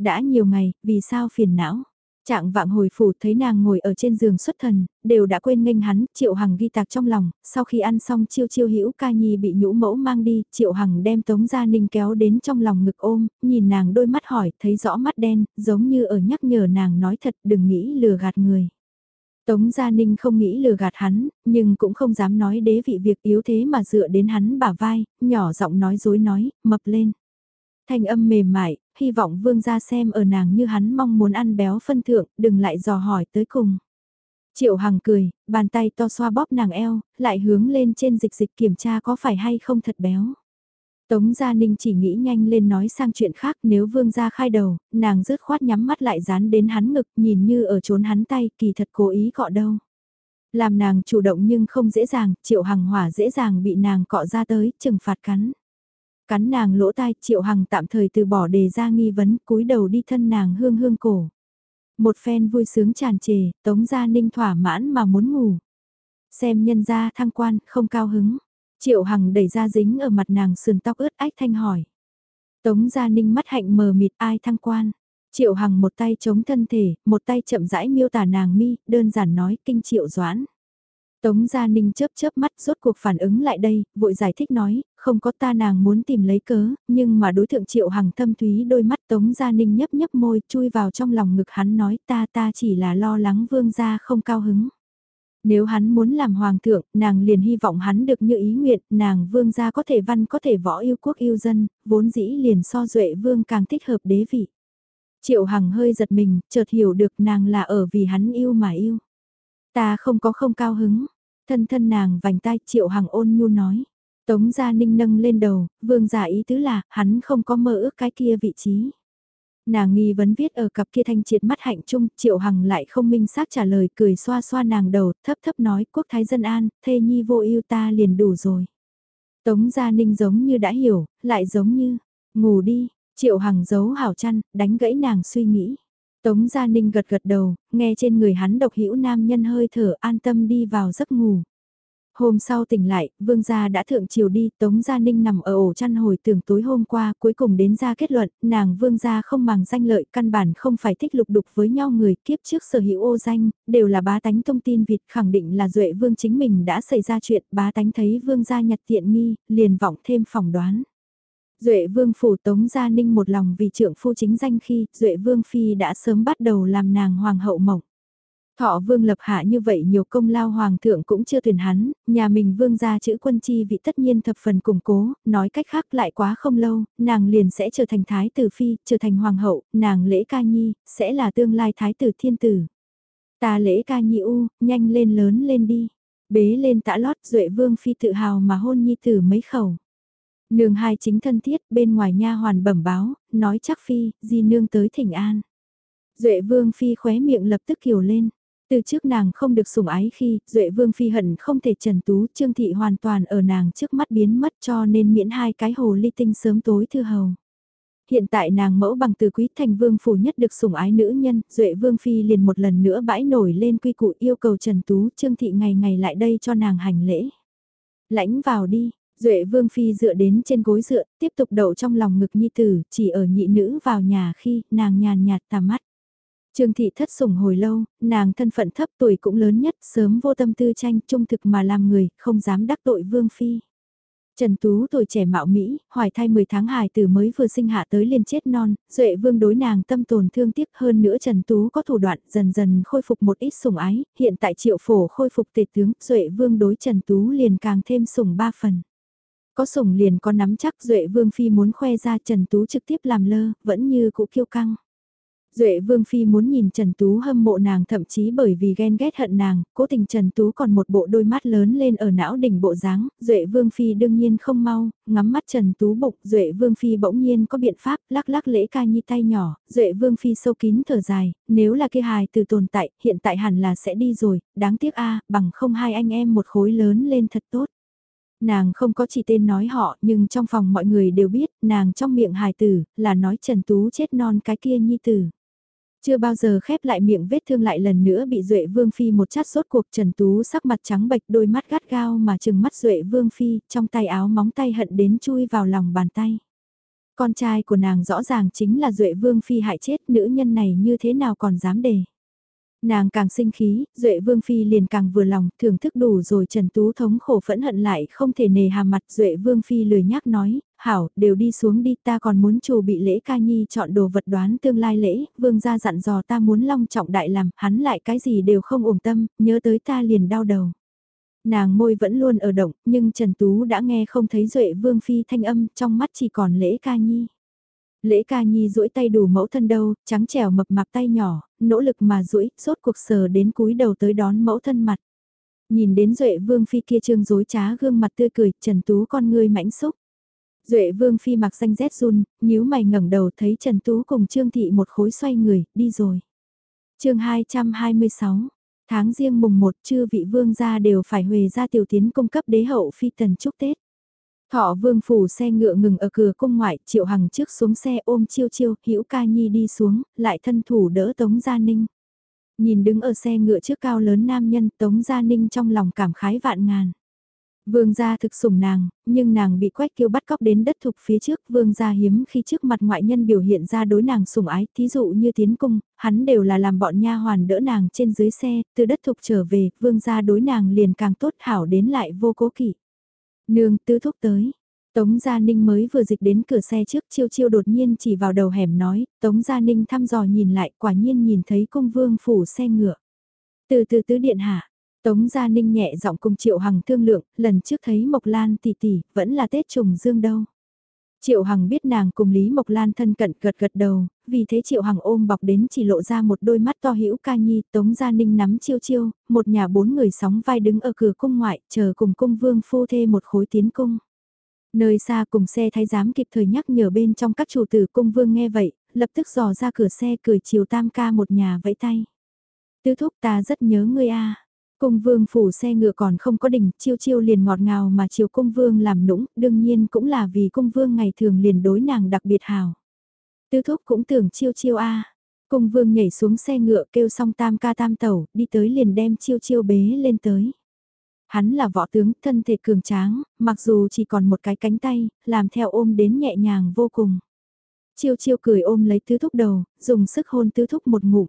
Đã nhiều ngày, vì sao phiền não? Trạng vạng hồi phủ thấy nàng ngồi ở trên giường xuất thần, đều đã quên nghênh hắn, Triệu Hằng ghi tạc trong lòng, sau khi ăn xong chiêu chiêu hữu ca nhi bị nhũ mẫu mang đi, Triệu Hằng đem Tống Gia Ninh kéo đến trong lòng ngực ôm, nhìn nàng đôi mắt hỏi, thấy rõ mắt đen, giống như ở nhắc nhở nàng nói thật đừng nghĩ lừa gạt người. Tống Gia Ninh không nghĩ lừa gạt hắn, nhưng cũng không dám nói đế vị việc yếu thế mà dựa đến hắn bả vai, nhỏ giọng nói dối nói, mập lên. Thanh âm mềm mại, hy vọng vương gia xem ở nàng như hắn mong muốn ăn béo phân thượng, đừng lại dò hỏi tới cùng. Triệu Hằng cười, bàn tay to xoa bóp nàng eo, lại hướng lên trên dịch dịch kiểm tra có phải hay không thật béo. Tống Gia Ninh chỉ nghĩ nhanh lên nói sang chuyện khác nếu vương gia khai đầu, nàng rứt khoát nhắm mắt lại dán đến hắn ngực nhìn như ở trốn hắn tay kỳ thật cố ý cọ đâu. Làm nàng chủ động nhưng không dễ dàng, triệu hằng hỏa dễ dàng bị nàng cọ ra tới, trừng phạt cắn. Cắn nàng lỗ tai, triệu hằng tạm thời từ bỏ đề ra nghi vấn, cúi đầu đi thân nàng hương hương cổ. Một phen vui sướng tràn trề, tống gia ninh thỏa mãn mà muốn ngủ. Xem nhân gia thăng quan, không cao hứng. Triệu hằng đẩy ra dính ở mặt nàng sườn tóc ướt ách thanh hỏi. Tống gia ninh mắt hạnh mờ mịt ai thăng quan. Triệu hằng một tay chống thân thể, một tay chậm rãi miêu tả nàng mi, đơn giản nói kinh triệu doãn. Tống Gia Ninh chớp chớp mắt rốt cuộc phản ứng lại đây, vội giải thích nói, không có ta nàng muốn tìm lấy cớ, nhưng mà đối tượng Triệu Hằng thâm thúy đôi mắt Tống Gia Ninh nhấp nhấp môi chui vào trong lòng ngực hắn nói ta ta chỉ là lo lắng vương gia không cao hứng. Nếu hắn muốn làm hoàng thượng, nàng liền hy vọng hắn được như ý nguyện, nàng vương gia có thể văn có thể võ yêu quốc yêu dân, vốn dĩ liền so duệ vương càng thích hợp đế vị. Triệu Hằng hơi giật mình, chợt hiểu được nàng là ở vì hắn yêu mà yêu. Ta không có không cao hứng. Thân thân nàng vành tai triệu hằng ôn nhu nói. Tống gia ninh nâng lên đầu, vương giả ý tứ là, hắn không có mơ ước cái kia vị trí. Nàng nghi vấn viết ở cặp kia thanh triệt mắt hạnh trung, triệu hằng lại không minh xác trả lời cười xoa xoa nàng đầu, thấp thấp nói quốc thái dân an, thê nhi vô yêu ta liền đủ rồi. Tống gia ninh giống như đã hiểu, lại giống như, ngủ đi, triệu hằng giấu hảo chăn, đánh gãy nàng suy nghĩ. Tống Gia Ninh gật gật đầu, nghe trên người hắn độc hữu nam nhân hơi thở an tâm đi vào giấc ngủ. Hôm sau tỉnh lại, vương gia đã thượng chiều đi, Tống Gia Ninh nằm ở ổ chăn hồi tưởng tối hôm qua, cuối cùng đến ra kết luận, nàng vương gia không màng danh lợi, căn bản không phải thích lục đục với nhau người kiếp trước sở hữu ô danh, đều là bá tánh thông tin vịt khẳng định là duệ vương chính mình đã xảy ra chuyện, bá tánh thấy vương gia nhặt tiện nghi, liền vọng thêm phỏng đoán. Duệ Vương phủ Tống Gia Ninh một lòng vì trưởng phu chính danh khi Duệ Vương Phi đã sớm bắt đầu làm nàng hoàng hậu mộng. Thọ Vương lập hạ như vậy nhiều công lao hoàng thượng cũng chưa tuyển hắn, nhà mình vương gia chữ quân chi vị tất nhiên thập phần củng cố, nói cách khác lại quá không lâu, nàng liền sẽ trở thành thái tử phi, trở thành hoàng hậu, nàng lễ ca nhi, sẽ là tương lai thái tử thiên tử. Ta lễ ca nhi u, nhanh lên lớn lên đi. Bế lên tã lót duệ vương phi tự hào mà hôn nhi tử mấy khẩu. Nương hai chính thân thiết, bên ngoài nha hoàn bẩm báo, nói chắc phi, di nương tới thỉnh an. Duệ vương phi khóe miệng lập tức kiều lên. Từ trước nàng không được sủng ái khi, Duệ Vương Phi hận không thể trần tú, Trương Thị hoàn toàn ở nàng trước mắt biến mất cho nên miễn hai cái hồ ly tinh sớm tối thư hầu. Hiện tại nàng mẫu bằng từ quý thành vương phủ nhất được sủng ái nữ nhân, Duệ Vương Phi liền một lần nữa bãi nổi lên quy củ yêu cầu Trần Tú, Trương Thị ngày ngày lại đây cho nàng hành lễ. Lãnh vào đi, Duệ Vương Phi dựa đến trên gối dựa, tiếp tục đậu trong lòng ngực nhi tử, chỉ ở nhị nữ vào nhà khi nàng nhàn nhạt tà mắt. Trương thị thất sủng hồi lâu, nàng thân phận thấp tuổi cũng lớn nhất, sớm vô tâm tư tranh trung thực mà làm người, không dám đắc tội Vương Phi. Trần Tú tuổi trẻ mạo Mỹ, hoài thai 10 tháng hài từ mới vừa sinh hạ tới liền chết non, Duệ Vương đối nàng tâm tồn thương tiếc hơn nữa Trần Tú có thủ đoạn dần dần khôi phục một ít sủng ái, hiện tại triệu phổ khôi phục tề tướng, Duệ Vương đối Trần Tú liền càng thêm sủng ba phần. Có sủng liền có nắm chắc Duệ Vương Phi muốn khoe ra Trần Tú trực tiếp làm lơ, vẫn như cũ kiêu căng. Duệ Vương Phi muốn nhìn Trần Tú hâm mộ nàng thậm chí bởi vì ghen ghét hận nàng, cố tình Trần Tú còn một bộ đôi mắt lớn lên ở não đỉnh bộ dáng Duệ Vương Phi đương nhiên không mau, ngắm mắt Trần Tú bụng, Duệ Vương Phi bỗng nhiên có biện pháp, lắc lắc lễ ca nhi tay nhỏ, Duệ Vương Phi sâu kín thở dài, nếu là kia hài từ tồn tại, hiện tại hẳn là sẽ đi rồi, đáng tiếc a bằng không hai anh em một khối lớn lên thật tốt. Nàng không có chỉ tên nói họ nhưng trong phòng mọi người đều biết nàng trong miệng hài tử là nói Trần Tú chết non cái kia nhi tử. Chưa bao giờ khép lại miệng vết thương lại lần nữa bị Duệ Vương Phi một chát sốt cuộc, Trần Tú sắc mặt trắng bệch, đôi mắt gắt gao mà chừng mắt Duệ Vương Phi, trong tay áo móng tay hận đến chui vào lòng bàn tay. Con trai của nàng rõ ràng chính là Duệ Vương Phi hại chết, nữ nhân này như thế nào còn dám đề. Nàng càng sinh khí, Duệ Vương Phi liền càng vừa lòng, thưởng thức đủ rồi Trần Tú thống khổ phẫn hận lại không thể nề hà mặt Duệ Vương Phi lười nhắc nói, hảo, đều đi xuống đi ta còn muốn chủ bị lễ ca nhi chọn đồ vật đoán tương lai lễ, Vương gia dặn dò ta muốn long trọng đại làm, hắn lại cái gì đều không ổn tâm, nhớ tới ta liền đau đầu. Nàng môi vẫn luôn ở động, nhưng Trần Tú đã nghe không thấy Duệ Vương Phi thanh âm, trong mắt chỉ còn lễ ca nhi. Lễ ca nhi duỗi tay đủ mẫu thân đâu, trắng trẻo mập mạp tay nhỏ, nỗ lực mà duỗi, sốt cuộc sờ đến cúi đầu tới đón mẫu thân mặt. Nhìn đến Duệ Vương Phi kia trương dối trá gương mặt tươi cười, Trần Tú con ngươi mãnh xúc. Duệ Vương Phi mặc xanh rét run, nhíu mày ngẩng đầu thấy Trần Tú cùng Trương Thị một khối xoay người, đi rồi. chương 226, tháng riêng mùng 1 chư vị vương gia đều phải huề ra tiểu tiến cung cấp đế hậu phi tần chúc Tết. Thọ vương phủ xe ngựa ngừng ở cửa cung ngoại, triệu hằng trước xuống xe ôm chiêu chiêu, hữu ca nhi đi xuống, lại thân thủ đỡ Tống Gia Ninh. Nhìn đứng ở xe ngựa trước cao lớn nam nhân Tống Gia Ninh trong lòng cảm khái vạn ngàn. Vương gia thực sủng nàng, nhưng nàng bị quách kiêu bắt cóc đến đất thục phía trước, vương gia hiếm khi trước mặt ngoại nhân biểu hiện ra đối nàng sủng ái, thí dụ như tiến cung, hắn đều là làm bọn nha hoàn đỡ nàng trên dưới xe, từ đất thục trở về, vương gia đối nàng liền càng tốt hảo đến lại vô cố kỵ. Nương tứ thúc tới. Tống Gia Ninh mới vừa dịch đến cửa xe trước chiêu chiêu đột nhiên chỉ vào đầu hẻm nói, Tống Gia Ninh thăm dò nhìn lại quả nhiên nhìn thấy cung vương phủ xe ngựa. Từ từ tứ điện hạ, Tống Gia Ninh nhẹ giọng cùng Triệu Hằng thương lượng, lần trước thấy Mộc Lan tỷ tỷ, vẫn là Tết trùng dương đâu. Triệu Hằng biết nàng cùng Lý Mộc Lan thân cận gật gật đầu, vì thế Triệu Hằng ôm bọc đến chỉ lộ ra một đôi mắt to hữu ca nhi, Tống Gia Ninh nắm chiêu chiêu, một nhà bốn người sóng vai đứng ở cửa cung ngoại, chờ cùng cung vương phu thê một khối tiến cung. Nơi xa cùng xe thái giám kịp thời nhắc nhở bên trong các chủ tử cung vương nghe vậy, lập tức dò ra cửa xe cười chiều tam ca một nhà vẫy tay. Tư thúc ta rất nhớ ngươi a Cung vương phủ xe ngựa còn không có đỉnh, chiêu chiêu liền ngọt ngào mà chiều cung vương làm nũng, đương nhiên cũng là vì cung vương ngày thường liền đối nàng đặc biệt hào. Tư thúc cũng tưởng chiêu chiêu a Cung vương nhảy xuống xe ngựa kêu xong tam ca tam tẩu, đi tới liền đem chiêu chiêu bế lên tới. Hắn là võ tướng, thân thể cường tráng, mặc dù chỉ còn một cái cánh tay, làm theo ôm đến nhẹ nhàng vô cùng. Chiêu chiêu cười ôm lấy tứ thúc đầu, dùng sức hôn tứ thúc một ngụm.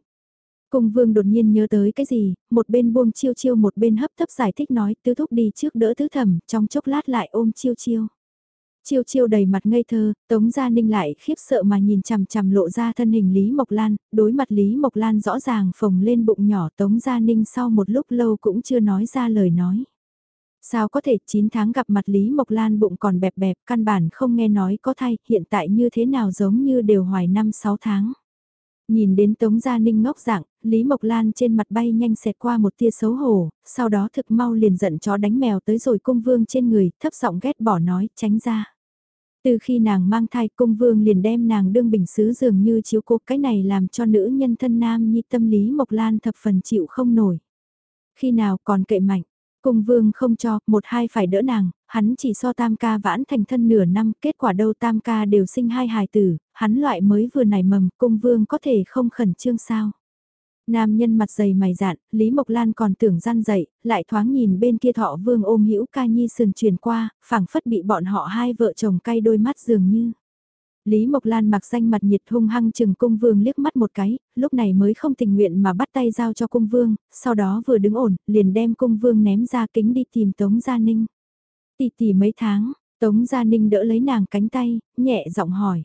Cung vương đột nhiên nhớ tới cái gì, một bên buông chiêu chiêu một bên hấp tấp giải thích nói tứ thúc đi trước đỡ tứ thẩm, trong chốc lát lại ôm chiêu chiêu. Chiêu chiêu đầy mặt ngây thơ, Tống Gia Ninh lại khiếp sợ mà nhìn chằm chằm lộ ra thân hình Lý Mộc Lan, đối mặt Lý Mộc Lan rõ ràng phồng lên bụng nhỏ Tống Gia Ninh sau một lúc lâu cũng chưa nói ra lời nói. Sao có thể 9 tháng gặp mặt Lý Mộc Lan bụng còn bẹp bẹp, căn bản không nghe nói có thai, hiện tại như thế nào giống như đều hoài năm 6 tháng. Nhìn đến Tống Gia Ninh ngốc dạng, Lý Mộc Lan trên mặt bay nhanh xẹt qua một tia xấu hổ, sau đó thực mau liền giận chó đánh mèo tới rồi cung vương trên người, thấp giọng ghét bỏ nói, tránh ra. Từ khi nàng mang thai cung vương liền đem nàng đương bình xứ dường như chiếu cố cái này làm cho nữ nhân thân nam nhi tâm lý Mộc Lan thập phần chịu không nổi. Khi nào còn kệ mạnh, cung vương không cho, một hai phải đỡ nàng, hắn chỉ so tam ca vãn thành thân nửa năm, kết quả đâu tam ca đều sinh hai hài tử, hắn loại mới vừa nảy mầm, cung vương có thể không khẩn trương sao. Nam nhân mặt dày mày dạn, Lý Mộc Lan còn tưởng gian dậy, lại thoáng nhìn bên kia thọ vương ôm hữu ca nhi sườn truyền qua, phảng phất bị bọn họ hai vợ chồng cay đôi mắt dường như. Lý Mộc Lan mặc danh mặt nhiệt hung hăng chừng cung vương liếc mắt một cái, lúc này mới không tình nguyện mà bắt tay giao cho cung vương, sau đó vừa đứng ổn, liền đem cung vương ném ra kính đi tìm Tống Gia Ninh. Tì tì mấy tháng, Tống Gia Ninh đỡ lấy nàng cánh tay, nhẹ giọng hỏi.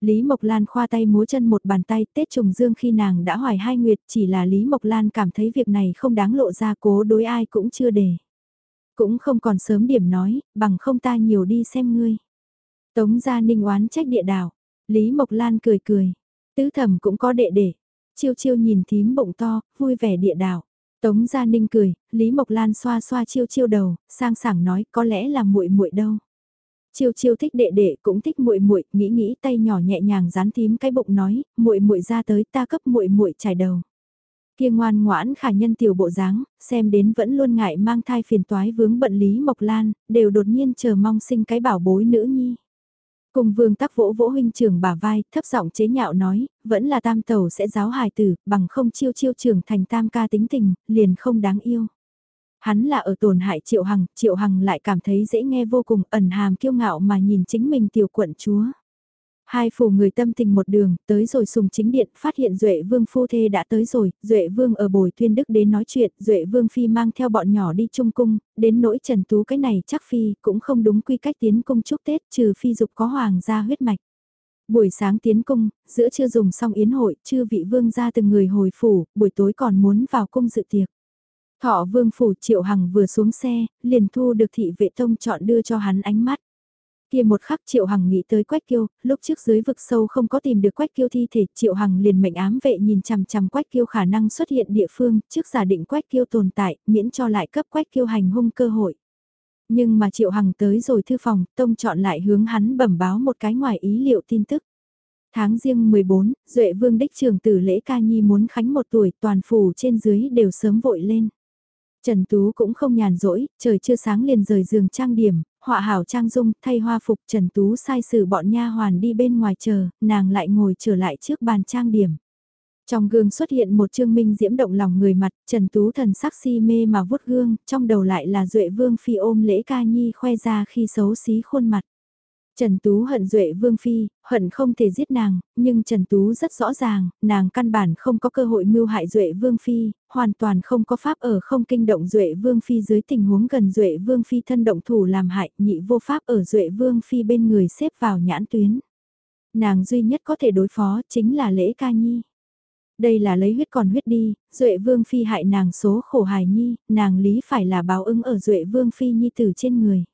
Lý Mộc Lan khoa tay múa chân một bàn tay Tết trùng dương khi nàng đã hoài hai nguyệt chỉ là Lý Mộc Lan cảm thấy việc này không đáng lộ ra cố đối ai cũng chưa để. Cũng không còn sớm điểm nói, bằng không ta nhiều đi xem ngươi. Tống gia ninh oán trách địa đảo, Lý Mộc Lan cười cười. Tứ thẩm cũng có đệ đệ. Chiêu chiêu nhìn thím bụng to, vui vẻ địa đạo. Tống Gia Ninh cười, Lý Mộc Lan xoa xoa chiêu chiêu đầu, sang sảng nói có lẽ là muội muội đâu. Chiêu chiêu thích đệ đệ cũng thích muội muội, nghĩ nghĩ tay nhỏ nhẹ nhàng dán tím cái bụng nói, muội muội ra tới ta cấp muội muội trải đầu. Kia ngoan ngoãn khả nhân tiểu bộ dáng, xem đến vẫn luôn ngại mang thai phiền toái vướng bận Lý Mộc Lan, đều đột nhiên chờ mong sinh cái bảo bối nữ nhi. Cùng vương tắc vỗ vỗ huynh trưởng bả vai, thấp giọng chế nhạo nói, vẫn là tam tẩu sẽ giáo hài tử, bằng không chiêu chiêu trưởng thành tam ca tính tình, liền không đáng yêu. Hắn là ở tổn hại triệu hằng, triệu hằng lại cảm thấy dễ nghe vô cùng ẩn hàm kiêu ngạo mà nhìn chính mình tiểu quận chúa. Hai phủ người tâm tình một đường, tới rồi sùng chính điện, phát hiện Duệ Vương phu thê đã tới rồi, Duệ Vương ở bồi tuyên đức đến nói chuyện, Duệ Vương phi mang theo bọn nhỏ đi trung cung, đến nỗi Trần Tú cái này chắc phi cũng không đúng quy cách tiến cung chúc Tết trừ phi dục có hoàng gia huyết mạch. Buổi sáng tiến cung, giữa chưa dùng xong yến hội, chư vị vương ra từng người hồi phủ, buổi tối còn muốn vào cung dự tiệc. Thọ vương phủ triệu hằng vừa xuống xe, liền thu được thị vệ tông chọn đưa cho hắn ánh mắt. Kia một khắc Triệu Hằng nghĩ tới Quách Kiêu, lúc trước dưới vực sâu không có tìm được Quách Kiêu thi thể, Triệu Hằng liền mệnh ám vệ nhìn chằm chằm Quách Kiêu khả năng xuất hiện địa phương, trước giả định Quách Kiêu tồn tại, miễn cho lại cấp Quách Kiêu hành hung cơ hội. Nhưng mà Triệu Hằng tới rồi thư phòng, Tông chọn lại hướng hắn bẩm báo một cái ngoài ý liệu tin tức. Tháng riêng 14, Duệ Vương Đích Trường Tử Lễ Ca Nhi muốn khánh một tuổi, toàn phủ trên dưới đều sớm vội lên. Trần Tú cũng không nhàn rỗi, trời chưa sáng liền rời giường trang điểm, họa hảo trang dung, thay hoa phục Trần Tú sai sử bọn nha hoàn đi bên ngoài chờ, nàng lại ngồi trở lại trước bàn trang điểm. Trong gương xuất hiện một trương minh diễm động lòng người mặt, Trần Tú thần sắc si mê mà vuốt gương, trong đầu lại là Duệ Vương Phi ôm lễ ca nhi khoe ra khi xấu xí khuôn mặt. Trần Tú hận Duệ Vương Phi, hận không thể giết nàng, nhưng Trần Tú rất rõ ràng, nàng căn bản không có cơ hội mưu hại Duệ Vương Phi, hoàn toàn không có pháp ở không kinh động Duệ Vương Phi dưới tình huống gần Duệ Vương Phi thân động thủ làm hại, nhị vô pháp ở Duệ Vương Phi bên người xếp vào nhãn tuyến. Nàng duy nhất có thể đối phó chính là lễ ca nhi. Đây là lấy huyết còn huyết đi, Duệ Vương Phi hại nàng số khổ hài nhi, nàng lý phải là báo ứng ở Duệ Vương Phi nhi tử trên người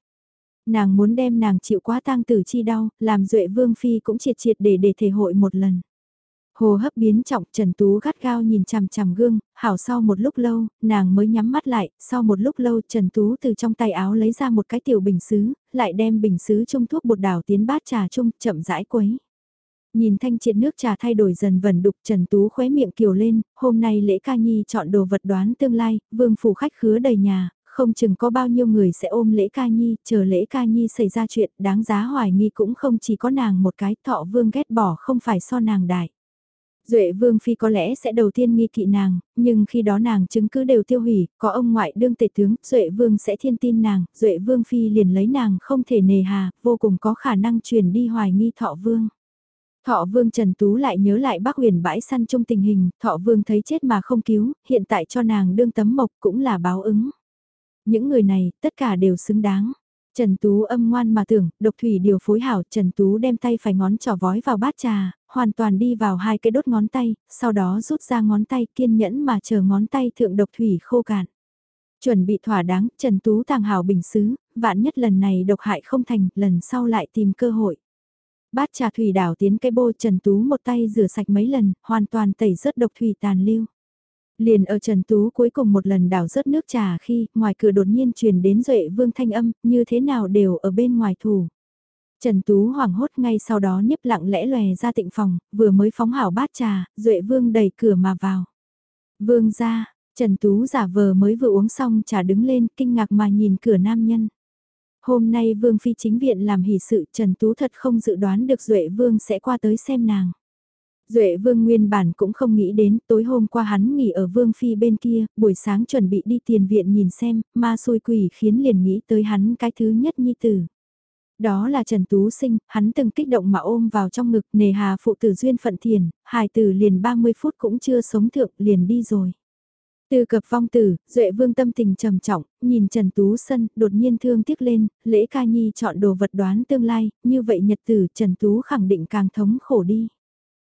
nàng muốn đem nàng chịu quá tang tử chi đau, làm duệ vương phi cũng triệt triệt để để thể hội một lần. Hồ hấp biến trọng Trần Tú gắt gao nhìn chằm chằm gương, hảo sau một lúc lâu, nàng mới nhắm mắt lại, sau một lúc lâu Trần Tú từ trong tay áo lấy ra một cái tiểu bình xứ, lại đem bình xứ chung thuốc bột đảo tiến bát trà chung, chậm rãi quấy. Nhìn thanh triệt nước trà thay đổi dần vần đục Trần Tú khóe miệng kiều lên, hôm nay lễ ca nhi chọn đồ vật đoán tương lai, vương phủ khách khứa đầy nhà, không chừng có bao nhiêu người sẽ ôm lễ ca nhi, chờ lễ ca nhi xảy ra chuyện đáng giá hoài nghi cũng không chỉ có nàng một cái thọ vương ghét bỏ không phải so nàng đại. Duệ vương phi có lẽ sẽ đầu tiên nghi kỵ nàng, nhưng khi đó nàng chứng cứ đều tiêu hủy, có ông ngoại đương tể tướng, Duệ vương sẽ thiên tin nàng, Duệ vương phi liền lấy nàng không thể nề hà, vô cùng có khả năng truyền đi hoài nghi thọ vương. Thọ vương Trần Tú lại nhớ lại bác huyền bãi săn trong tình hình, thọ vương thấy chết mà không cứu, hiện tại cho nàng đương tấm mộc cũng là báo ứng. Những người này, tất cả đều xứng đáng. Trần Tú âm ngoan mà tưởng, độc thủy điều phối hảo, Trần Tú đem tay phải ngón trỏ vói vào bát trà, hoàn toàn đi vào hai cái đốt ngón tay, sau đó rút ra ngón tay kiên nhẫn mà chờ ngón tay thượng độc thủy khô cạn. Chuẩn bị thỏa đáng, Trần Tú tàng hảo bình xứ, vạn nhất lần này độc hại không thành, lần sau lại tìm cơ hội. Bát trà thủy đảo tiến cái bô Trần Tú một tay rửa sạch mấy lần, hoàn toàn tẩy rớt độc thủy tàn lưu. Liền ở Trần Tú cuối cùng một lần đảo rớt nước trà khi ngoài cửa đột nhiên truyền đến Duệ Vương thanh âm, như thế nào đều ở bên ngoài thủ. Trần Tú hoảng hốt ngay sau đó niếp lặng lẽ lòe ra tịnh phòng, vừa mới phóng hảo bát trà, Duệ Vương đẩy cửa mà vào. Vương ra, Trần Tú giả vờ mới vừa uống xong trà đứng lên kinh ngạc mà nhìn cửa nam nhân. Hôm nay Vương Phi chính viện làm hỷ sự Trần Tú thật không dự đoán được Duệ Vương sẽ qua tới xem nàng. Duệ Vương nguyên bản cũng không nghĩ đến, tối hôm qua hắn nghỉ ở Vương Phi bên kia, buổi sáng chuẩn bị đi tiền viện nhìn xem, ma xôi quỷ khiến liền nghĩ tới hắn cái thứ nhất nhi tử. Đó là Trần Tú Sinh, hắn từng kích động mà ôm vào trong ngực nề hà phụ tử duyên phận thiền, hài tử liền 30 phút cũng chưa sống thượng liền đi rồi. Từ cập vong tử, Duệ Vương tâm tình trầm trọng, nhìn Trần Tú Sân, đột nhiên thương tiếc lên, lễ ca nhi chọn đồ vật đoán tương lai, như vậy nhật tử Trần Tú khẳng định càng thống khổ đi.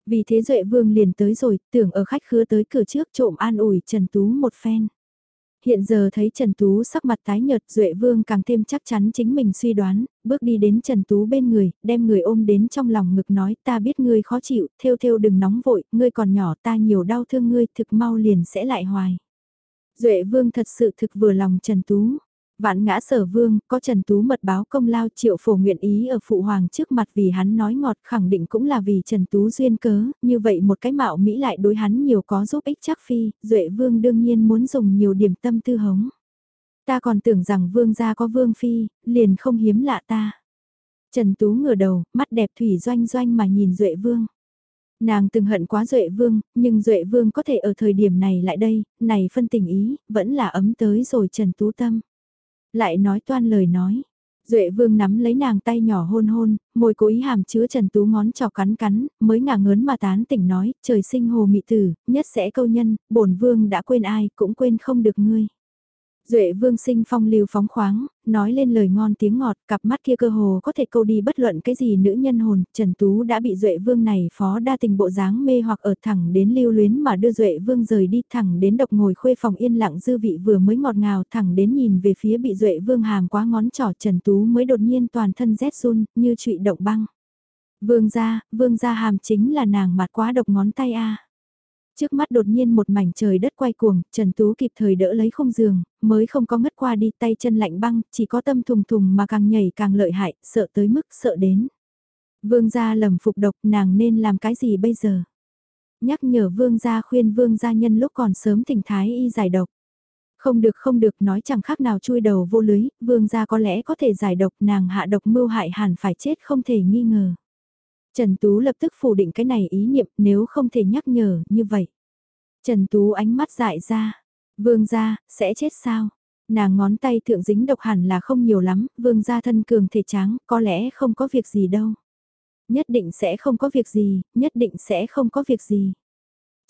Vì thế Duệ Vương liền tới rồi, tưởng ở khách khứa tới cửa trước trộm an ủi Trần Tú một phen. Hiện giờ thấy Trần Tú sắc mặt tái nhợt Duệ Vương càng thêm chắc chắn chính mình suy đoán, bước đi đến Trần Tú bên người, đem người ôm đến trong lòng ngực nói ta biết ngươi khó chịu, theo theo đừng nóng vội, ngươi còn nhỏ ta nhiều đau thương ngươi thực mau liền sẽ lại hoài. Duệ Vương thật sự thực vừa lòng Trần Tú. Vạn ngã sở vương, có Trần Tú mật báo công lao triệu phổ nguyện ý ở phụ hoàng trước mặt vì hắn nói ngọt khẳng định cũng là vì Trần Tú duyên cớ, như vậy một cái mạo Mỹ lại đối hắn nhiều có giúp ích chắc phi, Duệ vương đương nhiên muốn dùng nhiều điểm tâm tư hống. Ta còn tưởng rằng vương gia có vương phi, liền không hiếm lạ ta. Trần Tú ngửa đầu, mắt đẹp thủy doanh doanh mà nhìn Duệ vương. Nàng từng hận quá Duệ Vương, nhưng Duệ Vương có thể ở thời điểm này lại đây, này phân tình ý, vẫn là ấm tới rồi Trần Tú Tâm. Lại nói toan lời nói. Duệ vương nắm lấy nàng tay nhỏ hôn hôn, môi cố ý hàm chứa Trần Tú ngón trò cắn cắn, mới ngả ngớn mà tán tỉnh nói, trời sinh hồ mị tử, nhất sẽ câu nhân, bổn vương đã quên ai, cũng quên không được ngươi. Duệ vương sinh phong lưu phóng khoáng, nói lên lời ngon tiếng ngọt, cặp mắt kia cơ hồ có thể câu đi bất luận cái gì nữ nhân hồn, Trần Tú đã bị Duệ vương này phó đa tình bộ dáng mê hoặc ở thẳng đến lưu luyến mà đưa Duệ vương rời đi thẳng đến độc ngồi khuê phòng yên lặng dư vị vừa mới ngọt ngào thẳng đến nhìn về phía bị Duệ vương hàm quá ngón trỏ Trần Tú mới đột nhiên toàn thân rét run, như trụy động băng. Vương gia, vương gia hàm chính là nàng mặt quá độc ngón tay a Trước mắt đột nhiên một mảnh trời đất quay cuồng, Trần Tú kịp thời đỡ lấy không giường, mới không có ngất qua đi tay chân lạnh băng, chỉ có tâm thùng thùng mà càng nhảy càng lợi hại, sợ tới mức sợ đến. Vương gia lầm phục độc nàng nên làm cái gì bây giờ? Nhắc nhở vương gia khuyên vương gia nhân lúc còn sớm tỉnh thái y giải độc. Không được không được nói chẳng khác nào chui đầu vô lưới, vương gia có lẽ có thể giải độc nàng hạ độc mưu hại hẳn phải chết không thể nghi ngờ. Trần Tú lập tức phủ định cái này ý niệm nếu không thể nhắc nhở như vậy. Trần Tú ánh mắt dại ra, vương gia, sẽ chết sao? Nàng ngón tay thượng dính độc hẳn là không nhiều lắm, vương gia thân cường thể tráng, có lẽ không có việc gì đâu. Nhất định sẽ không có việc gì, nhất định sẽ không có việc gì.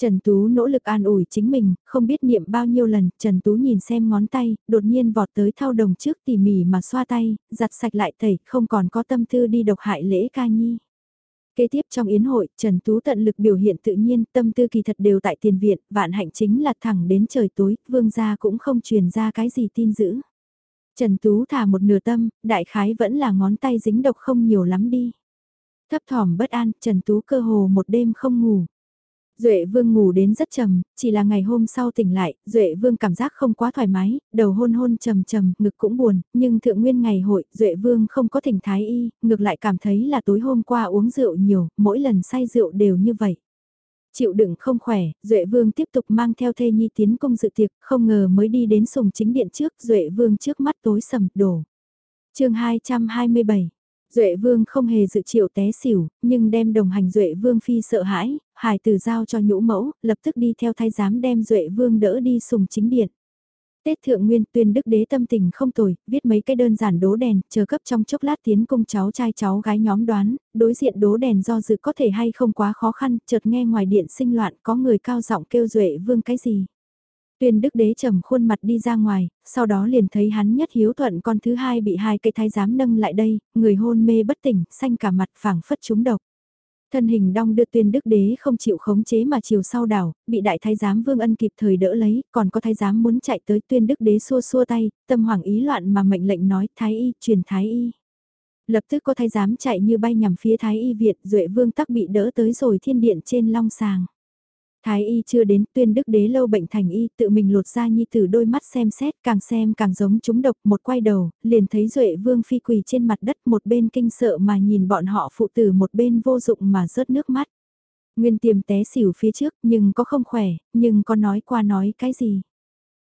Trần Tú nỗ lực an ủi chính mình, không biết niệm bao nhiêu lần, Trần Tú nhìn xem ngón tay, đột nhiên vọt tới thao đồng trước tỉ mỉ mà xoa tay, giặt sạch lại tẩy, không còn có tâm tư đi độc hại lễ ca nhi. Kế tiếp trong yến hội, Trần Tú tận lực biểu hiện tự nhiên, tâm tư kỳ thật đều tại tiền viện, vạn hạnh chính là thẳng đến trời tối, vương gia cũng không truyền ra cái gì tin dữ. Trần Tú thả một nửa tâm, đại khái vẫn là ngón tay dính độc không nhiều lắm đi. Thấp thỏm bất an, Trần Tú cơ hồ một đêm không ngủ. Duệ Vương ngủ đến rất trầm, chỉ là ngày hôm sau tỉnh lại, Duệ Vương cảm giác không quá thoải mái, đầu hôn hôn trầm trầm, ngực cũng buồn, nhưng thượng nguyên ngày hội, Duệ Vương không có thỉnh thái y, ngược lại cảm thấy là tối hôm qua uống rượu nhiều, mỗi lần say rượu đều như vậy. Chịu đựng không khỏe, Duệ Vương tiếp tục mang theo thê nhi tiến công dự tiệc, không ngờ mới đi đến sùng chính điện trước, Duệ Vương trước mắt tối sầm, đổ. chương 227 Duệ Vương không hề dự triệu té xỉu, nhưng đem đồng hành Duệ Vương phi sợ hãi, hài từ giao cho nhũ mẫu, lập tức đi theo thái giám đem Duệ Vương đỡ đi sùng chính điện. Tết thượng nguyên tuyên đức đế tâm tình không tồi, viết mấy cái đơn giản đố đèn, chờ cấp trong chốc lát tiến cung cháu trai cháu gái nhóm đoán, đối diện đố đèn do dự có thể hay không quá khó khăn, chợt nghe ngoài điện sinh loạn có người cao giọng kêu Duệ Vương cái gì. Tuyên đức đế trầm khuôn mặt đi ra ngoài, sau đó liền thấy hắn nhất hiếu thuận con thứ hai bị hai cây thái giám nâng lại đây, người hôn mê bất tỉnh, xanh cả mặt phảng phất trúng độc. Thân hình đong đưa tuyên đức đế không chịu khống chế mà chiều sau đảo, bị đại thái giám vương ân kịp thời đỡ lấy, còn có thái giám muốn chạy tới tuyên đức đế xua xua tay, tâm hoảng ý loạn mà mệnh lệnh nói thái y, truyền thái y. Lập tức có thái giám chạy như bay nhằm phía thái y viện, duệ vương tắc bị đỡ tới rồi thiên điện trên long sàng. Thái y chưa đến tuyên đức đế lâu bệnh thành y tự mình lột ra nhi tử đôi mắt xem xét càng xem càng giống chúng độc một quay đầu, liền thấy duệ vương phi quỳ trên mặt đất một bên kinh sợ mà nhìn bọn họ phụ tử một bên vô dụng mà rớt nước mắt. Nguyên tiềm té xỉu phía trước nhưng có không khỏe, nhưng có nói qua nói cái gì.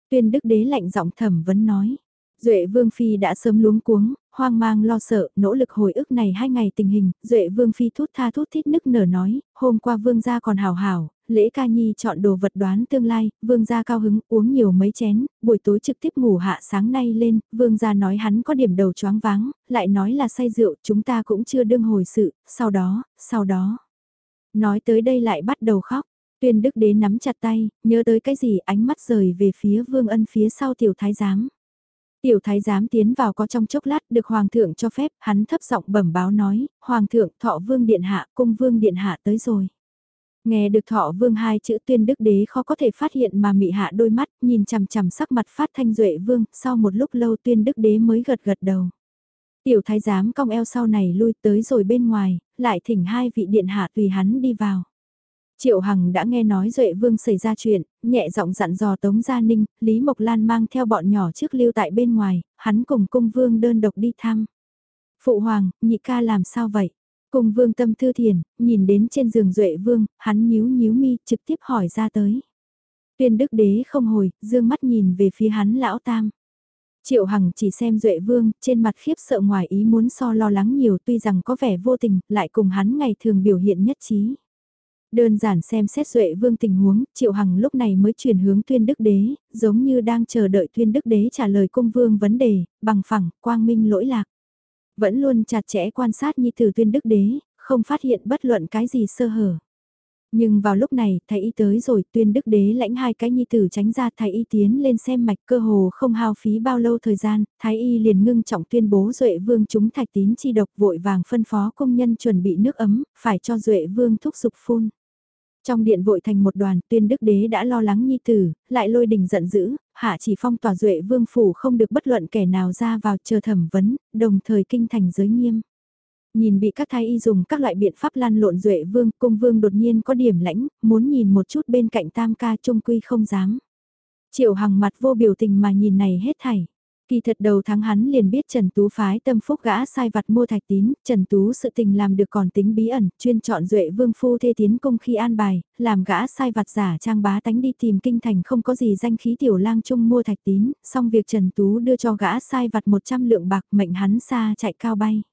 Tuyên đức đế lạnh giọng thẩm vấn nói. Duệ Vương Phi đã sớm luống cuống, hoang mang lo sợ, nỗ lực hồi ức này hai ngày tình hình, Duệ Vương Phi thút tha thút thít nức nở nói, hôm qua Vương gia còn hào hào lễ ca nhi chọn đồ vật đoán tương lai, Vương gia cao hứng uống nhiều mấy chén, buổi tối trực tiếp ngủ hạ sáng nay lên, Vương gia nói hắn có điểm đầu choáng váng, lại nói là say rượu, chúng ta cũng chưa đương hồi sự, sau đó, sau đó. Nói tới đây lại bắt đầu khóc. Tuyên đức đế nắm chặt tay, nhớ tới cái gì ánh mắt rời về phía vương ân phía sau tiểu thái giám. Tiểu thái giám tiến vào có trong chốc lát được hoàng thượng cho phép, hắn thấp giọng bẩm báo nói, hoàng thượng thọ vương điện hạ, cung vương điện hạ tới rồi. Nghe được thọ vương hai chữ tuyên đức đế khó có thể phát hiện mà mị hạ đôi mắt, nhìn chằm chằm sắc mặt phát thanh duệ vương, sau một lúc lâu tuyên đức đế mới gật gật đầu. Tiểu thái giám cong eo sau này lui tới rồi bên ngoài, lại thỉnh hai vị điện hạ tùy hắn đi vào. Triệu Hằng đã nghe nói Duệ Vương xảy ra chuyện, nhẹ giọng dặn dò Tống Gia Ninh, Lý Mộc Lan mang theo bọn nhỏ trước lưu tại bên ngoài, hắn cùng cung vương đơn độc đi thăm. Phụ Hoàng, nhị ca làm sao vậy? Cung vương tâm thư thiền, nhìn đến trên giường Duệ Vương, hắn nhíu nhíu mi, trực tiếp hỏi ra tới. Tuyên đức đế không hồi, dương mắt nhìn về phía hắn lão tam. Triệu Hằng chỉ xem Duệ Vương, trên mặt khiếp sợ ngoài ý muốn so lo lắng nhiều tuy rằng có vẻ vô tình, lại cùng hắn ngày thường biểu hiện nhất trí. Đơn giản xem xét Duệ Vương tình huống, Triệu Hằng lúc này mới chuyển hướng Tuyên Đức Đế, giống như đang chờ đợi Tuyên Đức Đế trả lời cung vương vấn đề, bằng phẳng, quang minh lỗi lạc. Vẫn luôn chặt chẽ quan sát Nhi Tử Tuyên Đức Đế, không phát hiện bất luận cái gì sơ hở. Nhưng vào lúc này, thái y tới rồi, tuyên đức đế lãnh hai cái nhi tử tránh ra thái y tiến lên xem mạch cơ hồ không hao phí bao lâu thời gian, thái y liền ngưng trọng tuyên bố Duệ Vương chúng thạch tín chi độc vội vàng phân phó công nhân chuẩn bị nước ấm, phải cho Duệ Vương thúc dục phun. Trong điện vội thành một đoàn, tuyên đức đế đã lo lắng nhi tử, lại lôi đình giận dữ, hạ chỉ phong tòa duệ vương phủ không được bất luận kẻ nào ra vào chờ thẩm vấn, đồng thời kinh thành giới nghiêm. Nhìn bị các thái y dùng các loại biện pháp lan lộn duệ vương, cung vương đột nhiên có điểm lãnh, muốn nhìn một chút bên cạnh tam ca trung quy không dám. Triệu hằng mặt vô biểu tình mà nhìn này hết thảy. Kỳ thật đầu tháng hắn liền biết Trần Tú phái tâm phúc gã sai vặt mua thạch tín, Trần Tú sự tình làm được còn tính bí ẩn, chuyên chọn duệ vương phu thê tiến công khi an bài, làm gã sai vặt giả trang bá tánh đi tìm kinh thành không có gì danh khí tiểu lang chung mua thạch tín, xong việc Trần Tú đưa cho gã sai vặt 100 lượng bạc mệnh hắn xa chạy cao bay.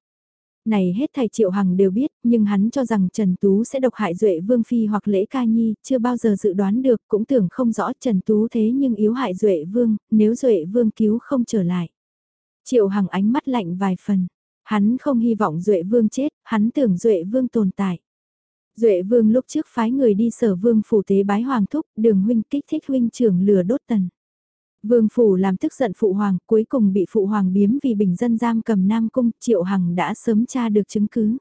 Này hết thầy Triệu Hằng đều biết, nhưng hắn cho rằng Trần Tú sẽ độc hại Duệ Vương Phi hoặc Lễ Ca Nhi, chưa bao giờ dự đoán được, cũng tưởng không rõ Trần Tú thế nhưng yếu hại Duệ Vương, nếu Duệ Vương cứu không trở lại. Triệu Hằng ánh mắt lạnh vài phần, hắn không hy vọng Duệ Vương chết, hắn tưởng Duệ Vương tồn tại. Duệ Vương lúc trước phái người đi sở Vương phủ tế bái Hoàng Thúc, đường huynh kích thích huynh trưởng lửa đốt tần. Vương Phủ làm tức giận Phụ Hoàng, cuối cùng bị Phụ Hoàng biếm vì bình dân giam cầm Nam Cung, Triệu Hằng đã sớm tra được chứng cứ.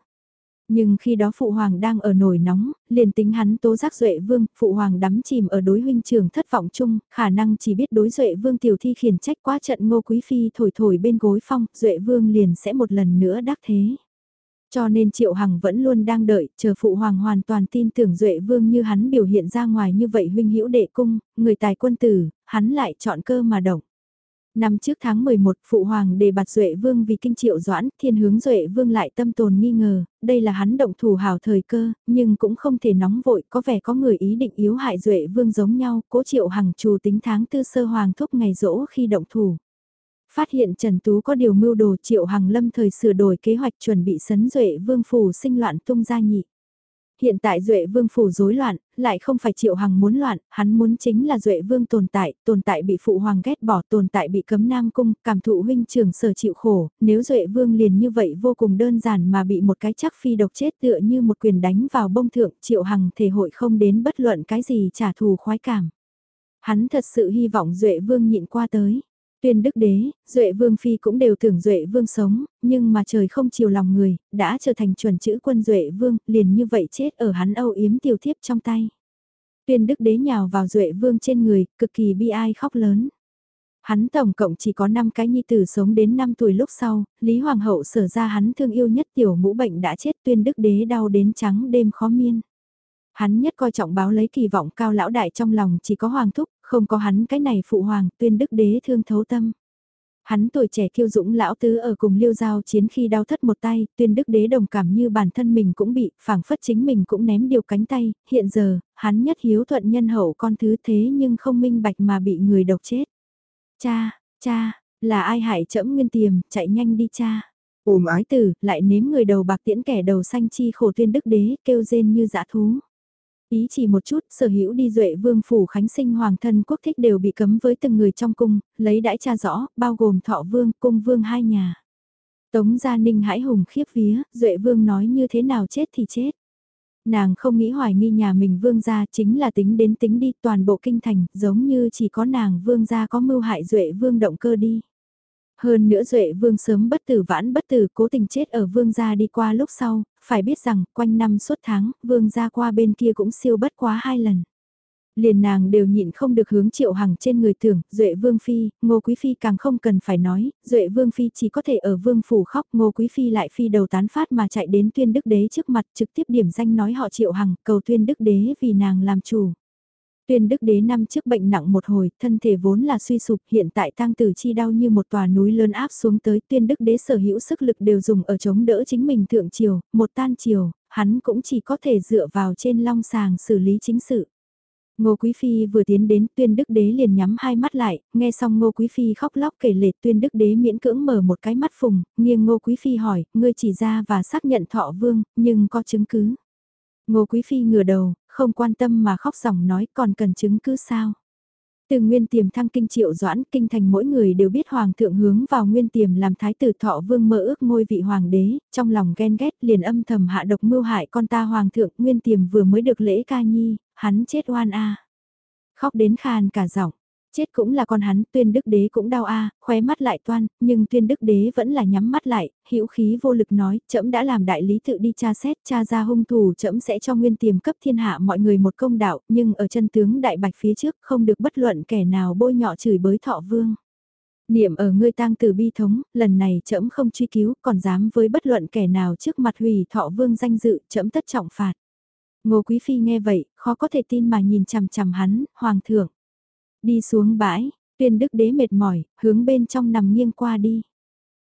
Nhưng khi đó Phụ Hoàng đang ở nổi nóng, liền tính hắn tố giác Duệ Vương, Phụ Hoàng đắm chìm ở đối huynh trường thất vọng chung, khả năng chỉ biết đối Duệ Vương tiểu thi khiển trách quá trận ngô quý phi thổi thổi bên gối phong, Duệ Vương liền sẽ một lần nữa đắc thế. Cho nên Triệu Hằng vẫn luôn đang đợi, chờ Phụ Hoàng hoàn toàn tin tưởng Duệ Vương như hắn biểu hiện ra ngoài như vậy huynh hữu đệ cung, người tài quân tử, hắn lại chọn cơ mà động. Năm trước tháng 11, Phụ Hoàng đề bạt Duệ Vương vì kinh triệu doãn, thiên hướng Duệ Vương lại tâm tồn nghi ngờ, đây là hắn động thủ hào thời cơ, nhưng cũng không thể nóng vội, có vẻ có người ý định yếu hại Duệ Vương giống nhau, cố triệu hằng trù tính tháng tư sơ Hoàng thúc ngày rỗ khi động thủ. Phát hiện Trần Tú có điều mưu đồ triệu hằng lâm thời sửa đổi kế hoạch chuẩn bị sấn Duệ Vương Phủ sinh loạn tung ra nhị. Hiện tại Duệ Vương Phủ rối loạn, lại không phải Triệu Hằng muốn loạn, hắn muốn chính là Duệ Vương tồn tại, tồn tại bị Phụ Hoàng ghét bỏ, tồn tại bị cấm Nam Cung, cảm thụ huynh trường sở chịu khổ, nếu Duệ Vương liền như vậy vô cùng đơn giản mà bị một cái chắc phi độc chết tựa như một quyền đánh vào bông thượng, Triệu Hằng thể hội không đến bất luận cái gì trả thù khoái cảm. Hắn thật sự hy vọng Duệ Vương nhịn qua tới. Tuyên đức đế, Duệ Vương Phi cũng đều tưởng Duệ Vương sống, nhưng mà trời không chiều lòng người, đã trở thành chuẩn chữ quân Duệ Vương, liền như vậy chết ở hắn âu yếm tiểu thiếp trong tay. Tuyên đức đế nhào vào Duệ Vương trên người, cực kỳ bi ai khóc lớn. Hắn tổng cộng chỉ có 5 cái nhi tử sống đến 5 tuổi lúc sau, Lý Hoàng hậu sở ra hắn thương yêu nhất tiểu ngũ bệnh đã chết tuyên đức đế đau đến trắng đêm khó miên. Hắn nhất coi trọng báo lấy kỳ vọng cao lão đại trong lòng chỉ có hoàng thúc, không có hắn cái này phụ hoàng, tuyên đức đế thương thấu tâm. Hắn tuổi trẻ kiêu dũng lão tứ ở cùng liêu giao chiến khi đau thất một tay, tuyên đức đế đồng cảm như bản thân mình cũng bị, phảng phất chính mình cũng ném điều cánh tay, hiện giờ, hắn nhất hiếu thuận nhân hậu con thứ thế nhưng không minh bạch mà bị người độc chết. Cha, cha, là ai hại trẫm nguyên tiềm, chạy nhanh đi cha. Ôm ái tử, lại nếm người đầu bạc tiễn kẻ đầu xanh chi khổ tuyên đức đế, kêu rên như dã thú. Ý chỉ một chút, sở hữu đi duệ vương phủ khánh sinh hoàng thân quốc thích đều bị cấm với từng người trong cung, lấy đãi cha rõ, bao gồm thọ vương, cung vương hai nhà. Tống Gia Ninh hãi hùng khiếp vía, duệ vương nói như thế nào chết thì chết. Nàng không nghĩ hoài nghi nhà mình vương gia chính là tính đến tính đi toàn bộ kinh thành, giống như chỉ có nàng vương gia có mưu hại duệ vương động cơ đi. Hơn nữa Duệ Vương sớm bất tử vãn bất tử cố tình chết ở Vương gia đi qua lúc sau, phải biết rằng quanh năm suốt tháng, vương gia qua bên kia cũng siêu bất quá hai lần. Liền nàng đều nhịn không được hướng triệu hằng trên người tưởng, Duệ Vương Phi, Ngô Quý Phi càng không cần phải nói, Duệ Vương Phi chỉ có thể ở Vương Phủ khóc, Ngô Quý Phi lại phi đầu tán phát mà chạy đến tuyên đức đế trước mặt trực tiếp điểm danh nói họ triệu hằng, cầu tuyên đức đế vì nàng làm chủ. Tuyên đức đế năm trước bệnh nặng một hồi, thân thể vốn là suy sụp, hiện tại tăng tử chi đau như một tòa núi lớn áp xuống tới, tuyên đức đế sở hữu sức lực đều dùng ở chống đỡ chính mình thượng triều, một tan triều, hắn cũng chỉ có thể dựa vào trên long sàng xử lý chính sự. Ngô Quý Phi vừa tiến đến tuyên đức đế liền nhắm hai mắt lại, nghe xong Ngô Quý Phi khóc lóc kể lệ tuyên đức đế miễn cưỡng mở một cái mắt phùng, nghiêng Ngô Quý Phi hỏi, ngươi chỉ ra và xác nhận thọ vương, nhưng có chứng cứ. Ngô Quý Phi ngửa đầu, không quan tâm mà khóc ròng nói còn cần chứng cứ sao. Từ nguyên tiềm thăng kinh triệu doãn, kinh thành mỗi người đều biết hoàng thượng hướng vào nguyên tiềm làm thái tử thọ vương mơ ước ngôi vị hoàng đế, trong lòng ghen ghét liền âm thầm hạ độc mưu hại con ta hoàng thượng nguyên tiềm vừa mới được lễ ca nhi, hắn chết oan a. Khóc đến khàn cả giọng. Chết cũng là con hắn, tuyên đức đế cũng đau a, khóe mắt lại toan, nhưng tuyên đức đế vẫn là nhắm mắt lại, hữu khí vô lực nói, trẫm đã làm đại lý tự đi tra xét, tra ra hung thủ, trẫm sẽ cho nguyên tiềm cấp thiên hạ mọi người một công đạo, nhưng ở chân tướng đại bạch phía trước không được bất luận kẻ nào bôi nhọ chửi bới thọ vương. Niệm ở ngươi tang từ bi thống, lần này trẫm không truy cứu, còn dám với bất luận kẻ nào trước mặt hủy thọ vương danh dự, trẫm tất trọng phạt. Ngô Quý Phi nghe vậy, khó có thể tin mà nhìn chằm chằm hắn, hoàng thượng. Đi xuống bãi, tuyên đức đế mệt mỏi, hướng bên trong nằm nghiêng qua đi.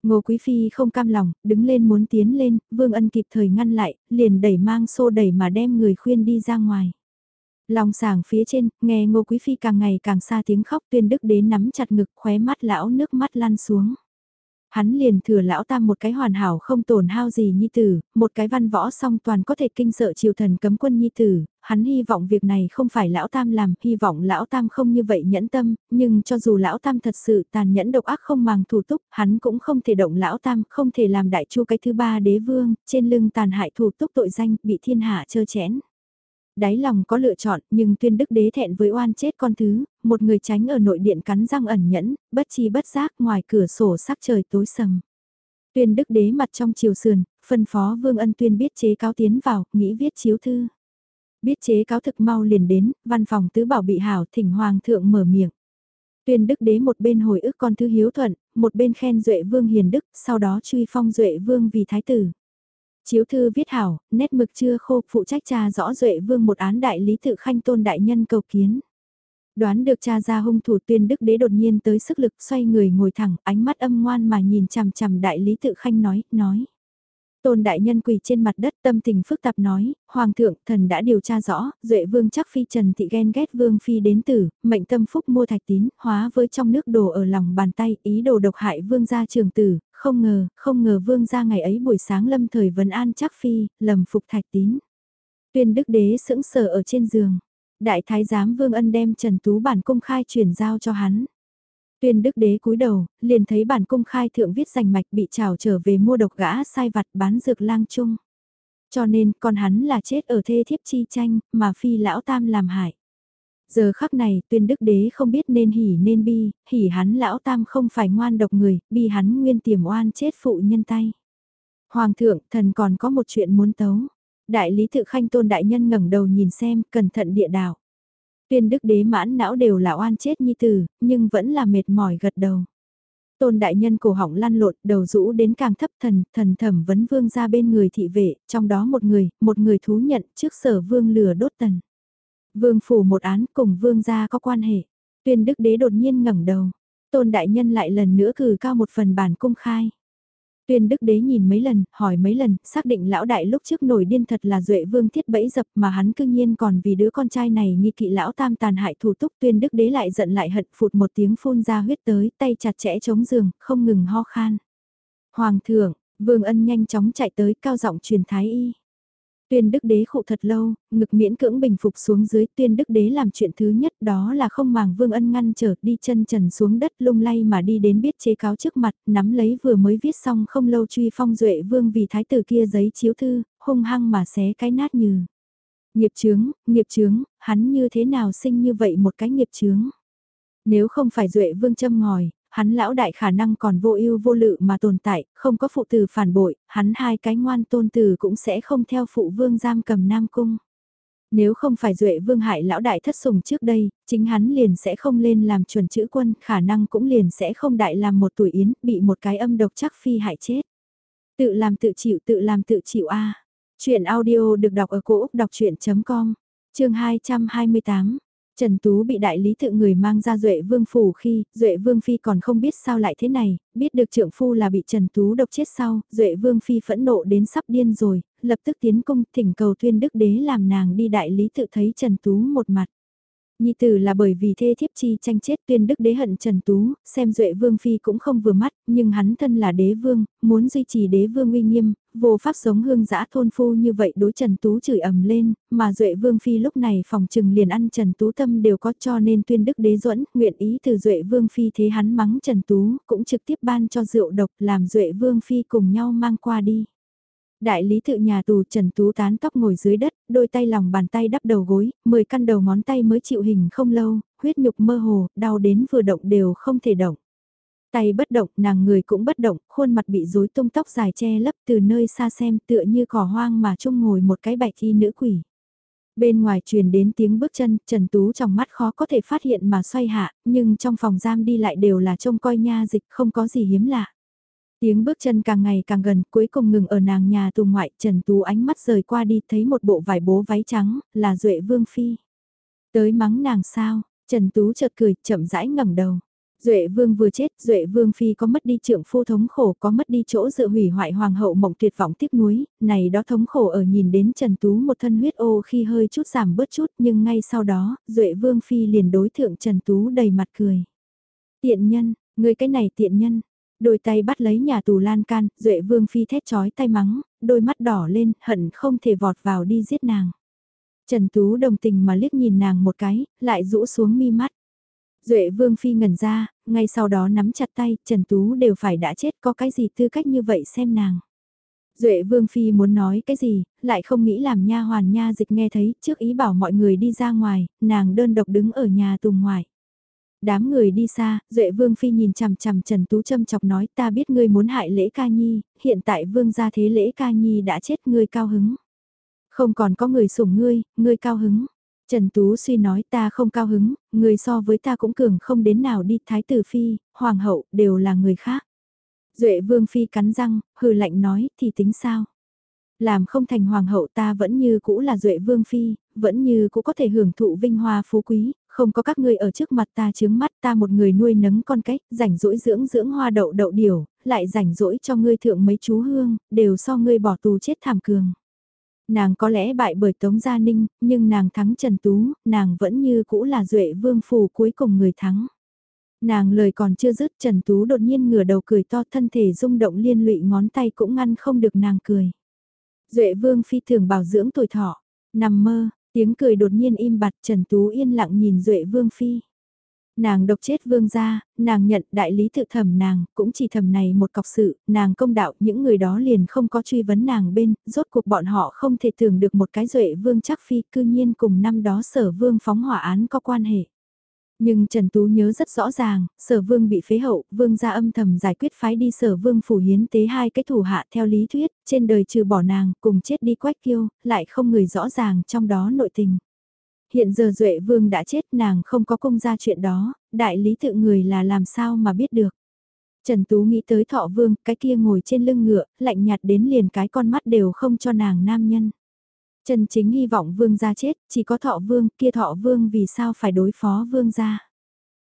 Ngô Quý Phi không cam lòng, đứng lên muốn tiến lên, Vương Ân kịp thời ngăn lại, liền đẩy mang xô đẩy mà đem người khuyên đi ra ngoài. Lòng sàng phía trên, nghe Ngô Quý Phi càng ngày càng xa tiếng khóc tuyên đức đế nắm chặt ngực khóe mắt lão nước mắt lăn xuống hắn liền thừa lão tam một cái hoàn hảo không tổn hao gì nhi tử, một cái văn võ song toàn có thể kinh sợ triều thần cấm quân nhi tử, hắn hy vọng việc này không phải lão tam làm, hy vọng lão tam không như vậy nhẫn tâm, nhưng cho dù lão tam thật sự tàn nhẫn độc ác không màng thủ túc, hắn cũng không thể động lão tam, không thể làm đại chu cái thứ ba đế vương, trên lưng tàn hại thủ túc tội danh, bị thiên hạ chơ chẽn đáy lòng có lựa chọn nhưng tuyên đức đế thẹn với oan chết con thứ, một người tránh ở nội điện cắn răng ẩn nhẫn, bất chi bất giác ngoài cửa sổ sắc trời tối sầm. Tuyên đức đế mặt trong chiều sườn, phân phó vương ân tuyên biết chế cáo tiến vào, nghĩ viết chiếu thư. Biết chế cáo thực mau liền đến, văn phòng tứ bảo bị hảo thỉnh hoàng thượng mở miệng. Tuyên đức đế một bên hồi ức con thứ hiếu thuận, một bên khen duệ vương hiền đức, sau đó truy phong duệ vương vì thái tử. Chiếu thư viết hảo, nét mực chưa khô, phụ trách cha rõ duệ vương một án đại lý tự khanh tôn đại nhân cầu kiến. Đoán được cha ra hung thủ tuyên đức đế đột nhiên tới sức lực xoay người ngồi thẳng, ánh mắt âm ngoan mà nhìn chằm chằm đại lý tự khanh nói, nói. Tôn đại nhân quỳ trên mặt đất tâm tình phức tạp nói, Hoàng thượng, thần đã điều tra rõ, Duệ vương chắc phi trần thị ghen ghét vương phi đến tử, mệnh tâm phúc mua thạch tín, hóa với trong nước đồ ở lòng bàn tay, ý đồ độc hại vương gia trường tử, không ngờ, không ngờ vương gia ngày ấy buổi sáng lâm thời vấn an chắc phi, lầm phục thạch tín. Tuyên đức đế sững sờ ở trên giường, đại thái giám vương ân đem Trần Tú bản công khai chuyển giao cho hắn. Tuyên đức đế cúi đầu, liền thấy bản công khai thượng viết danh mạch bị trào trở về mua độc gã sai vặt bán dược lang chung. Cho nên, con hắn là chết ở thê thiếp chi tranh, mà phi lão tam làm hại. Giờ khắc này, tuyên đức đế không biết nên hỉ nên bi, hỉ hắn lão tam không phải ngoan độc người, bi hắn nguyên tiềm oan chết phụ nhân tay. Hoàng thượng, thần còn có một chuyện muốn tấu. Đại lý tự khanh tôn đại nhân ngẩng đầu nhìn xem, cẩn thận địa đạo. Tuyên đức đế mãn não đều là oan chết nhi tử nhưng vẫn là mệt mỏi gật đầu. Tôn đại nhân cổ họng lăn lộn, đầu rũ đến càng thấp thần, thần thẩm vấn vương ra bên người thị vệ, trong đó một người, một người thú nhận trước sở vương lừa đốt tần. Vương phủ một án cùng vương gia có quan hệ. Tuyên đức đế đột nhiên ngẩng đầu. Tôn đại nhân lại lần nữa cử cao một phần bản công khai. Tuyên đức đế nhìn mấy lần, hỏi mấy lần, xác định lão đại lúc trước nổi điên thật là duệ vương thiết bẫy dập mà hắn cương nhiên còn vì đứa con trai này nghi kỵ lão tam tàn hại thủ túc. Tuyên đức đế lại giận lại hận phụt một tiếng phun ra huyết tới, tay chặt chẽ chống giường, không ngừng ho khan. Hoàng thượng, vương ân nhanh chóng chạy tới cao giọng truyền thái y. Tuyên đức đế khụ thật lâu, ngực miễn cưỡng bình phục xuống dưới tuyên đức đế làm chuyện thứ nhất đó là không màng vương ân ngăn trở đi chân trần xuống đất lung lay mà đi đến biết chế cáo trước mặt, nắm lấy vừa mới viết xong không lâu truy phong duệ vương vì thái tử kia giấy chiếu thư, hung hăng mà xé cái nát như. Nghiệp chướng, nghiệp chướng, hắn như thế nào sinh như vậy một cái nghiệp chướng. Nếu không phải duệ vương châm ngòi, hắn lão đại khả năng còn vô ưu vô lự mà tồn tại, không có phụ tử phản bội, hắn hai cái ngoan tôn tử cũng sẽ không theo phụ vương giam cầm Nam Cung. Nếu không phải Duệ Vương hại lão đại thất sùng trước đây, chính hắn liền sẽ không lên làm chuẩn chữ quân, khả năng cũng liền sẽ không đại làm một tuổi yến, bị một cái âm độc chắc phi hại chết. Tự làm tự chịu, tự làm tự chịu a. Chuyện audio được đọc ở cổ Úc đọc chuyện.com, chương 228. Trần Tú bị đại lý tự người mang ra Duệ Vương Phủ khi, Duệ Vương Phi còn không biết sao lại thế này, biết được trưởng phu là bị Trần Tú độc chết sau, Duệ Vương Phi phẫn nộ đến sắp điên rồi, lập tức tiến cung thỉnh cầu tuyên đức đế làm nàng đi đại lý tự thấy Trần Tú một mặt. Nhi tử là bởi vì thê thiếp chi tranh chết tuyên đức đế hận Trần Tú, xem Duệ Vương Phi cũng không vừa mắt, nhưng hắn thân là đế vương, muốn duy trì đế vương uy nghiêm, vô pháp giống hương giã thôn phu như vậy đối Trần Tú chửi ầm lên, mà Duệ Vương Phi lúc này phòng trừng liền ăn Trần Tú tâm đều có cho nên tuyên đức đế duẫn nguyện ý từ Duệ Vương Phi thế hắn mắng Trần Tú, cũng trực tiếp ban cho rượu độc làm Duệ Vương Phi cùng nhau mang qua đi. Đại lý tự nhà tù Trần Tú tán tóc ngồi dưới đất, đôi tay lòng bàn tay đắp đầu gối, 10 căn đầu ngón tay mới chịu hình không lâu, huyết nhục mơ hồ, đau đến vừa động đều không thể động. Tay bất động, nàng người cũng bất động, khuôn mặt bị rối tung tóc dài che lấp từ nơi xa xem tựa như cỏ hoang mà chung ngồi một cái bạch y nữ quỷ. Bên ngoài truyền đến tiếng bước chân, Trần Tú trong mắt khó có thể phát hiện mà xoay hạ, nhưng trong phòng giam đi lại đều là trông coi nha dịch không có gì hiếm lạ. Tiếng bước chân càng ngày càng gần, cuối cùng ngừng ở nàng nhà tù ngoại, Trần Tú ánh mắt rời qua đi thấy một bộ vải bố váy trắng, là Duệ Vương Phi. Tới mắng nàng sao, Trần Tú chợt cười, chậm rãi ngẩng đầu. Duệ Vương vừa chết, Duệ Vương Phi có mất đi trượng phu thống khổ, có mất đi chỗ dự hủy hoại hoàng hậu mộng tuyệt vọng tiếc nuối, này đó thống khổ ở nhìn đến Trần Tú một thân huyết ô khi hơi chút giảm bớt chút nhưng ngay sau đó, Duệ Vương Phi liền đối thượng Trần Tú đầy mặt cười. Tiện nhân, người cái này tiện nhân, Đôi tay bắt lấy nhà tù lan can, Duệ Vương Phi thét chói tay mắng, đôi mắt đỏ lên, hận không thể vọt vào đi giết nàng. Trần Tú đồng tình mà liếc nhìn nàng một cái, lại rũ xuống mi mắt. Duệ Vương Phi ngẩn ra, ngay sau đó nắm chặt tay, Trần Tú đều phải đã chết có cái gì tư cách như vậy xem nàng. Duệ Vương Phi muốn nói cái gì, lại không nghĩ làm nha hoàn nha dịch nghe thấy, trước ý bảo mọi người đi ra ngoài, nàng đơn độc đứng ở nhà tù ngoài. Đám người đi xa, Duệ Vương Phi nhìn chằm chằm Trần Tú châm chọc nói ta biết ngươi muốn hại lễ ca nhi, hiện tại Vương gia thế lễ ca nhi đã chết ngươi cao hứng. Không còn có người sủng ngươi, ngươi cao hứng. Trần Tú suy nói ta không cao hứng, người so với ta cũng cường không đến nào đi, Thái tử Phi, Hoàng hậu, đều là người khác. Duệ Vương Phi cắn răng, hừ lạnh nói, thì tính sao? Làm không thành Hoàng hậu ta vẫn như cũ là Duệ Vương Phi, vẫn như cũ có thể hưởng thụ vinh hoa phú quý, không có các ngươi ở trước mặt ta chướng mắt ta một người nuôi nấng con cách, rảnh rỗi dưỡng dưỡng hoa đậu đậu điều, lại rảnh rỗi cho ngươi thượng mấy chú hương, đều so ngươi bỏ tù chết thảm cường. Nàng có lẽ bại bởi Tống Gia Ninh, nhưng nàng thắng Trần Tú, nàng vẫn như cũ là duệ vương phù cuối cùng người thắng. Nàng lời còn chưa dứt Trần Tú đột nhiên ngửa đầu cười to thân thể rung động liên lụy ngón tay cũng ngăn không được nàng cười. Duệ vương phi thường bảo dưỡng tuổi thọ, nằm mơ, Tiếng cười đột nhiên im bặt Trần Tú yên lặng nhìn Duệ Vương Phi. Nàng độc chết vương gia, nàng nhận đại lý tự thẩm nàng, cũng chỉ thẩm này một cọc sự, nàng công đạo những người đó liền không có truy vấn nàng bên, rốt cuộc bọn họ không thể tưởng được một cái duệ vương chắc phi cư nhiên cùng năm đó sở vương phóng hỏa án có quan hệ. Nhưng Trần Tú nhớ rất rõ ràng, sở vương bị phế hậu, vương gia âm thầm giải quyết phái đi sở vương phủ hiến tế hai cái thủ hạ theo lý thuyết, trên đời trừ bỏ nàng, cùng chết đi quách kiêu, lại không người rõ ràng trong đó nội tình. Hiện giờ Duệ Vương đã chết nàng không có công ra chuyện đó, đại lý tự người là làm sao mà biết được. Trần Tú nghĩ tới thọ vương, cái kia ngồi trên lưng ngựa, lạnh nhạt đến liền cái con mắt đều không cho nàng nam nhân. Trần chính hy vọng vương gia chết, chỉ có thọ vương, kia thọ vương vì sao phải đối phó vương gia.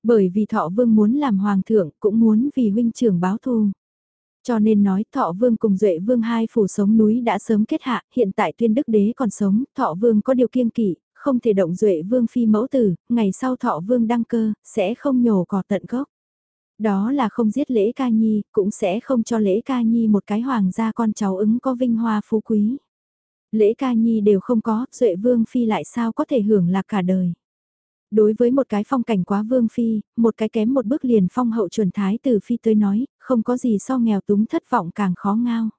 Bởi vì thọ vương muốn làm hoàng thượng, cũng muốn vì huynh trưởng báo thù. Cho nên nói thọ vương cùng duệ vương hai phủ sống núi đã sớm kết hạ, hiện tại tuyên đức đế còn sống, thọ vương có điều kiên kỵ, không thể động duệ vương phi mẫu tử, ngày sau thọ vương đăng cơ, sẽ không nhổ cỏ tận gốc. Đó là không giết lễ ca nhi, cũng sẽ không cho lễ ca nhi một cái hoàng gia con cháu ứng có vinh hoa phú quý. Lễ ca nhi đều không có, Duệ Vương Phi lại sao có thể hưởng lạc cả đời. Đối với một cái phong cảnh quá Vương Phi, một cái kém một bước liền phong hậu chuẩn thái từ Phi tới nói, không có gì so nghèo túng thất vọng càng khó ngao.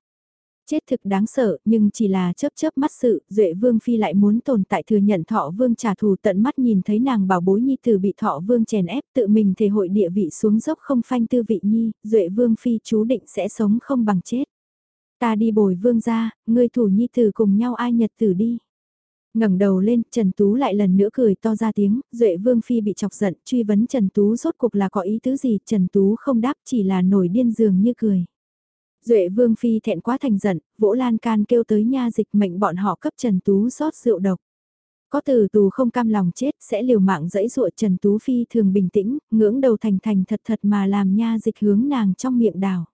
Chết thực đáng sợ, nhưng chỉ là chớp chớp mắt sự, Duệ Vương Phi lại muốn tồn tại thừa nhận Thọ Vương trả thù tận mắt nhìn thấy nàng bảo bối nhi tử bị Thọ Vương chèn ép tự mình thể hội địa vị xuống dốc không phanh tư vị nhi, Duệ Vương Phi chú định sẽ sống không bằng chết. Ta đi bồi Vương ra, ngươi thủ nhi tử cùng nhau ai nhật tử đi ngẩng đầu lên, Trần Tú lại lần nữa cười to ra tiếng, Duệ Vương Phi bị chọc giận, truy vấn Trần Tú rốt cuộc là có ý tứ gì, Trần Tú không đáp chỉ là nổi điên dường như cười. Duệ Vương Phi thẹn quá thành giận, vỗ lan can kêu tới nha dịch mệnh bọn họ cấp Trần Tú rót rượu độc. Có từ tù không cam lòng chết sẽ liều mạng dẫy dụa Trần Tú Phi thường bình tĩnh, ngưỡng đầu thành thành thật thật mà làm nha dịch hướng nàng trong miệng đào.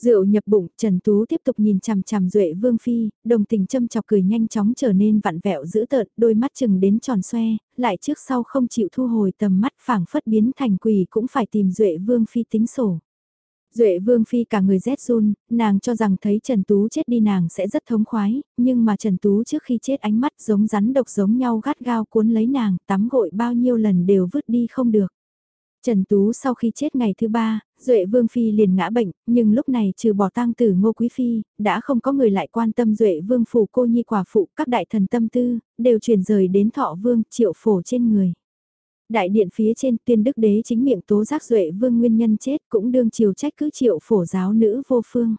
Rượu nhập bụng, Trần Tú tiếp tục nhìn chằm chằm Duệ Vương Phi, đồng tình châm chọc cười nhanh chóng trở nên vặn vẹo dữ tợn, đôi mắt chừng đến tròn xoe, lại trước sau không chịu thu hồi tầm mắt phảng phất biến thành quỷ cũng phải tìm Duệ Vương Phi tính sổ. Duệ Vương Phi cả người rét run, nàng cho rằng thấy Trần Tú chết đi nàng sẽ rất thống khoái, nhưng mà Trần Tú trước khi chết ánh mắt giống rắn độc giống nhau gắt gao cuốn lấy nàng, tắm gội bao nhiêu lần đều vứt đi không được. Trần Tú sau khi chết ngày thứ ba, Duệ Vương Phi liền ngã bệnh, nhưng lúc này trừ bỏ tang tử Ngô Quý Phi, đã không có người lại quan tâm Duệ Vương phủ cô nhi quả phụ, các đại thần tâm tư, đều chuyển rời đến thọ vương triệu phổ trên người. Đại điện phía trên tuyên đức đế chính miệng tố giác Duệ Vương nguyên nhân chết cũng đương chiều trách cứ triệu phổ giáo nữ vô phương.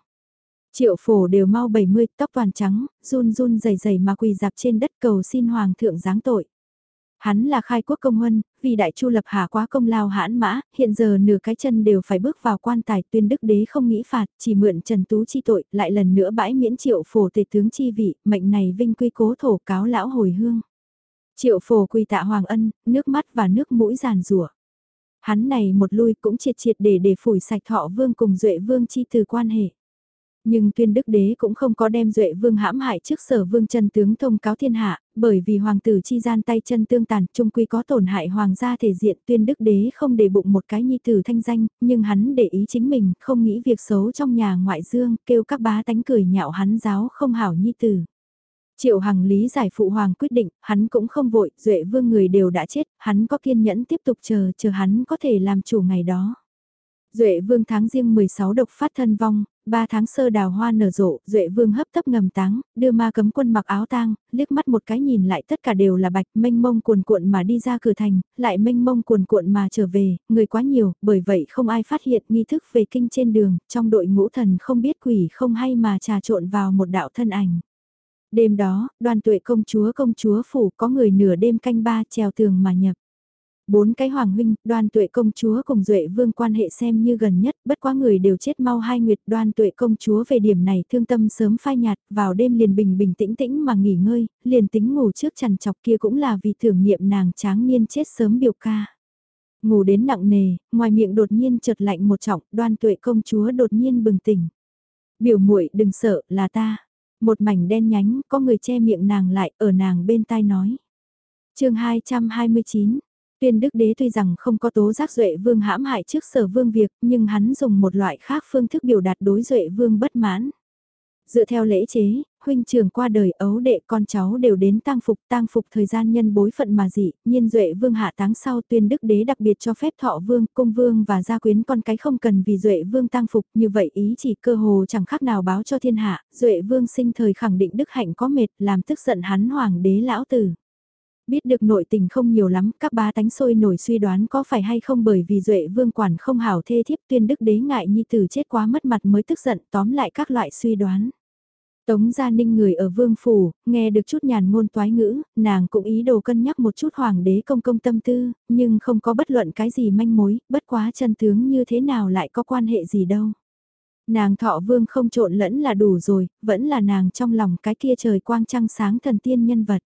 Triệu phổ đều mau 70, tóc toàn trắng, run run dày dày mà quỳ dạp trên đất cầu xin hoàng thượng giáng tội. Hắn là khai quốc công huân, vì đại chu lập hạ quá công lao hãn mã, hiện giờ nửa cái chân đều phải bước vào quan tài tuyên đức đế không nghĩ phạt, chỉ mượn Trần Tú chi tội, lại lần nữa bãi miễn triệu phổ tề tướng chi vị, mệnh này vinh quy cố thổ cáo lão hồi hương. Triệu phổ quy tạ hoàng ân, nước mắt và nước mũi giàn rủa Hắn này một lui cũng triệt triệt để để phủi sạch thọ vương cùng duệ vương chi từ quan hệ. Nhưng tuyên đức đế cũng không có đem duệ vương hãm hại trước sở vương chân tướng thông cáo thiên hạ, bởi vì hoàng tử chi gian tay chân tương tàn, trung quy có tổn hại hoàng gia thể diện tuyên đức đế không để bụng một cái nhi tử thanh danh, nhưng hắn để ý chính mình, không nghĩ việc xấu trong nhà ngoại dương, kêu các bá tánh cười nhạo hắn giáo không hảo nhi tử. Triệu Hằng lý giải phụ hoàng quyết định, hắn cũng không vội, duệ vương người đều đã chết, hắn có kiên nhẫn tiếp tục chờ, chờ hắn có thể làm chủ ngày đó. Duệ vương tháng riêng 16 độc phát thân vong, 3 tháng sơ đào hoa nở rộ, Duệ vương hấp tấp ngầm táng, đưa ma cấm quân mặc áo tang, liếc mắt một cái nhìn lại tất cả đều là bạch, mênh mông cuồn cuộn mà đi ra cửa thành, lại mênh mông cuồn cuộn mà trở về, người quá nhiều, bởi vậy không ai phát hiện nghi thức về kinh trên đường, trong đội ngũ thần không biết quỷ không hay mà trà trộn vào một đạo thân ảnh. Đêm đó, đoàn tuệ công chúa công chúa phủ có người nửa đêm canh ba treo tường mà nhập. Bốn cái hoàng huynh, đoan tuệ công chúa cùng duệ vương quan hệ xem như gần nhất, bất quá người đều chết mau hai nguyệt đoan tuệ công chúa về điểm này thương tâm sớm phai nhạt, vào đêm liền bình bình tĩnh tĩnh mà nghỉ ngơi, liền tính ngủ trước chằn chọc kia cũng là vì thưởng nghiệm nàng tráng niên chết sớm biểu ca. Ngủ đến nặng nề, ngoài miệng đột nhiên chợt lạnh một trọng, đoan tuệ công chúa đột nhiên bừng tỉnh. Biểu muội đừng sợ, là ta. Một mảnh đen nhánh, có người che miệng nàng lại, ở nàng bên tai nói. chương 229 Tuyên đức đế tuy rằng không có tố giác duệ vương hãm hại trước sở vương việc, nhưng hắn dùng một loại khác phương thức biểu đạt đối duệ vương bất mãn. Dựa theo lễ chế, huynh trưởng qua đời ấu đệ con cháu đều đến tang phục tang phục thời gian nhân bối phận mà dị, nhiên duệ vương hạ táng sau tuyên đức đế đặc biệt cho phép thọ vương, cung vương và gia quyến con cái không cần vì duệ vương tang phục như vậy ý chỉ cơ hồ chẳng khác nào báo cho thiên hạ, duệ vương sinh thời khẳng định đức hạnh có mệt làm tức giận hắn hoàng đế lão tử. Biết được nội tình không nhiều lắm, các bá tánh sôi nổi suy đoán có phải hay không bởi vì Duệ vương quản không hảo thê thiếp tuyên đức đế ngại nhi tử chết quá mất mặt mới tức giận tóm lại các loại suy đoán. Tống Gia Ninh người ở vương phủ, nghe được chút nhàn ngôn toái ngữ, nàng cũng ý đồ cân nhắc một chút hoàng đế công công tâm tư, nhưng không có bất luận cái gì manh mối, bất quá chân tướng như thế nào lại có quan hệ gì đâu. Nàng thọ vương không trộn lẫn là đủ rồi, vẫn là nàng trong lòng cái kia trời quang trăng sáng thần tiên nhân vật.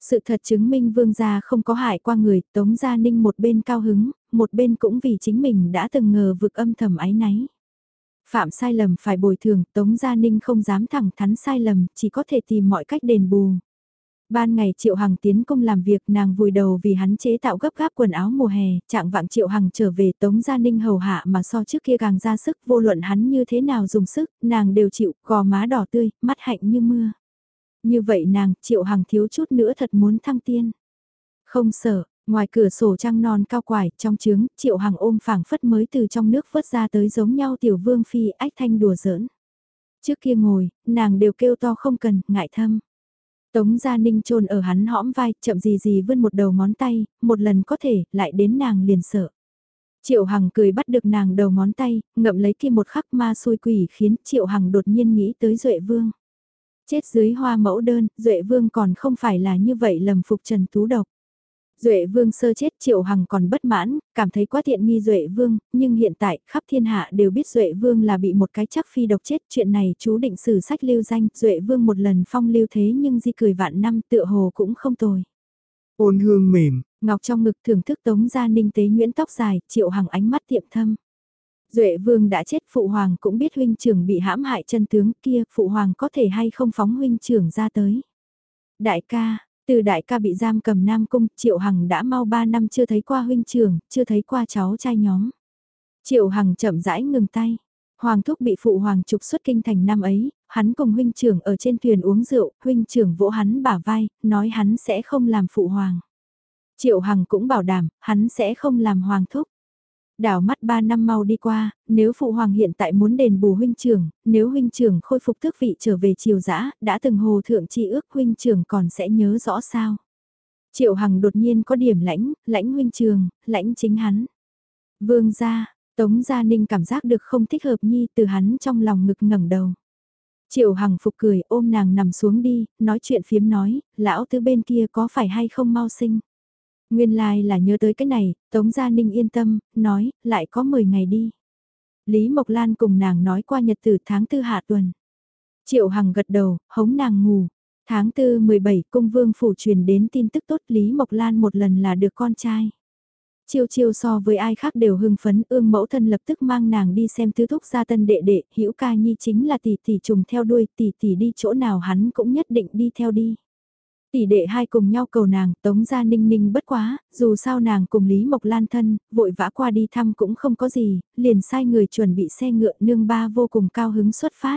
Sự thật chứng minh vương gia không có hại qua người, Tống Gia Ninh một bên cao hứng, một bên cũng vì chính mình đã từng ngờ vực âm thầm ái náy. Phạm sai lầm phải bồi thường, Tống Gia Ninh không dám thẳng thắn sai lầm, chỉ có thể tìm mọi cách đền bù. Ban ngày Triệu Hằng tiến công làm việc nàng vùi đầu vì hắn chế tạo gấp gáp quần áo mùa hè, trạng vạng Triệu Hằng trở về Tống Gia Ninh hầu hạ mà so trước kia càng ra sức vô luận hắn như thế nào dùng sức, nàng đều chịu, gò má đỏ tươi, mắt hạnh như mưa. Như vậy nàng, Triệu Hằng thiếu chút nữa thật muốn thăng tiên. Không sợ, ngoài cửa sổ trăng non cao quải, trong trướng, Triệu Hằng ôm phảng phất mới từ trong nước vớt ra tới giống nhau tiểu vương phi ách thanh đùa giỡn. Trước kia ngồi, nàng đều kêu to không cần, ngại thâm. Tống Gia Ninh trôn ở hắn hõm vai, chậm gì gì vươn một đầu ngón tay, một lần có thể, lại đến nàng liền sợ. Triệu Hằng cười bắt được nàng đầu ngón tay, ngậm lấy kia một khắc ma xôi quỷ khiến Triệu Hằng đột nhiên nghĩ tới Duệ Vương. Chết dưới hoa mẫu đơn, Duệ Vương còn không phải là như vậy lầm phục Trần Tú Độc. Duệ Vương sơ chết Triệu Hằng còn bất mãn, cảm thấy quá tiện nghi Duệ Vương, nhưng hiện tại khắp thiên hạ đều biết Duệ Vương là bị một cái chắc phi độc chết. Chuyện này chú định sử sách lưu danh, Duệ Vương một lần phong lưu thế nhưng di cười vạn năm tựa hồ cũng không tồi. Ôn hương mềm, Ngọc trong ngực thưởng thức tống gia ninh tế nhuyễn tóc dài, Triệu Hằng ánh mắt tiệm thâm. Duệ Vương đã chết Phụ Hoàng cũng biết huynh trưởng bị hãm hại chân tướng kia, Phụ Hoàng có thể hay không phóng huynh trưởng ra tới. Đại ca, từ đại ca bị giam cầm Nam Cung, Triệu Hằng đã mau 3 năm chưa thấy qua huynh trưởng, chưa thấy qua cháu trai nhóm. Triệu Hằng chậm rãi ngừng tay. Hoàng thúc bị phụ hoàng trục xuất kinh thành năm ấy, hắn cùng huynh trưởng ở trên thuyền uống rượu, huynh trưởng vỗ hắn bả vai, nói hắn sẽ không làm phụ hoàng. Triệu Hằng cũng bảo đảm, hắn sẽ không làm hoàng thúc. Đảo mắt 3 năm mau đi qua, nếu phụ hoàng hiện tại muốn đền bù huynh trưởng, nếu huynh trưởng khôi phục tước vị trở về triều dã đã từng hồ thượng chi ước huynh trưởng còn sẽ nhớ rõ sao. Triệu Hằng đột nhiên có điểm lãnh, lãnh huynh trường, lãnh chính hắn. Vương gia, Tống Gia Ninh cảm giác được không thích hợp nhi từ hắn trong lòng ngực ngẩng đầu. Triệu Hằng phục cười ôm nàng nằm xuống đi, nói chuyện phiếm nói, lão tứ bên kia có phải hay không mau sinh. Nguyên lai like là nhớ tới cái này, Tống Gia Ninh yên tâm, nói, lại có 10 ngày đi. Lý Mộc Lan cùng nàng nói qua nhật tử tháng tư hạ tuần. Triệu Hằng gật đầu, hống nàng ngủ. Tháng 4 17 cung vương phủ truyền đến tin tức tốt Lý Mộc Lan một lần là được con trai. Chiêu chiêu so với ai khác đều hưng phấn ương mẫu thân lập tức mang nàng đi xem tứ thúc gia tân đệ đệ, hữu ca nhi chính là tỷ tỷ trùng theo đuôi tỷ tỷ đi chỗ nào hắn cũng nhất định đi theo đi. Tỷ đệ hai cùng nhau cầu nàng, tống ra ninh ninh bất quá, dù sao nàng cùng Lý Mộc Lan thân, vội vã qua đi thăm cũng không có gì, liền sai người chuẩn bị xe ngựa nương ba vô cùng cao hứng xuất phát.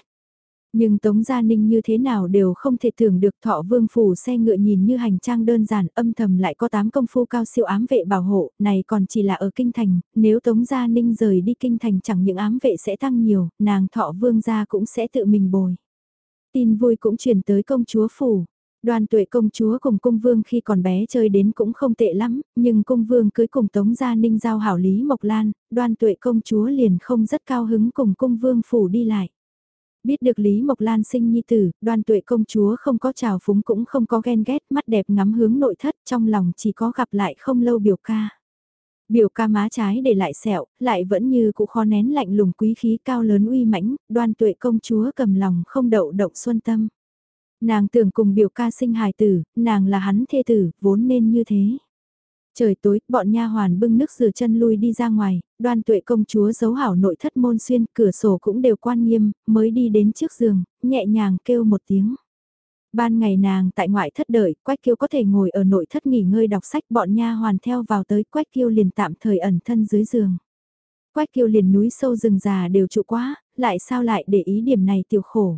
Nhưng Tống Gia Ninh như thế nào đều không thể tưởng được thọ vương phủ xe ngựa nhìn như hành trang đơn giản âm thầm lại có tám công phu cao siêu ám vệ bảo hộ, này còn chỉ là ở kinh thành, nếu Tống Gia Ninh rời đi kinh thành chẳng những ám vệ sẽ tăng nhiều, nàng thọ vương gia cũng sẽ tự mình bồi. Tin vui cũng truyền tới công chúa phủ, Đoan tuệ công chúa cùng cung vương khi còn bé chơi đến cũng không tệ lắm, nhưng cung vương cưới cùng tống gia ninh giao hảo Lý Mộc Lan, đoan tuệ công chúa liền không rất cao hứng cùng cung vương phủ đi lại. Biết được Lý Mộc Lan sinh nhi tử, đoan tuệ công chúa không có trào phúng cũng không có ghen ghét, mắt đẹp ngắm hướng nội thất trong lòng chỉ có gặp lại không lâu biểu ca. Biểu ca má trái để lại sẹo, lại vẫn như cũ khó nén lạnh lùng quý khí cao lớn uy mãnh, đoan tuệ công chúa cầm lòng không đậu động xuân tâm. Nàng tưởng cùng biểu ca sinh hài tử, nàng là hắn thê tử, vốn nên như thế. Trời tối, bọn nha hoàn bưng nước rửa chân lui đi ra ngoài, đoan tuệ công chúa giấu hảo nội thất môn xuyên, cửa sổ cũng đều quan nghiêm, mới đi đến trước giường, nhẹ nhàng kêu một tiếng. Ban ngày nàng tại ngoại thất đợi, Quách Kiêu có thể ngồi ở nội thất nghỉ ngơi đọc sách bọn nha hoàn theo vào tới Quách Kiêu liền tạm thời ẩn thân dưới giường. Quách Kiêu liền núi sâu rừng già đều trụ quá, lại sao lại để ý điểm này tiểu khổ.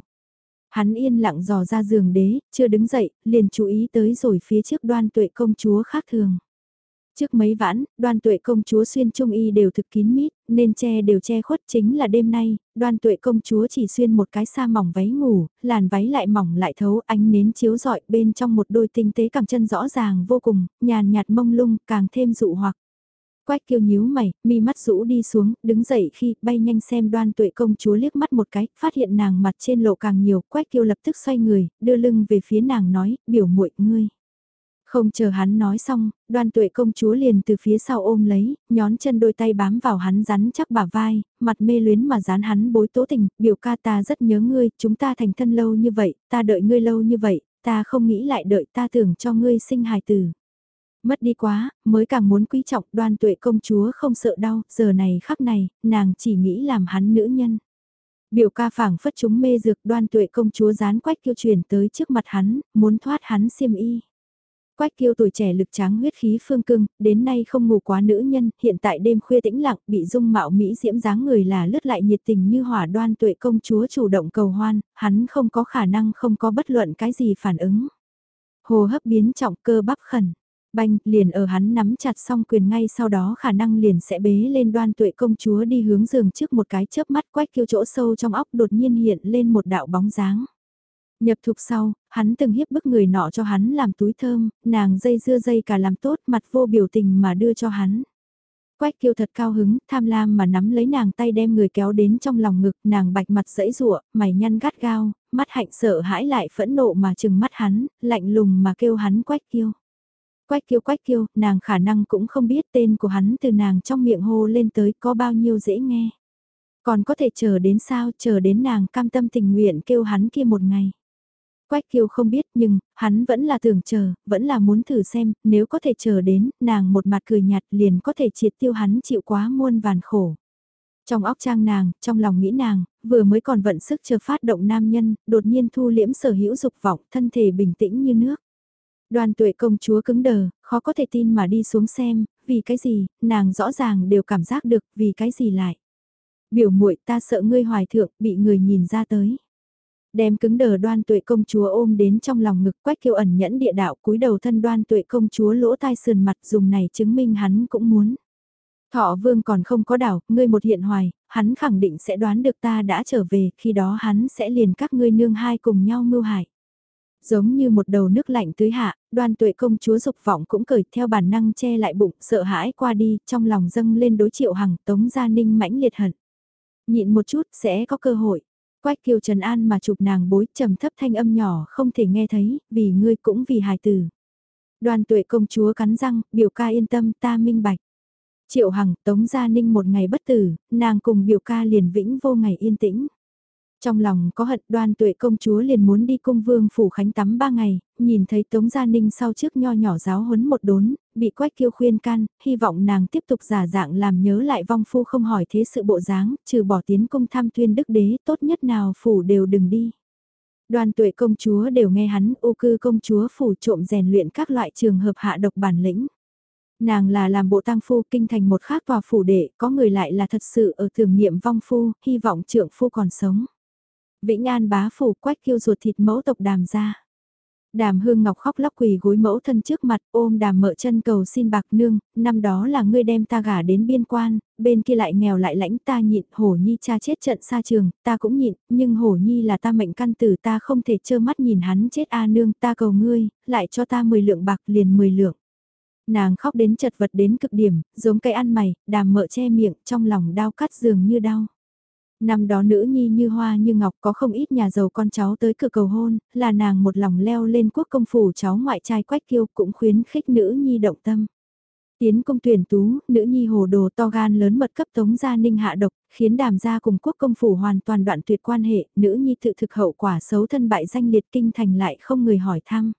Hắn yên lặng dò ra giường đế, chưa đứng dậy, liền chú ý tới rồi phía trước đoan tuệ công chúa khác thường. Trước mấy vãn, đoan tuệ công chúa xuyên trung y đều thực kín mít, nên che đều che khuất chính là đêm nay, đoan tuệ công chúa chỉ xuyên một cái sa mỏng váy ngủ, làn váy lại mỏng lại thấu ánh nến chiếu rọi bên trong một đôi tinh tế cẳng chân rõ ràng vô cùng, nhàn nhạt mông lung, càng thêm dụ hoặc. Quách kiêu nhíu mày, mi mắt rũ đi xuống, đứng dậy khi bay nhanh xem đoan tuệ công chúa liếc mắt một cái, phát hiện nàng mặt trên lộ càng nhiều, quách kiêu lập tức xoay người, đưa lưng về phía nàng nói, biểu muội ngươi. Không chờ hắn nói xong, đoan tuệ công chúa liền từ phía sau ôm lấy, nhón chân đôi tay bám vào hắn rắn chắc bả vai, mặt mê luyến mà dán hắn bối tố tình, biểu ca ta rất nhớ ngươi, chúng ta thành thân lâu như vậy, ta đợi ngươi lâu như vậy, ta không nghĩ lại đợi ta tưởng cho ngươi sinh hài tử. Mất đi quá, mới càng muốn quý trọng đoan tuệ công chúa không sợ đau, giờ này khắc này, nàng chỉ nghĩ làm hắn nữ nhân. Biểu ca phảng phất chúng mê dược đoan tuệ công chúa gián quách kiêu truyền tới trước mặt hắn, muốn thoát hắn xiêm y. Quách kiêu tuổi trẻ lực tráng huyết khí phương cưng, đến nay không ngủ quá nữ nhân, hiện tại đêm khuya tĩnh lặng bị dung mạo Mỹ diễm dáng người là lướt lại nhiệt tình như hỏa đoan tuệ công chúa chủ động cầu hoan, hắn không có khả năng không có bất luận cái gì phản ứng. Hồ hấp biến trọng cơ bắp khẩn, Banh, liền ở hắn nắm chặt xong quyền ngay sau đó khả năng liền sẽ bế lên đoan tuệ công chúa đi hướng giường trước một cái chớp mắt quách kiêu chỗ sâu trong óc đột nhiên hiện lên một đạo bóng dáng. Nhập thục sau, hắn từng hiếp bức người nọ cho hắn làm túi thơm, nàng dây dưa dây cả làm tốt mặt vô biểu tình mà đưa cho hắn. Quách kiêu thật cao hứng, tham lam mà nắm lấy nàng tay đem người kéo đến trong lòng ngực, nàng bạch mặt dẫy rụa, mày nhăn gắt gao, mắt hạnh sợ hãi lại phẫn nộ mà chừng mắt hắn, lạnh lùng mà kêu hắn quách kiêu. Quách kiêu quách kiêu, nàng khả năng cũng không biết tên của hắn từ nàng trong miệng hô lên tới có bao nhiêu dễ nghe. Còn có thể chờ đến sao, chờ đến nàng cam tâm tình nguyện kêu hắn kia một ngày. Quách kiêu không biết nhưng, hắn vẫn là tưởng chờ, vẫn là muốn thử xem, nếu có thể chờ đến, nàng một mặt cười nhạt liền có thể triệt tiêu hắn chịu quá muôn vàn khổ. Trong óc trang nàng, trong lòng nghĩ nàng, vừa mới còn vận sức chờ phát động nam nhân, đột nhiên thu liễm sở hữu dục vọng, thân thể bình tĩnh như nước. Đoàn tuệ công chúa cứng đờ, khó có thể tin mà đi xuống xem, vì cái gì, nàng rõ ràng đều cảm giác được, vì cái gì lại. Biểu muội ta sợ ngươi hoài thượng, bị người nhìn ra tới. Đem cứng đờ đoan tuệ công chúa ôm đến trong lòng ngực quách kêu ẩn nhẫn địa đạo cúi đầu thân đoan tuệ công chúa lỗ tai sườn mặt dùng này chứng minh hắn cũng muốn. Thọ vương còn không có đảo, ngươi một hiện hoài, hắn khẳng định sẽ đoán được ta đã trở về, khi đó hắn sẽ liền các ngươi nương hai cùng nhau mưu hại. Giống như một đầu nước lạnh tưới hạ, đoan tuệ công chúa dục vọng cũng cởi theo bản năng che lại bụng, sợ hãi qua đi, trong lòng dâng lên đối triệu hằng tống gia ninh mãnh liệt hận. Nhịn một chút sẽ có cơ hội. Quách kiều trần an mà chụp nàng bối trầm thấp thanh âm nhỏ không thể nghe thấy, vì ngươi cũng vì hài tử. Đoàn tuệ công chúa cắn răng, biểu ca yên tâm ta minh bạch. Triệu Hằng, Tống Gia Ninh một ngày bất tử, nàng cùng biểu ca liền vĩnh vô ngày yên tĩnh. Trong lòng có hận đoan tuệ công chúa liền muốn đi cung vương phủ khánh tắm ba ngày, nhìn thấy Tống Gia Ninh sau trước nho nhỏ giáo huấn một đốn, bị quách kiêu khuyên can, hy vọng nàng tiếp tục giả dạng làm nhớ lại vong phu không hỏi thế sự bộ dáng, trừ bỏ tiến cung tham tuyên đức đế tốt nhất nào phủ đều đừng đi. Đoàn tuệ công chúa đều nghe hắn ô cư công chúa phủ trộm rèn luyện các loại trường hợp hạ độc bản lĩnh. Nàng là làm bộ tăng phu kinh thành một khác tòa phủ đệ, có người lại là thật sự ở thường nghiệm vong phu, hy vọng trượng phu còn sống. Vĩnh An bá phủ quách kiêu ruột thịt mẫu tộc đàm ra. Đàm hương ngọc khóc lóc quỳ gối mẫu thân trước mặt ôm đàm mợ chân cầu xin bạc nương, năm đó là ngươi đem ta gả đến biên quan, bên kia lại nghèo lại lãnh ta nhịn, hổ nhi cha chết trận xa trường, ta cũng nhịn, nhưng hổ nhi là ta mệnh căn tử ta không thể trơ mắt nhìn hắn chết a nương ta cầu ngươi, lại cho ta 10 lượng bạc liền 10 lượng. Nàng khóc đến chật vật đến cực điểm, giống cây ăn mày, đàm mợ che miệng, trong lòng đau cắt dường như đau. Năm đó nữ nhi như hoa như ngọc có không ít nhà giàu con cháu tới cửa cầu hôn, là nàng một lòng leo lên quốc công phủ cháu ngoại trai quách kiêu cũng khuyến khích nữ nhi động tâm. Tiến công tuyển tú, nữ nhi hồ đồ to gan lớn mật cấp tống gia ninh hạ độc, khiến đàm gia cùng quốc công phủ hoàn toàn đoạn tuyệt quan hệ, nữ nhi tự thực hậu quả xấu thân bại danh liệt kinh thành lại không người hỏi thăm.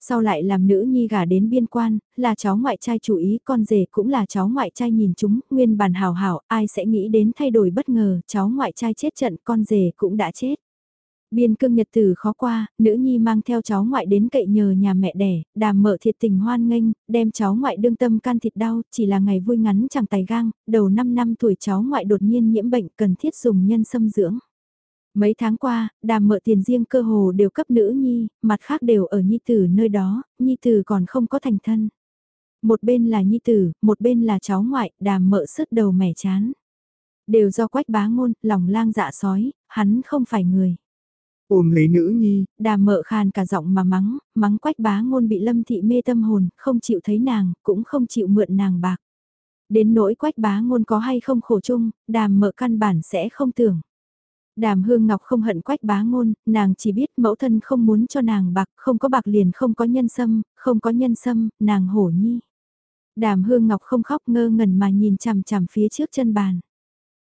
Sau lại làm nữ nhi gả đến biên quan, là cháu ngoại trai chủ ý, con rể cũng là cháu ngoại trai nhìn chúng, nguyên bản hào hảo, ai sẽ nghĩ đến thay đổi bất ngờ, cháu ngoại trai chết trận, con rể cũng đã chết. Biên cương nhật tử khó qua, nữ nhi mang theo cháu ngoại đến cậy nhờ nhà mẹ đẻ, đàm mở thiệt tình hoan nghênh, đem cháu ngoại đương tâm can thịt đau, chỉ là ngày vui ngắn chẳng tài gang, đầu 5 năm tuổi cháu ngoại đột nhiên nhiễm bệnh cần thiết dùng nhân xâm dưỡng. Mấy tháng qua, đàm mợ tiền riêng cơ hồ đều cấp nữ nhi, mặt khác đều ở nhi tử nơi đó, nhi tử còn không có thành thân. Một bên là nhi tử, một bên là cháu ngoại, đàm mợ sứt đầu mẻ chán. Đều do quách bá ngôn, lòng lang dạ sói, hắn không phải người. Ôm lấy nữ nhi, đàm mợ khàn cả giọng mà mắng, mắng quách bá ngôn bị lâm thị mê tâm hồn, không chịu thấy nàng, cũng không chịu mượn nàng bạc. Đến nỗi quách bá ngôn có hay không khổ chung, đàm mợ căn bản sẽ không tưởng. Đàm Hương Ngọc không hận quách bá ngôn, nàng chỉ biết mẫu thân không muốn cho nàng bạc, không có bạc liền không có nhân sâm, không có nhân sâm, nàng hổ nhi. Đàm Hương Ngọc không khóc ngơ ngẩn mà nhìn chằm chằm phía trước chân bàn.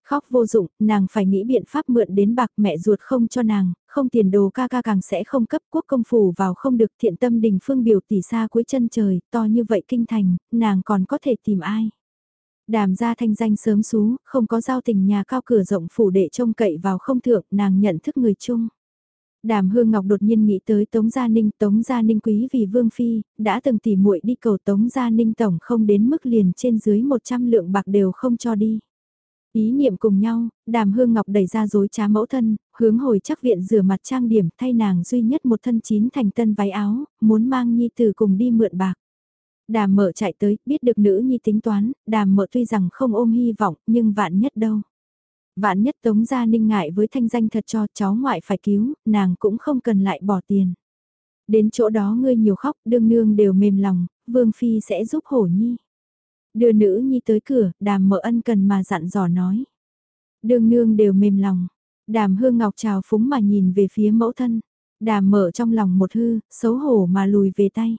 Khóc vô dụng, nàng phải nghĩ biện pháp mượn đến bạc mẹ ruột không cho nàng, không tiền đồ ca ca càng sẽ không cấp quốc công phủ vào không được thiện tâm đình phương biểu tỷ xa cuối chân trời, to như vậy kinh thành, nàng còn có thể tìm ai. Đàm gia thanh danh sớm xú, không có giao tình nhà cao cửa rộng phủ đệ trông cậy vào không thượng, nàng nhận thức người chung. Đàm Hương Ngọc đột nhiên nghĩ tới Tống Gia Ninh, Tống Gia Ninh quý vì Vương Phi, đã từng tỉ muội đi cầu Tống Gia Ninh tổng không đến mức liền trên dưới 100 lượng bạc đều không cho đi. Ý niệm cùng nhau, Đàm Hương Ngọc đẩy ra dối trá mẫu thân, hướng hồi chắc viện rửa mặt trang điểm thay nàng duy nhất một thân chín thành tân váy áo, muốn mang nhi tử cùng đi mượn bạc. Đàm mợ chạy tới, biết được nữ nhi tính toán, đàm mợ tuy rằng không ôm hy vọng, nhưng vạn nhất đâu. Vạn nhất Tống Gia Ninh ngại với thanh danh thật cho cháu ngoại phải cứu, nàng cũng không cần lại bỏ tiền. Đến chỗ đó ngươi nhiều khóc, đương nương đều mềm lòng, Vương Phi sẽ giúp hổ nhi. Đưa nữ nhi tới cửa, đàm mợ ân cần mà dặn dò nói. Đương nương đều mềm lòng, đàm hương ngọc trào phúng mà nhìn về phía mẫu thân. Đàm mở trong lòng một hư, xấu hổ mà lùi về tay.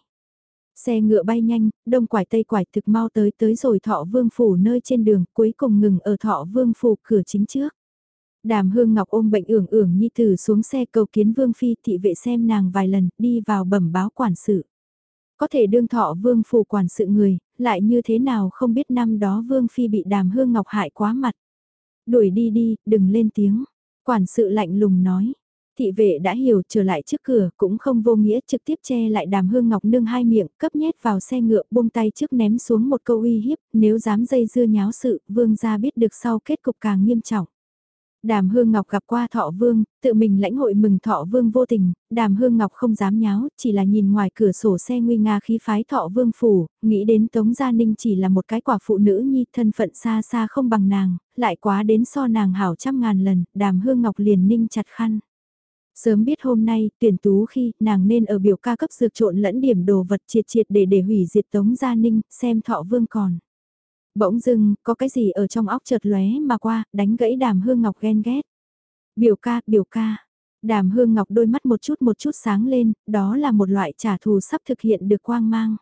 Xe ngựa bay nhanh, đông quải tây quải thực mau tới tới rồi thọ vương phủ nơi trên đường, cuối cùng ngừng ở thọ vương phủ cửa chính trước. Đàm hương ngọc ôm bệnh ưởng ưởng nhi tử xuống xe cầu kiến vương phi thị vệ xem nàng vài lần, đi vào bẩm báo quản sự. Có thể đương thọ vương phủ quản sự người, lại như thế nào không biết năm đó vương phi bị đàm hương ngọc hại quá mặt. Đuổi đi đi, đừng lên tiếng. Quản sự lạnh lùng nói, Thị vệ đã hiểu trở lại trước cửa cũng không vô nghĩa trực tiếp che lại đàm hương ngọc nương hai miệng cấp nhét vào xe ngựa buông tay trước ném xuống một câu uy hiếp nếu dám dây dưa nháo sự vương gia biết được sau kết cục càng nghiêm trọng. Đàm Hương Ngọc gặp qua Thọ Vương, tự mình lãnh hội mừng Thọ Vương vô tình, Đàm Hương Ngọc không dám nháo, chỉ là nhìn ngoài cửa sổ xe nguy nga khí phái Thọ Vương phủ, nghĩ đến Tống Gia Ninh chỉ là một cái quả phụ nữ nhi thân phận xa xa không bằng nàng, lại quá đến so nàng hảo trăm ngàn lần, Đàm Hương Ngọc liền ninh chặt khăn. Sớm biết hôm nay, tuyển tú khi, nàng nên ở biểu ca cấp dược trộn lẫn điểm đồ vật triệt triệt để để hủy diệt Tống Gia Ninh, xem thọ vương còn. Bỗng dưng, có cái gì ở trong óc chợt lóe mà qua, đánh gãy đàm hương ngọc ghen ghét. Biểu ca, biểu ca. Đàm hương ngọc đôi mắt một chút một chút sáng lên, đó là một loại trả thù sắp thực hiện được quang mang.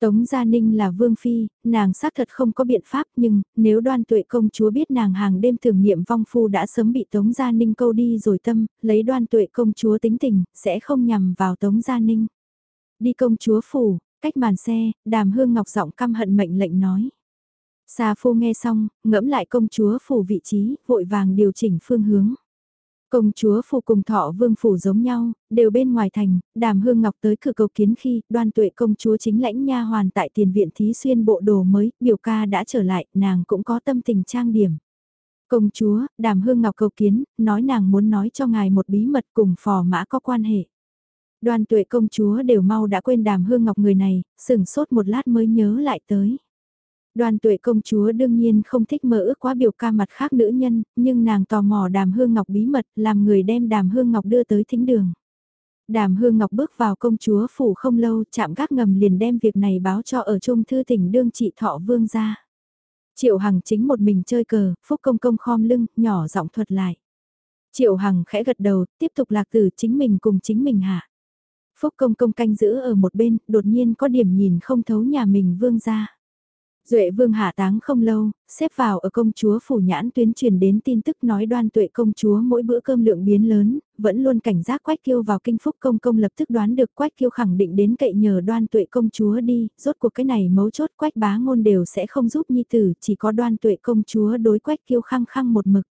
Tống Gia Ninh là vương phi, nàng xác thật không có biện pháp nhưng nếu đoan tuệ công chúa biết nàng hàng đêm tưởng niệm vong phu đã sớm bị Tống Gia Ninh câu đi rồi tâm, lấy đoan tuệ công chúa tính tình, sẽ không nhằm vào Tống Gia Ninh. Đi công chúa phủ, cách màn xe, đàm hương ngọc giọng căm hận mệnh lệnh nói. Sa phu nghe xong, ngẫm lại công chúa phủ vị trí, vội vàng điều chỉnh phương hướng. Công chúa phủ cùng thọ vương phủ giống nhau, đều bên ngoài thành, đàm hương ngọc tới cửa cầu kiến khi đoan tuệ công chúa chính lãnh nha hoàn tại tiền viện thí xuyên bộ đồ mới, biểu ca đã trở lại, nàng cũng có tâm tình trang điểm. Công chúa, đàm hương ngọc cầu kiến, nói nàng muốn nói cho ngài một bí mật cùng phò mã có quan hệ. Đoan tuệ công chúa đều mau đã quên đàm hương ngọc người này, sừng sốt một lát mới nhớ lại tới. Đoàn tuệ công chúa đương nhiên không thích mơ ước quá biểu ca mặt khác nữ nhân, nhưng nàng tò mò đàm hương ngọc bí mật làm người đem đàm hương ngọc đưa tới thính đường. Đàm hương ngọc bước vào công chúa phủ không lâu chạm gác ngầm liền đem việc này báo cho ở trung thư tỉnh đương trị thọ vương ra. Triệu Hằng chính một mình chơi cờ, Phúc Công Công khom lưng, nhỏ giọng thuật lại. Triệu Hằng khẽ gật đầu, tiếp tục lạc từ chính mình cùng chính mình hạ. Phúc Công Công canh giữ ở một bên, đột nhiên có điểm nhìn không thấu nhà mình vương ra. Duệ vương hạ táng không lâu, xếp vào ở công chúa phủ nhãn tuyến truyền đến tin tức nói đoan tuệ công chúa mỗi bữa cơm lượng biến lớn, vẫn luôn cảnh giác quách kiêu vào kinh phúc công công lập tức đoán được quách kiêu khẳng định đến cậy nhờ đoan tuệ công chúa đi, rốt cuộc cái này mấu chốt quách bá ngôn đều sẽ không giúp nhi tử, chỉ có đoan tuệ công chúa đối quách kiêu khăng khăng một mực.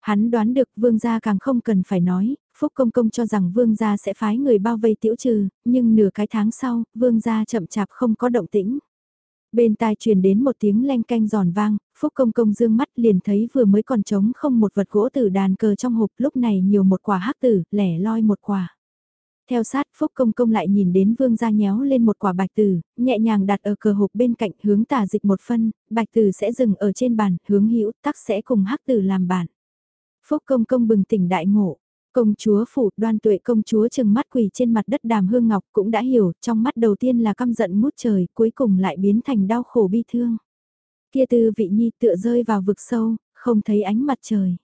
Hắn đoán được vương gia càng không cần phải nói, Phúc Công Công cho rằng vương gia sẽ phái người bao vây tiểu trừ, nhưng nửa cái tháng sau, vương gia chậm chạp không có động tĩnh. Bên tai truyền đến một tiếng leng canh giòn vang, Phúc Công Công dương mắt liền thấy vừa mới còn trống không một vật gỗ tử đàn cờ trong hộp lúc này nhiều một quả hắc tử, lẻ loi một quả. Theo sát Phúc Công Công lại nhìn đến vương gia nhéo lên một quả bạch tử, nhẹ nhàng đặt ở cờ hộp bên cạnh hướng tả dịch một phân, bạch tử sẽ dừng ở trên bàn, hướng hữu tắc sẽ cùng hắc tử làm bản. Phúc Công Công bừng tỉnh đại ngộ, Công chúa phủ đoan tuệ công chúa chừng mắt quỳ trên mặt đất đàm hương ngọc cũng đã hiểu, trong mắt đầu tiên là căm giận mút trời, cuối cùng lại biến thành đau khổ bi thương. Kia tư vị nhi tựa rơi vào vực sâu, không thấy ánh mặt trời.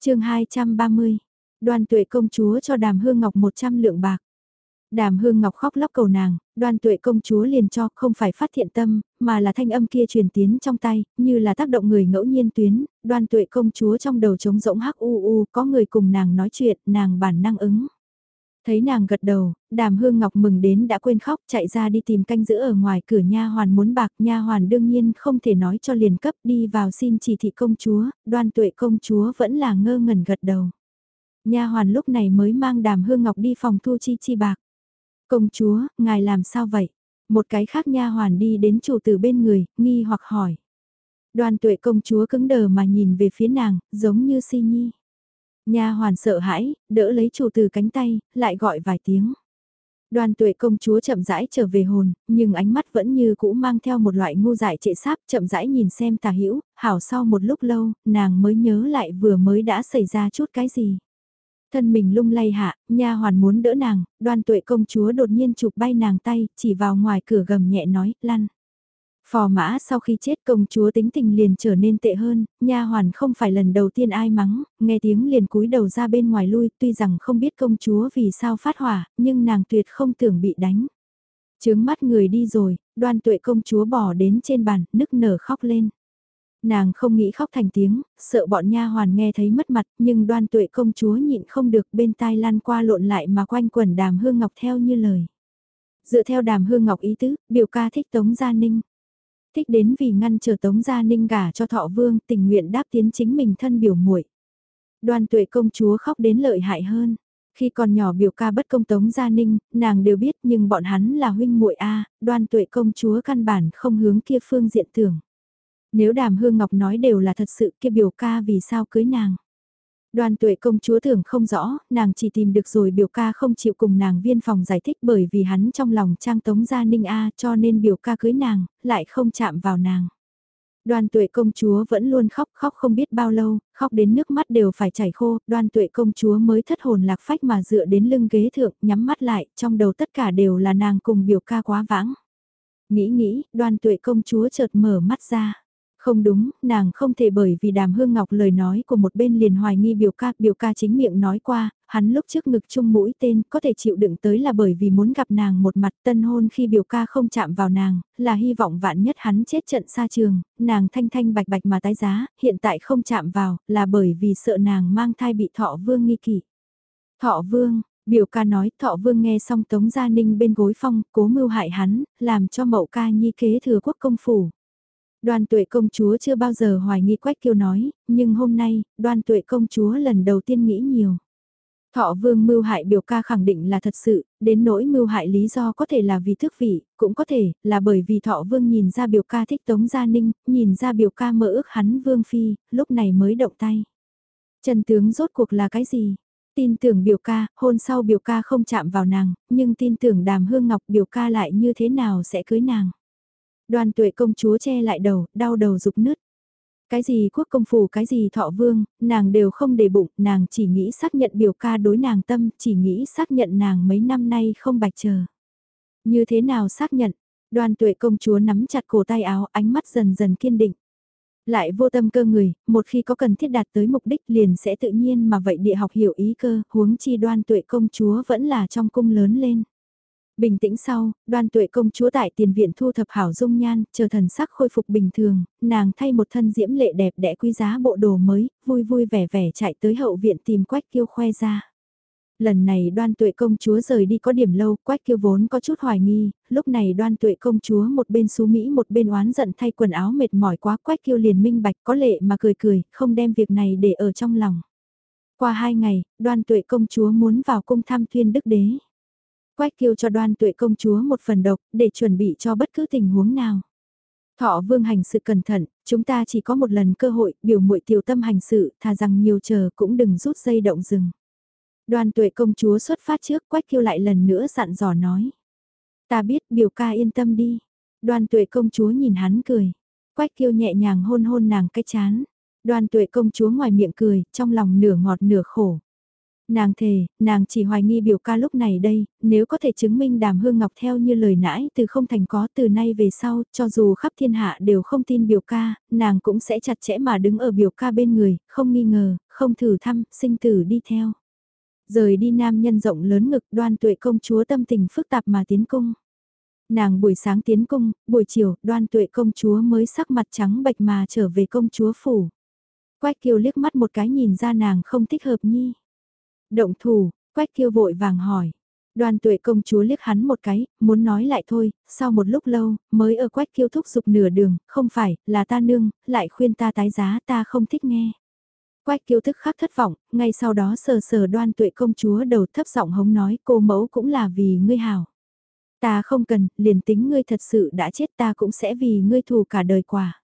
chương 230, đoan tuệ công chúa cho đàm hương ngọc 100 lượng bạc. Đàm hương ngọc khóc lóc cầu nàng, đoan tuệ công chúa liền cho không phải phát thiện tâm, mà là thanh âm kia truyền tiến trong tay, như là tác động người ngẫu nhiên tuyến, đoan tuệ công chúa trong đầu trống rỗng hắc u u, có người cùng nàng nói chuyện, nàng bản năng ứng. Thấy nàng gật đầu, đàm hương ngọc mừng đến đã quên khóc chạy ra đi tìm canh giữ ở ngoài cửa nha hoàn muốn bạc nha hoàn đương nhiên không thể nói cho liền cấp đi vào xin chỉ thị công chúa, đoan tuệ công chúa vẫn là ngơ ngẩn gật đầu. Nha hoàn lúc này mới mang đàm hương ngọc đi phòng thu chi chi bạc. Công chúa, ngài làm sao vậy? Một cái khác nha hoàn đi đến chủ tử bên người, nghi hoặc hỏi. Đoàn tuệ công chúa cứng đờ mà nhìn về phía nàng, giống như si nhi. Nha hoàn sợ hãi, đỡ lấy chủ tử cánh tay, lại gọi vài tiếng. đoàn tuệ công chúa chậm rãi trở về hồn, nhưng ánh mắt vẫn như cũ mang theo một loại ngu dại trệ sáp chậm rãi nhìn xem tà hữu hảo sau một lúc lâu, nàng mới nhớ lại vừa mới đã xảy ra chút cái gì. Thân mình lung lay hạ, nha hoàn muốn đỡ nàng, đoan tuệ công chúa đột nhiên chụp bay nàng tay, chỉ vào ngoài cửa gầm nhẹ nói, lăn. Phò mã sau khi chết công chúa tính tình liền trở nên tệ hơn, nha hoàn không phải lần đầu tiên ai mắng, nghe tiếng liền cúi đầu ra bên ngoài lui, tuy rằng không biết công chúa vì sao phát hỏa, nhưng nàng tuyệt không tưởng bị đánh. Trướng mắt người đi rồi, đoan tuệ công chúa bỏ đến trên bàn, nức nở khóc lên. Nàng không nghĩ khóc thành tiếng, sợ bọn nha hoàn nghe thấy mất mặt, nhưng đoan tuệ công chúa nhịn không được bên tai lan qua lộn lại mà quanh quẩn đàm hương ngọc theo như lời. Dựa theo đàm hương ngọc ý tứ, biểu ca thích Tống Gia Ninh thích đến vì ngăn trở Tống Gia Ninh gả cho Thọ Vương tình nguyện đáp tiến chính mình thân biểu muội. Đoan tuệ công chúa khóc đến lợi hại hơn. Khi còn nhỏ biểu ca bất công Tống Gia Ninh, nàng đều biết nhưng bọn hắn là huynh muội A, đoan tuệ công chúa căn bản không hướng kia phương diện tưởng. Nếu đàm hương ngọc nói đều là thật sự kia biểu ca vì sao cưới nàng. Đoàn tuệ công chúa tưởng không rõ, nàng chỉ tìm được rồi biểu ca không chịu cùng nàng viên phòng giải thích bởi vì hắn trong lòng trang tống gia ninh A cho nên biểu ca cưới nàng, lại không chạm vào nàng. Đoàn tuệ công chúa vẫn luôn khóc khóc không biết bao lâu, khóc đến nước mắt đều phải chảy khô, đoàn tuệ công chúa mới thất hồn lạc phách mà dựa đến lưng ghế thượng, nhắm mắt lại, trong đầu tất cả đều là nàng cùng biểu ca quá vãng. Nghĩ nghĩ, đoàn tuệ công chúa chợt mở mắt ra. Không đúng, nàng không thể bởi vì đàm hương ngọc lời nói của một bên liền hoài nghi biểu ca, biểu ca chính miệng nói qua, hắn lúc trước ngực chung mũi tên có thể chịu đựng tới là bởi vì muốn gặp nàng một mặt tân hôn khi biểu ca không chạm vào nàng, là hy vọng vạn nhất hắn chết trận xa trường, nàng thanh thanh bạch bạch mà tái giá, hiện tại không chạm vào, là bởi vì sợ nàng mang thai bị thọ vương nghi kỷ. Thọ vương, biểu ca nói thọ vương nghe xong tống gia ninh bên gối phong, cố mưu hại hắn, làm cho mậu ca nhi kế thừa quốc công phủ. Đoan tuệ công chúa chưa bao giờ hoài nghi Quách Kiêu nói, nhưng hôm nay, đoan tuệ công chúa lần đầu tiên nghĩ nhiều. Thọ vương mưu hại biểu ca khẳng định là thật sự, đến nỗi mưu hại lý do có thể là vì thức vị, cũng có thể là bởi vì thọ vương nhìn ra biểu ca thích tống gia ninh, nhìn ra biểu ca mơ ước hắn vương phi, lúc này mới động tay. Trần tướng rốt cuộc là cái gì? Tin tưởng biểu ca, hôn sau biểu ca không chạm vào nàng, nhưng tin tưởng đàm hương ngọc biểu ca lại như thế nào sẽ cưới nàng. Đoàn tuệ công chúa che lại đầu, đau đầu rục nứt. Cái gì quốc công phủ cái gì thọ vương, nàng đều không để bụng, nàng chỉ nghĩ xác nhận biểu ca đối nàng tâm, chỉ nghĩ xác nhận nàng mấy năm nay không bạch chờ. Như thế nào xác nhận, đoàn tuệ công chúa nắm chặt cổ tay áo, ánh mắt dần dần kiên định. Lại vô tâm cơ người, một khi có cần thiết đạt tới mục đích liền sẽ tự nhiên mà vậy địa học hiểu ý cơ, huống chi đoan tuệ công chúa vẫn là trong cung lớn lên. Bình tĩnh sau, đoan tuệ công chúa tại tiền viện thu thập hảo dung nhan, chờ thần sắc khôi phục bình thường, nàng thay một thân diễm lệ đẹp đẽ quý giá bộ đồ mới, vui vui vẻ vẻ chạy tới hậu viện tìm quách kiêu khoe ra. Lần này đoan tuệ công chúa rời đi có điểm lâu, quách kiêu vốn có chút hoài nghi, lúc này đoan tuệ công chúa một bên xú Mỹ một bên oán giận thay quần áo mệt mỏi quá quách kiêu liền minh bạch có lệ mà cười cười, không đem việc này để ở trong lòng. Qua hai ngày, đoan tuệ công chúa muốn vào cung thăm thuyên đức đế. Quách kiêu cho đoan tuệ công chúa một phần độc, để chuẩn bị cho bất cứ tình huống nào. Thọ vương hành sự cẩn thận, chúng ta chỉ có một lần cơ hội, biểu muội tiểu tâm hành sự, thà rằng nhiều chờ cũng đừng rút dây động rừng. Đoan tuệ công chúa xuất phát trước, quách kiêu lại lần nữa dặn dò nói. Ta biết biểu ca yên tâm đi. Đoan tuệ công chúa nhìn hắn cười. Quách kiêu nhẹ nhàng hôn hôn nàng cái chán. Đoan tuệ công chúa ngoài miệng cười, trong lòng nửa ngọt nửa khổ. Nàng thề, nàng chỉ hoài nghi biểu ca lúc này đây, nếu có thể chứng minh đàm hương ngọc theo như lời nãy từ không thành có từ nay về sau, cho dù khắp thiên hạ đều không tin biểu ca, nàng cũng sẽ chặt chẽ mà đứng ở biểu ca bên người, không nghi ngờ, không thử thăm, sinh tử đi theo. Rời đi nam nhân rộng lớn ngực đoan tuệ công chúa tâm tình phức tạp mà tiến cung. Nàng buổi sáng tiến cung, buổi chiều đoan tuệ công chúa mới sắc mặt trắng bệch mà trở về công chúa phủ. Quách kiều liếc mắt một cái nhìn ra nàng không thích hợp nhi. Động thủ, quách kiêu vội vàng hỏi. Đoàn tuệ công chúa liếc hắn một cái, muốn nói lại thôi, sau một lúc lâu, mới ở quách kiêu thúc giục nửa đường, không phải, là ta nương, lại khuyên ta tái giá ta không thích nghe. Quách kiêu thức khắc thất vọng, ngay sau đó sờ sờ đoan tuệ công chúa đầu thấp giọng hống nói cô mẫu cũng là vì ngươi hào. Ta không cần, liền tính ngươi thật sự đã chết ta cũng sẽ vì ngươi thù cả đời quả.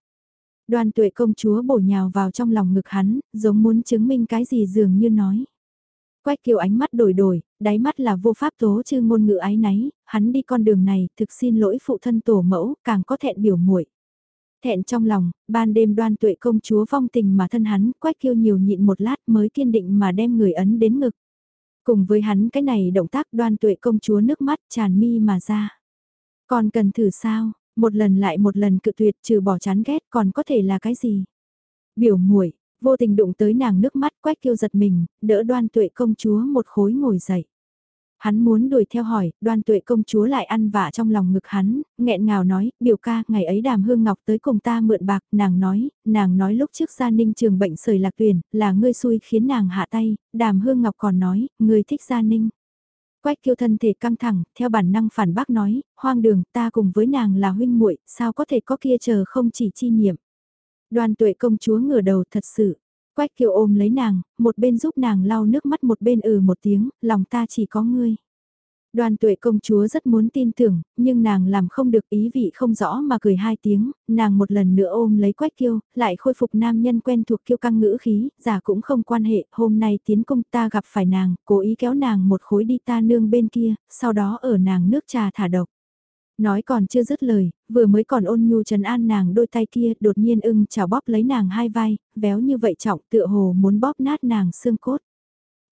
Đoan tuệ công chúa bổ nhào vào trong lòng ngực hắn, giống muốn chứng minh cái gì dường như nói. Quách kiều ánh mắt đổi đổi, đáy mắt là vô pháp tố chư ngôn ngữ ái náy, hắn đi con đường này, thực xin lỗi phụ thân tổ mẫu, càng có thẹn biểu muội. Thẹn trong lòng, ban đêm đoan tuệ công chúa vong tình mà thân hắn, quách kiêu nhiều nhịn một lát mới kiên định mà đem người ấn đến ngực. Cùng với hắn cái này động tác đoan tuệ công chúa nước mắt tràn mi mà ra. Còn cần thử sao, một lần lại một lần cự tuyệt trừ bỏ chán ghét còn có thể là cái gì? Biểu muội vô tình đụng tới nàng nước mắt quách kiêu giật mình, đỡ đoan tuệ công chúa một khối ngồi dậy. Hắn muốn đuổi theo hỏi, đoan tuệ công chúa lại ăn vạ trong lòng ngực hắn, nghẹn ngào nói, biểu ca, ngày ấy đàm hương ngọc tới cùng ta mượn bạc, nàng nói, nàng nói lúc trước gia ninh trường bệnh sởi lạc tuyển, là ngươi xui khiến nàng hạ tay, đàm hương ngọc còn nói, ngươi thích gia ninh. Quách kiêu thân thể căng thẳng, theo bản năng phản bác nói, hoang đường, ta cùng với nàng là huynh muội sao có thể có kia chờ không chỉ chi niệm. Đoan tuệ công chúa ngửa đầu thật sự. Quách kiều ôm lấy nàng, một bên giúp nàng lau nước mắt một bên ừ một tiếng, lòng ta chỉ có ngươi. Đoàn tuệ công chúa rất muốn tin tưởng, nhưng nàng làm không được ý vị không rõ mà cười hai tiếng, nàng một lần nữa ôm lấy quách kiêu, lại khôi phục nam nhân quen thuộc kiêu căng ngữ khí, giả cũng không quan hệ, hôm nay tiến công ta gặp phải nàng, cố ý kéo nàng một khối đi ta nương bên kia, sau đó ở nàng nước trà thả độc. Nói còn chưa dứt lời, vừa mới còn ôn nhu trấn an nàng đôi tay kia đột nhiên ưng chào bóp lấy nàng hai vai, véo như vậy trọng tựa hồ muốn bóp nát nàng xương cốt.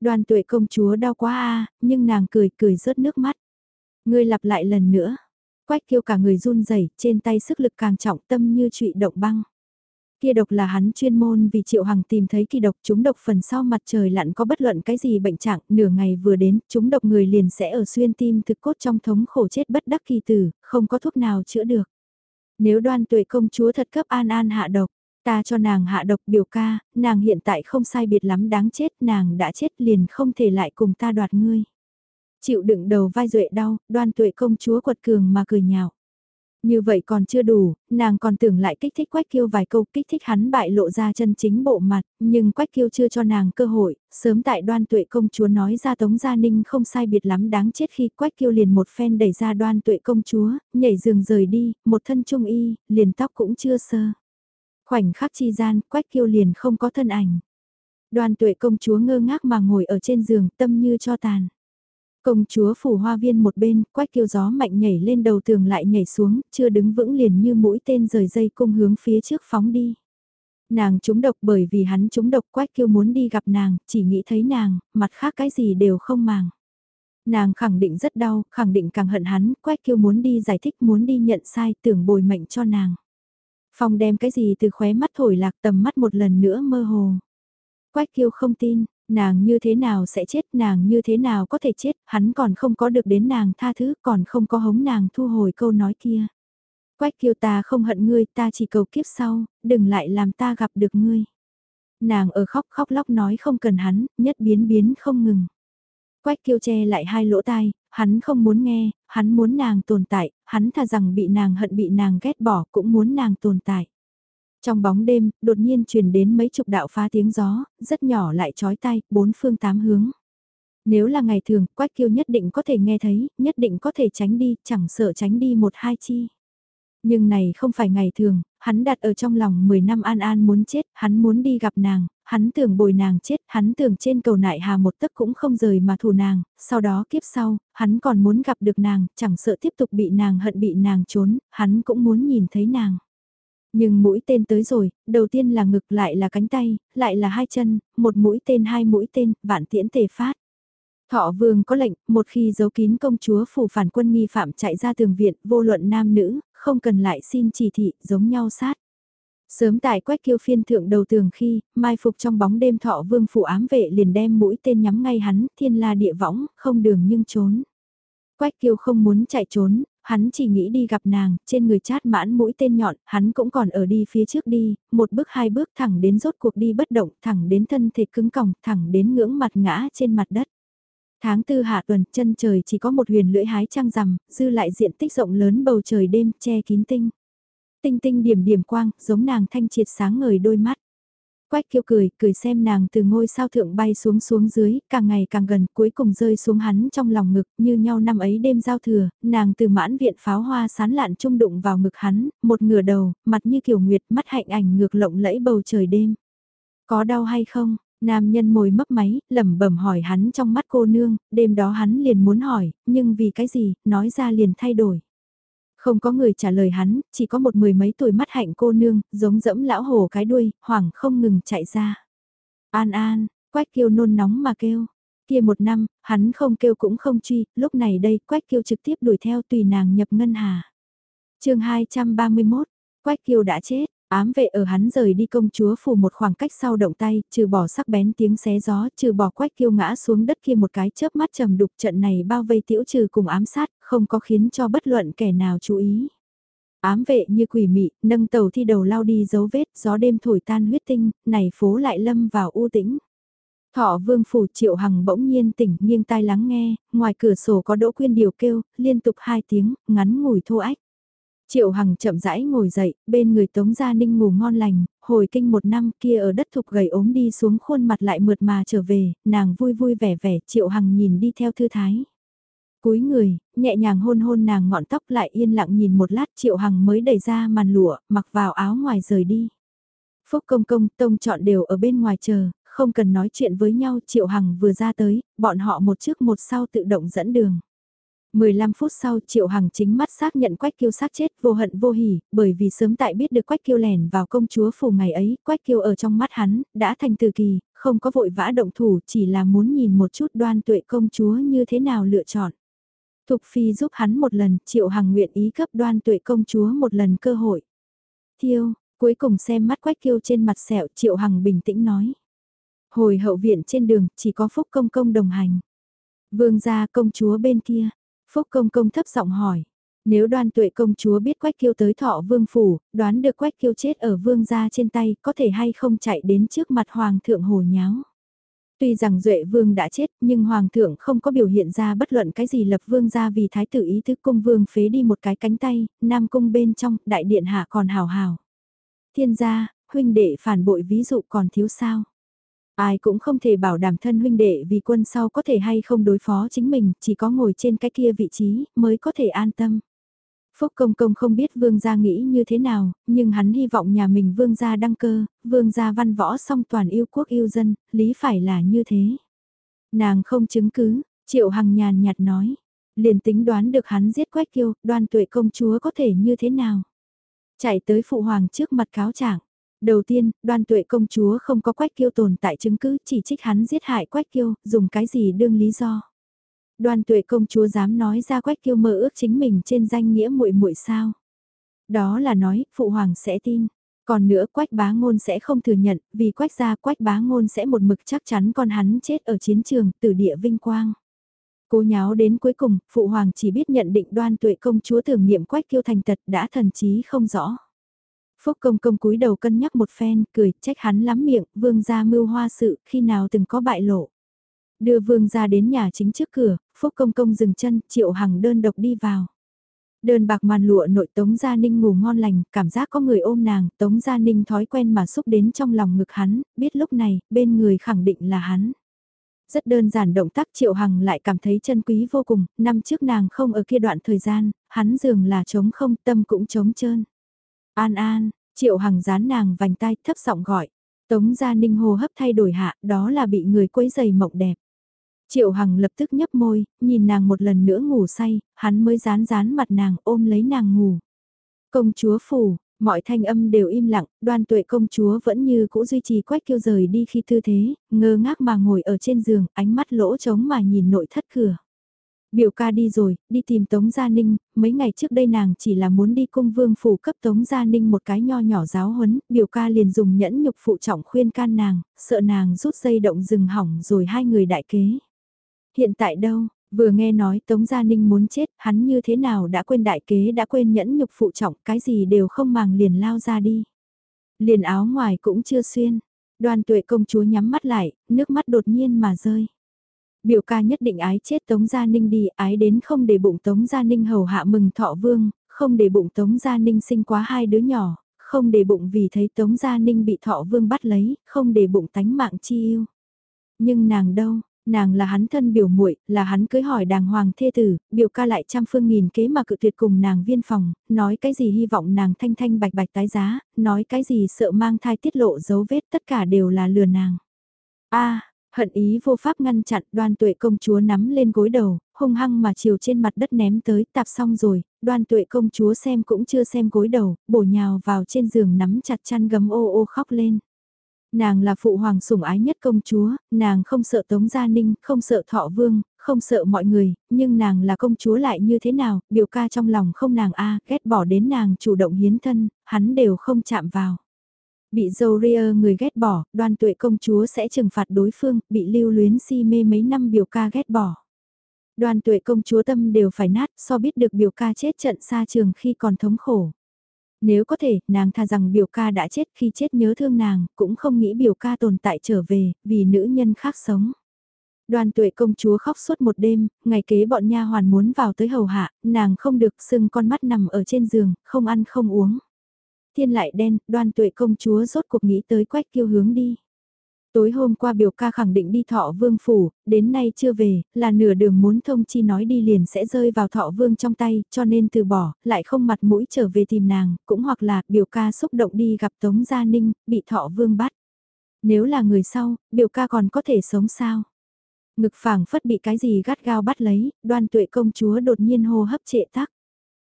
Đoàn tuệ công chúa đau quá a nhưng nàng cười cười rớt nước mắt. Ngươi lặp lại lần nữa. Quách kêu cả người run rẩy trên tay sức lực càng trọng tâm như trụy động băng. Kia độc là hắn chuyên môn vì Triệu Hằng tìm thấy kỳ độc chúng độc phần sau mặt trời lặn có bất luận cái gì bệnh trạng, nửa ngày vừa đến, chúng độc người liền sẽ ở xuyên tim thực cốt trong thống khổ chết bất đắc kỳ tử, không có thuốc nào chữa được. Nếu đoan tuệ công chúa thật cấp an an hạ độc, ta cho nàng hạ độc biểu ca, nàng hiện tại không sai biệt lắm đáng chết, nàng đã chết liền không thể lại cùng ta đoạt ngươi. Chịu đựng đầu vai duệ đau, đoan tuệ công chúa quật cường mà cười nhạo. Như vậy còn chưa đủ, nàng còn tưởng lại kích thích Quách Kiêu vài câu kích thích hắn bại lộ ra chân chính bộ mặt, nhưng Quách Kiêu chưa cho nàng cơ hội, sớm tại đoan tuệ công chúa nói ra Tống Gia Ninh không sai biệt lắm đáng chết khi Quách Kiêu liền một phen đẩy ra đoan tuệ công chúa, nhảy giường rời đi, một thân trung y, liền tóc cũng chưa sơ. Khoảnh khắc chi gian, Quách Kiêu liền không có thân ảnh. Đoan tuệ công chúa ngơ ngác mà ngồi ở trên giường tâm như cho tàn. Công chúa phủ hoa viên một bên, quách kêu gió mạnh nhảy lên đầu tường lại nhảy xuống, chưa đứng vững liền như mũi tên rời dây cung hướng phía trước phóng đi. Nàng trúng độc bởi vì hắn trúng độc quách kêu muốn đi gặp nàng, chỉ nghĩ thấy nàng, mặt khác cái gì đều không màng. Nàng khẳng định rất đau, khẳng định càng hận hắn, quách kêu muốn đi giải thích muốn đi nhận sai, tưởng bồi mệnh cho nàng. Phong đem cái gì từ khóe mắt thổi lạc tầm mắt một lần nữa mơ hồ. Quách kiêu không tin, nàng như thế nào sẽ chết, nàng như thế nào có thể chết, hắn còn không có được đến nàng tha thứ, còn không có hống nàng thu hồi câu nói kia. Quách kiêu ta không hận ngươi, ta chỉ cầu kiếp sau, đừng lại làm ta gặp được ngươi. Nàng ở khóc khóc lóc nói không cần hắn, nhất biến biến không ngừng. Quách kiêu che lại hai lỗ tai, hắn không muốn nghe, hắn muốn nàng tồn tại, hắn thà rằng bị nàng hận bị nàng ghét bỏ cũng muốn nàng tồn tại. Trong bóng đêm, đột nhiên truyền đến mấy chục đạo phá tiếng gió, rất nhỏ lại chói tay, bốn phương tám hướng. Nếu là ngày thường, Quách Kiêu nhất định có thể nghe thấy, nhất định có thể tránh đi, chẳng sợ tránh đi một hai chi. Nhưng này không phải ngày thường, hắn đặt ở trong lòng 10 năm An An muốn chết, hắn muốn đi gặp nàng, hắn tưởng bồi nàng chết, hắn tưởng trên cầu nại hà một tấc cũng không rời mà thù nàng, sau đó kiếp sau, hắn còn muốn gặp được nàng, chẳng sợ tiếp tục bị nàng hận bị nàng trốn, hắn cũng muốn nhìn thấy nàng. Nhưng mũi tên tới rồi, đầu tiên là ngực lại là cánh tay, lại là hai chân, một mũi tên hai mũi tên, vạn tiễn tề phát. Thọ vương có lệnh, một khi giấu kín công chúa phủ phản quân nghi phạm chạy ra tường viện, vô luận nam nữ, không cần lại xin chỉ thị, giống nhau sát. Sớm tại quách kiêu phiên thượng đầu tường khi, mai phục trong bóng đêm thọ vương phủ ám vệ liền đem mũi tên nhắm ngay hắn, thiên la địa võng, không đường nhưng trốn. Quách kiêu không muốn chạy trốn, hắn chỉ nghĩ đi gặp nàng, trên người chát mãn mũi tên nhọn, hắn cũng còn ở đi phía trước đi, một bước hai bước thẳng đến rốt cuộc đi bất động, thẳng đến thân thể cứng còng, thẳng đến ngưỡng mặt ngã trên mặt đất. Tháng tư hạ tuần, chân trời chỉ có một huyền lưỡi hái trăng rằm, dư lại diện tích rộng lớn bầu trời đêm, che kín tinh. Tinh tinh điểm điểm quang, giống nàng thanh triệt sáng ngời đôi mắt. Quách kiêu cười, cười xem nàng từ ngôi sao thượng bay xuống xuống dưới, càng ngày càng gần, cuối cùng rơi xuống hắn trong lòng ngực, như nhau năm ấy đêm giao thừa, nàng từ mãn viện pháo hoa sán lạn trung đụng vào ngực hắn, một ngửa đầu, mặt như kiều nguyệt, mắt hạnh ảnh ngược lộng lẫy bầu trời đêm. Có đau hay không? Nam nhân môi mấp máy, lẩm bẩm hỏi hắn trong mắt cô nương, đêm đó hắn liền muốn hỏi, nhưng vì cái gì, nói ra liền thay đổi. Không có người trả lời hắn, chỉ có một mười mấy tuổi mắt hạnh cô nương, giống dẫm lão hổ cái đuôi, hoảng không ngừng chạy ra. An an, quách kiêu nôn nóng mà kêu. Kia một năm, hắn không kêu cũng không truy, lúc này đây quách kiêu trực tiếp đuổi theo tùy nàng nhập ngân hà. chương 231, quách kiêu đã chết, Ám vệ ở hắn rời đi công chúa phủ một khoảng cách sau động tay, trừ bỏ sắc bén tiếng xé gió, trừ bỏ quách kiêu ngã xuống đất kia một cái chớp mắt trầm đục trận này bao vây tiểu trừ cùng ám sát, không có khiến cho bất luận kẻ nào chú ý. Ám vệ như quỷ mị, nâng tàu thi đầu lao đi dấu vết, gió đêm thổi tan huyết tinh, này phố lại lâm vào u tĩnh. Thọ vương phủ triệu hằng bỗng nhiên tỉnh nghiêng tai lắng nghe, ngoài cửa sổ có đỗ quyên điều kêu, liên tục hai tiếng, ngắn ngủi thô ách. Triệu Hằng chậm rãi ngồi dậy, bên người Tống Gia Ninh ngủ ngon lành, hồi kinh một năm kia ở đất thục gầy ốm đi xuống khuôn mặt lại mượt mà trở về, nàng vui vui vẻ vẻ, Triệu Hằng nhìn đi theo thư thái. Cúi người, nhẹ nhàng hôn hôn nàng ngọn tóc lại yên lặng nhìn một lát Triệu Hằng mới đẩy ra màn lụa, mặc vào áo ngoài rời đi. Phúc công công, tông chọn đều ở bên ngoài chờ, không cần nói chuyện với nhau Triệu Hằng vừa ra tới, bọn họ một trước một sau tự động dẫn đường. 15 phút sau Triệu Hằng chính mắt xác nhận Quách Kiêu xác chết vô hận vô hỉ, bởi vì sớm tại biết được Quách Kiêu lẻn vào công chúa phủ ngày ấy, Quách Kiêu ở trong mắt hắn, đã thành từ kỳ, không có vội vã động thủ chỉ là muốn nhìn một chút đoan tuệ công chúa như thế nào lựa chọn. Thục Phi giúp hắn một lần, Triệu Hằng nguyện ý cấp đoan tuệ công chúa một lần cơ hội. Thiêu, cuối cùng xem mắt Quách Kiêu trên mặt sẹo Triệu Hằng bình tĩnh nói. Hồi hậu viện trên đường, chỉ có Phúc Công Công đồng hành. Vương gia công chúa bên kia, Phúc công công thấp giọng hỏi. Nếu đoan tuệ công chúa biết quách kiêu tới thọ vương phủ, đoán được quách kiêu chết ở vương gia trên tay, có thể hay không chạy đến trước mặt hoàng thượng hồ nháo. Tuy rằng Duệ Vương đã chết nhưng Hoàng thượng không có biểu hiện ra bất luận cái gì lập Vương ra vì Thái tử ý thức cung Vương phế đi một cái cánh tay, Nam cung bên trong, đại điện hạ còn hào hào. Thiên gia, huynh đệ phản bội ví dụ còn thiếu sao. Ai cũng không thể bảo đảm thân huynh đệ vì quân sau có thể hay không đối phó chính mình, chỉ có ngồi trên cái kia vị trí mới có thể an tâm. Phúc Công Công không biết Vương gia nghĩ như thế nào, nhưng hắn hy vọng nhà mình Vương gia đăng cơ, Vương gia văn võ song toàn yêu quốc yêu dân, lý phải là như thế. Nàng không chứng cứ, Triệu Hằng nhàn nhạt nói, liền tính đoán được hắn giết Quách Kiêu, đoan tuệ công chúa có thể như thế nào. Chạy tới Phụ Hoàng trước mặt cáo trạng Đầu tiên, đoan tuệ công chúa không có quách kiêu tồn tại chứng cứ chỉ trích hắn giết hại quách kiêu, dùng cái gì đương lý do. Đoan tuệ công chúa dám nói ra quách kiêu mơ ước chính mình trên danh nghĩa muội muội sao. Đó là nói, phụ hoàng sẽ tin. Còn nữa quách bá ngôn sẽ không thừa nhận, vì quách gia quách bá ngôn sẽ một mực chắc chắn con hắn chết ở chiến trường, tử địa vinh quang. Cố nháo đến cuối cùng, phụ hoàng chỉ biết nhận định đoan tuệ công chúa tưởng niệm quách kiêu thành tật đã thần trí không rõ. Phúc công công cúi đầu cân nhắc một phen, cười, trách hắn lắm miệng, vương gia mưu hoa sự, khi nào từng có bại lộ. Đưa vương gia đến nhà chính trước cửa, Phúc công công dừng chân, triệu hằng đơn độc đi vào. Đơn bạc màn lụa nội Tống Gia Ninh ngủ ngon lành, cảm giác có người ôm nàng, Tống Gia Ninh thói quen mà xúc đến trong lòng ngực hắn, biết lúc này, bên người khẳng định là hắn. Rất đơn giản động tác Triệu Hằng lại cảm thấy chân quý vô cùng, năm trước nàng không ở kia đoạn thời gian, hắn dường là trống không tâm cũng trống trơn. An An, Triệu Hằng dán nàng vành tay thấp giọng gọi. Tống Gia Ninh Hồ hấp thay đổi hạ, đó là bị người quấy giày mộng đẹp. Triệu Hằng lập tức nhấp môi, nhìn nàng một lần nữa ngủ say, hắn mới dán dán mặt nàng ôm lấy nàng ngủ. Công chúa phủ, mọi thanh âm đều im lặng, đoan tuệ công chúa vẫn như cũ duy trì quách kêu rời đi khi tư thế, ngơ ngác mà ngồi ở trên giường, ánh mắt lỗ trống mà nhìn nội thất cửa. Biểu ca đi rồi, đi tìm Tống Gia Ninh, mấy ngày trước đây nàng chỉ là muốn đi cung vương phủ cấp Tống Gia Ninh một cái nho nhỏ giáo huấn, biểu ca liền dùng nhẫn nhục phụ trọng khuyên can nàng, sợ nàng rút dây động rừng hỏng rồi hai người đại kế. Hiện tại đâu, vừa nghe nói Tống Gia Ninh muốn chết, hắn như thế nào đã quên đại kế đã quên nhẫn nhục phụ trọng, cái gì đều không màng liền lao ra đi. Liền áo ngoài cũng chưa xuyên, đoàn tuệ công chúa nhắm mắt lại, nước mắt đột nhiên mà rơi biểu ca nhất định ái chết Tống Gia Ninh đi, ái đến không để bụng Tống Gia Ninh hầu hạ mừng thọ vương, không để bụng Tống Gia Ninh sinh quá hai đứa nhỏ, không để bụng vì thấy Tống Gia Ninh bị thọ vương bắt lấy, không để bụng tánh mạng chi yêu. Nhưng nàng đâu, nàng là hắn thân biểu muội là hắn cưới hỏi đàng hoàng thê tử, biểu ca lại trăm phương nghìn kế mà cự tuyệt cùng nàng viên phòng, nói cái gì hy vọng nàng thanh thanh bạch bạch tái giá, nói cái gì sợ mang thai tiết lộ dấu vết tất cả đều là lừa nàng. a hận ý vô pháp ngăn chặn đoan tuệ công chúa nắm lên gối đầu, hung hăng mà chiều trên mặt đất ném tới, tạp xong rồi, đoan tuệ công chúa xem cũng chưa xem gối đầu, bổ nhào vào trên giường nắm chặt chăn gấm ô ô khóc lên. Nàng là phụ hoàng sủng ái nhất công chúa, nàng không sợ Tống Gia Ninh, không sợ Thọ Vương, không sợ mọi người, nhưng nàng là công chúa lại như thế nào, biểu ca trong lòng không nàng a ghét bỏ đến nàng chủ động hiến thân, hắn đều không chạm vào. Bị dâu ria người ghét bỏ, đoan tuệ công chúa sẽ trừng phạt đối phương, bị lưu luyến si mê mấy năm biểu ca ghét bỏ. Đoan tuệ công chúa tâm đều phải nát so biết được biểu ca chết trận xa trường khi còn thống khổ. Nếu có thể, nàng tha rằng biểu ca đã chết khi chết nhớ thương nàng, cũng không nghĩ biểu ca tồn tại trở về, vì nữ nhân khác sống. Đoàn tuệ công chúa khóc suốt một đêm, ngày kế bọn nha hoàn muốn vào tới hầu hạ, nàng không được sưng con mắt nằm ở trên giường, không ăn không uống. Thiên lại đen, đoan tuệ công chúa rốt cuộc nghĩ tới quách kiêu hướng đi. Tối hôm qua biểu ca khẳng định đi thọ vương phủ, đến nay chưa về, là nửa đường muốn thông chi nói đi liền sẽ rơi vào thọ vương trong tay, cho nên từ bỏ, lại không mặt mũi trở về tìm nàng, cũng hoặc là biểu ca xúc động đi gặp Tống Gia Ninh, bị thọ vương bắt. Nếu là người sau, biểu ca còn có thể sống sao? Ngực phảng phất bị cái gì gắt gao bắt lấy, đoan tuệ công chúa đột nhiên hô hấp trệ tắc.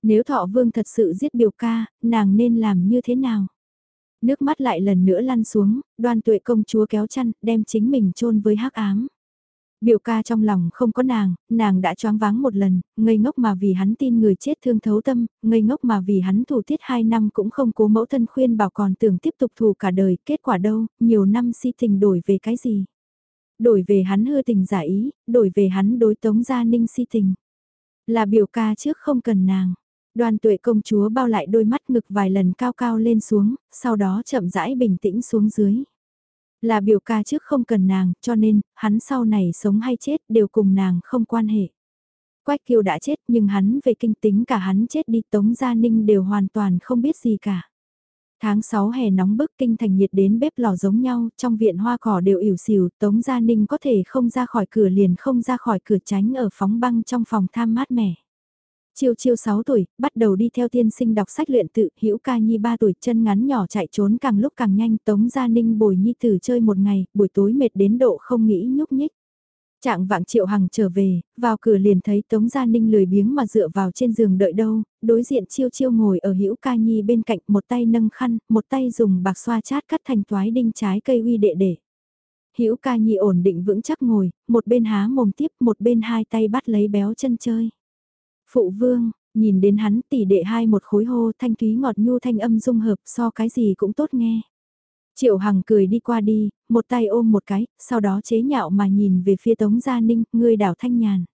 Nếu thọ vương thật sự giết biểu ca, nàng nên làm như thế nào? Nước mắt lại lần nữa lăn xuống, đoan tuệ công chúa kéo chăn, đem chính mình chôn với hắc ám. Biểu ca trong lòng không có nàng, nàng đã choáng váng một lần, ngây ngốc mà vì hắn tin người chết thương thấu tâm, ngây ngốc mà vì hắn thủ tiết hai năm cũng không cố mẫu thân khuyên bảo còn tưởng tiếp tục thù cả đời, kết quả đâu, nhiều năm si tình đổi về cái gì. Đổi về hắn hư tình giả ý, đổi về hắn đối tống gia ninh si tình. Là biểu ca trước không cần nàng. Đoan tuệ công chúa bao lại đôi mắt ngực vài lần cao cao lên xuống, sau đó chậm rãi bình tĩnh xuống dưới. Là biểu ca trước không cần nàng, cho nên, hắn sau này sống hay chết đều cùng nàng không quan hệ. Quách kiều đã chết nhưng hắn về kinh tính cả hắn chết đi Tống Gia Ninh đều hoàn toàn không biết gì cả. Tháng 6 hè nóng bức kinh thành nhiệt đến bếp lò giống nhau, trong viện hoa cỏ đều ỉu xìu, Tống Gia Ninh có thể không ra khỏi cửa liền không ra khỏi cửa tránh ở phóng băng trong phòng tham mát mẻ. Chiêu chiêu 6 tuổi, bắt đầu đi theo tiên sinh đọc sách luyện tự, hữu ca nhi 3 tuổi chân ngắn nhỏ chạy trốn càng lúc càng nhanh, tống gia ninh bồi nhi tử chơi một ngày, buổi tối mệt đến độ không nghĩ nhúc nhích. Trạng vạng triệu hằng trở về, vào cửa liền thấy Tống Gia Ninh lười biếng mà dựa vào trên giường đợi đâu, đối diện chiêu chiêu ngồi ở hữu ca nhi bên cạnh một tay nâng khăn, một tay dùng bạc xoa chát cắt thành toái đinh trái cây uy đệ để. Hữu ca nhi ổn định vững chắc ngồi, một bên há mồm tiếp một bên hai tay bắt lấy béo chân chơi. Phụ vương, nhìn đến hắn tỷ đệ hai một khối hô thanh thúy ngọt nhu thanh âm dung hợp so cái gì cũng tốt nghe. Triệu Hằng cười đi qua đi, một tay ôm một cái, sau đó chế nhạo mà nhìn về phía Tống Gia Ninh, ngươi đảo thanh nhàn.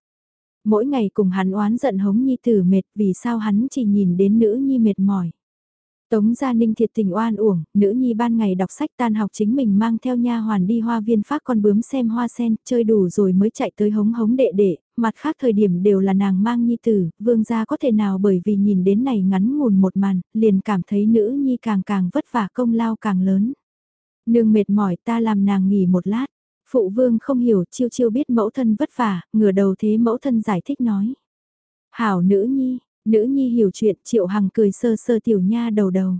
Mỗi ngày cùng hắn oán giận hống nhi tử mệt vì sao hắn chỉ nhìn đến nữ nhi mệt mỏi. Tống Gia Ninh thiệt tình oan uổng, nữ nhi ban ngày đọc sách tan học chính mình mang theo nha hoàn đi hoa viên phát con bướm xem hoa sen, chơi đủ rồi mới chạy tới hống hống đệ đệ, mặt khác thời điểm đều là nàng mang nhi tử, vương gia có thể nào bởi vì nhìn đến này ngắn ngủn một màn, liền cảm thấy nữ nhi càng càng vất vả công lao càng lớn. Nương mệt mỏi ta làm nàng nghỉ một lát, phụ vương không hiểu chiêu chiêu biết mẫu thân vất vả, ngửa đầu thế mẫu thân giải thích nói. Hảo nữ nhi, Nữ nhi hiểu chuyện triệu hằng cười sơ sơ tiểu nha đầu đầu.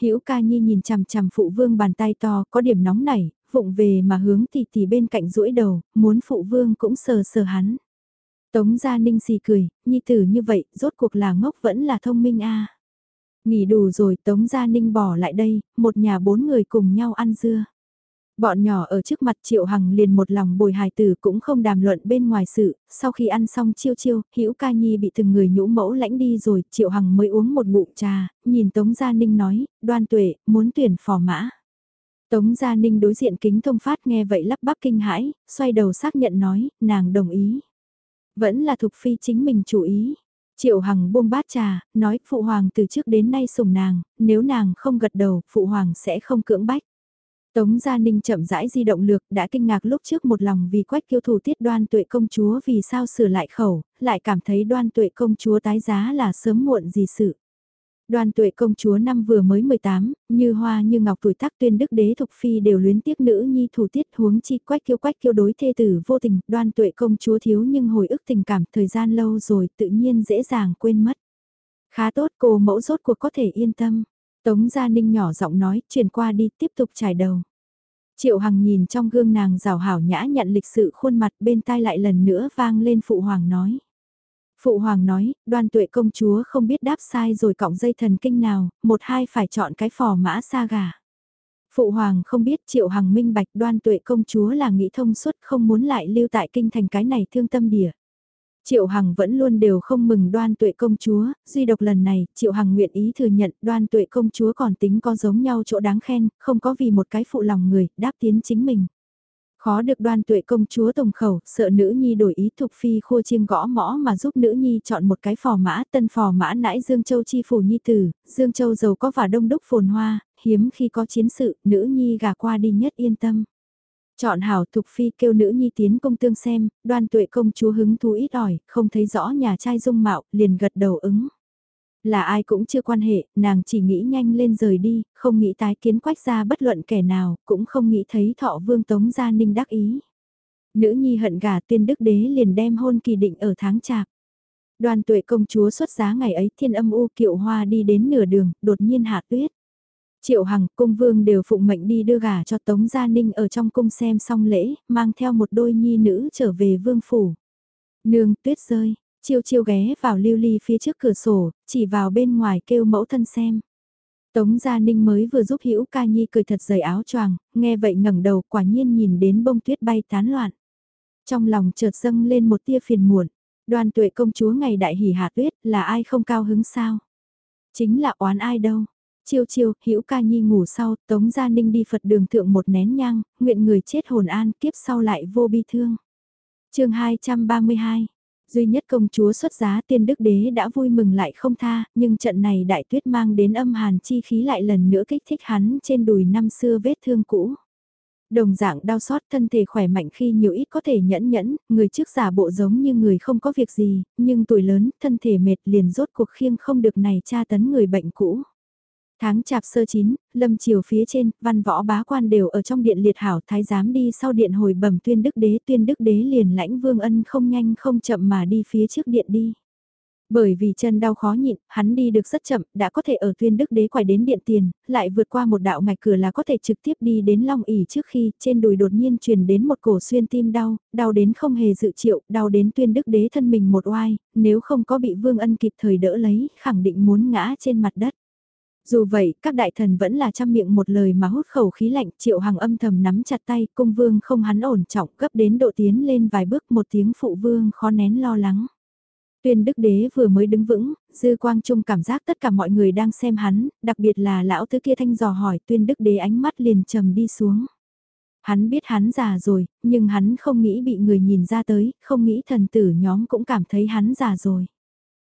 Hữu ca nhi nhìn chằm chằm phụ vương bàn tay to có điểm nóng nảy, vụng về mà hướng tỷ tỷ bên cạnh duỗi đầu, muốn phụ vương cũng sờ sờ hắn. Tống gia ninh xì cười, nhi tử như vậy, rốt cuộc là ngốc vẫn là thông minh a. Nghỉ đủ rồi Tống Gia Ninh bỏ lại đây, một nhà bốn người cùng nhau ăn dưa. Bọn nhỏ ở trước mặt Triệu Hằng liền một lòng bồi hài tử cũng không đàm luận bên ngoài sự, sau khi ăn xong chiêu chiêu, Hữu Ca Nhi bị từng người nhũ mẫu lãnh đi rồi, Triệu Hằng mới uống một ngụm trà, nhìn Tống Gia Ninh nói, đoan tuệ, muốn tuyển phò mã. Tống Gia Ninh đối diện kính thông phát nghe vậy lắp bắp kinh hãi, xoay đầu xác nhận nói, nàng đồng ý. Vẫn là Thục Phi chính mình chủ ý. Triệu Hằng buông bát trà, nói Phụ Hoàng từ trước đến nay sủng nàng, nếu nàng không gật đầu, Phụ Hoàng sẽ không cưỡng bách. Tống Gia Ninh chậm rãi di động lược đã kinh ngạc lúc trước một lòng vì quách kiêu thủ tiết đoan tuệ công chúa vì sao sửa lại khẩu, lại cảm thấy đoan tuệ công chúa tái giá là sớm muộn gì sự đoàn tuệ công chúa năm vừa mới 18, như hoa như ngọc tuổi tác tuyên đức đế thục phi đều luyến tiếc nữ nhi thủ tiết huống chi quách kiêu quách kiêu đối thê tử vô tình, đoan tuệ công chúa thiếu nhưng hồi ức tình cảm thời gian lâu rồi tự nhiên dễ dàng quên mất. Khá tốt cô mẫu rốt cuộc có thể yên tâm. Tống Gia Ninh nhỏ giọng nói, chuyển qua đi, tiếp tục trải đầu. Triệu Hằng nhìn trong gương nàng rào hảo nhã nhận lịch sự khuôn mặt bên tai lại lần nữa vang lên Phụ Hoàng nói. Phụ Hoàng nói, đoan tuệ công chúa không biết đáp sai rồi cọng dây thần kinh nào, một hai phải chọn cái phò mã xa gà. Phụ Hoàng không biết Triệu Hằng minh bạch đoan tuệ công chúa là nghĩ thông suốt không muốn lại lưu tại kinh thành cái này thương tâm địa. Triệu Hằng vẫn luôn đều không mừng đoan tuệ công chúa, duy độc lần này, Triệu Hằng nguyện ý thừa nhận đoan tuệ công chúa còn tính có giống nhau chỗ đáng khen, không có vì một cái phụ lòng người, đáp tiến chính mình. Khó được đoan tuệ công chúa tổng khẩu, sợ nữ nhi đổi ý thục phi khua chiêng gõ mõ mà giúp nữ nhi chọn một cái phò mã, tân phò mã nãi Dương Châu chi phủ nhi tử, Dương Châu giàu có và đông đúc phồn hoa, hiếm khi có chiến sự, nữ nhi gà qua đi nhất yên tâm. Chọn hảo thục phi kêu nữ nhi tiến công tương xem, đoan tuệ công chúa hứng thú ít ỏi, không thấy rõ nhà trai dung mạo, liền gật đầu ứng. Là ai cũng chưa quan hệ, nàng chỉ nghĩ nhanh lên rời đi, không nghĩ tái kiến quách ra bất luận kẻ nào, cũng không nghĩ thấy thọ vương tống gia ninh đắc ý. Nữ nhi hận gà tiên đức đế liền đem hôn kỳ định ở tháng chạp. Đoàn tuệ công chúa xuất giá ngày ấy thiên âm u kiệu hoa đi đến nửa đường, đột nhiên hạ tuyết. Triệu Hằng, cung vương đều phụng mệnh đi đưa gà cho Tống Gia Ninh ở trong cung xem xong lễ, mang theo một đôi nhi nữ trở về vương phủ. Nương tuyết rơi, chiêu chiêu ghé vào lưu ly phía trước cửa sổ, chỉ vào bên ngoài kêu mẫu thân xem. Tống Gia Ninh mới vừa giúp Hữu Ca Nhi cười thật dày áo choàng, nghe vậy ngẩng đầu quả nhiên nhìn đến bông tuyết bay tán loạn. Trong lòng chợt dâng lên một tia phiền muộn, đoàn tuệ công chúa ngày đại hỉ hạ tuyết là ai không cao hứng sao? Chính là oán ai đâu? Chiêu chiêu, Hữu Ca Nhi ngủ sau, Tống Gia Ninh đi Phật đường thượng một nén nhang, nguyện người chết hồn an kiếp sau lại vô bi thương. chương 232 Duy nhất công chúa xuất giá tiên đức đế đã vui mừng lại không tha, nhưng trận này đại tuyết mang đến âm hàn chi khí lại lần nữa kích thích hắn trên đùi năm xưa vết thương cũ. Đồng dạng đau xót thân thể khỏe mạnh khi nhiều ít có thể nhẫn nhẫn, người trước giả bộ giống như người không có việc gì, nhưng tuổi lớn, thân thể mệt liền rốt cuộc khiêng không được này tra tấn người bệnh cũ. Tháng chạp sơ chín, lâm chiều phía trên, văn võ bá quan đều ở trong điện liệt hảo thái giám đi sau điện hồi bẩm tuyên đức đế tuyên đức đế liền lãnh vương ân không nhanh không chậm mà đi phía trước điện đi. Bởi vì chân đau khó nhịn, hắn đi được rất chậm, đã có thể ở tuyên đức đế quay đến điện tiền, lại vượt qua một đạo ngạch cửa là có thể trực tiếp đi đến long ỉ trước khi trên đùi đột nhiên truyền đến một cổ xuyên tim đau, đau đến không hề dự triệu, đau đến tuyên đức đế thân mình một oai, nếu không có bị vương ân kịp thời đỡ lấy, khẳng định muốn ngã trên mặt đất. Dù vậy, các đại thần vẫn là trăm miệng một lời mà hút khẩu khí lạnh, triệu hàng âm thầm nắm chặt tay, cung vương không hắn ổn trọng, gấp đến độ tiến lên vài bước một tiếng phụ vương khó nén lo lắng. Tuyên đức đế vừa mới đứng vững, dư quang trung cảm giác tất cả mọi người đang xem hắn, đặc biệt là lão thứ kia thanh dò hỏi tuyên đức đế ánh mắt liền trầm đi xuống. Hắn biết hắn già rồi, nhưng hắn không nghĩ bị người nhìn ra tới, không nghĩ thần tử nhóm cũng cảm thấy hắn già rồi.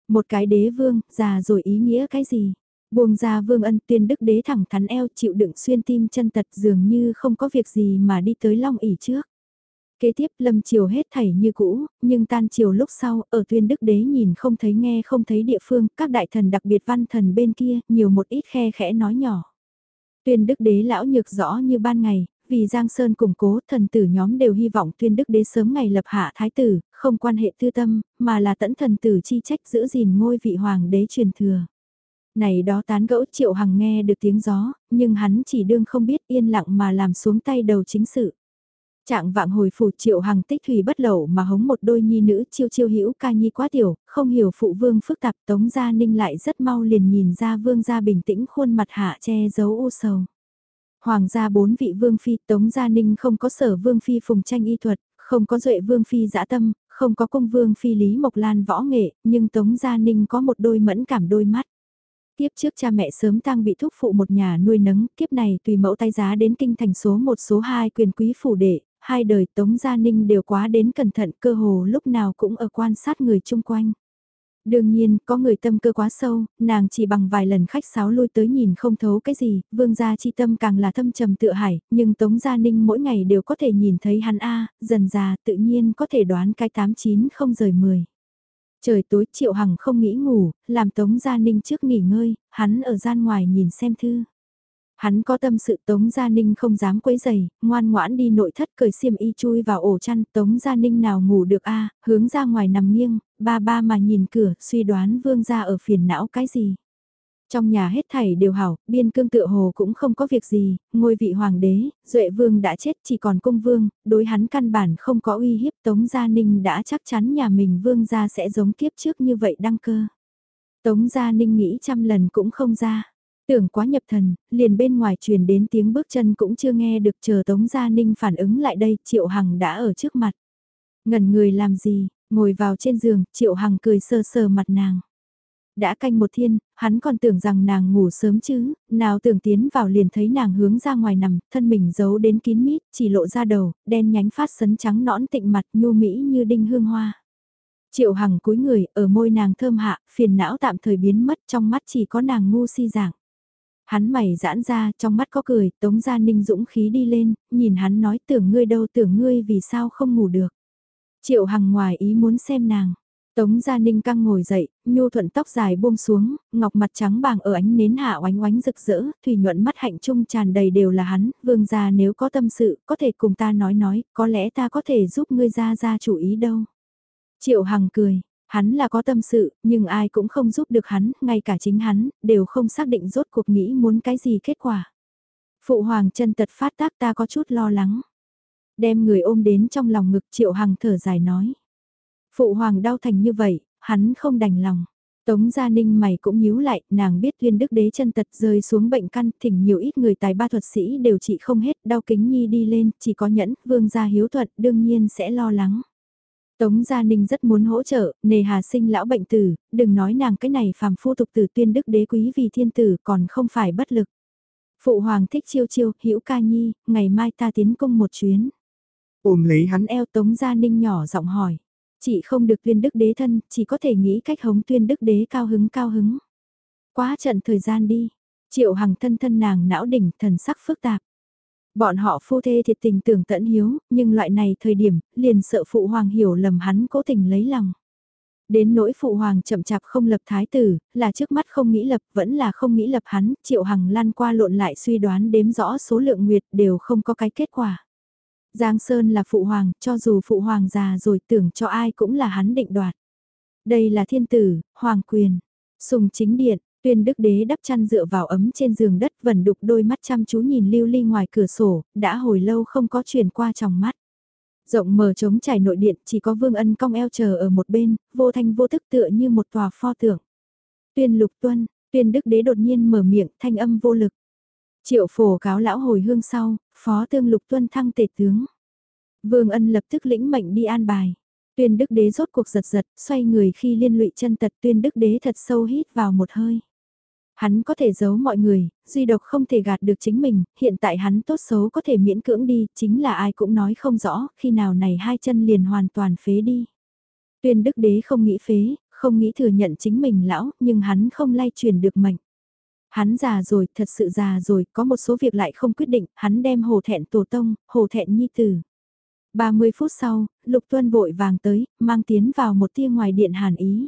Một cái đế vương, già rồi ý nghĩa cái gì? Buông ra vương ân tiên đức đế thẳng thắn eo chịu đựng xuyên tim chân tật dường như không có việc gì mà đi tới long ỉ trước. Kế tiếp lâm chiều hết thảy như cũ, nhưng tan chiều lúc sau, ở tuyên đức đế nhìn không thấy nghe không thấy địa phương, các đại thần đặc biệt văn thần bên kia, nhiều một ít khe khẽ nói nhỏ. Tuyên đức đế lão nhược rõ như ban ngày, vì Giang Sơn củng cố thần tử nhóm đều hy vọng tuyên đức đế sớm ngày lập hạ thái tử, không quan hệ tư tâm, mà là tẫn thần tử chi trách giữ gìn ngôi vị hoàng đế truyền thừa. Này đó tán gẫu triệu hằng nghe được tiếng gió, nhưng hắn chỉ đương không biết yên lặng mà làm xuống tay đầu chính sự. Trạng vạng hồi phủ triệu hằng tích thủy bất lẩu mà hống một đôi nhi nữ chiêu chiêu hữu ca nhi quá tiểu, không hiểu phụ vương phức tạp tống gia ninh lại rất mau liền nhìn ra vương gia bình tĩnh khuôn mặt hạ che giấu u sầu. Hoàng gia bốn vị vương phi tống gia ninh không có sở vương phi phùng tranh y thuật, không có duệ vương phi dã tâm, không có công vương phi lý mộc lan võ nghệ, nhưng tống gia ninh có một đôi mẫn cảm đôi mắt. Kiếp trước cha mẹ sớm tang bị thúc phụ một nhà nuôi nấng, kiếp này tùy mẫu tay giá đến kinh thành số một số hai quyền quý phủ đệ, hai đời Tống Gia Ninh đều quá đến cẩn thận cơ hồ lúc nào cũng ở quan sát người chung quanh. Đương nhiên, có người tâm cơ quá sâu, nàng chỉ bằng vài lần khách sáo lui tới nhìn không thấu cái gì, vương gia chi tâm càng là thâm trầm tựa hải, nhưng Tống Gia Ninh mỗi ngày đều có thể nhìn thấy hắn A, dần già tự nhiên có thể đoán cái 89 không rời 10. Trời tối Triệu Hằng không nghĩ ngủ, làm Tống Gia Ninh trước nghỉ ngơi, hắn ở gian ngoài nhìn xem thư. Hắn có tâm sự Tống Gia Ninh không dám quấy giày, ngoan ngoãn đi nội thất cởi xiêm y chui vào ổ chăn Tống Gia Ninh nào ngủ được a hướng ra ngoài nằm nghiêng, ba ba mà nhìn cửa suy đoán vương gia ở phiền não cái gì. Trong nhà hết thảy đều hảo, biên cương tựa hồ cũng không có việc gì, ngôi vị hoàng đế, duệ vương đã chết chỉ còn cung vương, đối hắn căn bản không có uy hiếp Tống Gia Ninh đã chắc chắn nhà mình vương gia sẽ giống kiếp trước như vậy đăng cơ. Tống Gia Ninh nghĩ trăm lần cũng không ra. Tưởng quá nhập thần, liền bên ngoài truyền đến tiếng bước chân cũng chưa nghe được chờ Tống Gia Ninh phản ứng lại đây, Triệu Hằng đã ở trước mặt. Ngẩn người làm gì, ngồi vào trên giường, Triệu Hằng cười sơ sờ mặt nàng. Đã canh một thiên, hắn còn tưởng rằng nàng ngủ sớm chứ, nào tưởng tiến vào liền thấy nàng hướng ra ngoài nằm, thân mình giấu đến kín mít, chỉ lộ ra đầu, đen nhánh phát sấn trắng nõn tịnh mặt nhu mỹ như đinh hương hoa. Triệu Hằng cúi người, ở môi nàng thơm hạ, phiền não tạm thời biến mất trong mắt chỉ có nàng ngu si dạng. Hắn mày giãn ra, trong mắt có cười, tống gia ninh dũng khí đi lên, nhìn hắn nói tưởng ngươi đâu tưởng ngươi vì sao không ngủ được. Triệu Hằng ngoài ý muốn xem nàng. Tống Gia Ninh căng ngồi dậy, nhu thuận tóc dài buông xuống, ngọc mặt trắng bàng ở ánh nến hạ oánh oánh rực rỡ, thủy nhuận mắt hạnh trung tràn đầy đều là hắn, vương gia nếu có tâm sự, có thể cùng ta nói nói, có lẽ ta có thể giúp ngươi ra ra chủ ý đâu. Triệu Hằng cười, hắn là có tâm sự, nhưng ai cũng không giúp được hắn, ngay cả chính hắn, đều không xác định rốt cuộc nghĩ muốn cái gì kết quả. Phụ hoàng chân tật phát tác ta có chút lo lắng. Đem người ôm đến trong lòng ngực Triệu Hằng thở dài nói. Phụ hoàng đau thành như vậy, hắn không đành lòng. Tống Gia Ninh mày cũng nhíu lại, nàng biết tuyên đức đế chân tật rơi xuống bệnh căn, thỉnh nhiều ít người tài ba thuật sĩ đều trị không hết, đau kính nhi đi lên, chỉ có nhẫn, vương gia hiếu thuận, đương nhiên sẽ lo lắng. Tống Gia Ninh rất muốn hỗ trợ, nề hà sinh lão bệnh tử, đừng nói nàng cái này phàm phu tục tử tuyên đức đế quý vì thiên tử còn không phải bất lực. Phụ hoàng thích chiêu chiêu, hữu ca nhi, ngày mai ta tiến cung một chuyến. Ôm lấy hắn eo Tống Gia Ninh nhỏ giọng hỏi. Chị không được tuyên đức đế thân, chỉ có thể nghĩ cách hống tuyên đức đế cao hứng cao hứng. Quá trận thời gian đi, triệu hằng thân thân nàng não đỉnh thần sắc phức tạp. Bọn họ phu thê thiệt tình tưởng tận hiếu, nhưng loại này thời điểm, liền sợ phụ hoàng hiểu lầm hắn cố tình lấy lòng. Đến nỗi phụ hoàng chậm chạp không lập thái tử, là trước mắt không nghĩ lập, vẫn là không nghĩ lập hắn, triệu hằng lăn qua lộn lại suy đoán đếm rõ số lượng nguyệt đều không có cái kết quả. Giang Sơn là phụ hoàng, cho dù phụ hoàng già rồi tưởng cho ai cũng là hắn định đoạt. Đây là thiên tử, hoàng quyền, sùng chính điện, tuyên đức đế đắp chăn dựa vào ấm trên giường đất vần đục đôi mắt chăm chú nhìn lưu ly ngoài cửa sổ, đã hồi lâu không có chuyển qua trong mắt. Rộng mở trống trải nội điện chỉ có vương ân cong eo chờ ở một bên, vô thanh vô thức tựa như một tòa pho tượng. Tuyên lục tuân, tuyên đức đế đột nhiên mở miệng thanh âm vô lực. Triệu phổ cáo lão hồi hương sau, phó tương lục tuân thăng tể tướng. Vương ân lập tức lĩnh mệnh đi an bài. Tuyên đức đế rốt cuộc giật giật, xoay người khi liên lụy chân tật tuyên đức đế thật sâu hít vào một hơi. Hắn có thể giấu mọi người, duy độc không thể gạt được chính mình, hiện tại hắn tốt xấu có thể miễn cưỡng đi, chính là ai cũng nói không rõ, khi nào này hai chân liền hoàn toàn phế đi. Tuyên đức đế không nghĩ phế, không nghĩ thừa nhận chính mình lão, nhưng hắn không lay truyền được mệnh. Hắn già rồi, thật sự già rồi, có một số việc lại không quyết định, hắn đem hồ thẹn tổ tông, hồ thẹn nhi tử. 30 phút sau, Lục Tuân vội vàng tới, mang tiến vào một tia ngoài điện hàn ý.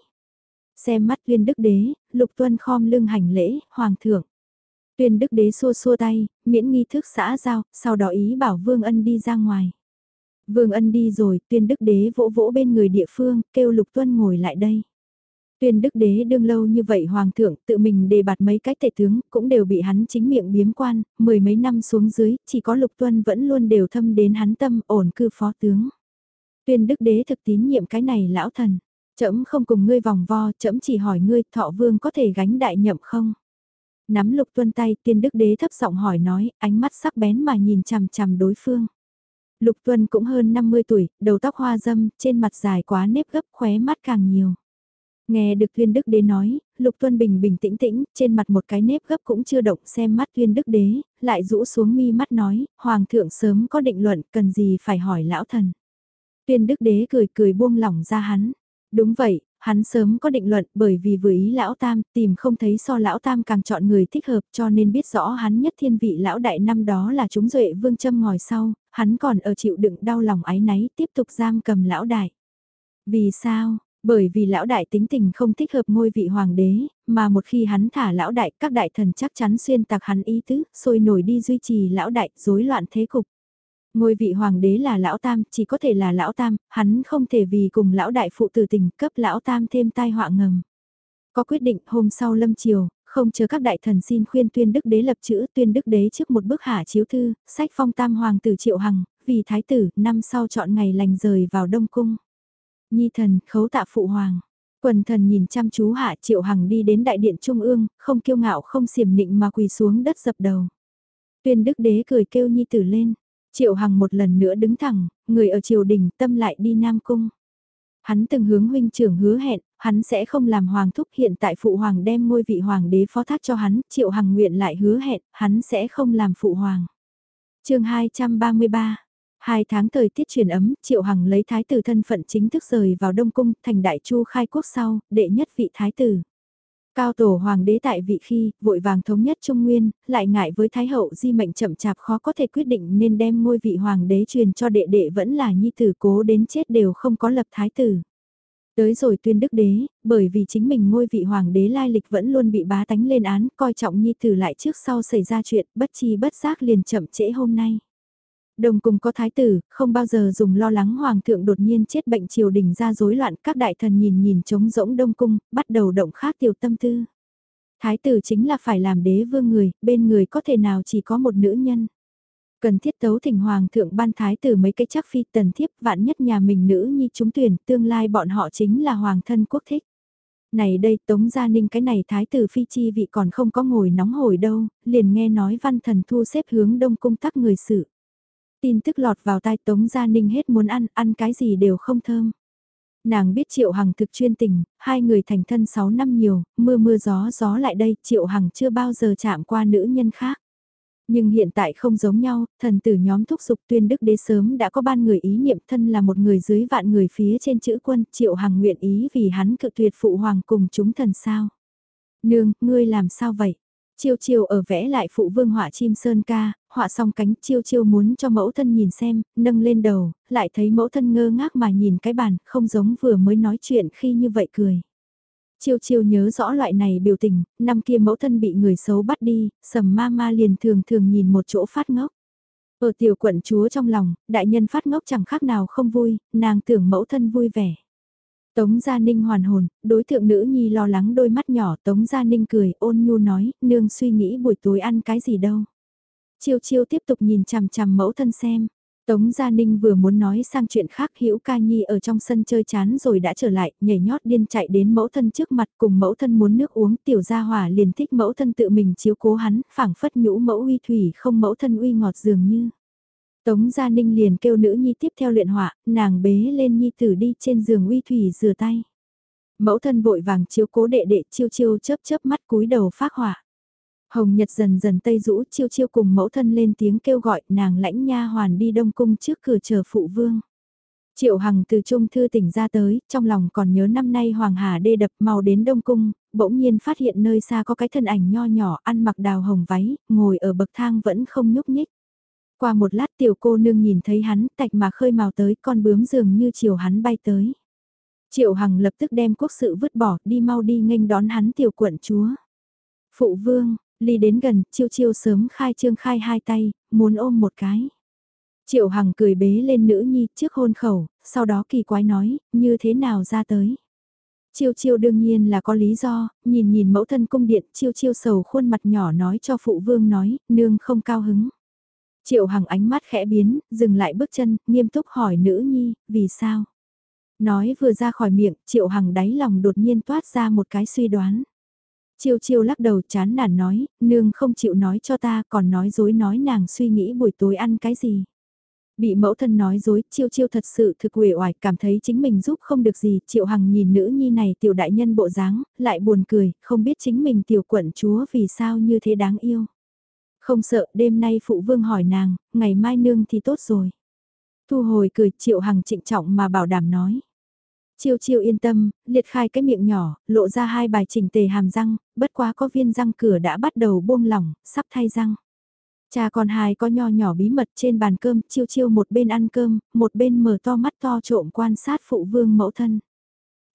Xem mắt tuyên đức đế, Lục Tuân khom lưng hành lễ, hoàng thượng. Tuyên đức đế xua xua tay, miễn nghi thức xã giao, sau đó ý bảo Vương Ân đi ra ngoài. Vương Ân đi rồi, tuyên đức đế vỗ vỗ bên người địa phương, kêu Lục Tuân ngồi lại đây. Tuyên đức đế đương lâu như vậy hoàng thượng tự mình đề bạt mấy cái tể tướng cũng đều bị hắn chính miệng biếm quan, mười mấy năm xuống dưới, chỉ có lục tuân vẫn luôn đều thâm đến hắn tâm ổn cư phó tướng. Tuyên đức đế thực tín nhiệm cái này lão thần, trẫm không cùng ngươi vòng vo, trẫm chỉ hỏi ngươi thọ vương có thể gánh đại nhậm không? Nắm lục tuân tay Tuyên đức đế thấp giọng hỏi nói, ánh mắt sắc bén mà nhìn chằm chằm đối phương. Lục tuân cũng hơn 50 tuổi, đầu tóc hoa dâm, trên mặt dài quá nếp gấp khóe mắt càng nhiều. Nghe được Tuyên Đức Đế nói, Lục Tuân Bình bình tĩnh tĩnh, trên mặt một cái nếp gấp cũng chưa động xem mắt Tuyên Đức Đế, lại rũ xuống mi mắt nói, Hoàng thượng sớm có định luận, cần gì phải hỏi lão thần. Tuyên Đức Đế cười cười buông lỏng ra hắn. Đúng vậy, hắn sớm có định luận bởi vì vừa ý lão tam tìm không thấy so lão tam càng chọn người thích hợp cho nên biết rõ hắn nhất thiên vị lão đại năm đó là chúng duệ vương châm ngòi sau, hắn còn ở chịu đựng đau lòng ái náy tiếp tục giam cầm lão đại. Vì sao, bởi vì lão đại tính tình không thích hợp ngôi vị hoàng đế, mà một khi hắn thả lão đại, các đại thần chắc chắn xuyên tạc hắn ý tứ, sôi nổi đi duy trì lão đại, rối loạn thế cục. Ngôi vị hoàng đế là lão tam, chỉ có thể là lão tam, hắn không thể vì cùng lão đại phụ tử tình cấp lão tam thêm tai họa ngầm. Có quyết định hôm sau lâm chiều, không chờ các đại thần xin khuyên tuyên đức đế lập chữ tuyên đức đế trước một bức hạ chiếu thư, sách phong tam hoàng tử triệu hằng, vì thái tử, năm sau chọn ngày lành rời vào đông cung. Nhi thần, khấu tạ phụ hoàng. Quần thần nhìn chăm chú hạ triệu hằng đi đến đại điện trung ương, không kiêu ngạo không xiểm nịnh mà quỳ xuống đất dập đầu. Tuyên đức đế cười kêu nhi tử lên. Triệu hằng một lần nữa đứng thẳng, người ở triều đình tâm lại đi Nam Cung. Hắn từng hướng huynh trưởng hứa hẹn, hắn sẽ không làm hoàng thúc hiện tại phụ hoàng đem ngôi vị hoàng đế phó thác cho hắn, triệu hằng nguyện lại hứa hẹn, hắn sẽ không làm phụ hoàng. chương 233 Hai tháng thời tiết chuyển ấm, Triệu Hằng lấy thái tử thân phận chính thức rời vào Đông Cung, thành đại chu khai quốc sau, đệ nhất vị thái tử. Cao tổ hoàng đế tại vị khi, vội vàng thống nhất Trung Nguyên, lại ngại với Thái hậu di mệnh chậm chạp khó có thể quyết định nên đem ngôi vị hoàng đế truyền cho đệ đệ vẫn là nhi tử cố đến chết đều không có lập thái tử. Tới rồi tuyên đức đế, bởi vì chính mình ngôi vị hoàng đế lai lịch vẫn luôn bị bá tánh lên án, coi trọng nhi tử lại trước sau xảy ra chuyện, bất chi bất giác liền chậm trễ hôm nay. Đồng cùng có thái tử, không bao giờ dùng lo lắng hoàng thượng đột nhiên chết bệnh triều đình ra rối loạn, các đại thần nhìn nhìn trống rỗng đông cung, bắt đầu động khác tiểu tâm tư. Thái tử chính là phải làm đế vương người, bên người có thể nào chỉ có một nữ nhân. Cần thiết tấu thỉnh hoàng thượng ban thái tử mấy cái chắc phi tần thiếp vạn nhất nhà mình nữ nhi chúng tuyển, tương lai bọn họ chính là hoàng thân quốc thích. Này đây Tống Gia Ninh cái này thái tử phi chi vị còn không có ngồi nóng hổi đâu, liền nghe nói văn thần thu xếp hướng đông cung tắc người sự. Tin tức lọt vào tai Tống Gia Ninh hết muốn ăn, ăn cái gì đều không thơm. Nàng biết Triệu Hằng thực chuyên tình, hai người thành thân 6 năm nhiều, mưa mưa gió gió lại đây, Triệu Hằng chưa bao giờ chạm qua nữ nhân khác. Nhưng hiện tại không giống nhau, thần tử nhóm thúc giục tuyên đức đế sớm đã có ban người ý niệm thân là một người dưới vạn người phía trên chữ quân, Triệu Hằng nguyện ý vì hắn cự tuyệt phụ hoàng cùng chúng thần sao. Nương, ngươi làm sao vậy? Chiêu chiêu ở vẽ lại phụ vương họa chim sơn ca, họa xong cánh chiêu chiêu muốn cho mẫu thân nhìn xem, nâng lên đầu, lại thấy mẫu thân ngơ ngác mà nhìn cái bàn, không giống vừa mới nói chuyện khi như vậy cười. Chiêu chiêu nhớ rõ loại này biểu tình, năm kia mẫu thân bị người xấu bắt đi, sầm ma ma liền thường thường nhìn một chỗ phát ngốc. Ở tiểu quận chúa trong lòng, đại nhân phát ngốc chẳng khác nào không vui, nàng tưởng mẫu thân vui vẻ. Tống Gia Ninh hoàn hồn, đối tượng nữ nhi lo lắng đôi mắt nhỏ Tống Gia Ninh cười ôn nhu nói, nương suy nghĩ buổi tối ăn cái gì đâu. Chiêu chiêu tiếp tục nhìn chằm chằm mẫu thân xem. Tống Gia Ninh vừa muốn nói sang chuyện khác Hữu Ca Nhi ở trong sân chơi chán rồi đã trở lại, nhảy nhót điên chạy đến mẫu thân trước mặt cùng mẫu thân muốn nước uống tiểu gia hỏa liền thích mẫu thân tự mình chiếu cố hắn, phảng phất nhũ mẫu uy thủy không mẫu thân uy ngọt dường như. Tống Gia Ninh liền kêu nữ nhi tiếp theo luyện họa, nàng bế lên nhi tử đi trên giường uy thủy rửa tay. Mẫu thân vội vàng chiếu cố đệ đệ chiêu chiêu chớp chớp mắt cúi đầu phát họa. Hồng Nhật dần dần tây rũ chiêu chiêu cùng mẫu thân lên tiếng kêu gọi nàng lãnh nha hoàn đi đông cung trước cửa chờ phụ vương. Triệu Hằng từ trung thư tỉnh ra tới, trong lòng còn nhớ năm nay Hoàng Hà đê đập màu đến Đông Cung, bỗng nhiên phát hiện nơi xa có cái thân ảnh nho nhỏ ăn mặc đào hồng váy, ngồi ở bậc thang vẫn không nhúc nhích. Qua một lát tiểu cô nương nhìn thấy hắn tạch mà khơi màu tới con bướm dường như chiều hắn bay tới. Triệu Hằng lập tức đem quốc sự vứt bỏ đi mau đi nghênh đón hắn tiểu quận chúa. Phụ vương, ly đến gần, chiêu chiêu sớm khai trương khai hai tay, muốn ôm một cái. Triệu Hằng cười bế lên nữ nhi trước hôn khẩu, sau đó kỳ quái nói, như thế nào ra tới. Chiêu chiêu đương nhiên là có lý do, nhìn nhìn mẫu thân cung điện, chiêu chiêu sầu khuôn mặt nhỏ nói cho phụ vương nói, nương không cao hứng. Triệu Hằng ánh mắt khẽ biến, dừng lại bước chân, nghiêm túc hỏi nữ nhi, vì sao? Nói vừa ra khỏi miệng, Triệu Hằng đáy lòng đột nhiên toát ra một cái suy đoán. Chiêu chiêu lắc đầu chán nản nói, nương không chịu nói cho ta còn nói dối nói nàng suy nghĩ buổi tối ăn cái gì. Bị mẫu thân nói dối, chiêu chiêu thật sự thực uể oải cảm thấy chính mình giúp không được gì, triệu hằng nhìn nữ nhi này tiểu đại nhân bộ dáng, lại buồn cười, không biết chính mình tiểu quận chúa vì sao như thế đáng yêu. Không sợ đêm nay phụ vương hỏi nàng, ngày mai nương thì tốt rồi. Thu hồi cười triệu hằng trịnh trọng mà bảo đảm nói. Chiêu chiêu yên tâm, liệt khai cái miệng nhỏ, lộ ra hai bài chỉnh tề hàm răng, bất quá có viên răng cửa đã bắt đầu buông lỏng, sắp thay răng. Cha con hai có nho nhỏ bí mật trên bàn cơm, chiêu chiêu một bên ăn cơm, một bên mở to mắt to trộm quan sát phụ vương mẫu thân.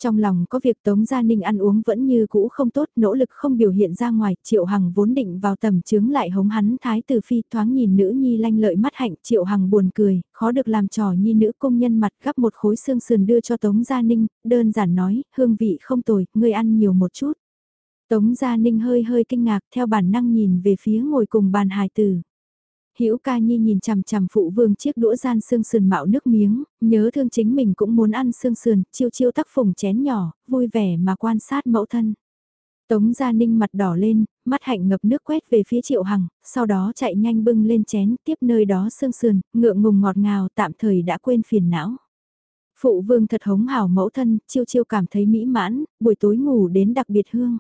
Trong lòng có việc Tống Gia Ninh ăn uống vẫn như cũ không tốt, nỗ lực không biểu hiện ra ngoài, Triệu Hằng vốn định vào tầm chướng lại hống hắn thái tử phi thoáng nhìn nữ nhi lanh lợi mắt hạnh, Triệu Hằng buồn cười, khó được làm trò nhi nữ công nhân mặt gắp một khối xương sườn đưa cho Tống Gia Ninh, đơn giản nói, hương vị không tồi, ngươi ăn nhiều một chút. Tống Gia Ninh hơi hơi kinh ngạc theo bản năng nhìn về phía ngồi cùng bàn hài tử. Hữu Ca Nhi nhìn chằm chằm phụ vương chiếc đũa gian xương sườn mạo nước miếng, nhớ thương chính mình cũng muốn ăn xương sườn, chiêu chiêu tắc phùng chén nhỏ, vui vẻ mà quan sát mẫu thân. Tống Gia Ninh mặt đỏ lên, mắt hạnh ngập nước quét về phía Triệu Hằng, sau đó chạy nhanh bưng lên chén tiếp nơi đó xương sườn, ngượng ngùng ngọt ngào tạm thời đã quên phiền não. Phụ vương thật hống hảo mẫu thân, chiêu chiêu cảm thấy mỹ mãn, buổi tối ngủ đến đặc biệt hương.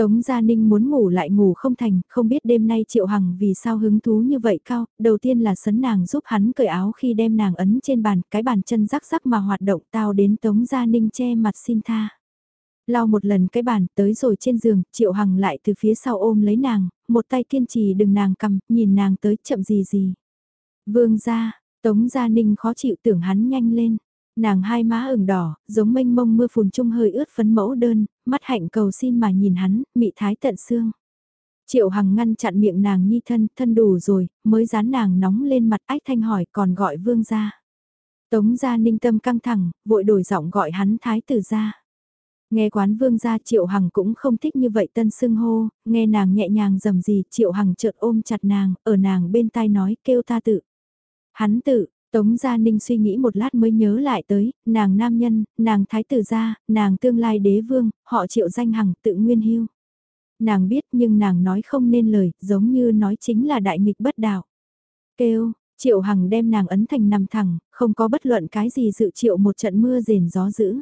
Tống Gia Ninh muốn ngủ lại ngủ không thành, không biết đêm nay Triệu Hằng vì sao hứng thú như vậy cao, đầu tiên là sấn nàng giúp hắn cởi áo khi đem nàng ấn trên bàn, cái bàn chân rắc rắc mà hoạt động tao đến Tống Gia Ninh che mặt xin tha. Lau một lần cái bàn tới rồi trên giường, Triệu Hằng lại từ phía sau ôm lấy nàng, một tay kiên trì đừng nàng cầm, nhìn nàng tới chậm gì gì. Vương ra, Tống Gia Ninh khó chịu tưởng hắn nhanh lên. Nàng hai má ửng đỏ, giống mênh mông mưa phùn trung hơi ướt phấn mẫu đơn, mắt hạnh cầu xin mà nhìn hắn, mị thái tận xương. Triệu Hằng ngăn chặn miệng nàng nhi thân, thân đủ rồi, mới dán nàng nóng lên mặt ách thanh hỏi còn gọi vương ra. Tống gia ninh tâm căng thẳng, vội đổi giọng gọi hắn thái tử ra. Nghe quán vương gia Triệu Hằng cũng không thích như vậy tân xưng hô, nghe nàng nhẹ nhàng dầm gì Triệu Hằng chợt ôm chặt nàng, ở nàng bên tai nói kêu ta tự. Hắn tự, Tống Gia Ninh suy nghĩ một lát mới nhớ lại tới, nàng nam nhân, nàng thái tử gia, nàng tương lai đế vương, họ triệu danh hằng tự nguyên hưu. Nàng biết nhưng nàng nói không nên lời, giống như nói chính là đại nghịch bất đạo. Kêu, triệu hằng đem nàng ấn thành nằm thẳng, không có bất luận cái gì dự triệu một trận mưa rền gió dữ.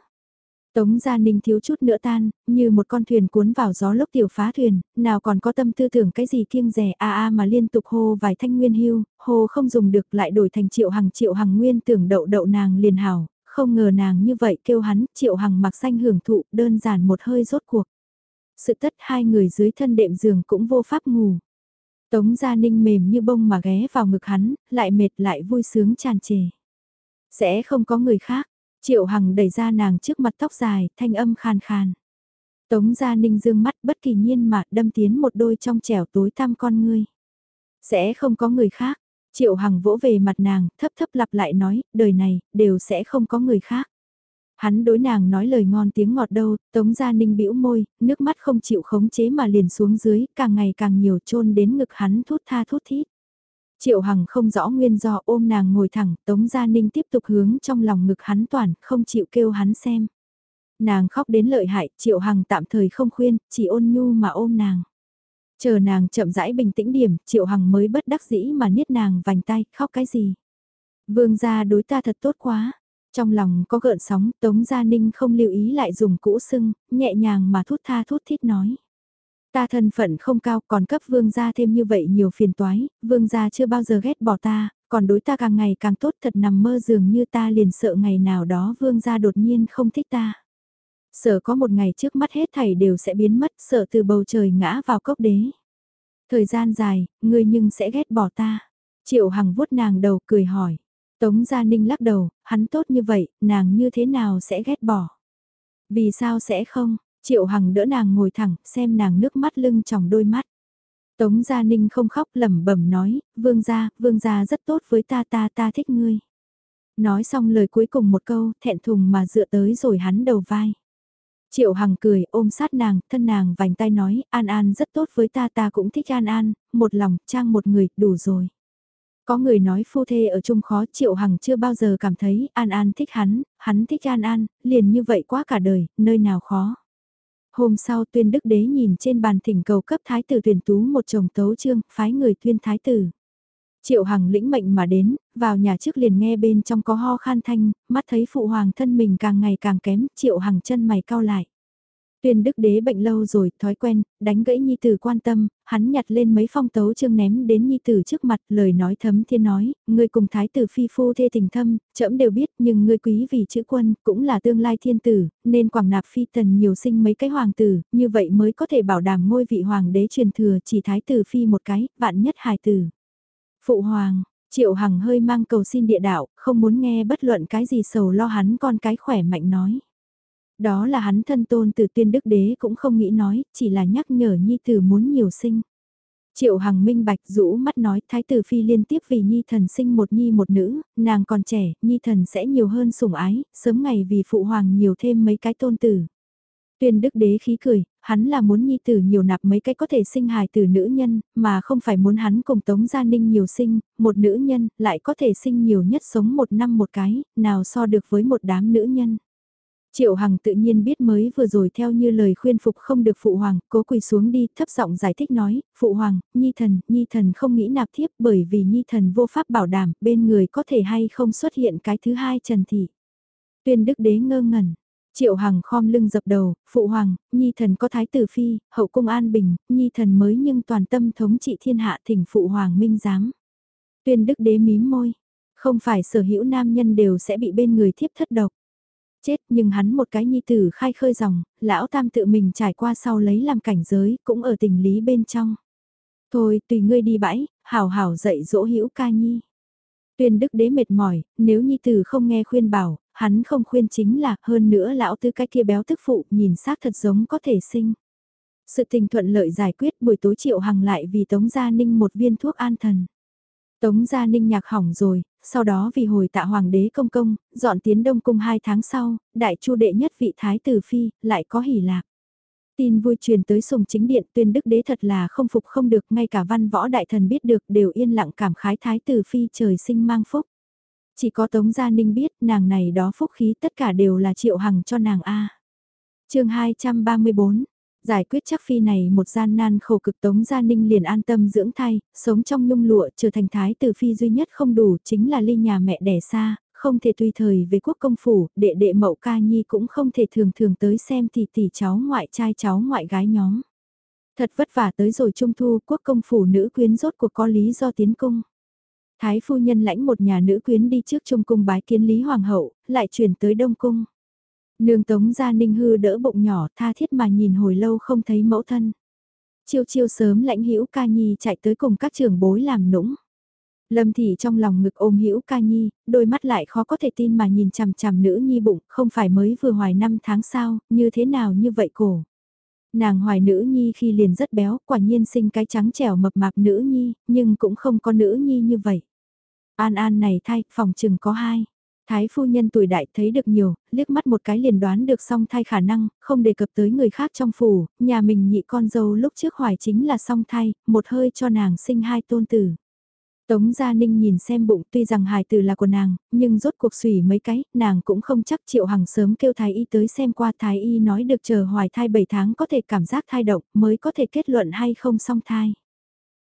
Tống Gia Ninh thiếu chút nữa tan, như một con thuyền cuốn vào gió lốc tiểu phá thuyền, nào còn có tâm tư tưởng cái gì kiêng rẻ a a mà liên tục hô vài thanh nguyên hưu, hô không dùng được lại đổi thành triệu hàng triệu hàng nguyên tưởng đậu đậu nàng liền hảo, không ngờ nàng như vậy kêu hắn triệu hàng mặc xanh hưởng thụ đơn giản một hơi rốt cuộc. Sự tất hai người dưới thân đệm giường cũng vô pháp ngủ. Tống Gia Ninh mềm như bông mà ghé vào ngực hắn, lại mệt lại vui sướng tràn trề. Sẽ không có người khác, Triệu Hằng đẩy ra nàng trước mặt tóc dài, thanh âm khàn khàn. Tống Gia Ninh dương mắt bất kỳ nhiên mà đâm tiến một đôi trong trẻo tối tăm con ngươi. Sẽ không có người khác. Triệu Hằng vỗ về mặt nàng, thấp thấp lặp lại nói, đời này, đều sẽ không có người khác. Hắn đối nàng nói lời ngon tiếng ngọt đâu, Tống Gia Ninh bĩu môi, nước mắt không chịu khống chế mà liền xuống dưới, càng ngày càng nhiều trôn đến ngực hắn thút tha thút thít. Triệu Hằng không rõ nguyên do ôm nàng ngồi thẳng, Tống Gia Ninh tiếp tục hướng trong lòng ngực hắn toàn, không chịu kêu hắn xem. Nàng khóc đến lợi hại, Triệu Hằng tạm thời không khuyên, chỉ ôn nhu mà ôm nàng. Chờ nàng chậm rãi bình tĩnh điểm, Triệu Hằng mới bất đắc dĩ mà niết nàng vành tay, khóc cái gì. Vương gia đối ta thật tốt quá. Trong lòng có gợn sóng, Tống Gia Ninh không lưu ý lại dùng cũ sưng, nhẹ nhàng mà thút tha thút thít nói. Ta thân phận không cao còn cấp vương gia thêm như vậy nhiều phiền toái, vương gia chưa bao giờ ghét bỏ ta, còn đối ta càng ngày càng tốt thật nằm mơ dường như ta liền sợ ngày nào đó vương gia đột nhiên không thích ta. Sợ có một ngày trước mắt hết thảy đều sẽ biến mất, sợ từ bầu trời ngã vào cốc đế. Thời gian dài, ngươi nhưng sẽ ghét bỏ ta. Triệu Hằng vuốt nàng đầu cười hỏi. Tống Gia Ninh lắc đầu, hắn tốt như vậy, nàng như thế nào sẽ ghét bỏ? Vì sao sẽ không? Triệu Hằng đỡ nàng ngồi thẳng, xem nàng nước mắt lưng tròng đôi mắt. Tống Gia Ninh không khóc lẩm bẩm nói, vương gia, vương gia rất tốt với ta ta ta thích ngươi. Nói xong lời cuối cùng một câu, thẹn thùng mà dựa tới rồi hắn đầu vai. Triệu Hằng cười ôm sát nàng, thân nàng vành tay nói, An An rất tốt với ta ta cũng thích An An, một lòng, trang một người, đủ rồi. Có người nói phu thê ở chung khó Triệu Hằng chưa bao giờ cảm thấy An An thích hắn, hắn thích An An, liền như vậy quá cả đời, nơi nào khó. Hôm sau tuyên đức đế nhìn trên bàn thỉnh cầu cấp thái tử tuyển tú một chồng tấu trương, phái người tuyên thái tử. Triệu Hằng lĩnh mệnh mà đến, vào nhà trước liền nghe bên trong có ho khan thanh, mắt thấy phụ hoàng thân mình càng ngày càng kém, Triệu Hằng chân mày cao lại. Tuyên đức đế bệnh lâu rồi, thói quen, đánh gãy nhi tử quan tâm, hắn nhặt lên mấy phong tấu chương ném đến nhi tử trước mặt, lời nói thấm thiên nói, ngươi cùng thái tử phi phu thê tình thâm, trẫm đều biết, nhưng ngươi quý vì chữ quân, cũng là tương lai thiên tử, nên quảng nạp phi tần nhiều sinh mấy cái hoàng tử, như vậy mới có thể bảo đảm ngôi vị hoàng đế truyền thừa chỉ thái tử phi một cái, vạn nhất hài tử. Phụ hoàng, Triệu Hằng hơi mang cầu xin địa đạo, không muốn nghe bất luận cái gì sầu lo hắn con cái khỏe mạnh nói. Đó là hắn thân tôn từ tuyên đức đế cũng không nghĩ nói, chỉ là nhắc nhở nhi tử muốn nhiều sinh. Triệu Hằng minh bạch rũ mắt nói thái tử phi liên tiếp vì nhi thần sinh một nhi một nữ, nàng còn trẻ, nhi thần sẽ nhiều hơn sủng ái, sớm ngày vì phụ hoàng nhiều thêm mấy cái tôn tử. Tuyên đức đế khí cười, hắn là muốn nhi tử nhiều nạp mấy cái có thể sinh hài tử nữ nhân, mà không phải muốn hắn cùng Tống Gia Ninh nhiều sinh, một nữ nhân lại có thể sinh nhiều nhất sống một năm một cái, nào so được với một đám nữ nhân. Triệu Hằng tự nhiên biết mới vừa rồi theo như lời khuyên phục không được Phụ Hoàng, cố quỳ xuống đi, thấp giọng giải thích nói, Phụ Hoàng, Nhi Thần, Nhi Thần không nghĩ nạp thiếp bởi vì Nhi Thần vô pháp bảo đảm, bên người có thể hay không xuất hiện cái thứ hai Trần Thị. Tuyên Đức Đế ngơ ngẩn, Triệu Hằng khom lưng dập đầu, Phụ Hoàng, Nhi Thần có Thái Tử Phi, Hậu Cung An Bình, Nhi Thần mới nhưng toàn tâm thống trị thiên hạ thỉnh Phụ Hoàng minh giám. Tuyên Đức Đế mím môi, không phải sở hữu nam nhân đều sẽ bị bên người thiếp thất độc chết nhưng hắn một cái nhi tử khai khơi dòng, lão tam tự mình trải qua sau lấy làm cảnh giới cũng ở tình lý bên trong. Thôi tùy ngươi đi bãi, hảo hảo dạy dỗ hữu ca nhi. Tuyên đức đế mệt mỏi, nếu nhi tử không nghe khuyên bảo, hắn không khuyên chính là hơn nữa lão tư cái kia béo tức phụ nhìn xác thật giống có thể sinh. Sự tình thuận lợi giải quyết buổi tối triệu hằng lại vì Tống Gia Ninh một viên thuốc an thần. Tống Gia Ninh nhạc hỏng rồi, sau đó vì hồi tạ hoàng đế công công, dọn tiến đông cung hai tháng sau, đại chu đệ nhất vị thái tử phi, lại có hỉ lạc. Tin vui truyền tới sùng chính điện tuyên đức đế thật là không phục không được, ngay cả văn võ đại thần biết được đều yên lặng cảm khái thái tử phi trời sinh mang phúc. Chỉ có Tống Gia Ninh biết nàng này đó phúc khí tất cả đều là triệu hằng cho nàng A. Chương 234, Giải quyết chắc phi này một gian nan khổ cực Tống Gia Ninh liền an tâm dưỡng thai, sống trong nhung lụa trở thành thái tử phi duy nhất không đủ chính là ly nhà mẹ đẻ xa, không thể tùy thời về quốc công phủ, đệ đệ mậu ca nhi cũng không thể thường thường tới xem tỷ tỷ cháu ngoại trai cháu ngoại gái nhóm. Thật vất vả tới rồi trung thu quốc công phủ nữ quyến rốt cuộc có lý do tiến cung. Thái phu nhân lãnh một nhà nữ quyến đi trước trung cung bái kiến Lý Hoàng hậu, lại chuyển tới Đông cung. Nương tống gia ninh hư đỡ bụng nhỏ tha thiết mà nhìn hồi lâu không thấy mẫu thân. Chiêu chiêu sớm lãnh hữu ca nhi chạy tới cùng các trưởng bối làm nũng. Lâm Thị trong lòng ngực ôm hữu ca nhi, đôi mắt lại khó có thể tin mà nhìn chằm chằm nữ nhi bụng, không phải mới vừa hoài năm tháng sao, như thế nào như vậy cổ. Nàng hoài nữ nhi khi liền rất béo, quả nhiên sinh cái trắng trẻo mập mạp nữ nhi, nhưng cũng không có nữ nhi như vậy. An An này thay, phòng chừng có hai. Thái phu nhân tuổi đại thấy được nhiều, liếc mắt một cái liền đoán được song thai khả năng, không đề cập tới người khác trong phủ, nhà mình nhị con dâu lúc trước hoài chính là song thai, một hơi cho nàng sinh hai tôn tử. Tống Gia Ninh nhìn xem bụng tuy rằng hài tử là của nàng, nhưng rốt cuộc xùy mấy cái, nàng cũng không chắc triệu hằng sớm kêu thái y tới xem qua thái y nói được chờ hoài thai 7 tháng có thể cảm giác thai động mới có thể kết luận hay không song thai.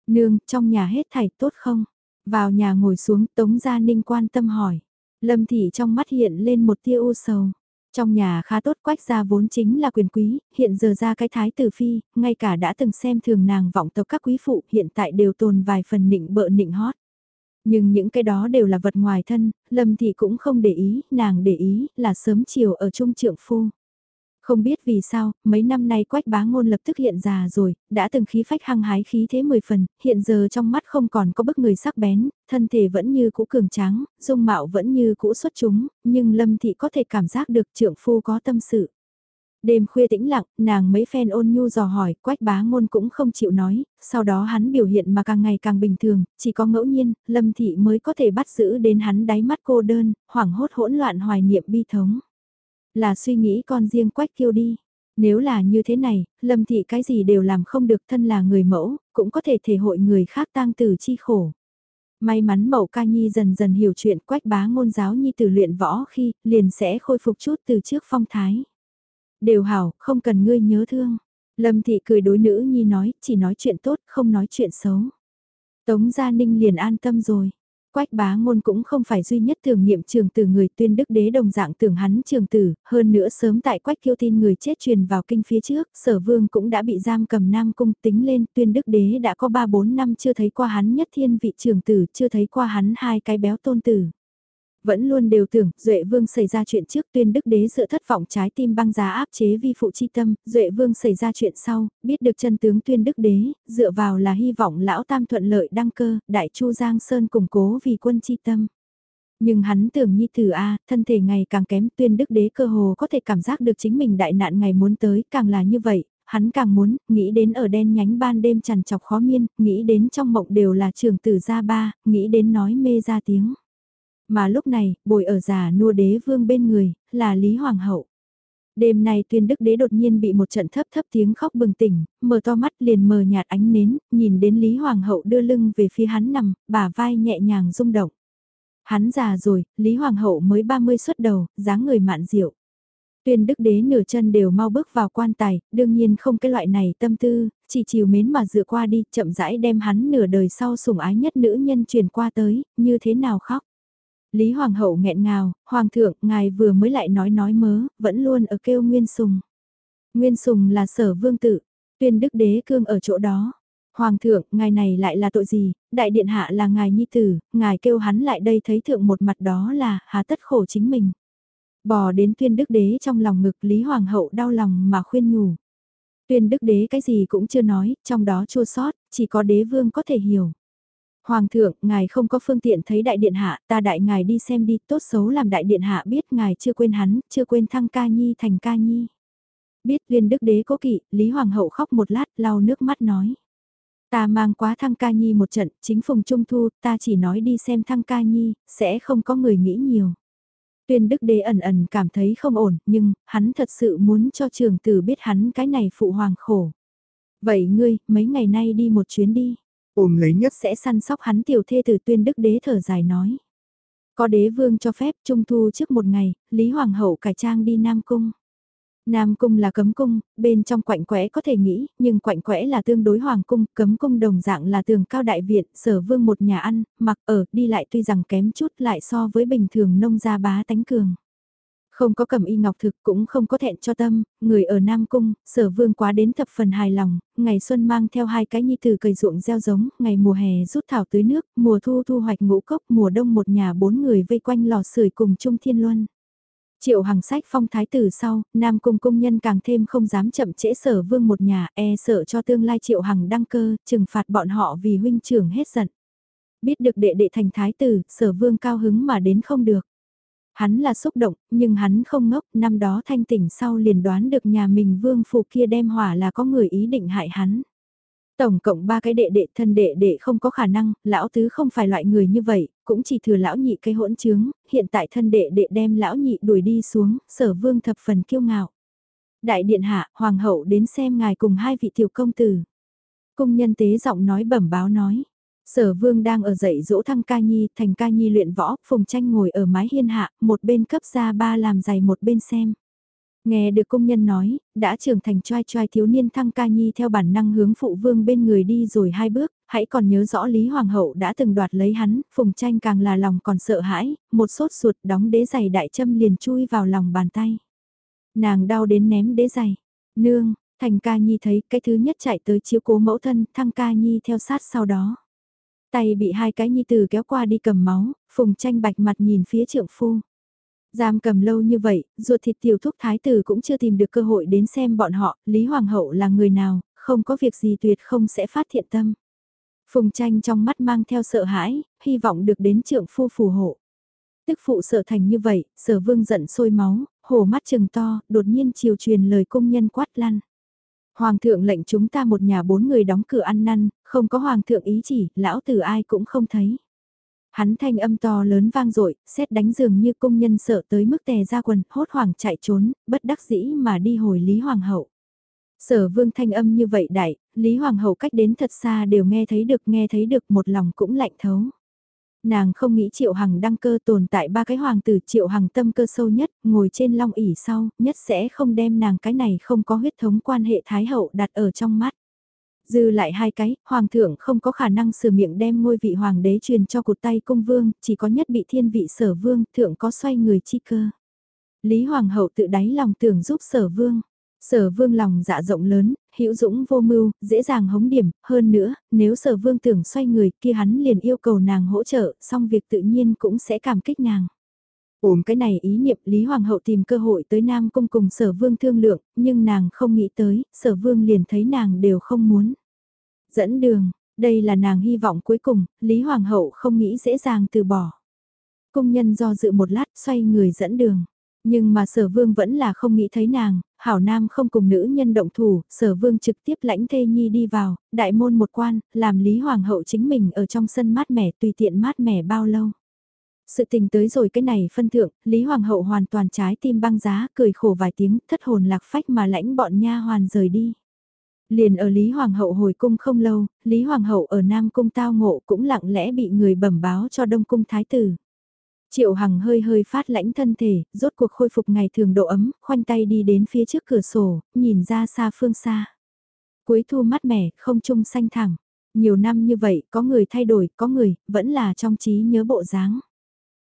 Nương, trong nhà hết thảy tốt không? Vào nhà ngồi xuống Tống Gia Ninh quan tâm hỏi. Lâm Thị trong mắt hiện lên một tia u sầu. Trong nhà khá tốt quách gia vốn chính là quyền quý, hiện giờ ra cái thái tử phi, ngay cả đã từng xem thường nàng vọng tộc các quý phụ hiện tại đều tồn vài phần nịnh bợ nịnh hót. Nhưng những cái đó đều là vật ngoài thân, Lâm Thị cũng không để ý, nàng để ý là sớm chiều ở trung trượng phu. Không biết vì sao, mấy năm nay quách bá ngôn lập tức hiện già rồi, đã từng khí phách hăng hái khí thế mười phần, hiện giờ trong mắt không còn có bức người sắc bén, thân thể vẫn như cũ cường tráng, dung mạo vẫn như cũ xuất chúng, nhưng Lâm Thị có thể cảm giác được trượng phu có tâm sự. Đêm khuya tĩnh lặng, nàng mấy phen ôn nhu dò hỏi, quách bá ngôn cũng không chịu nói, sau đó hắn biểu hiện mà càng ngày càng bình thường, chỉ có ngẫu nhiên, Lâm Thị mới có thể bắt giữ đến hắn đáy mắt cô đơn, hoảng hốt hỗn loạn hoài niệm bi thống. Là suy nghĩ con riêng quách kiêu đi. Nếu là như thế này, Lâm Thị cái gì đều làm không được thân là người mẫu, cũng có thể thể hội người khác tang tử chi khổ. May mắn Mậu Ca Nhi dần dần hiểu chuyện quách bá ngôn giáo Nhi từ luyện võ khi liền sẽ khôi phục chút từ trước phong thái. Đều hảo, không cần ngươi nhớ thương. Lâm Thị cười đối nữ Nhi nói, chỉ nói chuyện tốt, không nói chuyện xấu. Tống Gia Ninh liền an tâm rồi. Quách bá ngôn cũng không phải duy nhất thường nghiệm trường tử người tuyên đức đế đồng dạng tưởng hắn trường tử, hơn nữa sớm tại quách kiêu tin người chết truyền vào kinh phía trước, sở vương cũng đã bị giam cầm nam cung tính lên tuyên đức đế đã có 3-4 năm chưa thấy qua hắn nhất thiên vị trường tử, chưa thấy qua hắn hai cái béo tôn tử vẫn luôn đều tưởng Duệ Vương xảy ra chuyện trước tuyên đức đế dựa thất vọng trái tim băng giá áp chế vi phụ chi tâm, Duệ Vương xảy ra chuyện sau, biết được chân tướng tuyên đức đế, dựa vào là hy vọng lão tam thuận lợi đăng cơ, đại chu Giang Sơn củng cố vì quân chi tâm. Nhưng hắn tưởng nhi tử A, thân thể ngày càng kém tuyên đức đế cơ hồ có thể cảm giác được chính mình đại nạn ngày muốn tới, càng là như vậy, hắn càng muốn, nghĩ đến ở đen nhánh ban đêm chằn chọc khó miên, nghĩ đến trong mộng đều là trường tử gia ba, nghĩ đến nói mê ra tiếng. Mà lúc này, bồi ở già nua đế vương bên người, là Lý Hoàng hậu. Đêm nay tuyên đức đế đột nhiên bị một trận thấp thấp tiếng khóc bừng tỉnh, mở to mắt liền mờ nhạt ánh nến, nhìn đến Lý Hoàng hậu đưa lưng về phía hắn nằm, bả vai nhẹ nhàng rung động. Hắn già rồi, Lý Hoàng hậu mới 30 xuất đầu, dáng người mạn diệu. Tuyên đức đế nửa chân đều mau bước vào quan tài, đương nhiên không cái loại này tâm tư, chỉ chiều mến mà dựa qua đi, chậm rãi đem hắn nửa đời sau sủng ái nhất nữ nhân truyền qua tới, như thế nào khóc. Lý Hoàng hậu nghẹn ngào, Hoàng thượng, ngài vừa mới lại nói nói mớ, vẫn luôn ở kêu Nguyên Sùng. Nguyên Sùng là sở vương tự, tuyên đức đế cương ở chỗ đó. Hoàng thượng, ngài này lại là tội gì, đại điện hạ là ngài nhi tử, ngài kêu hắn lại đây thấy thượng một mặt đó là, hà tất khổ chính mình. Bò đến tuyên đức đế trong lòng ngực Lý Hoàng hậu đau lòng mà khuyên nhủ. Tuyên đức đế cái gì cũng chưa nói, trong đó chua sót, chỉ có đế vương có thể hiểu. Hoàng thượng, ngài không có phương tiện thấy đại điện hạ, ta đại ngài đi xem đi, tốt xấu làm đại điện hạ biết ngài chưa quên hắn, chưa quên thăng ca nhi thành ca nhi. Biết viên đức đế cố kỵ, Lý Hoàng hậu khóc một lát, lau nước mắt nói. Ta mang quá thăng ca nhi một trận, chính phùng trung thu, ta chỉ nói đi xem thăng ca nhi, sẽ không có người nghĩ nhiều. Tuyên đức đế ẩn ẩn cảm thấy không ổn, nhưng, hắn thật sự muốn cho trường tử biết hắn cái này phụ hoàng khổ. Vậy ngươi, mấy ngày nay đi một chuyến đi. Ôm lấy nhất sẽ săn sóc hắn tiểu thê từ tuyên đức đế thở dài nói. Có đế vương cho phép trung thu trước một ngày, Lý Hoàng hậu cải trang đi Nam Cung. Nam cung là cấm cung, bên trong quạnh quẽ có thể nghĩ, nhưng quạnh quẽ là tương đối hoàng cung, cấm cung đồng dạng là tường cao đại viện, sở vương một nhà ăn, mặc ở, đi lại tuy rằng kém chút lại so với bình thường nông gia bá tánh cường. Không có cầm y ngọc thực cũng không có thẹn cho tâm, người ở Nam Cung, sở vương quá đến thập phần hài lòng, ngày xuân mang theo hai cái nhi từ cầy ruộng gieo giống, ngày mùa hè rút thảo tưới nước, mùa thu thu hoạch ngũ cốc, mùa đông một nhà bốn người vây quanh lò sưởi cùng chung thiên luân. Triệu Hằng sách phong thái tử sau, Nam Cung công nhân càng thêm không dám chậm trễ sở vương một nhà, e sợ cho tương lai Triệu Hằng đăng cơ, trừng phạt bọn họ vì huynh trưởng hết giận. Biết được đệ đệ thành thái tử, sở vương cao hứng mà đến không được. Hắn là xúc động, nhưng hắn không ngốc, năm đó thanh tỉnh sau liền đoán được nhà mình vương phụ kia đem hỏa là có người ý định hại hắn. Tổng cộng ba cái đệ đệ thân đệ đệ không có khả năng, lão tứ không phải loại người như vậy, cũng chỉ thừa lão nhị cái hỗn trướng, hiện tại thân đệ đệ đem lão nhị đuổi đi xuống, sở vương thập phần kiêu ngạo. Đại điện hạ, hoàng hậu đến xem ngài cùng hai vị tiểu công tử. Cung nhân tế giọng nói bẩm báo nói. Sở vương đang ở dậy dỗ thăng ca nhi, thành ca nhi luyện võ, phùng tranh ngồi ở mái hiên hạ, một bên cấp ra ba làm giày một bên xem. Nghe được công nhân nói, đã trưởng thành trai trai thiếu niên thăng ca nhi theo bản năng hướng phụ vương bên người đi rồi hai bước, hãy còn nhớ rõ Lý Hoàng hậu đã từng đoạt lấy hắn, phùng tranh càng là lòng còn sợ hãi, một sốt ruột đóng đế giày đại châm liền chui vào lòng bàn tay. Nàng đau đến ném đế giày, nương, thành ca nhi thấy cái thứ nhất chạy tới chiếu cố mẫu thân, thăng ca nhi theo sát sau đó. Tay bị hai cái nhi tử kéo qua đi cầm máu, phùng tranh bạch mặt nhìn phía trượng phu. Giam cầm lâu như vậy, ruột thịt tiểu thúc thái tử cũng chưa tìm được cơ hội đến xem bọn họ, Lý Hoàng hậu là người nào, không có việc gì tuyệt không sẽ phát thiện tâm. Phùng tranh trong mắt mang theo sợ hãi, hy vọng được đến trượng phu phù hộ. Tức phụ sợ thành như vậy, sở vương giận sôi máu, hổ mắt trừng to, đột nhiên chiều truyền lời công nhân quát lăn. Hoàng thượng lệnh chúng ta một nhà bốn người đóng cửa ăn năn, không có hoàng thượng ý chỉ, lão tử ai cũng không thấy. Hắn thanh âm to lớn vang dội, xét đánh dường như công nhân sợ tới mức tè ra quần, hốt hoảng chạy trốn, bất đắc dĩ mà đi hồi Lý Hoàng hậu. Sở vương thanh âm như vậy đại, Lý Hoàng hậu cách đến thật xa đều nghe thấy được nghe thấy được một lòng cũng lạnh thấu. Nàng không nghĩ Triệu Hằng đăng cơ tồn tại ba cái hoàng tử Triệu Hằng tâm cơ sâu nhất, ngồi trên long ỷ sau, nhất sẽ không đem nàng cái này không có huyết thống quan hệ thái hậu đặt ở trong mắt. Dư lại hai cái, hoàng thượng không có khả năng sửa miệng đem ngôi vị hoàng đế truyền cho cụt tay cung vương, chỉ có nhất bị thiên vị sở vương, thượng có xoay người chi cơ. Lý hoàng hậu tự đáy lòng tưởng giúp sở vương. Sở vương lòng dạ rộng lớn, hữu dũng vô mưu, dễ dàng hống điểm, hơn nữa, nếu sở vương tưởng xoay người kia hắn liền yêu cầu nàng hỗ trợ, xong việc tự nhiên cũng sẽ cảm kích nàng. Ổm cái này ý niệm Lý Hoàng hậu tìm cơ hội tới Nam Cung cùng sở vương thương lượng, nhưng nàng không nghĩ tới, sở vương liền thấy nàng đều không muốn. Dẫn đường, đây là nàng hy vọng cuối cùng, Lý Hoàng hậu không nghĩ dễ dàng từ bỏ. Công nhân do dự một lát xoay người dẫn đường. Nhưng mà sở vương vẫn là không nghĩ thấy nàng, hảo nam không cùng nữ nhân động thủ, sở vương trực tiếp lãnh thê nhi đi vào, đại môn một quan, làm Lý Hoàng hậu chính mình ở trong sân mát mẻ tùy tiện mát mẻ bao lâu. Sự tình tới rồi cái này phân thượng, Lý Hoàng hậu hoàn toàn trái tim băng giá, cười khổ vài tiếng, thất hồn lạc phách mà lãnh bọn nha hoàn rời đi. Liền ở Lý Hoàng hậu hồi cung không lâu, Lý Hoàng hậu ở Nam cung tao ngộ cũng lặng lẽ bị người bẩm báo cho Đông cung thái tử. Triệu Hằng hơi hơi phát lãnh thân thể, rốt cuộc khôi phục ngày thường độ ấm, khoanh tay đi đến phía trước cửa sổ, nhìn ra xa phương xa. Cuối thu mát mẻ, không trung xanh thẳng. Nhiều năm như vậy, có người thay đổi, có người, vẫn là trong trí nhớ bộ dáng.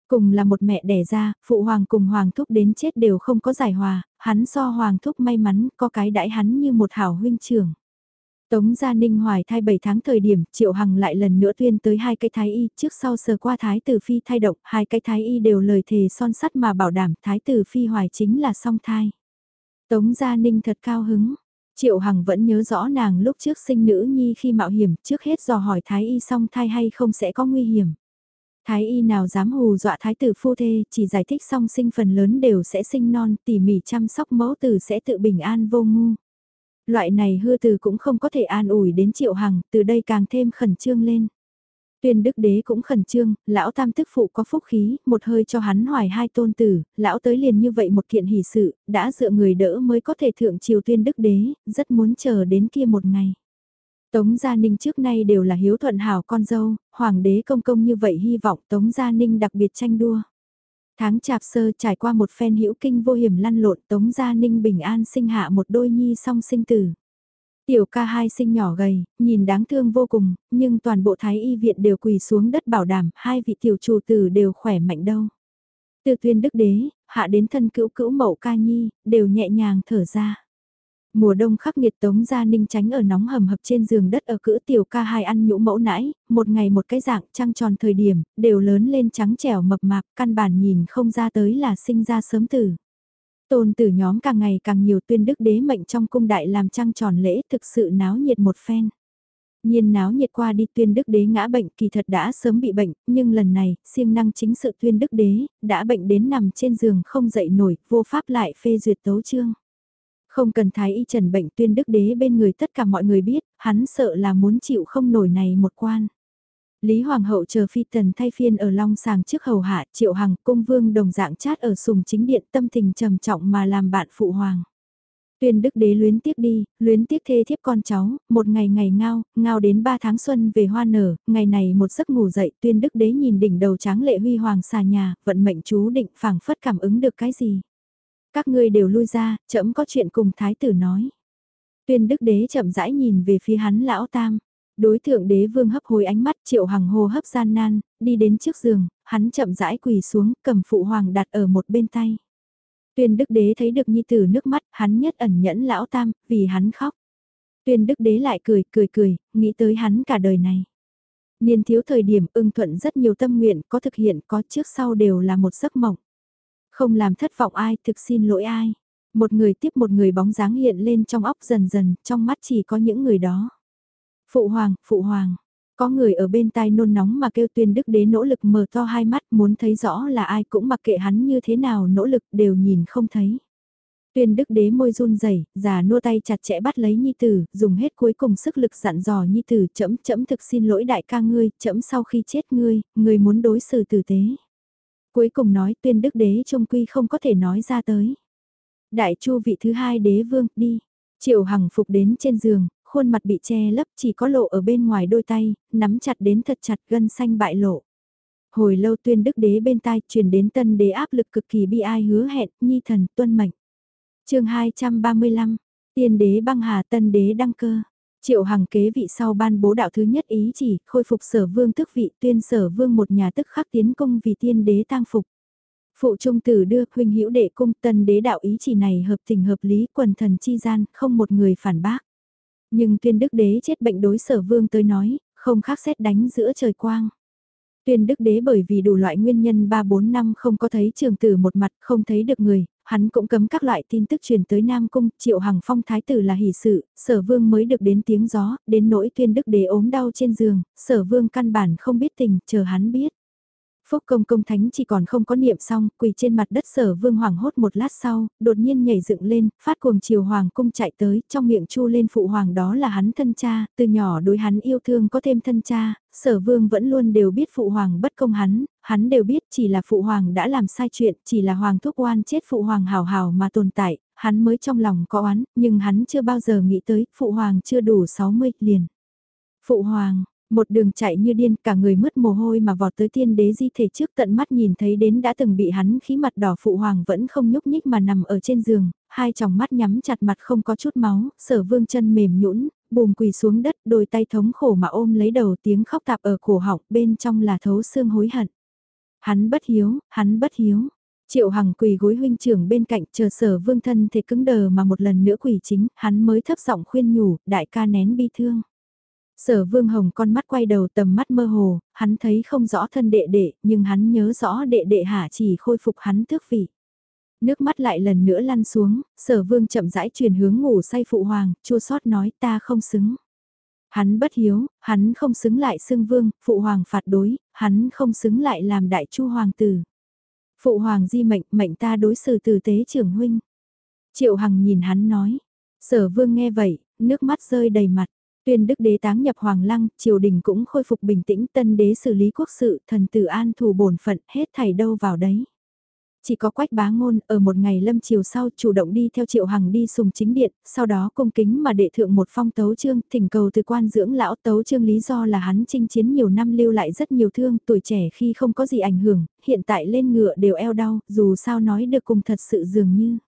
Cùng là một mẹ đẻ ra, phụ hoàng cùng hoàng thúc đến chết đều không có giải hòa, hắn so hoàng thúc may mắn, có cái đãi hắn như một hảo huynh trưởng. Tống Gia Ninh hoài thai 7 tháng thời điểm, Triệu Hằng lại lần nữa tuyên tới hai cái thái y, trước sau sờ qua thái tử phi thai động, hai cái thái y đều lời thề son sắt mà bảo đảm thái tử phi hoài chính là song thai. Tống Gia Ninh thật cao hứng, Triệu Hằng vẫn nhớ rõ nàng lúc trước sinh nữ nhi khi mạo hiểm, trước hết dò hỏi thái y song thai hay không sẽ có nguy hiểm. Thái y nào dám hù dọa thái tử phu thê, chỉ giải thích song sinh phần lớn đều sẽ sinh non, tỉ mỉ chăm sóc mẫu tử sẽ tự bình an vô ngu. Loại này hư từ cũng không có thể an ủi đến triệu hằng, từ đây càng thêm khẩn trương lên. Tuyên đức đế cũng khẩn trương, lão tam tức phụ có phúc khí, một hơi cho hắn hoài hai tôn tử, lão tới liền như vậy một kiện hỷ sự, đã dựa người đỡ mới có thể thượng triều tuyên đức đế, rất muốn chờ đến kia một ngày. Tống Gia Ninh trước nay đều là hiếu thuận hảo con dâu, hoàng đế công công như vậy hy vọng Tống Gia Ninh đặc biệt tranh đua. Tháng chạp sơ trải qua một phen hữu kinh vô hiểm lăn lộn Tống Gia Ninh bình an sinh hạ một đôi nhi song sinh tử. Tiểu ca hai sinh nhỏ gầy, nhìn đáng thương vô cùng, nhưng toàn bộ thái y viện đều quỳ xuống đất bảo đảm hai vị tiểu chủ tử đều khỏe mạnh đâu. Từ tuyên đức đế, hạ đến thân cữu cữu mậu ca nhi, đều nhẹ nhàng thở ra. Mùa đông khắc nghiệt Tống Gia Ninh tránh ở nóng hầm hập trên giường đất ở cữ tiểu ca hai ăn nhũ mẫu nãi, một ngày một cái dạng trăng tròn thời điểm, đều lớn lên trắng trẻo mập mạp, căn bản nhìn không ra tới là sinh ra sớm tử. Tôn tử nhóm càng ngày càng nhiều tuyên đức đế mệnh trong cung đại làm trăng tròn lễ thực sự náo nhiệt một phen. Nhiên náo nhiệt qua đi tuyên đức đế ngã bệnh kỳ thật đã sớm bị bệnh, nhưng lần này, siêng năng chính sự tuyên đức đế, đã bệnh đến nằm trên giường không dậy nổi, vô pháp lại phê duyệt tấu chương. Không cần thái y trần bệnh tuyên đức đế bên người tất cả mọi người biết, hắn sợ là muốn chịu không nổi này một quan. Lý Hoàng hậu chờ phi tần thay phiên ở long sàng trước hầu hạ triệu hằng cung vương đồng dạng chát ở sùng chính điện tâm tình trầm trọng mà làm bạn phụ hoàng. Tuyên đức đế luyến tiếc đi, luyến tiếc thê thiếp con cháu, một ngày ngày ngao, ngao đến ba tháng xuân về hoa nở, ngày này một giấc ngủ dậy tuyên đức đế nhìn đỉnh đầu tráng lệ huy hoàng xà nhà, vận mệnh chú định phảng phất cảm ứng được cái gì. Các ngươi đều lui ra, chậm có chuyện cùng thái tử nói. Tuyên đức đế chậm rãi nhìn về phía hắn lão tam. Đối thượng đế vương hấp hối ánh mắt triệu hằng hô hấp gian nan, đi đến trước giường, hắn chậm rãi quỳ xuống, cầm phụ hoàng đặt ở một bên tay. Tuyên đức đế thấy được nhi tử nước mắt, hắn nhất ẩn nhẫn lão tam, vì hắn khóc. Tuyên đức đế lại cười, cười cười, nghĩ tới hắn cả đời này. Niên thiếu thời điểm ưng thuận rất nhiều tâm nguyện, có thực hiện, có trước sau đều là một giấc mộng. Không làm thất vọng ai, thực xin lỗi ai. Một người tiếp một người bóng dáng hiện lên trong óc dần dần, trong mắt chỉ có những người đó. Phụ hoàng, phụ hoàng. Có người ở bên tai nôn nóng mà kêu tuyên đức đế nỗ lực mở to hai mắt muốn thấy rõ là ai cũng mặc kệ hắn như thế nào nỗ lực đều nhìn không thấy. Tuyên đức đế môi run rẩy, già nua tay chặt chẽ bắt lấy nhi tử, dùng hết cuối cùng sức lực dặn dò nhi tử chậm chậm thực xin lỗi đại ca ngươi, chậm sau khi chết ngươi, ngươi muốn đối xử tử tế. Cuối cùng nói tuyên đức đế trung quy không có thể nói ra tới. Đại chu vị thứ hai đế vương, đi. Triệu Hằng phục đến trên giường, khuôn mặt bị che lấp chỉ có lộ ở bên ngoài đôi tay, nắm chặt đến thật chặt gân xanh bại lộ. Hồi lâu tuyên đức đế bên tai truyền đến tân đế áp lực cực kỳ bi ai hứa hẹn, nhi thần tuân mệnh. chương 235, tiên đế băng hà tân đế đăng cơ. Triệu Hằng kế vị sau ban bố đạo thứ nhất ý chỉ, khôi phục sở vương tức vị tuyên sở vương một nhà tức khắc tiến công vì tiên đế tang phục. Phụ trung tử đưa huynh hữu đệ cung tân đế đạo ý chỉ này hợp tình hợp lý quần thần chi gian, không một người phản bác. Nhưng tuyên đức đế chết bệnh đối sở vương tới nói, không khác xét đánh giữa trời quang. Tuyên đức đế bởi vì đủ loại nguyên nhân 3-4 năm không có thấy trường tử một mặt, không thấy được người, hắn cũng cấm các loại tin tức truyền tới Nam Cung, triệu hằng phong thái tử là hỷ sự, sở vương mới được đến tiếng gió, đến nỗi tuyên đức đế ốm đau trên giường, sở vương căn bản không biết tình, chờ hắn biết. Phúc công công thánh chỉ còn không có niệm xong, quỳ trên mặt đất sở vương hoàng hốt một lát sau, đột nhiên nhảy dựng lên, phát cuồng chiều hoàng cung chạy tới, trong miệng chu lên phụ hoàng đó là hắn thân cha, từ nhỏ đối hắn yêu thương có thêm thân cha, sở vương vẫn luôn đều biết phụ hoàng bất công hắn, hắn đều biết chỉ là phụ hoàng đã làm sai chuyện, chỉ là hoàng thúc oan chết phụ hoàng hào hào mà tồn tại, hắn mới trong lòng có oán, nhưng hắn chưa bao giờ nghĩ tới, phụ hoàng chưa đủ 60 liền. Phụ hoàng, một đường chạy như điên cả người mất mồ hôi mà vọt tới tiên đế di thể trước tận mắt nhìn thấy đến đã từng bị hắn khí mặt đỏ phụ hoàng vẫn không nhúc nhích mà nằm ở trên giường, hai tròng mắt nhắm chặt mặt không có chút máu, sở vương chân mềm nhũn bùm quỳ xuống đất đôi tay thống khổ mà ôm lấy đầu tiếng khóc tạp ở cổ họng bên trong là thấu xương hối hận. Hắn bất hiếu, hắn bất hiếu. Triệu Hằng quỳ gối huynh trưởng bên cạnh chờ sở vương thân thể cứng đờ mà một lần nữa quỳ chính, hắn mới thấp giọng khuyên nhủ, đại ca nén bi thương. Sở Vương Hồng con mắt quay đầu tầm mắt mơ hồ, hắn thấy không rõ thân đệ đệ, nhưng hắn nhớ rõ đệ đệ hạ chỉ khôi phục hắn tước vị. Nước mắt lại lần nữa lăn xuống, sở vương chậm rãi truyền hướng ngủ say phụ hoàng, chua sót nói ta không xứng. Hắn bất hiếu, hắn không xứng lại xưng vương, phụ hoàng phạt đối, hắn không xứng lại làm đại chu hoàng tử. Phụ hoàng di mệnh, mệnh ta đối xử tử tế trưởng huynh. Triệu Hằng nhìn hắn nói, sở vương nghe vậy, nước mắt rơi đầy mặt. Tuyên đức đế táng nhập hoàng lăng, triều đình cũng khôi phục bình tĩnh tân đế xử lý quốc sự, thần tử an thù bổn phận, hết thảy đâu vào đấy. Chỉ có quách bá ngôn ở một ngày lâm chiều sau chủ động đi theo triệu hằng đi sùng chính điện, sau đó cung kính mà đệ thượng một phong tấu trương, thỉnh cầu từ quan dưỡng lão tấu trương lý do là hắn chinh chiến nhiều năm lưu lại rất nhiều thương, tuổi trẻ khi không có gì ảnh hưởng, hiện tại lên ngựa đều eo đau, dù sao nói được cùng thật sự dường như.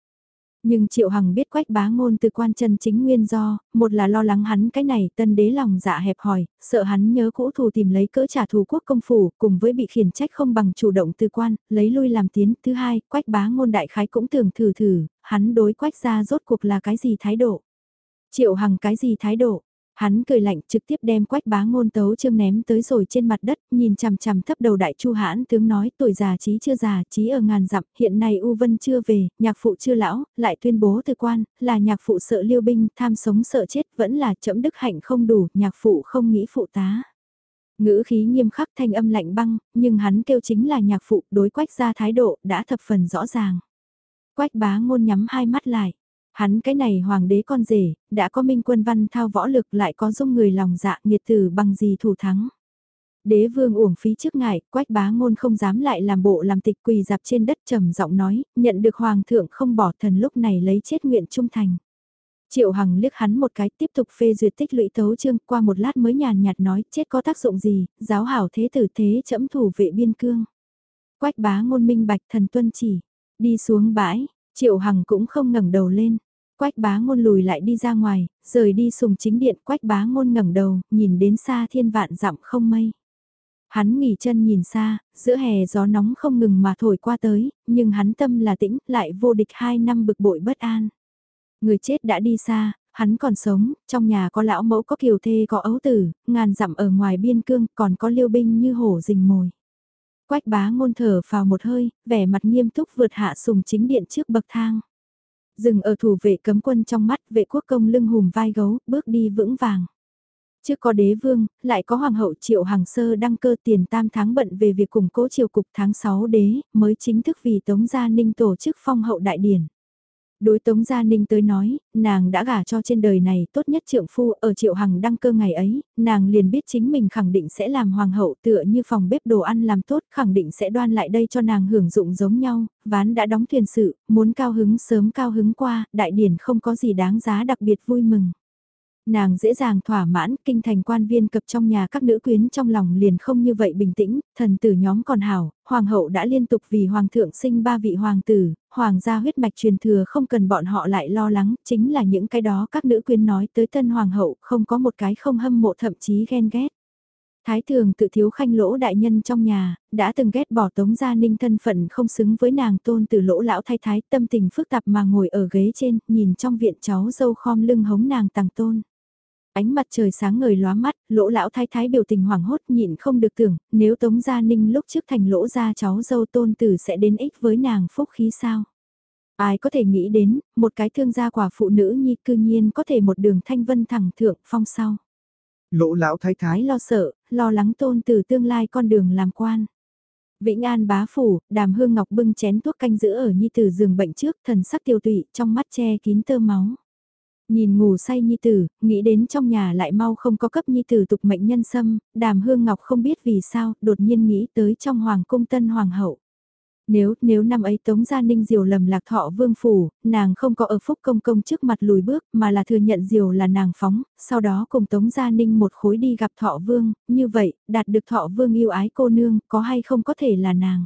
Nhưng Triệu Hằng biết quách bá ngôn từ quan chân chính nguyên do, một là lo lắng hắn cái này tân đế lòng dạ hẹp hòi, sợ hắn nhớ cũ thù tìm lấy cỡ trả thù quốc công phủ, cùng với bị khiển trách không bằng chủ động từ quan, lấy lui làm tiến. Thứ hai, quách bá ngôn đại khái cũng tưởng thử thử, hắn đối quách ra rốt cuộc là cái gì thái độ. Triệu Hằng cái gì thái độ, Hắn cười lạnh trực tiếp đem quách bá ngôn tấu trương ném tới rồi trên mặt đất, nhìn chằm chằm thấp đầu đại chu hãn tướng nói tuổi già trí chưa già, trí ở ngàn dặm, hiện nay U Vân chưa về, nhạc phụ chưa lão, lại tuyên bố từ quan, là nhạc phụ sợ liêu binh, tham sống sợ chết, vẫn là chậm đức hạnh không đủ, nhạc phụ không nghĩ phụ tá. Ngữ khí nghiêm khắc thanh âm lạnh băng, nhưng hắn kêu chính là nhạc phụ đối quách ra thái độ đã thập phần rõ ràng. Quách bá ngôn nhắm hai mắt lại. Hắn cái này hoàng đế con rể, đã có minh quân văn thao võ lực lại có dung người lòng dạ nghiệt tử bằng gì thủ thắng. Đế vương uổng phí trước ngài, quách bá ngôn không dám lại làm bộ làm tịch quỳ dạp trên đất trầm giọng nói, nhận được hoàng thượng không bỏ thần lúc này lấy chết nguyện trung thành. Triệu Hằng liếc hắn một cái tiếp tục phê duyệt tích lũy tấu chương qua một lát mới nhàn nhạt nói chết có tác dụng gì, giáo hảo thế tử thế chẫm thủ vệ biên cương. Quách bá ngôn minh bạch thần tuân chỉ, đi xuống bãi, Triệu Hằng cũng không ngẩng đầu lên. Quách bá ngôn lùi lại đi ra ngoài, rời đi sùng chính điện quách bá ngôn ngẩng đầu, nhìn đến xa thiên vạn dặm không mây. Hắn nghỉ chân nhìn xa, giữa hè gió nóng không ngừng mà thổi qua tới, nhưng hắn tâm là tĩnh, lại vô địch hai năm bực bội bất an. Người chết đã đi xa, hắn còn sống, trong nhà có lão mẫu có kiều thê có ấu tử, ngàn dặm ở ngoài biên cương còn có liêu binh như hổ rình mồi. Quách bá ngôn thở vào một hơi, vẻ mặt nghiêm túc vượt hạ sùng chính điện trước bậc thang. Dừng ở thủ vệ cấm quân trong mắt vệ quốc công lưng hùm vai gấu, bước đi vững vàng. Trước có đế vương, lại có hoàng hậu triệu hàng sơ đăng cơ tiền tam tháng bận về việc củng cố triều cục tháng 6 đế, mới chính thức vì Tống Gia Ninh tổ chức phong hậu đại điển. Đối Tống Gia Ninh tới nói, nàng đã gả cho trên đời này tốt nhất trượng phu ở Triệu Hằng đăng cơ ngày ấy, nàng liền biết chính mình khẳng định sẽ làm hoàng hậu tựa như phòng bếp đồ ăn làm tốt khẳng định sẽ đoan lại đây cho nàng hưởng dụng giống nhau, ván đã đóng thuyền sự, muốn cao hứng sớm cao hứng qua, đại điển không có gì đáng giá đặc biệt vui mừng. Nàng dễ dàng thỏa mãn, kinh thành quan viên cập trong nhà các nữ quyến trong lòng liền không như vậy bình tĩnh, thần tử nhóm còn hảo, hoàng hậu đã liên tục vì hoàng thượng sinh ba vị hoàng tử, hoàng gia huyết mạch truyền thừa không cần bọn họ lại lo lắng, chính là những cái đó các nữ quyến nói tới tân hoàng hậu không có một cái không hâm mộ thậm chí ghen ghét. Thái thường tự thiếu khanh lỗ đại nhân trong nhà, đã từng ghét bỏ tống gia ninh thân phận không xứng với nàng tôn từ lỗ lão thay thái tâm tình phức tạp mà ngồi ở ghế trên, nhìn trong viện cháu dâu khom lưng hống nàng tàng tôn. Ánh mặt trời sáng ngời lóa mắt, lỗ lão thái thái biểu tình hoảng hốt nhịn không được tưởng, nếu Tống Gia Ninh lúc trước thành lỗ gia cháu dâu tôn tử sẽ đến ích với nàng phúc khí sao? Ai có thể nghĩ đến, một cái thương gia quả phụ nữ nhi cư nhiên có thể một đường thanh vân thẳng thượng phong sau. Lỗ lão thái thái lo sợ, lo lắng tôn tử tương lai con đường làm quan. Vĩnh An bá phủ, đàm hương ngọc bưng chén thuốc canh giữ ở nhi tử giường bệnh trước, thần sắc tiêu tụy, trong mắt che kín tơ máu. Nhìn ngủ say nhi tử, nghĩ đến trong nhà lại mau không có cấp nhi tử tục mệnh nhân sâm, đàm hương ngọc không biết vì sao, đột nhiên nghĩ tới trong hoàng cung tân hoàng hậu. Nếu, nếu năm ấy Tống Gia Ninh Diều lầm lạc thọ vương phủ, nàng không có ở phúc công công trước mặt lùi bước mà là thừa nhận Diều là nàng phóng, sau đó cùng Tống Gia Ninh một khối đi gặp thọ vương, như vậy, đạt được thọ vương yêu ái cô nương, có hay không có thể là nàng.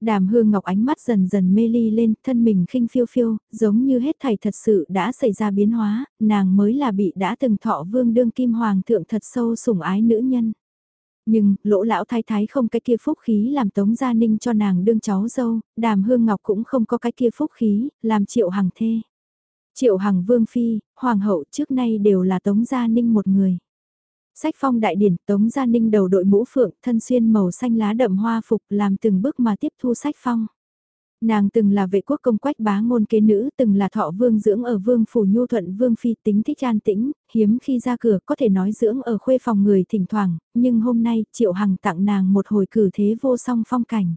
Đàm hương ngọc ánh mắt dần dần mê ly lên, thân mình khinh phiêu phiêu, giống như hết thảy thật sự đã xảy ra biến hóa, nàng mới là bị đã từng thọ vương đương kim hoàng thượng thật sâu sủng ái nữ nhân. Nhưng, lỗ lão thái thái không cái kia phúc khí làm tống gia ninh cho nàng đương cháu dâu, đàm hương ngọc cũng không có cái kia phúc khí, làm triệu hằng thê. Triệu hằng vương phi, hoàng hậu trước nay đều là tống gia ninh một người. Sách phong đại điển, Tống Gia Ninh đầu đội mũ phượng, thân xuyên màu xanh lá đậm hoa phục làm từng bước mà tiếp thu sách phong. Nàng từng là vệ quốc công quách bá ngôn kế nữ, từng là thọ vương dưỡng ở vương phủ nhu thuận vương phi tính thích an tĩnh, hiếm khi ra cửa có thể nói dưỡng ở khuê phòng người thỉnh thoảng, nhưng hôm nay triệu hằng tặng nàng một hồi cử thế vô song phong cảnh.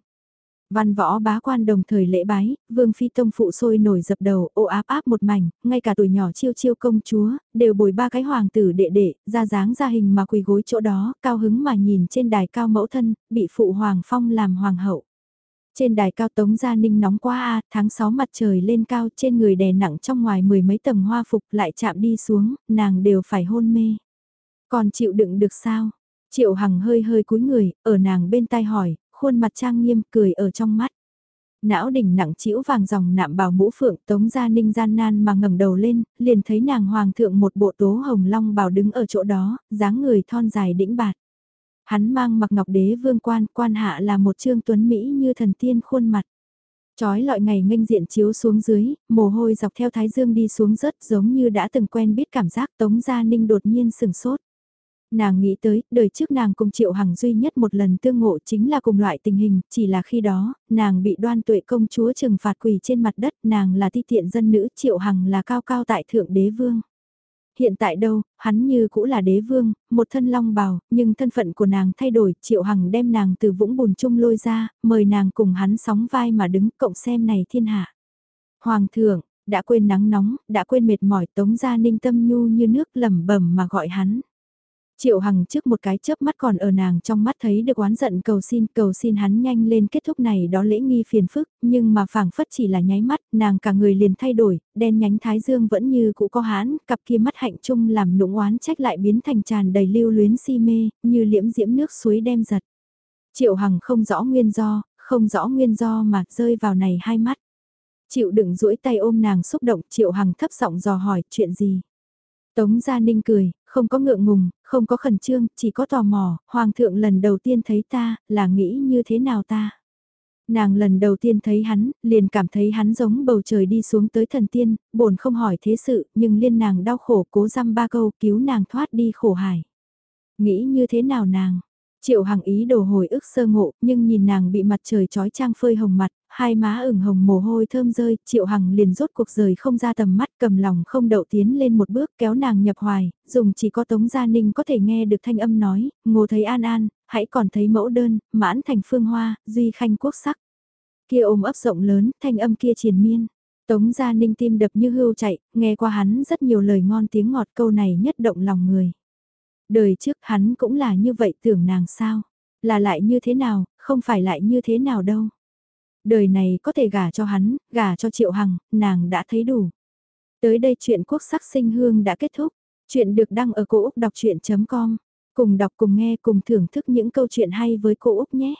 Văn võ bá quan đồng thời lễ bái, vương phi tông phụ sôi nổi dập đầu, ô áp áp một mảnh, ngay cả tuổi nhỏ chiêu chiêu công chúa, đều bồi ba cái hoàng tử đệ đệ, ra dáng ra hình mà quỳ gối chỗ đó, cao hứng mà nhìn trên đài cao mẫu thân, bị phụ hoàng phong làm hoàng hậu. Trên đài cao tống gia ninh nóng quá a tháng 6 mặt trời lên cao trên người đè nặng trong ngoài mười mấy tầng hoa phục lại chạm đi xuống, nàng đều phải hôn mê. Còn chịu đựng được sao? Triệu Hằng hơi hơi cúi người, ở nàng bên tai hỏi, khuôn mặt trang nghiêm cười ở trong mắt. Não đỉnh nặng chĩu vàng dòng nạm bào mũ phượng tống gia ninh gian nan mà ngẩng đầu lên, liền thấy nàng hoàng thượng một bộ tố hồng long bào đứng ở chỗ đó, dáng người thon dài đĩnh bạt. Hắn mang mặc ngọc đế vương quan, quan hạ là một trương tuấn Mỹ như thần tiên khuôn mặt. Chói lọi ngày nghênh diện chiếu xuống dưới, mồ hôi dọc theo thái dương đi xuống rớt giống như đã từng quen biết cảm giác tống gia ninh đột nhiên sừng sốt nàng nghĩ tới, đời trước nàng cùng Triệu Hằng duy nhất một lần tương ngộ chính là cùng loại tình hình, chỉ là khi đó, nàng bị đoan tuệ công chúa trừng phạt quỳ trên mặt đất, nàng là thi tiện dân nữ, Triệu Hằng là cao cao tại thượng đế vương. Hiện tại đâu, hắn như cũ là đế vương, một thân long bào, nhưng thân phận của nàng thay đổi, Triệu Hằng đem nàng từ vũng bùn chung lôi ra, mời nàng cùng hắn sóng vai mà đứng cộng xem này thiên hạ. Hoàng thượng, đã quên nắng nóng, đã quên mệt mỏi tống ra ninh tâm nhu như nước lầm bẩm mà gọi hắn. Triệu Hằng trước một cái chớp mắt còn ở nàng trong mắt thấy được oán giận cầu xin, cầu xin hắn nhanh lên kết thúc này đó lễ nghi phiền phức, nhưng mà phảng phất chỉ là nháy mắt, nàng cả người liền thay đổi, đen nhánh thái dương vẫn như cũ có hán cặp kia mắt hạnh chung làm nũng oán trách lại biến thành tràn đầy lưu luyến si mê, như liễm diễm nước suối đem giật. Triệu Hằng không rõ nguyên do, không rõ nguyên do mà rơi vào này hai mắt. Triệu đựng duỗi tay ôm nàng xúc động, Triệu Hằng thấp giọng dò hỏi chuyện gì. Tống Gia Ninh cười, không có ngượng ngùng, không có khẩn trương, chỉ có tò mò, Hoàng thượng lần đầu tiên thấy ta, là nghĩ như thế nào ta. Nàng lần đầu tiên thấy hắn, liền cảm thấy hắn giống bầu trời đi xuống tới thần tiên, bổn không hỏi thế sự, nhưng liên nàng đau khổ cố dăm ba câu cứu nàng thoát đi khổ hải. Nghĩ như thế nào nàng, Triệu Hằng ý đồ hồi ức sơ ngộ, nhưng nhìn nàng bị mặt trời trói trang phơi hồng mặt, hai má ửng hồng mồ hôi thơm rơi, Triệu Hằng liền rốt cuộc rời không ra tầm mắt cầm lòng không đậu tiến lên một bước kéo nàng nhập hoài, dùng chỉ có Tống Gia Ninh có thể nghe được thanh âm nói, ngô thấy an an, hãy còn thấy mẫu đơn, mãn thành phương hoa, duy khanh quốc sắc. Kia ôm ấp rộng lớn, thanh âm kia triền miên. Tống Gia Ninh tim đập như hưu chạy, nghe qua hắn rất nhiều lời ngon tiếng ngọt câu này nhất động lòng người. Đời trước hắn cũng là như vậy tưởng nàng sao? Là lại như thế nào, không phải lại như thế nào đâu. Đời này có thể gả cho hắn, gả cho Triệu Hằng, nàng đã thấy đủ. Tới đây chuyện quốc sắc sinh hương đã kết thúc. Chuyện được đăng ở cổ Úc đọc chuyện.com. Cùng đọc cùng nghe cùng thưởng thức những câu chuyện hay với cô Úc nhé.